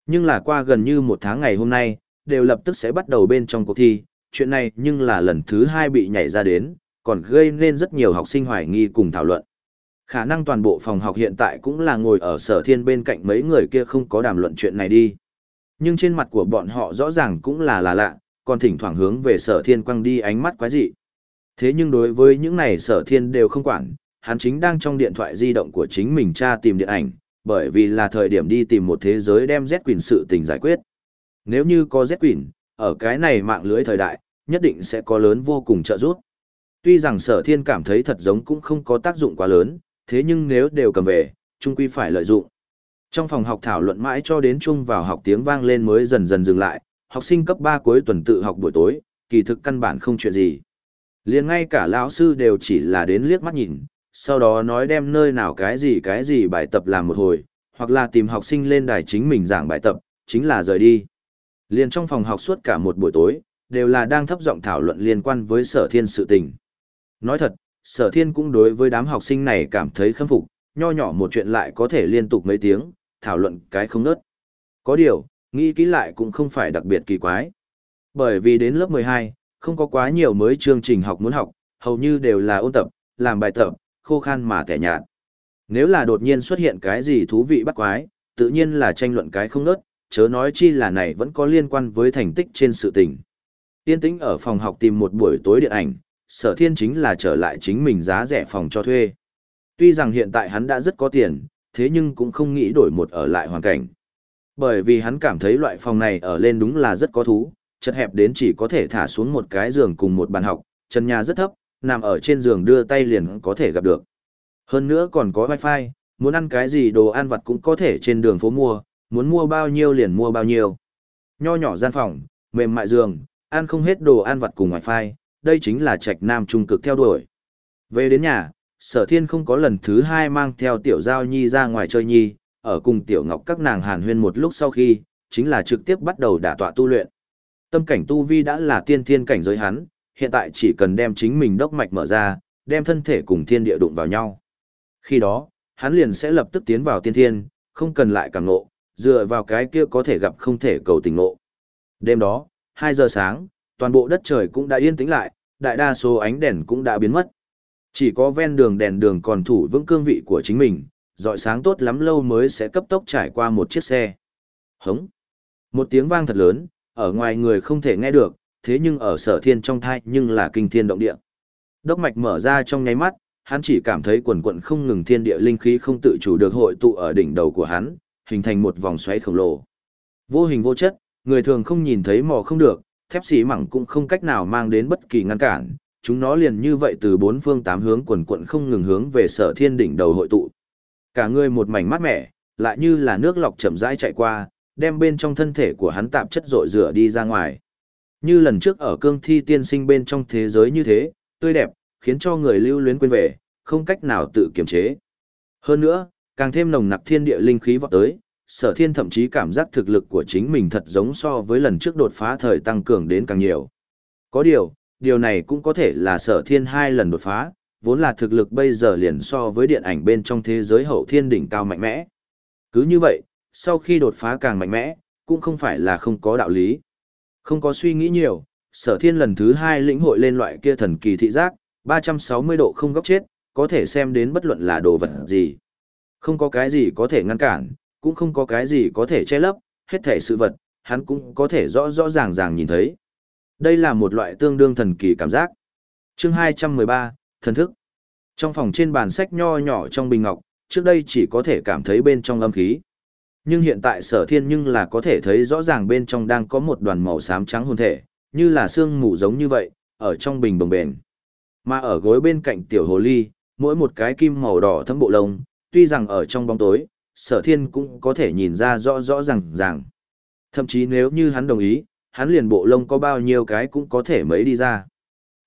S1: Nhưng là qua gần như một tháng ngày hôm nay, đều lập tức sẽ bắt đầu bên trong cuộc thi, chuyện này nhưng là lần thứ hai bị nhảy ra đến, còn gây nên rất nhiều học sinh hoài nghi cùng thảo luận. Khả năng toàn bộ phòng học hiện tại cũng là ngồi ở sở thiên bên cạnh mấy người kia không có đàm luận chuyện này đi. Nhưng trên mặt của bọn họ rõ ràng cũng là là lạ, còn thỉnh thoảng hướng về sở thiên quăng đi ánh mắt quái dị. Thế nhưng đối với những này sở thiên đều không quản, hắn chính đang trong điện thoại di động của chính mình tra tìm điện ảnh, bởi vì là thời điểm đi tìm một thế giới đem Z Quỳnh sự tình giải quyết. Nếu như có Z Quỳnh, ở cái này mạng lưới thời đại, nhất định sẽ có lớn vô cùng trợ giúp. Tuy rằng sở thiên cảm thấy thật giống cũng không có tác dụng quá lớn, thế nhưng nếu đều cầm về, chung quy phải lợi dụng. Trong phòng học thảo luận mãi cho đến chung vào học tiếng vang lên mới dần dần dừng lại, học sinh cấp 3 cuối tuần tự học buổi tối, kỳ thực căn bản không chuyện gì. liền ngay cả lão sư đều chỉ là đến liếc mắt nhìn, sau đó nói đem nơi nào cái gì cái gì bài tập làm một hồi, hoặc là tìm học sinh lên đài chính mình giảng bài tập, chính là rời đi. liền trong phòng học suốt cả một buổi tối, đều là đang thấp giọng thảo luận liên quan với sở thiên sự tình. Nói thật, sở thiên cũng đối với đám học sinh này cảm thấy khâm phục, nho nhỏ một chuyện lại có thể liên tục mấy tiếng, thảo luận cái không nớt. Có điều, nghĩ kỹ lại cũng không phải đặc biệt kỳ quái. Bởi vì đến lớp 12, không có quá nhiều mới chương trình học muốn học, hầu như đều là ôn tập, làm bài tập, khô khan mà kẻ nhạt. Nếu là đột nhiên xuất hiện cái gì thú vị bắt quái, tự nhiên là tranh luận cái không nớt, chớ nói chi là này vẫn có liên quan với thành tích trên sự tình. Tiên tĩnh ở phòng học tìm một buổi tối điện ảnh, sở thiên chính là trở lại chính mình giá rẻ phòng cho thuê. Tuy rằng hiện tại hắn đã rất có tiền, thế nhưng cũng không nghĩ đổi một ở lại hoàn cảnh. Bởi vì hắn cảm thấy loại phòng này ở lên đúng là rất có thú, chật hẹp đến chỉ có thể thả xuống một cái giường cùng một bàn học, chân nhà rất thấp, nằm ở trên giường đưa tay liền có thể gặp được. Hơn nữa còn có wifi, muốn ăn cái gì đồ ăn vặt cũng có thể trên đường phố mua, muốn mua bao nhiêu liền mua bao nhiêu. Nho nhỏ gian phòng, mềm mại giường, ăn không hết đồ ăn vặt cùng wifi, đây chính là trạch nam trung cực theo đuổi. Về đến nhà, sở thiên không có lần thứ hai mang theo tiểu giao nhi ra ngoài chơi nhi, ở cùng tiểu ngọc các nàng hàn huyên một lúc sau khi, chính là trực tiếp bắt đầu đả tọa tu luyện. Tâm cảnh tu vi đã là tiên thiên cảnh giới hắn, hiện tại chỉ cần đem chính mình đốc mạch mở ra, đem thân thể cùng thiên địa đụng vào nhau. Khi đó, hắn liền sẽ lập tức tiến vào tiên thiên, không cần lại cảm nộ, dựa vào cái kia có thể gặp không thể cầu tình nộ. Đêm đó, 2 giờ sáng, toàn bộ đất trời cũng đã yên tĩnh lại, đại đa số ánh đèn cũng đã biến mất. Chỉ có ven đường đèn đường còn thủ vững cương vị của chính mình, dọi sáng tốt lắm lâu mới sẽ cấp tốc trải qua một chiếc xe. Hống! Một tiếng vang thật lớn, ở ngoài người không thể nghe được, thế nhưng ở sở thiên trong thai nhưng là kinh thiên động địa. Đốc mạch mở ra trong nháy mắt, hắn chỉ cảm thấy quần quận không ngừng thiên địa linh khí không tự chủ được hội tụ ở đỉnh đầu của hắn, hình thành một vòng xoáy khổng lồ. Vô hình vô chất, người thường không nhìn thấy mò không được, thép xì mẳng cũng không cách nào mang đến bất kỳ ngăn cản, chúng nó liền như vậy từ bốn phương tám hướng quần quận không ngừng hướng về sở thiên đỉnh đầu hội tụ. Cả người một mảnh mát mẻ, lại như là nước lọc chậm rãi chạy qua, đem bên trong thân thể của hắn tạp chất rội rửa đi ra ngoài. Như lần trước ở cương thi tiên sinh bên trong thế giới như thế, tươi đẹp, khiến cho người lưu luyến quên về, không cách nào tự kiềm chế. Hơn nữa, càng thêm nồng nặc thiên địa linh khí vọt tới, sở thiên thậm chí cảm giác thực lực của chính mình thật giống so với lần trước đột phá thời tăng cường đến càng nhiều. Có điều, điều này cũng có thể là sở thiên hai lần đột phá, vốn là thực lực bây giờ liền so với điện ảnh bên trong thế giới hậu thiên đỉnh cao mạnh mẽ. Cứ như vậy, sau khi đột phá càng mạnh mẽ, cũng không phải là không có đạo lý. Không có suy nghĩ nhiều, sở thiên lần thứ hai lĩnh hội lên loại kia thần kỳ thị giác, 360 độ không góc chết, có thể xem đến bất luận là đồ vật gì. Không có cái gì có thể ngăn cản, cũng không có cái gì có thể che lấp, hết thể sự vật, hắn cũng có thể rõ rõ ràng ràng nhìn thấy. Đây là một loại tương đương thần kỳ cảm giác. Chương 213, thần thức. Trong phòng trên bàn sách nho nhỏ trong bình ngọc, trước đây chỉ có thể cảm thấy bên trong âm khí. Nhưng hiện tại sở thiên nhưng là có thể thấy rõ ràng bên trong đang có một đoàn màu xám trắng hồn thể, như là xương mù giống như vậy, ở trong bình bồng bền. Mà ở gối bên cạnh tiểu hồ ly, mỗi một cái kim màu đỏ thấm bộ lông, tuy rằng ở trong bóng tối, sở thiên cũng có thể nhìn ra rõ rõ ràng ràng. Thậm chí nếu như hắn đồng ý, hắn liền bộ lông có bao nhiêu cái cũng có thể mấy đi ra.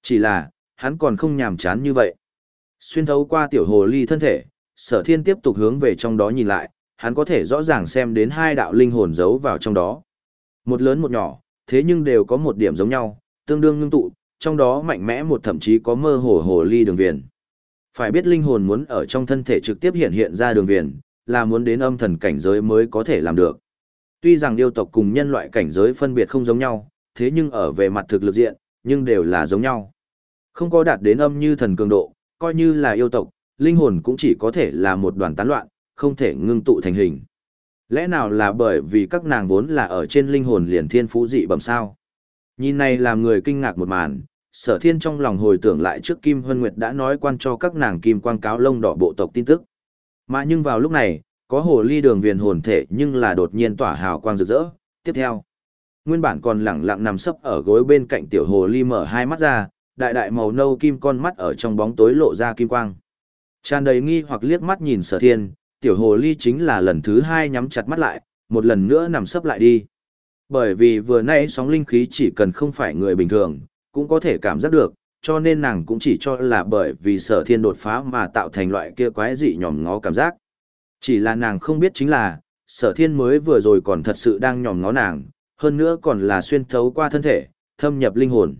S1: Chỉ là, hắn còn không nhàm chán như vậy. Xuyên thấu qua tiểu hồ ly thân thể, sở thiên tiếp tục hướng về trong đó nhìn lại, hắn có thể rõ ràng xem đến hai đạo linh hồn giấu vào trong đó. Một lớn một nhỏ, thế nhưng đều có một điểm giống nhau, tương đương ngưng tụ, trong đó mạnh mẽ một thậm chí có mơ hồ hồ ly đường viền. Phải biết linh hồn muốn ở trong thân thể trực tiếp hiện hiện ra đường viền, là muốn đến âm thần cảnh giới mới có thể làm được. Tuy rằng yêu tộc cùng nhân loại cảnh giới phân biệt không giống nhau, thế nhưng ở về mặt thực lực diện, nhưng đều là giống nhau. Không có đạt đến âm như thần cường độ, coi như là yêu tộc, linh hồn cũng chỉ có thể là một đoàn tán loạn, không thể ngưng tụ thành hình. Lẽ nào là bởi vì các nàng vốn là ở trên linh hồn liền thiên phú dị bẩm sao? Nhìn này làm người kinh ngạc một màn, sở thiên trong lòng hồi tưởng lại trước Kim Hân Nguyệt đã nói quan cho các nàng kim quang cáo lông đỏ bộ tộc tin tức. Mà nhưng vào lúc này, có hồ ly đường viền hồn thể nhưng là đột nhiên tỏa hào quang rực rỡ. Tiếp theo, nguyên bản còn lẳng lặng nằm sấp ở gối bên cạnh tiểu hồ ly mở hai mắt ra, đại đại màu nâu kim con mắt ở trong bóng tối lộ ra kim quang. Tràn đầy nghi hoặc liếc mắt nhìn sở thiên, tiểu hồ ly chính là lần thứ hai nhắm chặt mắt lại, một lần nữa nằm sấp lại đi. Bởi vì vừa nãy sóng linh khí chỉ cần không phải người bình thường, cũng có thể cảm giác được, cho nên nàng cũng chỉ cho là bởi vì sở thiên đột phá mà tạo thành loại kia quái dị nhòm ngó cảm giác. Chỉ là nàng không biết chính là, sở thiên mới vừa rồi còn thật sự đang nhòm ngó nàng, hơn nữa còn là xuyên thấu qua thân thể, thâm nhập linh hồn.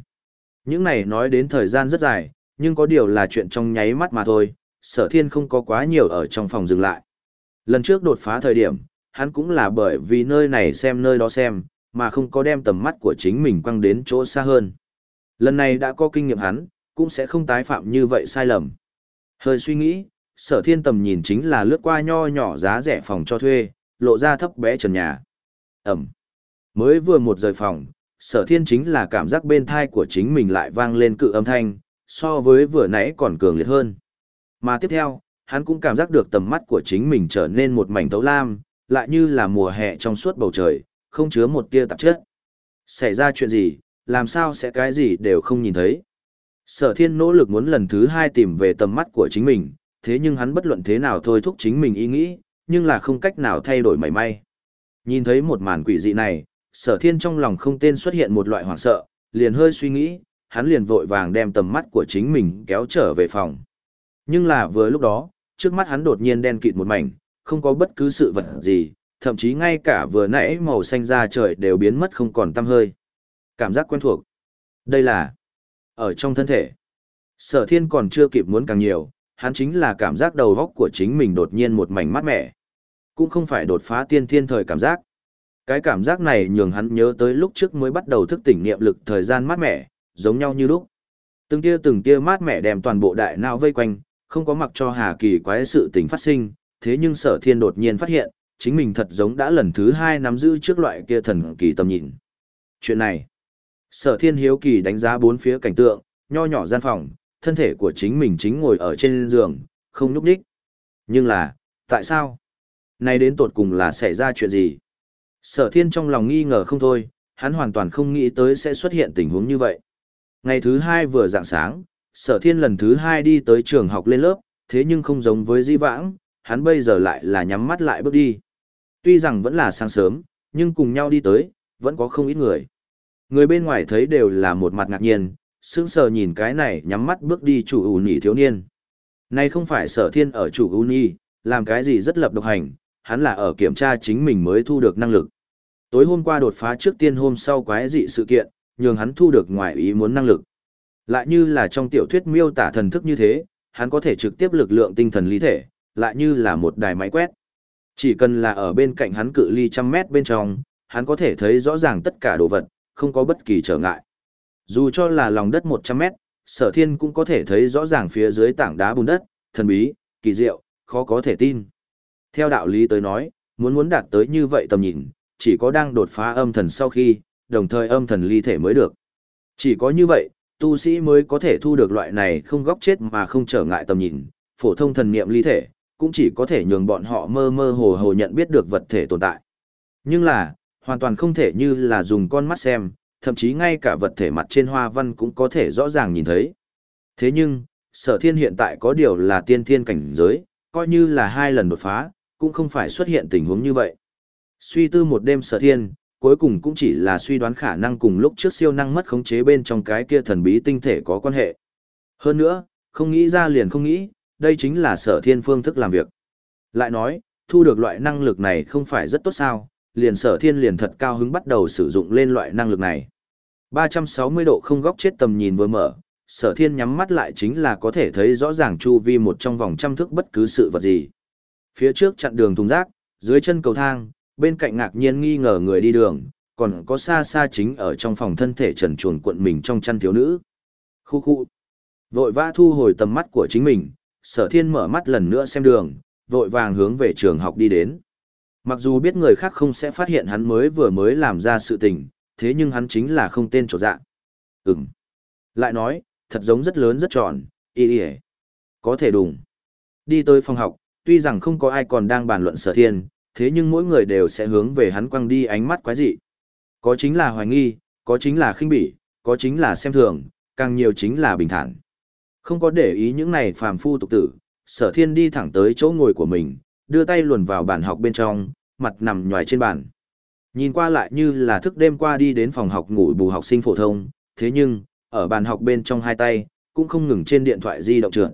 S1: Những này nói đến thời gian rất dài, nhưng có điều là chuyện trong nháy mắt mà thôi, sở thiên không có quá nhiều ở trong phòng dừng lại. Lần trước đột phá thời điểm, hắn cũng là bởi vì nơi này xem nơi đó xem, mà không có đem tầm mắt của chính mình quăng đến chỗ xa hơn. Lần này đã có kinh nghiệm hắn, cũng sẽ không tái phạm như vậy sai lầm. Hơi suy nghĩ, sở thiên tầm nhìn chính là lướt qua nho nhỏ giá rẻ phòng cho thuê, lộ ra thấp bé trần nhà. Ẩm. Mới vừa một rời phòng, sở thiên chính là cảm giác bên thai của chính mình lại vang lên cự âm thanh, so với vừa nãy còn cường liệt hơn. Mà tiếp theo, hắn cũng cảm giác được tầm mắt của chính mình trở nên một mảnh tấu lam, lại như là mùa hè trong suốt bầu trời, không chứa một tia tạp chất. Xảy ra chuyện gì, làm sao sẽ cái gì đều không nhìn thấy. Sở thiên nỗ lực muốn lần thứ hai tìm về tầm mắt của chính mình, thế nhưng hắn bất luận thế nào thôi thúc chính mình ý nghĩ, nhưng là không cách nào thay đổi mảy may. Nhìn thấy một màn quỷ dị này, sở thiên trong lòng không tên xuất hiện một loại hoảng sợ, liền hơi suy nghĩ, hắn liền vội vàng đem tầm mắt của chính mình kéo trở về phòng. Nhưng là vừa lúc đó, trước mắt hắn đột nhiên đen kịt một mảnh, không có bất cứ sự vật gì, thậm chí ngay cả vừa nãy màu xanh da trời đều biến mất không còn tăm hơi. Cảm giác quen thuộc. Đây là ở trong thân thể. Sở thiên còn chưa kịp muốn càng nhiều, hắn chính là cảm giác đầu góc của chính mình đột nhiên một mảnh mát mẻ. Cũng không phải đột phá tiên thiên thời cảm giác. Cái cảm giác này nhường hắn nhớ tới lúc trước mới bắt đầu thức tỉnh niệm lực thời gian mát mẻ, giống nhau như lúc. Từng tia từng tia mát mẻ đem toàn bộ đại não vây quanh, không có mặc cho Hà Kỳ quái sự tình phát sinh, thế nhưng sở thiên đột nhiên phát hiện, chính mình thật giống đã lần thứ hai nắm giữ trước loại kia thần kỳ tầm nhìn. Chuyện này, sở thiên hiếu kỳ đánh giá bốn phía cảnh tượng, nho nhỏ gian phòng, thân thể của chính mình chính ngồi ở trên giường, không nhúc đích. Nhưng là, tại sao? Nay đến tột cùng là xảy ra chuyện gì? Sở thiên trong lòng nghi ngờ không thôi, hắn hoàn toàn không nghĩ tới sẽ xuất hiện tình huống như vậy. Ngày thứ hai vừa dạng sáng, sở thiên lần thứ hai đi tới trường học lên lớp, thế nhưng không giống với di vãng, hắn bây giờ lại là nhắm mắt lại bước đi. Tuy rằng vẫn là sáng sớm, nhưng cùng nhau đi tới, vẫn có không ít người. Người bên ngoài thấy đều là một mặt ngạc nhiên, sững sờ nhìn cái này nhắm mắt bước đi chủ ưu nhị thiếu niên. Này không phải sở thiên ở chủ ưu nhị, làm cái gì rất lập độc hành, hắn là ở kiểm tra chính mình mới thu được năng lực. Tối hôm qua đột phá trước tiên hôm sau quái dị sự kiện, nhường hắn thu được ngoài ý muốn năng lực. Lại như là trong tiểu thuyết miêu tả thần thức như thế, hắn có thể trực tiếp lực lượng tinh thần lý thể, lại như là một đài máy quét. Chỉ cần là ở bên cạnh hắn cự ly trăm mét bên trong, hắn có thể thấy rõ ràng tất cả đồ vật, không có bất kỳ trở ngại. Dù cho là lòng đất 100 mét, sở thiên cũng có thể thấy rõ ràng phía dưới tảng đá bùn đất, thần bí, kỳ diệu, khó có thể tin. Theo đạo lý tới nói, muốn muốn đạt tới như vậy tầm nhìn, chỉ có đang đột phá âm thần sau khi, đồng thời âm thần ly thể mới được. Chỉ có như vậy, tu sĩ mới có thể thu được loại này không góc chết mà không trở ngại tầm nhìn, phổ thông thần niệm ly thể, cũng chỉ có thể nhường bọn họ mơ mơ hồ hồ nhận biết được vật thể tồn tại. Nhưng là, hoàn toàn không thể như là dùng con mắt xem, thậm chí ngay cả vật thể mặt trên hoa văn cũng có thể rõ ràng nhìn thấy. Thế nhưng, sở thiên hiện tại có điều là tiên thiên cảnh giới, coi như là hai lần đột phá, cũng không phải xuất hiện tình huống như vậy. Suy tư một đêm sở thiên, cuối cùng cũng chỉ là suy đoán khả năng cùng lúc trước siêu năng mất khống chế bên trong cái kia thần bí tinh thể có quan hệ. Hơn nữa, không nghĩ ra liền không nghĩ, đây chính là sở thiên phương thức làm việc. Lại nói, thu được loại năng lực này không phải rất tốt sao, liền sở thiên liền thật cao hứng bắt đầu sử dụng lên loại năng lực này. 360 độ không góc chết tầm nhìn vừa mở, sở thiên nhắm mắt lại chính là có thể thấy rõ ràng chu vi một trong vòng trăm thước bất cứ sự vật gì. Phía trước chặn đường thùng rác, dưới chân cầu thang, bên cạnh ngạc nhiên nghi ngờ người đi đường, còn có xa xa chính ở trong phòng thân thể trần chuồn cuộn mình trong chăn thiếu nữ. Khu khu. Vội vã thu hồi tầm mắt của chính mình, sở thiên mở mắt lần nữa xem đường, vội vàng hướng về trường học đi đến. Mặc dù biết người khác không sẽ phát hiện hắn mới vừa mới làm ra sự tình, thế nhưng hắn chính là không tên trổ dạ. Ừm. Lại nói, thật giống rất lớn rất tròn, y y Có thể đùng. Đi tới phòng học, tuy rằng không có ai còn đang bàn luận sở thiên, thế nhưng mỗi người đều sẽ hướng về hắn quăng đi ánh mắt quái dị. Có chính là hoài nghi, có chính là khinh bỉ, có chính là xem thường, càng nhiều chính là bình thản. Không có để ý những này phàm phu tục tử, sở thiên đi thẳng tới chỗ ngồi của mình, đưa tay luồn vào bàn học bên trong, mặt nằm nhòi trên bàn. Nhìn qua lại như là thức đêm qua đi đến phòng học ngủ bù học sinh phổ thông, thế nhưng, ở bàn học bên trong hai tay, cũng không ngừng trên điện thoại di động trượt.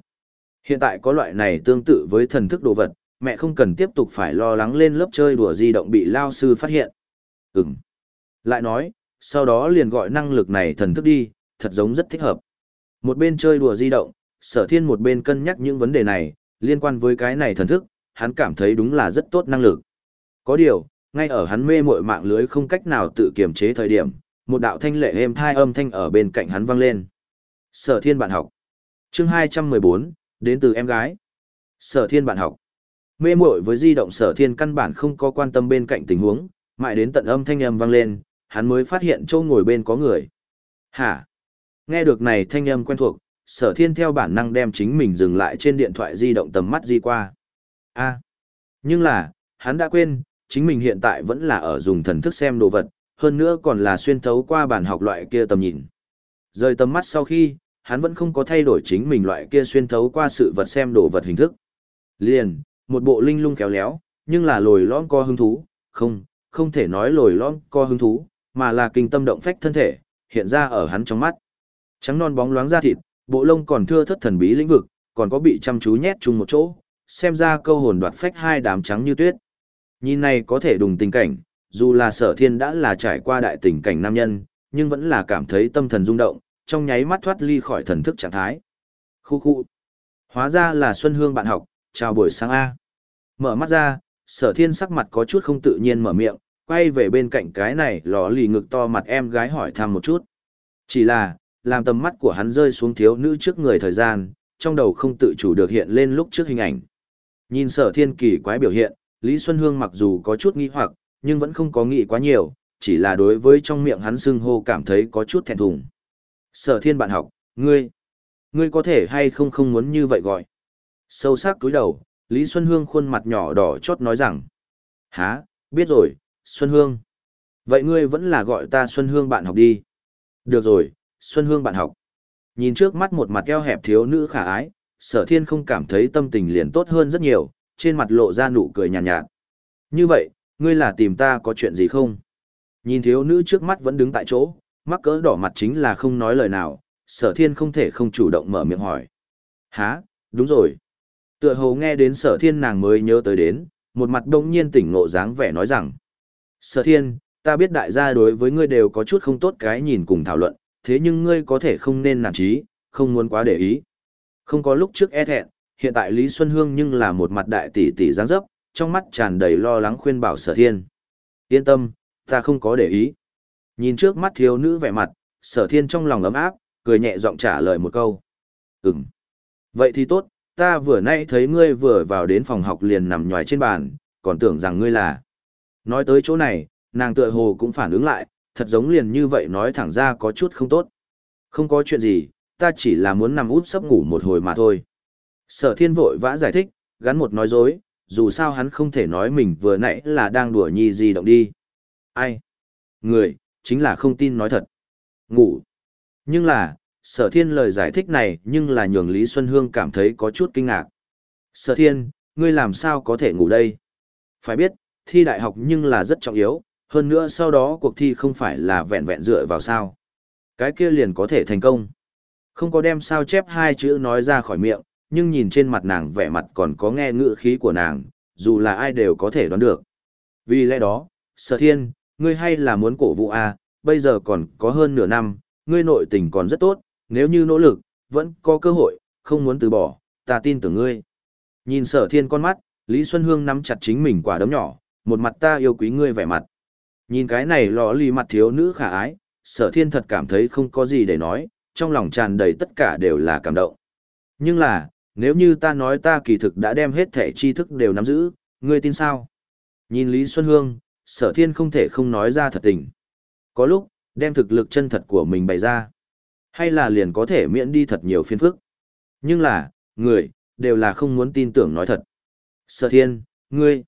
S1: Hiện tại có loại này tương tự với thần thức đồ vật, mẹ không cần tiếp tục phải lo lắng lên lớp chơi đùa di động bị lao sư phát hiện. Ừm. Lại nói, sau đó liền gọi năng lực này thần thức đi, thật giống rất thích hợp. Một bên chơi đùa di động, sở thiên một bên cân nhắc những vấn đề này, liên quan với cái này thần thức, hắn cảm thấy đúng là rất tốt năng lực. Có điều, ngay ở hắn mê muội mạng lưới không cách nào tự kiềm chế thời điểm, một đạo thanh lệ êm thai âm thanh ở bên cạnh hắn vang lên. Sở thiên bạn học. Chương 214, đến từ em gái. Sở thiên bạn học. Mê muội với di động sở thiên căn bản không có quan tâm bên cạnh tình huống, mãi đến tận âm thanh âm vang lên, hắn mới phát hiện châu ngồi bên có người. Hả? Nghe được này thanh âm quen thuộc, sở thiên theo bản năng đem chính mình dừng lại trên điện thoại di động tầm mắt di qua a nhưng là, hắn đã quên, chính mình hiện tại vẫn là ở dùng thần thức xem đồ vật, hơn nữa còn là xuyên thấu qua bản học loại kia tầm nhìn. Rời tầm mắt sau khi, hắn vẫn không có thay đổi chính mình loại kia xuyên thấu qua sự vật xem đồ vật hình thức. Liền, một bộ linh lung kéo léo, nhưng là lồi lõm co hứng thú, không, không thể nói lồi lõm co hứng thú, mà là kinh tâm động phách thân thể, hiện ra ở hắn trong mắt. Trắng non bóng loáng da thịt, bộ lông còn thưa thất thần bí lĩnh vực, còn có bị chăm chú nhét chung một chỗ, xem ra câu hồn đoạt phách hai đám trắng như tuyết. Nhìn này có thể đùng tình cảnh, dù là sở thiên đã là trải qua đại tình cảnh nam nhân, nhưng vẫn là cảm thấy tâm thần rung động, trong nháy mắt thoát ly khỏi thần thức trạng thái. Khu khu. Hóa ra là Xuân Hương bạn học, chào buổi sáng A. Mở mắt ra, sở thiên sắc mặt có chút không tự nhiên mở miệng, quay về bên cạnh cái này lò lì ngực to mặt em gái hỏi thăm một chút. Chỉ là, làm tầm mắt của hắn rơi xuống thiếu nữ trước người thời gian, trong đầu không tự chủ được hiện lên lúc trước hình ảnh. Nhìn sở thiên kỳ quái biểu hiện, Lý Xuân Hương mặc dù có chút nghi hoặc, nhưng vẫn không có nghĩ quá nhiều, chỉ là đối với trong miệng hắn xưng hô cảm thấy có chút thẹn thùng. Sở thiên bạn học, ngươi, ngươi có thể hay không không muốn như vậy gọi. Sâu sắc túi đầu, Lý Xuân Hương khuôn mặt nhỏ đỏ chót nói rằng. Hả, biết rồi, Xuân Hương. Vậy ngươi vẫn là gọi ta Xuân Hương bạn học đi. Được rồi, Xuân Hương bạn học. Nhìn trước mắt một mặt eo hẹp thiếu nữ khả ái, sở thiên không cảm thấy tâm tình liền tốt hơn rất nhiều, trên mặt lộ ra nụ cười nhàn nhạt, nhạt. Như vậy, ngươi là tìm ta có chuyện gì không? Nhìn thiếu nữ trước mắt vẫn đứng tại chỗ, mắc cỡ đỏ mặt chính là không nói lời nào, sở thiên không thể không chủ động mở miệng hỏi. Hả, đúng rồi. Tựa hồ nghe đến sở thiên nàng mới nhớ tới đến, một mặt đông nhiên tỉnh ngộ dáng vẻ nói rằng. Sở thiên, ta biết đại gia đối với ngươi đều có chút không tốt cái nhìn cùng thảo luận, thế nhưng ngươi có thể không nên nản trí, không muốn quá để ý. Không có lúc trước e thẹn, hiện tại Lý Xuân Hương nhưng là một mặt đại tỷ tỷ dáng dấp, trong mắt tràn đầy lo lắng khuyên bảo sở thiên. Yên tâm, ta không có để ý. Nhìn trước mắt thiếu nữ vẻ mặt, sở thiên trong lòng ấm áp, cười nhẹ giọng trả lời một câu. Ừm. Vậy thì tốt, ta vừa nãy thấy ngươi vừa vào đến phòng học liền nằm nhòi trên bàn, còn tưởng rằng ngươi là. Nói tới chỗ này, nàng tựa hồ cũng phản ứng lại, thật giống liền như vậy nói thẳng ra có chút không tốt. Không có chuyện gì, ta chỉ là muốn nằm út sắp ngủ một hồi mà thôi. Sở thiên vội vã giải thích, gắn một nói dối, dù sao hắn không thể nói mình vừa nãy là đang đùa nhi gì động đi. Ai? Người, chính là không tin nói thật. Ngủ. Nhưng là, sở thiên lời giải thích này nhưng là nhường Lý Xuân Hương cảm thấy có chút kinh ngạc. Sở thiên, ngươi làm sao có thể ngủ đây? Phải biết, thi đại học nhưng là rất trọng yếu, hơn nữa sau đó cuộc thi không phải là vẹn vẹn dựa vào sao. Cái kia liền có thể thành công. Không có đem sao chép hai chữ nói ra khỏi miệng, nhưng nhìn trên mặt nàng vẻ mặt còn có nghe ngữ khí của nàng, dù là ai đều có thể đoán được. Vì lẽ đó, sở thiên, ngươi hay là muốn cổ vũ A, bây giờ còn có hơn nửa năm, ngươi nội tình còn rất tốt, nếu như nỗ lực, vẫn có cơ hội, không muốn từ bỏ, ta tin tưởng ngươi. Nhìn sở thiên con mắt, Lý Xuân Hương nắm chặt chính mình quả đấm nhỏ, một mặt ta yêu quý ngươi vẻ mặt. Nhìn cái này lọ lì mặt thiếu nữ khả ái, sở thiên thật cảm thấy không có gì để nói, trong lòng tràn đầy tất cả đều là cảm động. Nhưng là, Nếu như ta nói ta kỳ thực đã đem hết thể tri thức đều nắm giữ, ngươi tin sao? Nhìn Lý Xuân Hương, sở thiên không thể không nói ra thật tình. Có lúc, đem thực lực chân thật của mình bày ra. Hay là liền có thể miễn đi thật nhiều phiền phức. Nhưng là, người, đều là không muốn tin tưởng nói thật. Sở thiên, ngươi,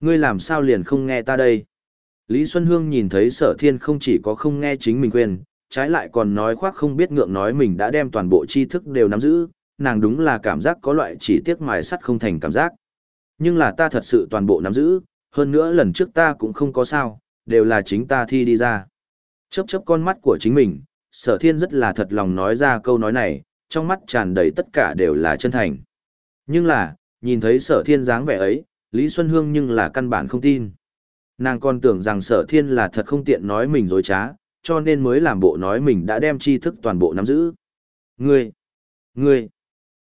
S1: ngươi làm sao liền không nghe ta đây? Lý Xuân Hương nhìn thấy sở thiên không chỉ có không nghe chính mình quên, trái lại còn nói khoác không biết ngượng nói mình đã đem toàn bộ tri thức đều nắm giữ, nàng đúng là cảm giác có loại chỉ tiếc mài sắt không thành cảm giác. Nhưng là ta thật sự toàn bộ nắm giữ, hơn nữa lần trước ta cũng không có sao, đều là chính ta thi đi ra. Chấp chấp con mắt của chính mình, sở thiên rất là thật lòng nói ra câu nói này, trong mắt tràn đầy tất cả đều là chân thành. Nhưng là, nhìn thấy sở thiên dáng vẻ ấy, Lý Xuân Hương nhưng là căn bản không tin. Nàng còn tưởng rằng sở thiên là thật không tiện nói mình dối trá, cho nên mới làm bộ nói mình đã đem tri thức toàn bộ nắm giữ. Ngươi! Ngươi!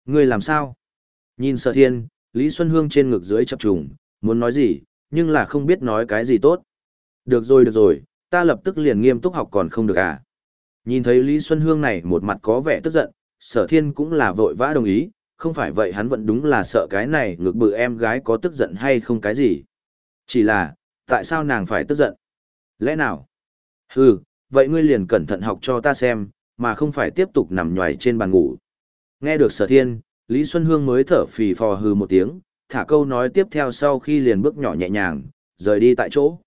S1: Ngươi làm sao? Nhìn sở thiên, Lý Xuân Hương trên ngực dưới chập trùng, muốn nói gì, nhưng là không biết nói cái gì tốt. Được rồi được rồi, ta lập tức liền nghiêm túc học còn không được à. Nhìn thấy Lý Xuân Hương này một mặt có vẻ tức giận, sở thiên cũng là vội vã đồng ý, không phải vậy hắn vẫn đúng là sợ cái này ngược bự em gái có tức giận hay không cái gì. Chỉ là, tại sao nàng phải tức giận? Lẽ nào? Hừ, vậy ngươi liền cẩn thận học cho ta xem, mà không phải tiếp tục nằm nhòi trên bàn ngủ. Nghe được sở thiên, Lý Xuân Hương mới thở phì phò hừ một tiếng, thả câu nói tiếp theo sau khi liền bước nhỏ nhẹ nhàng, rời đi tại chỗ.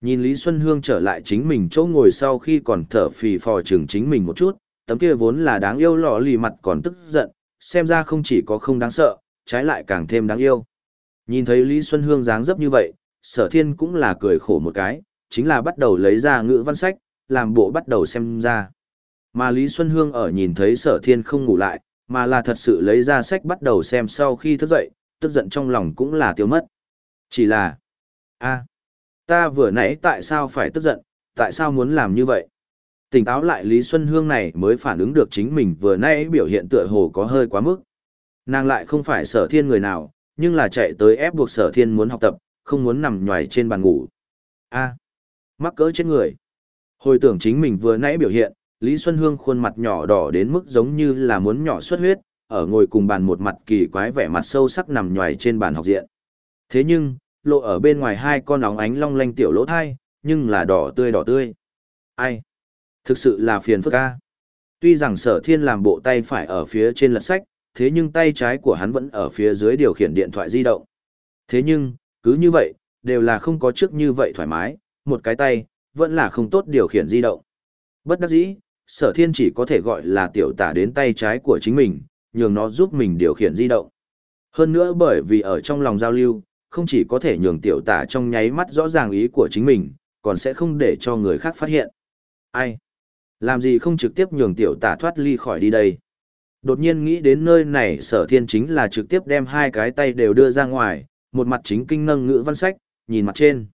S1: Nhìn Lý Xuân Hương trở lại chính mình chỗ ngồi sau khi còn thở phì phò chừng chính mình một chút, tấm kia vốn là đáng yêu lọ lì mặt còn tức giận, xem ra không chỉ có không đáng sợ, trái lại càng thêm đáng yêu. Nhìn thấy Lý Xuân Hương dáng dấp như vậy, sở thiên cũng là cười khổ một cái, chính là bắt đầu lấy ra ngữ văn sách, làm bộ bắt đầu xem ra. Mà Lý Xuân Hương ở nhìn thấy sở thiên không ngủ lại, mà là thật sự lấy ra sách bắt đầu xem sau khi thức dậy, tức giận trong lòng cũng là tiêu mất. Chỉ là, a ta vừa nãy tại sao phải tức giận, tại sao muốn làm như vậy? Tỉnh táo lại Lý Xuân Hương này mới phản ứng được chính mình vừa nãy biểu hiện tựa hồ có hơi quá mức. Nàng lại không phải sở thiên người nào, nhưng là chạy tới ép buộc sở thiên muốn học tập, không muốn nằm nhòi trên bàn ngủ. a mắc cỡ chết người. Hồi tưởng chính mình vừa nãy biểu hiện, Lý Xuân Hương khuôn mặt nhỏ đỏ đến mức giống như là muốn nhỏ xuất huyết, ở ngồi cùng bàn một mặt kỳ quái vẻ mặt sâu sắc nằm nhòi trên bàn học diện. Thế nhưng, lộ ở bên ngoài hai con óng ánh long lanh tiểu lỗ thai, nhưng là đỏ tươi đỏ tươi. Ai? Thực sự là phiền phức ca. Tuy rằng sở thiên làm bộ tay phải ở phía trên lật sách, thế nhưng tay trái của hắn vẫn ở phía dưới điều khiển điện thoại di động. Thế nhưng, cứ như vậy, đều là không có trước như vậy thoải mái, một cái tay, vẫn là không tốt điều khiển di động. Bất đắc dĩ, sở thiên chỉ có thể gọi là tiểu tả đến tay trái của chính mình, nhường nó giúp mình điều khiển di động. Hơn nữa bởi vì ở trong lòng giao lưu, không chỉ có thể nhường tiểu tả trong nháy mắt rõ ràng ý của chính mình, còn sẽ không để cho người khác phát hiện. Ai? Làm gì không trực tiếp nhường tiểu tả thoát ly khỏi đi đây? Đột nhiên nghĩ đến nơi này sở thiên chính là trực tiếp đem hai cái tay đều đưa ra ngoài, một mặt chính kinh nâng ngữ văn sách, nhìn mặt trên.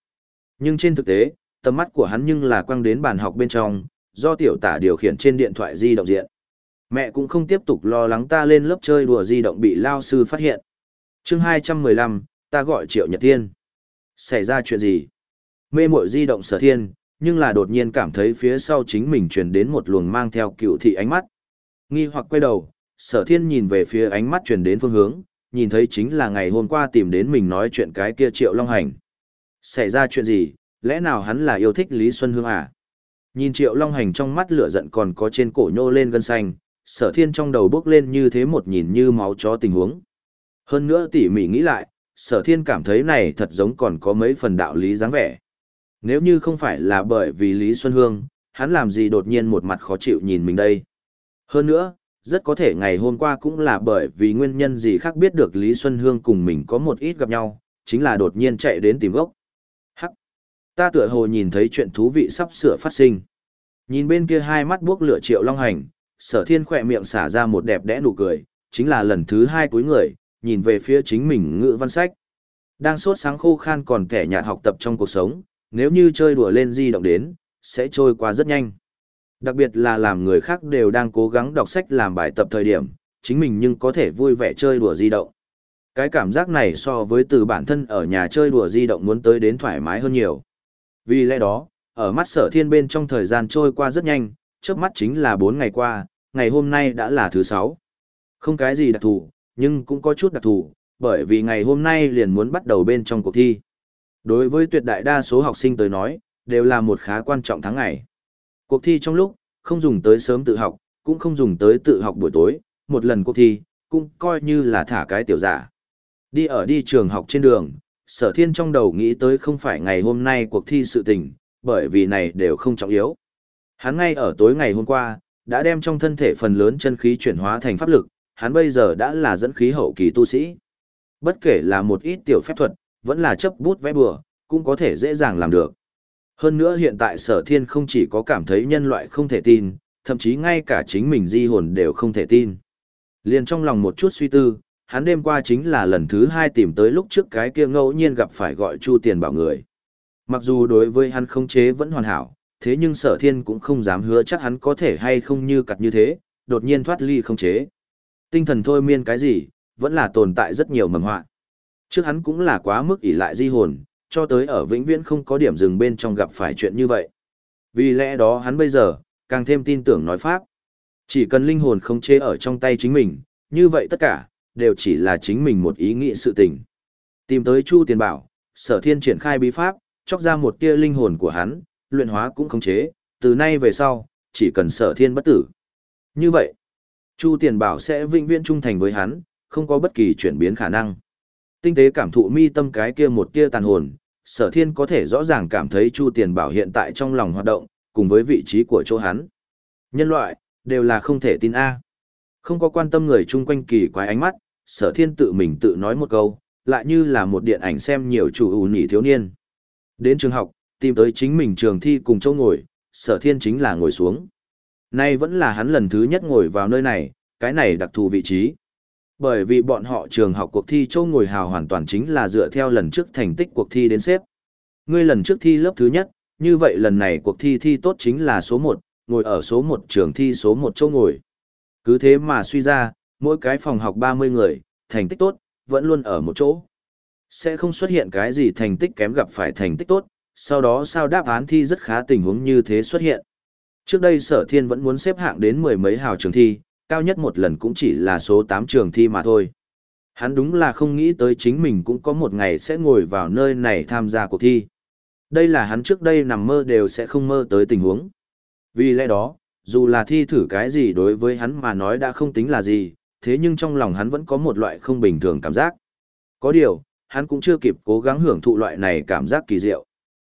S1: Nhưng trên thực tế, tầm mắt của hắn nhưng là quăng đến bàn học bên trong, do tiểu tả điều khiển trên điện thoại di động diện. Mẹ cũng không tiếp tục lo lắng ta lên lớp chơi đùa di động bị lao sư phát hiện. chương 215, ta gọi Triệu Nhật Thiên. Xảy ra chuyện gì? Mê mội di động sở thiên, nhưng là đột nhiên cảm thấy phía sau chính mình truyền đến một luồng mang theo cựu thị ánh mắt. Nghi hoặc quay đầu, sở thiên nhìn về phía ánh mắt truyền đến phương hướng, nhìn thấy chính là ngày hôm qua tìm đến mình nói chuyện cái kia Triệu Long Hành. Xảy ra chuyện gì, lẽ nào hắn là yêu thích Lý Xuân Hương à? Nhìn Triệu Long Hành trong mắt lửa giận còn có trên cổ nhô lên gân xanh, sở thiên trong đầu bước lên như thế một nhìn như máu chó tình huống. Hơn nữa tỉ mỉ nghĩ lại, sở thiên cảm thấy này thật giống còn có mấy phần đạo lý dáng vẻ. Nếu như không phải là bởi vì Lý Xuân Hương, hắn làm gì đột nhiên một mặt khó chịu nhìn mình đây. Hơn nữa, rất có thể ngày hôm qua cũng là bởi vì nguyên nhân gì khác biết được Lý Xuân Hương cùng mình có một ít gặp nhau, chính là đột nhiên chạy đến tìm gốc. Ta tựa hồ nhìn thấy chuyện thú vị sắp sửa phát sinh. Nhìn bên kia hai mắt buốc lửa triệu long hành, sở thiên khỏe miệng xả ra một đẹp đẽ nụ cười, chính là lần thứ hai cuối người, nhìn về phía chính mình ngữ văn sách. Đang sốt sáng khô khan còn kẻ nhạt học tập trong cuộc sống, nếu như chơi đùa lên di động đến, sẽ trôi qua rất nhanh. Đặc biệt là làm người khác đều đang cố gắng đọc sách làm bài tập thời điểm, chính mình nhưng có thể vui vẻ chơi đùa di động. Cái cảm giác này so với từ bản thân ở nhà chơi đùa di động muốn tới đến thoải mái hơn nhiều. Vì lẽ đó, ở mắt sở thiên bên trong thời gian trôi qua rất nhanh, trước mắt chính là 4 ngày qua, ngày hôm nay đã là thứ 6. Không cái gì đặc thù, nhưng cũng có chút đặc thù, bởi vì ngày hôm nay liền muốn bắt đầu bên trong cuộc thi. Đối với tuyệt đại đa số học sinh tới nói, đều là một khá quan trọng tháng ngày. Cuộc thi trong lúc, không dùng tới sớm tự học, cũng không dùng tới tự học buổi tối, một lần cuộc thi, cũng coi như là thả cái tiểu giả. Đi ở đi trường học trên đường, sở thiên trong đầu nghĩ tới không phải ngày hôm nay cuộc thi sự tình, bởi vì này đều không trọng yếu. Hắn ngay ở tối ngày hôm qua, đã đem trong thân thể phần lớn chân khí chuyển hóa thành pháp lực, hắn bây giờ đã là dẫn khí hậu kỳ tu sĩ. Bất kể là một ít tiểu phép thuật, vẫn là chấp bút vẽ bừa, cũng có thể dễ dàng làm được. Hơn nữa hiện tại sở thiên không chỉ có cảm thấy nhân loại không thể tin, thậm chí ngay cả chính mình di hồn đều không thể tin. Liền trong lòng một chút suy tư, hắn đêm qua chính là lần thứ hai tìm tới lúc trước cái kia ngẫu nhiên gặp phải gọi chu tiền bảo người. Mặc dù đối với hắn không chế vẫn hoàn hảo, thế nhưng sở thiên cũng không dám hứa chắc hắn có thể hay không như cặt như thế, đột nhiên thoát ly không chế. Tinh thần thôi miên cái gì, vẫn là tồn tại rất nhiều mầm họa. Trước hắn cũng là quá mức ỷ lại di hồn, cho tới ở vĩnh viễn không có điểm dừng bên trong gặp phải chuyện như vậy. Vì lẽ đó hắn bây giờ, càng thêm tin tưởng nói pháp. Chỉ cần linh hồn không chế ở trong tay chính mình, như vậy tất cả, đều chỉ là chính mình một ý nghĩ sự tình. Tìm tới Chu Tiền Bảo, sở thiên triển khai bí pháp, chọc ra một tia linh hồn của hắn, luyện hóa cũng không chế, từ nay về sau, chỉ cần sở thiên bất tử. Như vậy, Chu Tiền Bảo sẽ vĩnh viễn trung thành với hắn, không có bất kỳ chuyển biến khả năng. Tinh tế cảm thụ mi tâm cái kia một tia tàn hồn, sở thiên có thể rõ ràng cảm thấy Chu Tiền Bảo hiện tại trong lòng hoạt động, cùng với vị trí của chỗ hắn. Nhân loại, đều là không thể tin A. Không có quan tâm người chung quanh kỳ quái ánh mắt, sở thiên tự mình tự nói một câu, lại như là một điện ảnh xem nhiều chủ ủ nỉ thiếu niên. Đến trường học, tìm tới chính mình trường thi cùng châu ngồi, sở thiên chính là ngồi xuống. Nay vẫn là hắn lần thứ nhất ngồi vào nơi này, cái này đặc thù vị trí. Bởi vì bọn họ trường học cuộc thi châu ngồi hào hoàn toàn chính là dựa theo lần trước thành tích cuộc thi đến xếp. Ngươi lần trước thi lớp thứ nhất, như vậy lần này cuộc thi thi tốt chính là số 1, ngồi ở số 1 trường thi số 1 châu ngồi. Cứ thế mà suy ra, mỗi cái phòng học 30 người, thành tích tốt, vẫn luôn ở một chỗ. Sẽ không xuất hiện cái gì thành tích kém gặp phải thành tích tốt, sau đó sao đáp án thi rất khá tình huống như thế xuất hiện. Trước đây sở thiên vẫn muốn xếp hạng đến mười mấy hào trường thi, cao nhất một lần cũng chỉ là số 8 trường thi mà thôi. Hắn đúng là không nghĩ tới chính mình cũng có một ngày sẽ ngồi vào nơi này tham gia cuộc thi. Đây là hắn trước đây nằm mơ đều sẽ không mơ tới tình huống. Vì lẽ đó, dù là thi thử cái gì đối với hắn mà nói đã không tính là gì, thế nhưng trong lòng hắn vẫn có một loại không bình thường cảm giác. Có điều, hắn cũng chưa kịp cố gắng hưởng thụ loại này cảm giác kỳ diệu.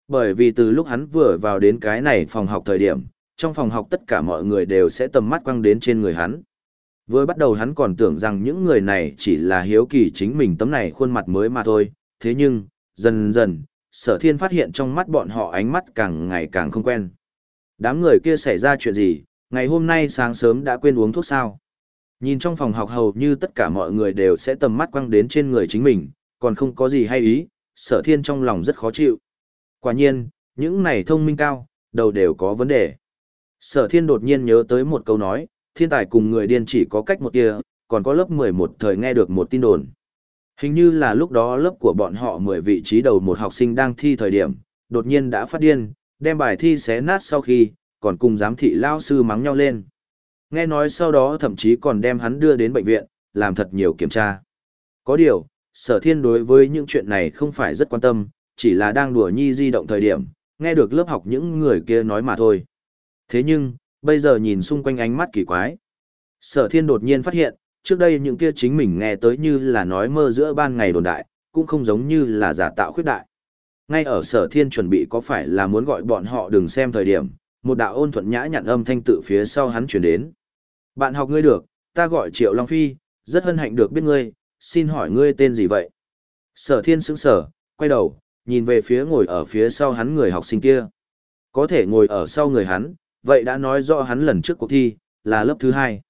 S1: Bởi vì từ lúc hắn vừa vào đến cái này phòng học thời điểm, trong phòng học tất cả mọi người đều sẽ tầm mắt quăng đến trên người hắn. Vừa bắt đầu hắn còn tưởng rằng những người này chỉ là hiếu kỳ chính mình tấm này khuôn mặt mới mà thôi, thế nhưng, dần dần, sở thiên phát hiện trong mắt bọn họ ánh mắt càng ngày càng không quen. Đám người kia xảy ra chuyện gì, ngày hôm nay sáng sớm đã quên uống thuốc sao. Nhìn trong phòng học hầu như tất cả mọi người đều sẽ tầm mắt quăng đến trên người chính mình, còn không có gì hay ý, sở thiên trong lòng rất khó chịu. Quả nhiên, những này thông minh cao, đầu đều có vấn đề. Sở thiên đột nhiên nhớ tới một câu nói, thiên tài cùng người điên chỉ có cách một tia, còn có lớp 11 thời nghe được một tin đồn. Hình như là lúc đó lớp của bọn họ 10 vị trí đầu một học sinh đang thi thời điểm, đột nhiên đã phát điên, đem bài thi xé nát sau khi, còn cùng giám thị lao sư mắng nhau lên. Nghe nói sau đó thậm chí còn đem hắn đưa đến bệnh viện, làm thật nhiều kiểm tra. Có điều, sở thiên đối với những chuyện này không phải rất quan tâm, chỉ là đang đùa nhi di động thời điểm, nghe được lớp học những người kia nói mà thôi. Thế nhưng, bây giờ nhìn xung quanh ánh mắt kỳ quái. Sở thiên đột nhiên phát hiện, trước đây những kia chính mình nghe tới như là nói mơ giữa ban ngày đồn đại, cũng không giống như là giả tạo khuyết đại. Ngay ở sở thiên chuẩn bị có phải là muốn gọi bọn họ đừng xem thời điểm, một đạo ôn thuận nhã nhặn âm thanh tự phía sau hắn chuyển đến. Bạn học ngươi được, ta gọi Triệu Long Phi, rất hân hạnh được biết ngươi, xin hỏi ngươi tên gì vậy? Sở thiên sững sở, quay đầu, nhìn về phía ngồi ở phía sau hắn người học sinh kia. Có thể ngồi ở sau người hắn, vậy đã nói rõ hắn lần trước cuộc thi, là lớp thứ hai.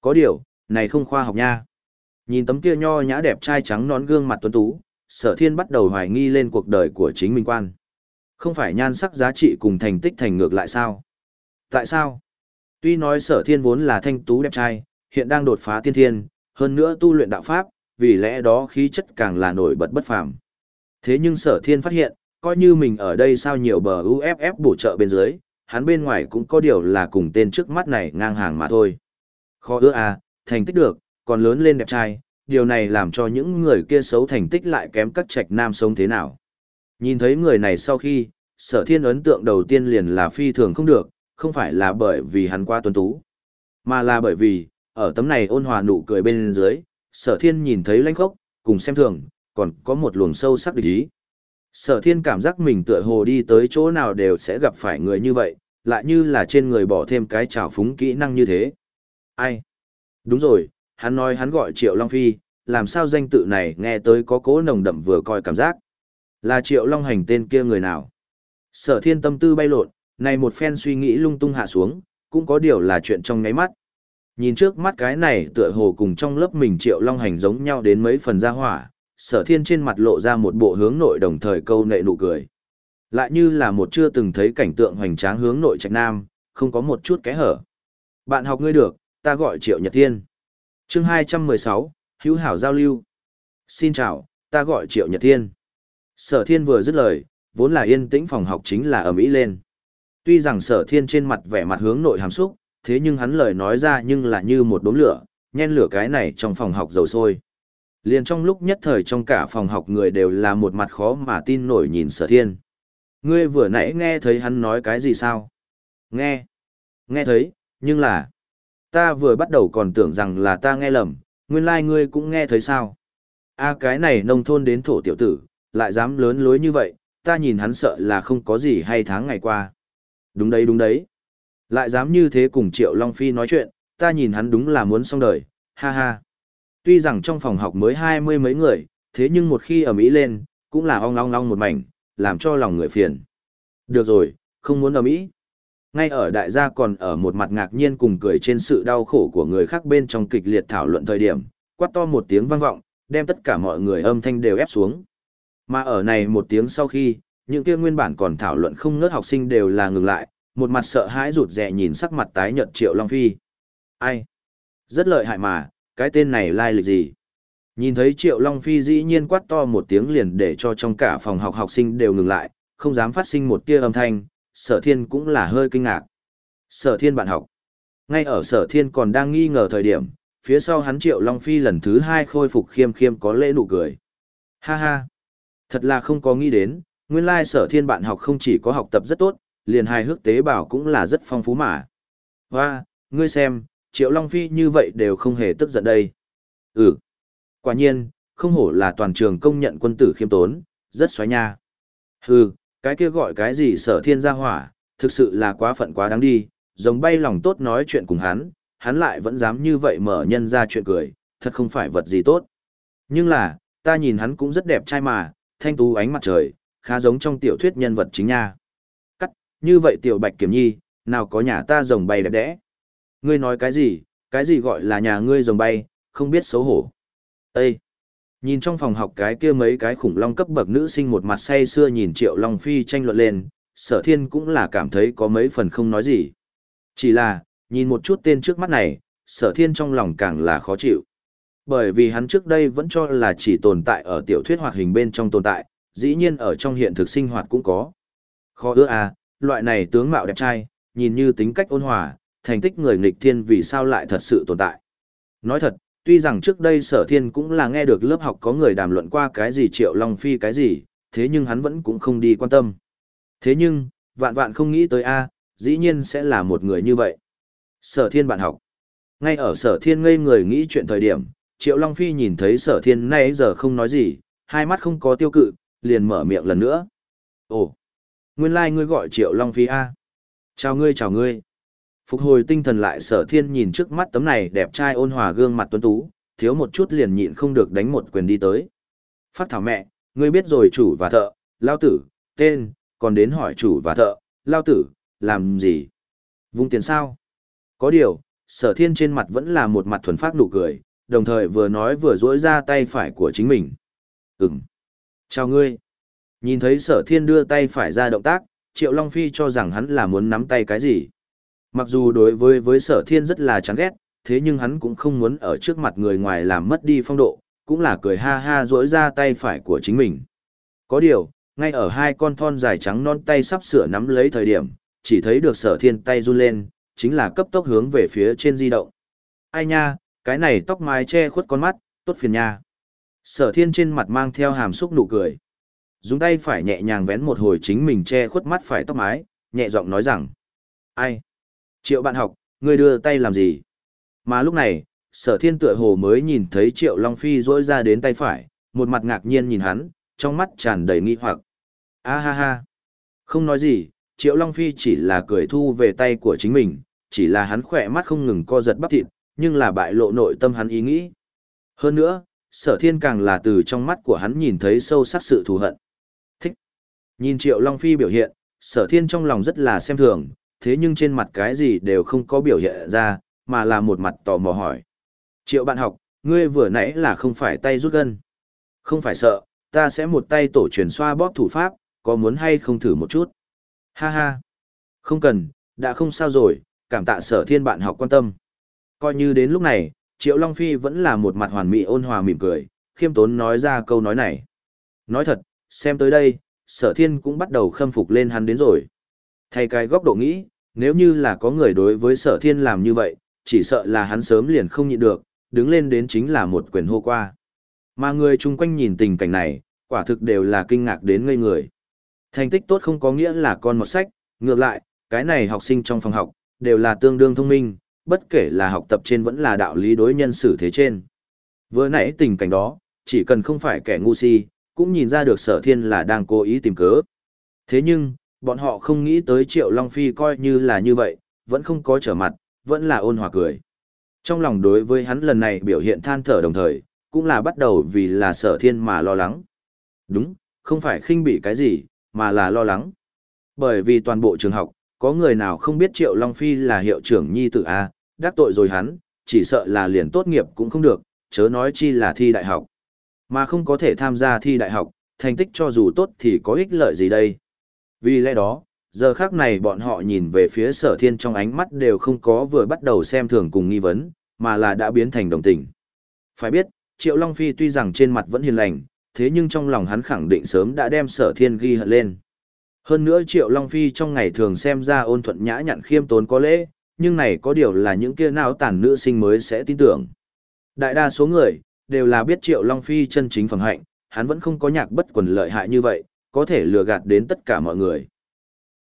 S1: Có điều, này không khoa học nha. Nhìn tấm kia nho nhã đẹp trai trắng nón gương mặt tuấn tú, sở thiên bắt đầu hoài nghi lên cuộc đời của chính mình quan. Không phải nhan sắc giá trị cùng thành tích thành ngược lại sao? Tại sao? Tuy nói sở thiên vốn là thanh tú đẹp trai, hiện đang đột phá tiên thiên, hơn nữa tu luyện đạo pháp, vì lẽ đó khí chất càng là nổi bật bất phàm. Thế nhưng sở thiên phát hiện, coi như mình ở đây sao nhiều bờ UFF bổ trợ bên dưới, hắn bên ngoài cũng có điều là cùng tên trước mắt này ngang hàng mà thôi. Khó ưa à, thành tích được, còn lớn lên đẹp trai, điều này làm cho những người kia xấu thành tích lại kém các trạch nam sống thế nào. Nhìn thấy người này sau khi, sở thiên ấn tượng đầu tiên liền là phi thường không được, không phải là bởi vì hắn qua tuấn tú, mà là bởi vì, ở tấm này ôn hòa nụ cười bên dưới, sở thiên nhìn thấy lãnh khốc, cùng xem thường, còn có một luồng sâu sắc địch ý. Sở thiên cảm giác mình tựa hồ đi tới chỗ nào đều sẽ gặp phải người như vậy, lại như là trên người bỏ thêm cái trào phúng kỹ năng như thế. Ai? Đúng rồi, hắn nói hắn gọi Triệu Long Phi, làm sao danh tự này nghe tới có cố nồng đậm vừa coi cảm giác. Là Triệu Long Hành tên kia người nào? Sở thiên tâm tư bay lộn, này một phen suy nghĩ lung tung hạ xuống, cũng có điều là chuyện trong ngáy mắt. Nhìn trước mắt cái này tựa hồ cùng trong lớp mình Triệu Long Hành giống nhau đến mấy phần ra hỏa, sở thiên trên mặt lộ ra một bộ hướng nội đồng thời câu nệ nụ cười. Lại như là một chưa từng thấy cảnh tượng hoành tráng hướng nội trạch nam, không có một chút kẽ hở. Bạn học ngươi được, ta gọi Triệu Nhật Thiên. chương 216, hữu hảo giao lưu. Xin chào, ta gọi Triệu Nhật Thiên. Sở thiên vừa dứt lời, vốn là yên tĩnh phòng học chính là ầm ĩ lên. Tuy rằng sở thiên trên mặt vẻ mặt hướng nội hàm xúc, thế nhưng hắn lời nói ra nhưng là như một đốm lửa, nhen lửa cái này trong phòng học dầu sôi. Liền trong lúc nhất thời trong cả phòng học người đều là một mặt khó mà tin nổi nhìn sở thiên. Ngươi vừa nãy nghe thấy hắn nói cái gì sao? Nghe. Nghe thấy, nhưng là... Ta vừa bắt đầu còn tưởng rằng là ta nghe lầm, nguyên lai like ngươi cũng nghe thấy sao? a cái này nông thôn đến thổ tiểu tử, lại dám lớn lối như vậy, ta nhìn hắn sợ là không có gì hay tháng ngày qua. Đúng đấy đúng đấy. Lại dám như thế cùng Triệu Long Phi nói chuyện, ta nhìn hắn đúng là muốn xong đời, ha ha. Tuy rằng trong phòng học mới hai mươi mấy người, thế nhưng một khi ở Mỹ lên, cũng là ong long long một mảnh, làm cho lòng người phiền. Được rồi, không muốn ở Mỹ. Ngay ở đại gia còn ở một mặt ngạc nhiên cùng cười trên sự đau khổ của người khác bên trong kịch liệt thảo luận thời điểm, quát to một tiếng vang vọng, đem tất cả mọi người âm thanh đều ép xuống. Mà ở này một tiếng sau khi, những kia nguyên bản còn thảo luận không ngớt học sinh đều là ngừng lại, một mặt sợ hãi rụt rè nhìn sắc mặt tái nhợt Triệu Long Phi. Ai? Rất lợi hại mà, cái tên này lai lịch gì? Nhìn thấy Triệu Long Phi dĩ nhiên quát to một tiếng liền để cho trong cả phòng học học sinh đều ngừng lại, không dám phát sinh một tia âm thanh, sở thiên cũng là hơi kinh ngạc. Sở thiên bạn học. Ngay ở sở thiên còn đang nghi ngờ thời điểm, phía sau hắn Triệu Long Phi lần thứ hai khôi phục khiêm khiêm có lễ nụ cười. Ha ha. Thật là không có nghĩ đến, nguyên lai sở thiên bạn học không chỉ có học tập rất tốt, liền hài hước tế bào cũng là rất phong phú mà. Hoa, ngươi xem, Triệu Long Phi như vậy đều không hề tức giận đây. Ừ. Quả nhiên, không hổ là toàn trường công nhận quân tử khiêm tốn, rất xoáy nha. Hừ, cái kia gọi cái gì sở thiên gia hỏa, thực sự là quá phận quá đáng đi, giống bay lòng tốt nói chuyện cùng hắn, hắn lại vẫn dám như vậy mở nhân ra chuyện cười, thật không phải vật gì tốt. Nhưng là, ta nhìn hắn cũng rất đẹp trai mà, thanh tú ánh mặt trời, khá giống trong tiểu thuyết nhân vật chính nha. Cắt, như vậy tiểu bạch kiểm nhi, nào có nhà ta rồng bay đẹp đẽ. Ngươi nói cái gì, cái gì gọi là nhà ngươi rồng bay, không biết xấu hổ. Ê! Nhìn trong phòng học cái kia mấy cái khủng long cấp bậc nữ sinh một mặt say xưa nhìn Triệu Long Phi tranh luận lên, sở thiên cũng là cảm thấy có mấy phần không nói gì. Chỉ là, nhìn một chút tên trước mắt này, sở thiên trong lòng càng là khó chịu. Bởi vì hắn trước đây vẫn cho là chỉ tồn tại ở tiểu thuyết hoạt hình bên trong tồn tại, dĩ nhiên ở trong hiện thực sinh hoạt cũng có. Khó ưa à, loại này tướng mạo đẹp trai, nhìn như tính cách ôn hòa, thành tích người nghịch thiên vì sao lại thật sự tồn tại. Nói thật, tuy rằng trước đây sở thiên cũng là nghe được lớp học có người đàm luận qua cái gì triệu long phi cái gì, thế nhưng hắn vẫn cũng không đi quan tâm. Thế nhưng, vạn vạn không nghĩ tới a dĩ nhiên sẽ là một người như vậy. Sở thiên bạn học. Ngay ở sở thiên ngây người nghĩ chuyện thời điểm, triệu long phi nhìn thấy sở thiên nay giờ không nói gì, hai mắt không có tiêu cự, liền mở miệng lần nữa. Ồ, nguyên lai like ngươi gọi triệu long phi a Chào ngươi chào ngươi. Phục hồi tinh thần lại sở thiên nhìn trước mắt tấm này đẹp trai ôn hòa gương mặt tuấn tú, thiếu một chút liền nhịn không được đánh một quyền đi tới. Phát thảo mẹ, ngươi biết rồi chủ và thợ, lao tử, tên, còn đến hỏi chủ và thợ, lao tử, làm gì? Vung tiền sao? Có điều, sở thiên trên mặt vẫn là một mặt thuần phát nụ cười, đồng thời vừa nói vừa dỗi ra tay phải của chính mình. Ừm. Chào ngươi. Nhìn thấy sở thiên đưa tay phải ra động tác, Triệu Long Phi cho rằng hắn là muốn nắm tay cái gì. Mặc dù đối với với sở thiên rất là chán ghét, thế nhưng hắn cũng không muốn ở trước mặt người ngoài làm mất đi phong độ, cũng là cười ha ha rỗi ra tay phải của chính mình. Có điều, ngay ở hai con thon dài trắng non tay sắp sửa nắm lấy thời điểm, chỉ thấy được sở thiên tay run lên, chính là cấp tốc hướng về phía trên di động. Ai nha, cái này tóc mái che khuất con mắt, tốt phiền nha. Sở thiên trên mặt mang theo hàm xúc nụ cười. Dùng tay phải nhẹ nhàng vén một hồi chính mình che khuất mắt phải tóc mái, nhẹ giọng nói rằng. Ai? Triệu bạn học, ngươi đưa tay làm gì? Mà lúc này, sở thiên tựa hồ mới nhìn thấy triệu Long Phi rỗi ra đến tay phải, một mặt ngạc nhiên nhìn hắn, trong mắt tràn đầy nghi hoặc. A ha ha. Không nói gì, triệu Long Phi chỉ là cười thu về tay của chính mình, chỉ là hắn khỏe mắt không ngừng co giật bắp thịt, nhưng là bại lộ nội tâm hắn ý nghĩ. Hơn nữa, sở thiên càng là từ trong mắt của hắn nhìn thấy sâu sắc sự thù hận. Thích. Nhìn triệu Long Phi biểu hiện, sở thiên trong lòng rất là xem thường, thế nhưng trên mặt cái gì đều không có biểu hiện ra, mà là một mặt tò mò hỏi. Triệu bạn học, ngươi vừa nãy là không phải tay rút gân. Không phải sợ, ta sẽ một tay tổ truyền xoa bóp thủ pháp, có muốn hay không thử một chút? Ha ha. Không cần, đã không sao rồi, cảm tạ sở thiên bạn học quan tâm. Coi như đến lúc này, Triệu Long Phi vẫn là một mặt hoàn mỹ ôn hòa mỉm cười, khiêm tốn nói ra câu nói này. Nói thật, xem tới đây, sở thiên cũng bắt đầu khâm phục lên hắn đến rồi. Thay cái góc độ nghĩ, nếu như là có người đối với sở thiên làm như vậy, chỉ sợ là hắn sớm liền không nhịn được, đứng lên đến chính là một quyền hô qua. Mà người chung quanh nhìn tình cảnh này, quả thực đều là kinh ngạc đến ngây người. Thành tích tốt không có nghĩa là con một sách, ngược lại, cái này học sinh trong phòng học, đều là tương đương thông minh, bất kể là học tập trên vẫn là đạo lý đối nhân xử thế trên. Vừa nãy tình cảnh đó, chỉ cần không phải kẻ ngu si, cũng nhìn ra được sở thiên là đang cố ý tìm cớ. Thế nhưng, bọn họ không nghĩ tới Triệu Long Phi coi như là như vậy, vẫn không có trở mặt, vẫn là ôn hòa cười. Trong lòng đối với hắn lần này biểu hiện than thở đồng thời, cũng là bắt đầu vì là sở thiên mà lo lắng. Đúng, không phải khinh bị cái gì, mà là lo lắng. Bởi vì toàn bộ trường học, có người nào không biết Triệu Long Phi là hiệu trưởng nhi tử A, đắc tội rồi hắn, chỉ sợ là liền tốt nghiệp cũng không được, chớ nói chi là thi đại học. Mà không có thể tham gia thi đại học, thành tích cho dù tốt thì có ích lợi gì đây. Vì lẽ đó, giờ khác này bọn họ nhìn về phía sở thiên trong ánh mắt đều không có vừa bắt đầu xem thường cùng nghi vấn, mà là đã biến thành đồng tình. Phải biết, Triệu Long Phi tuy rằng trên mặt vẫn hiền lành, thế nhưng trong lòng hắn khẳng định sớm đã đem sở thiên ghi hận lên. Hơn nữa Triệu Long Phi trong ngày thường xem ra ôn thuận nhã nhặn khiêm tốn có lễ, nhưng này có điều là những kia não tàn nữ sinh mới sẽ tin tưởng. Đại đa số người, đều là biết Triệu Long Phi chân chính phẩm hạnh, hắn vẫn không có nhạc bất quần lợi hại như vậy, có thể lừa gạt đến tất cả mọi người.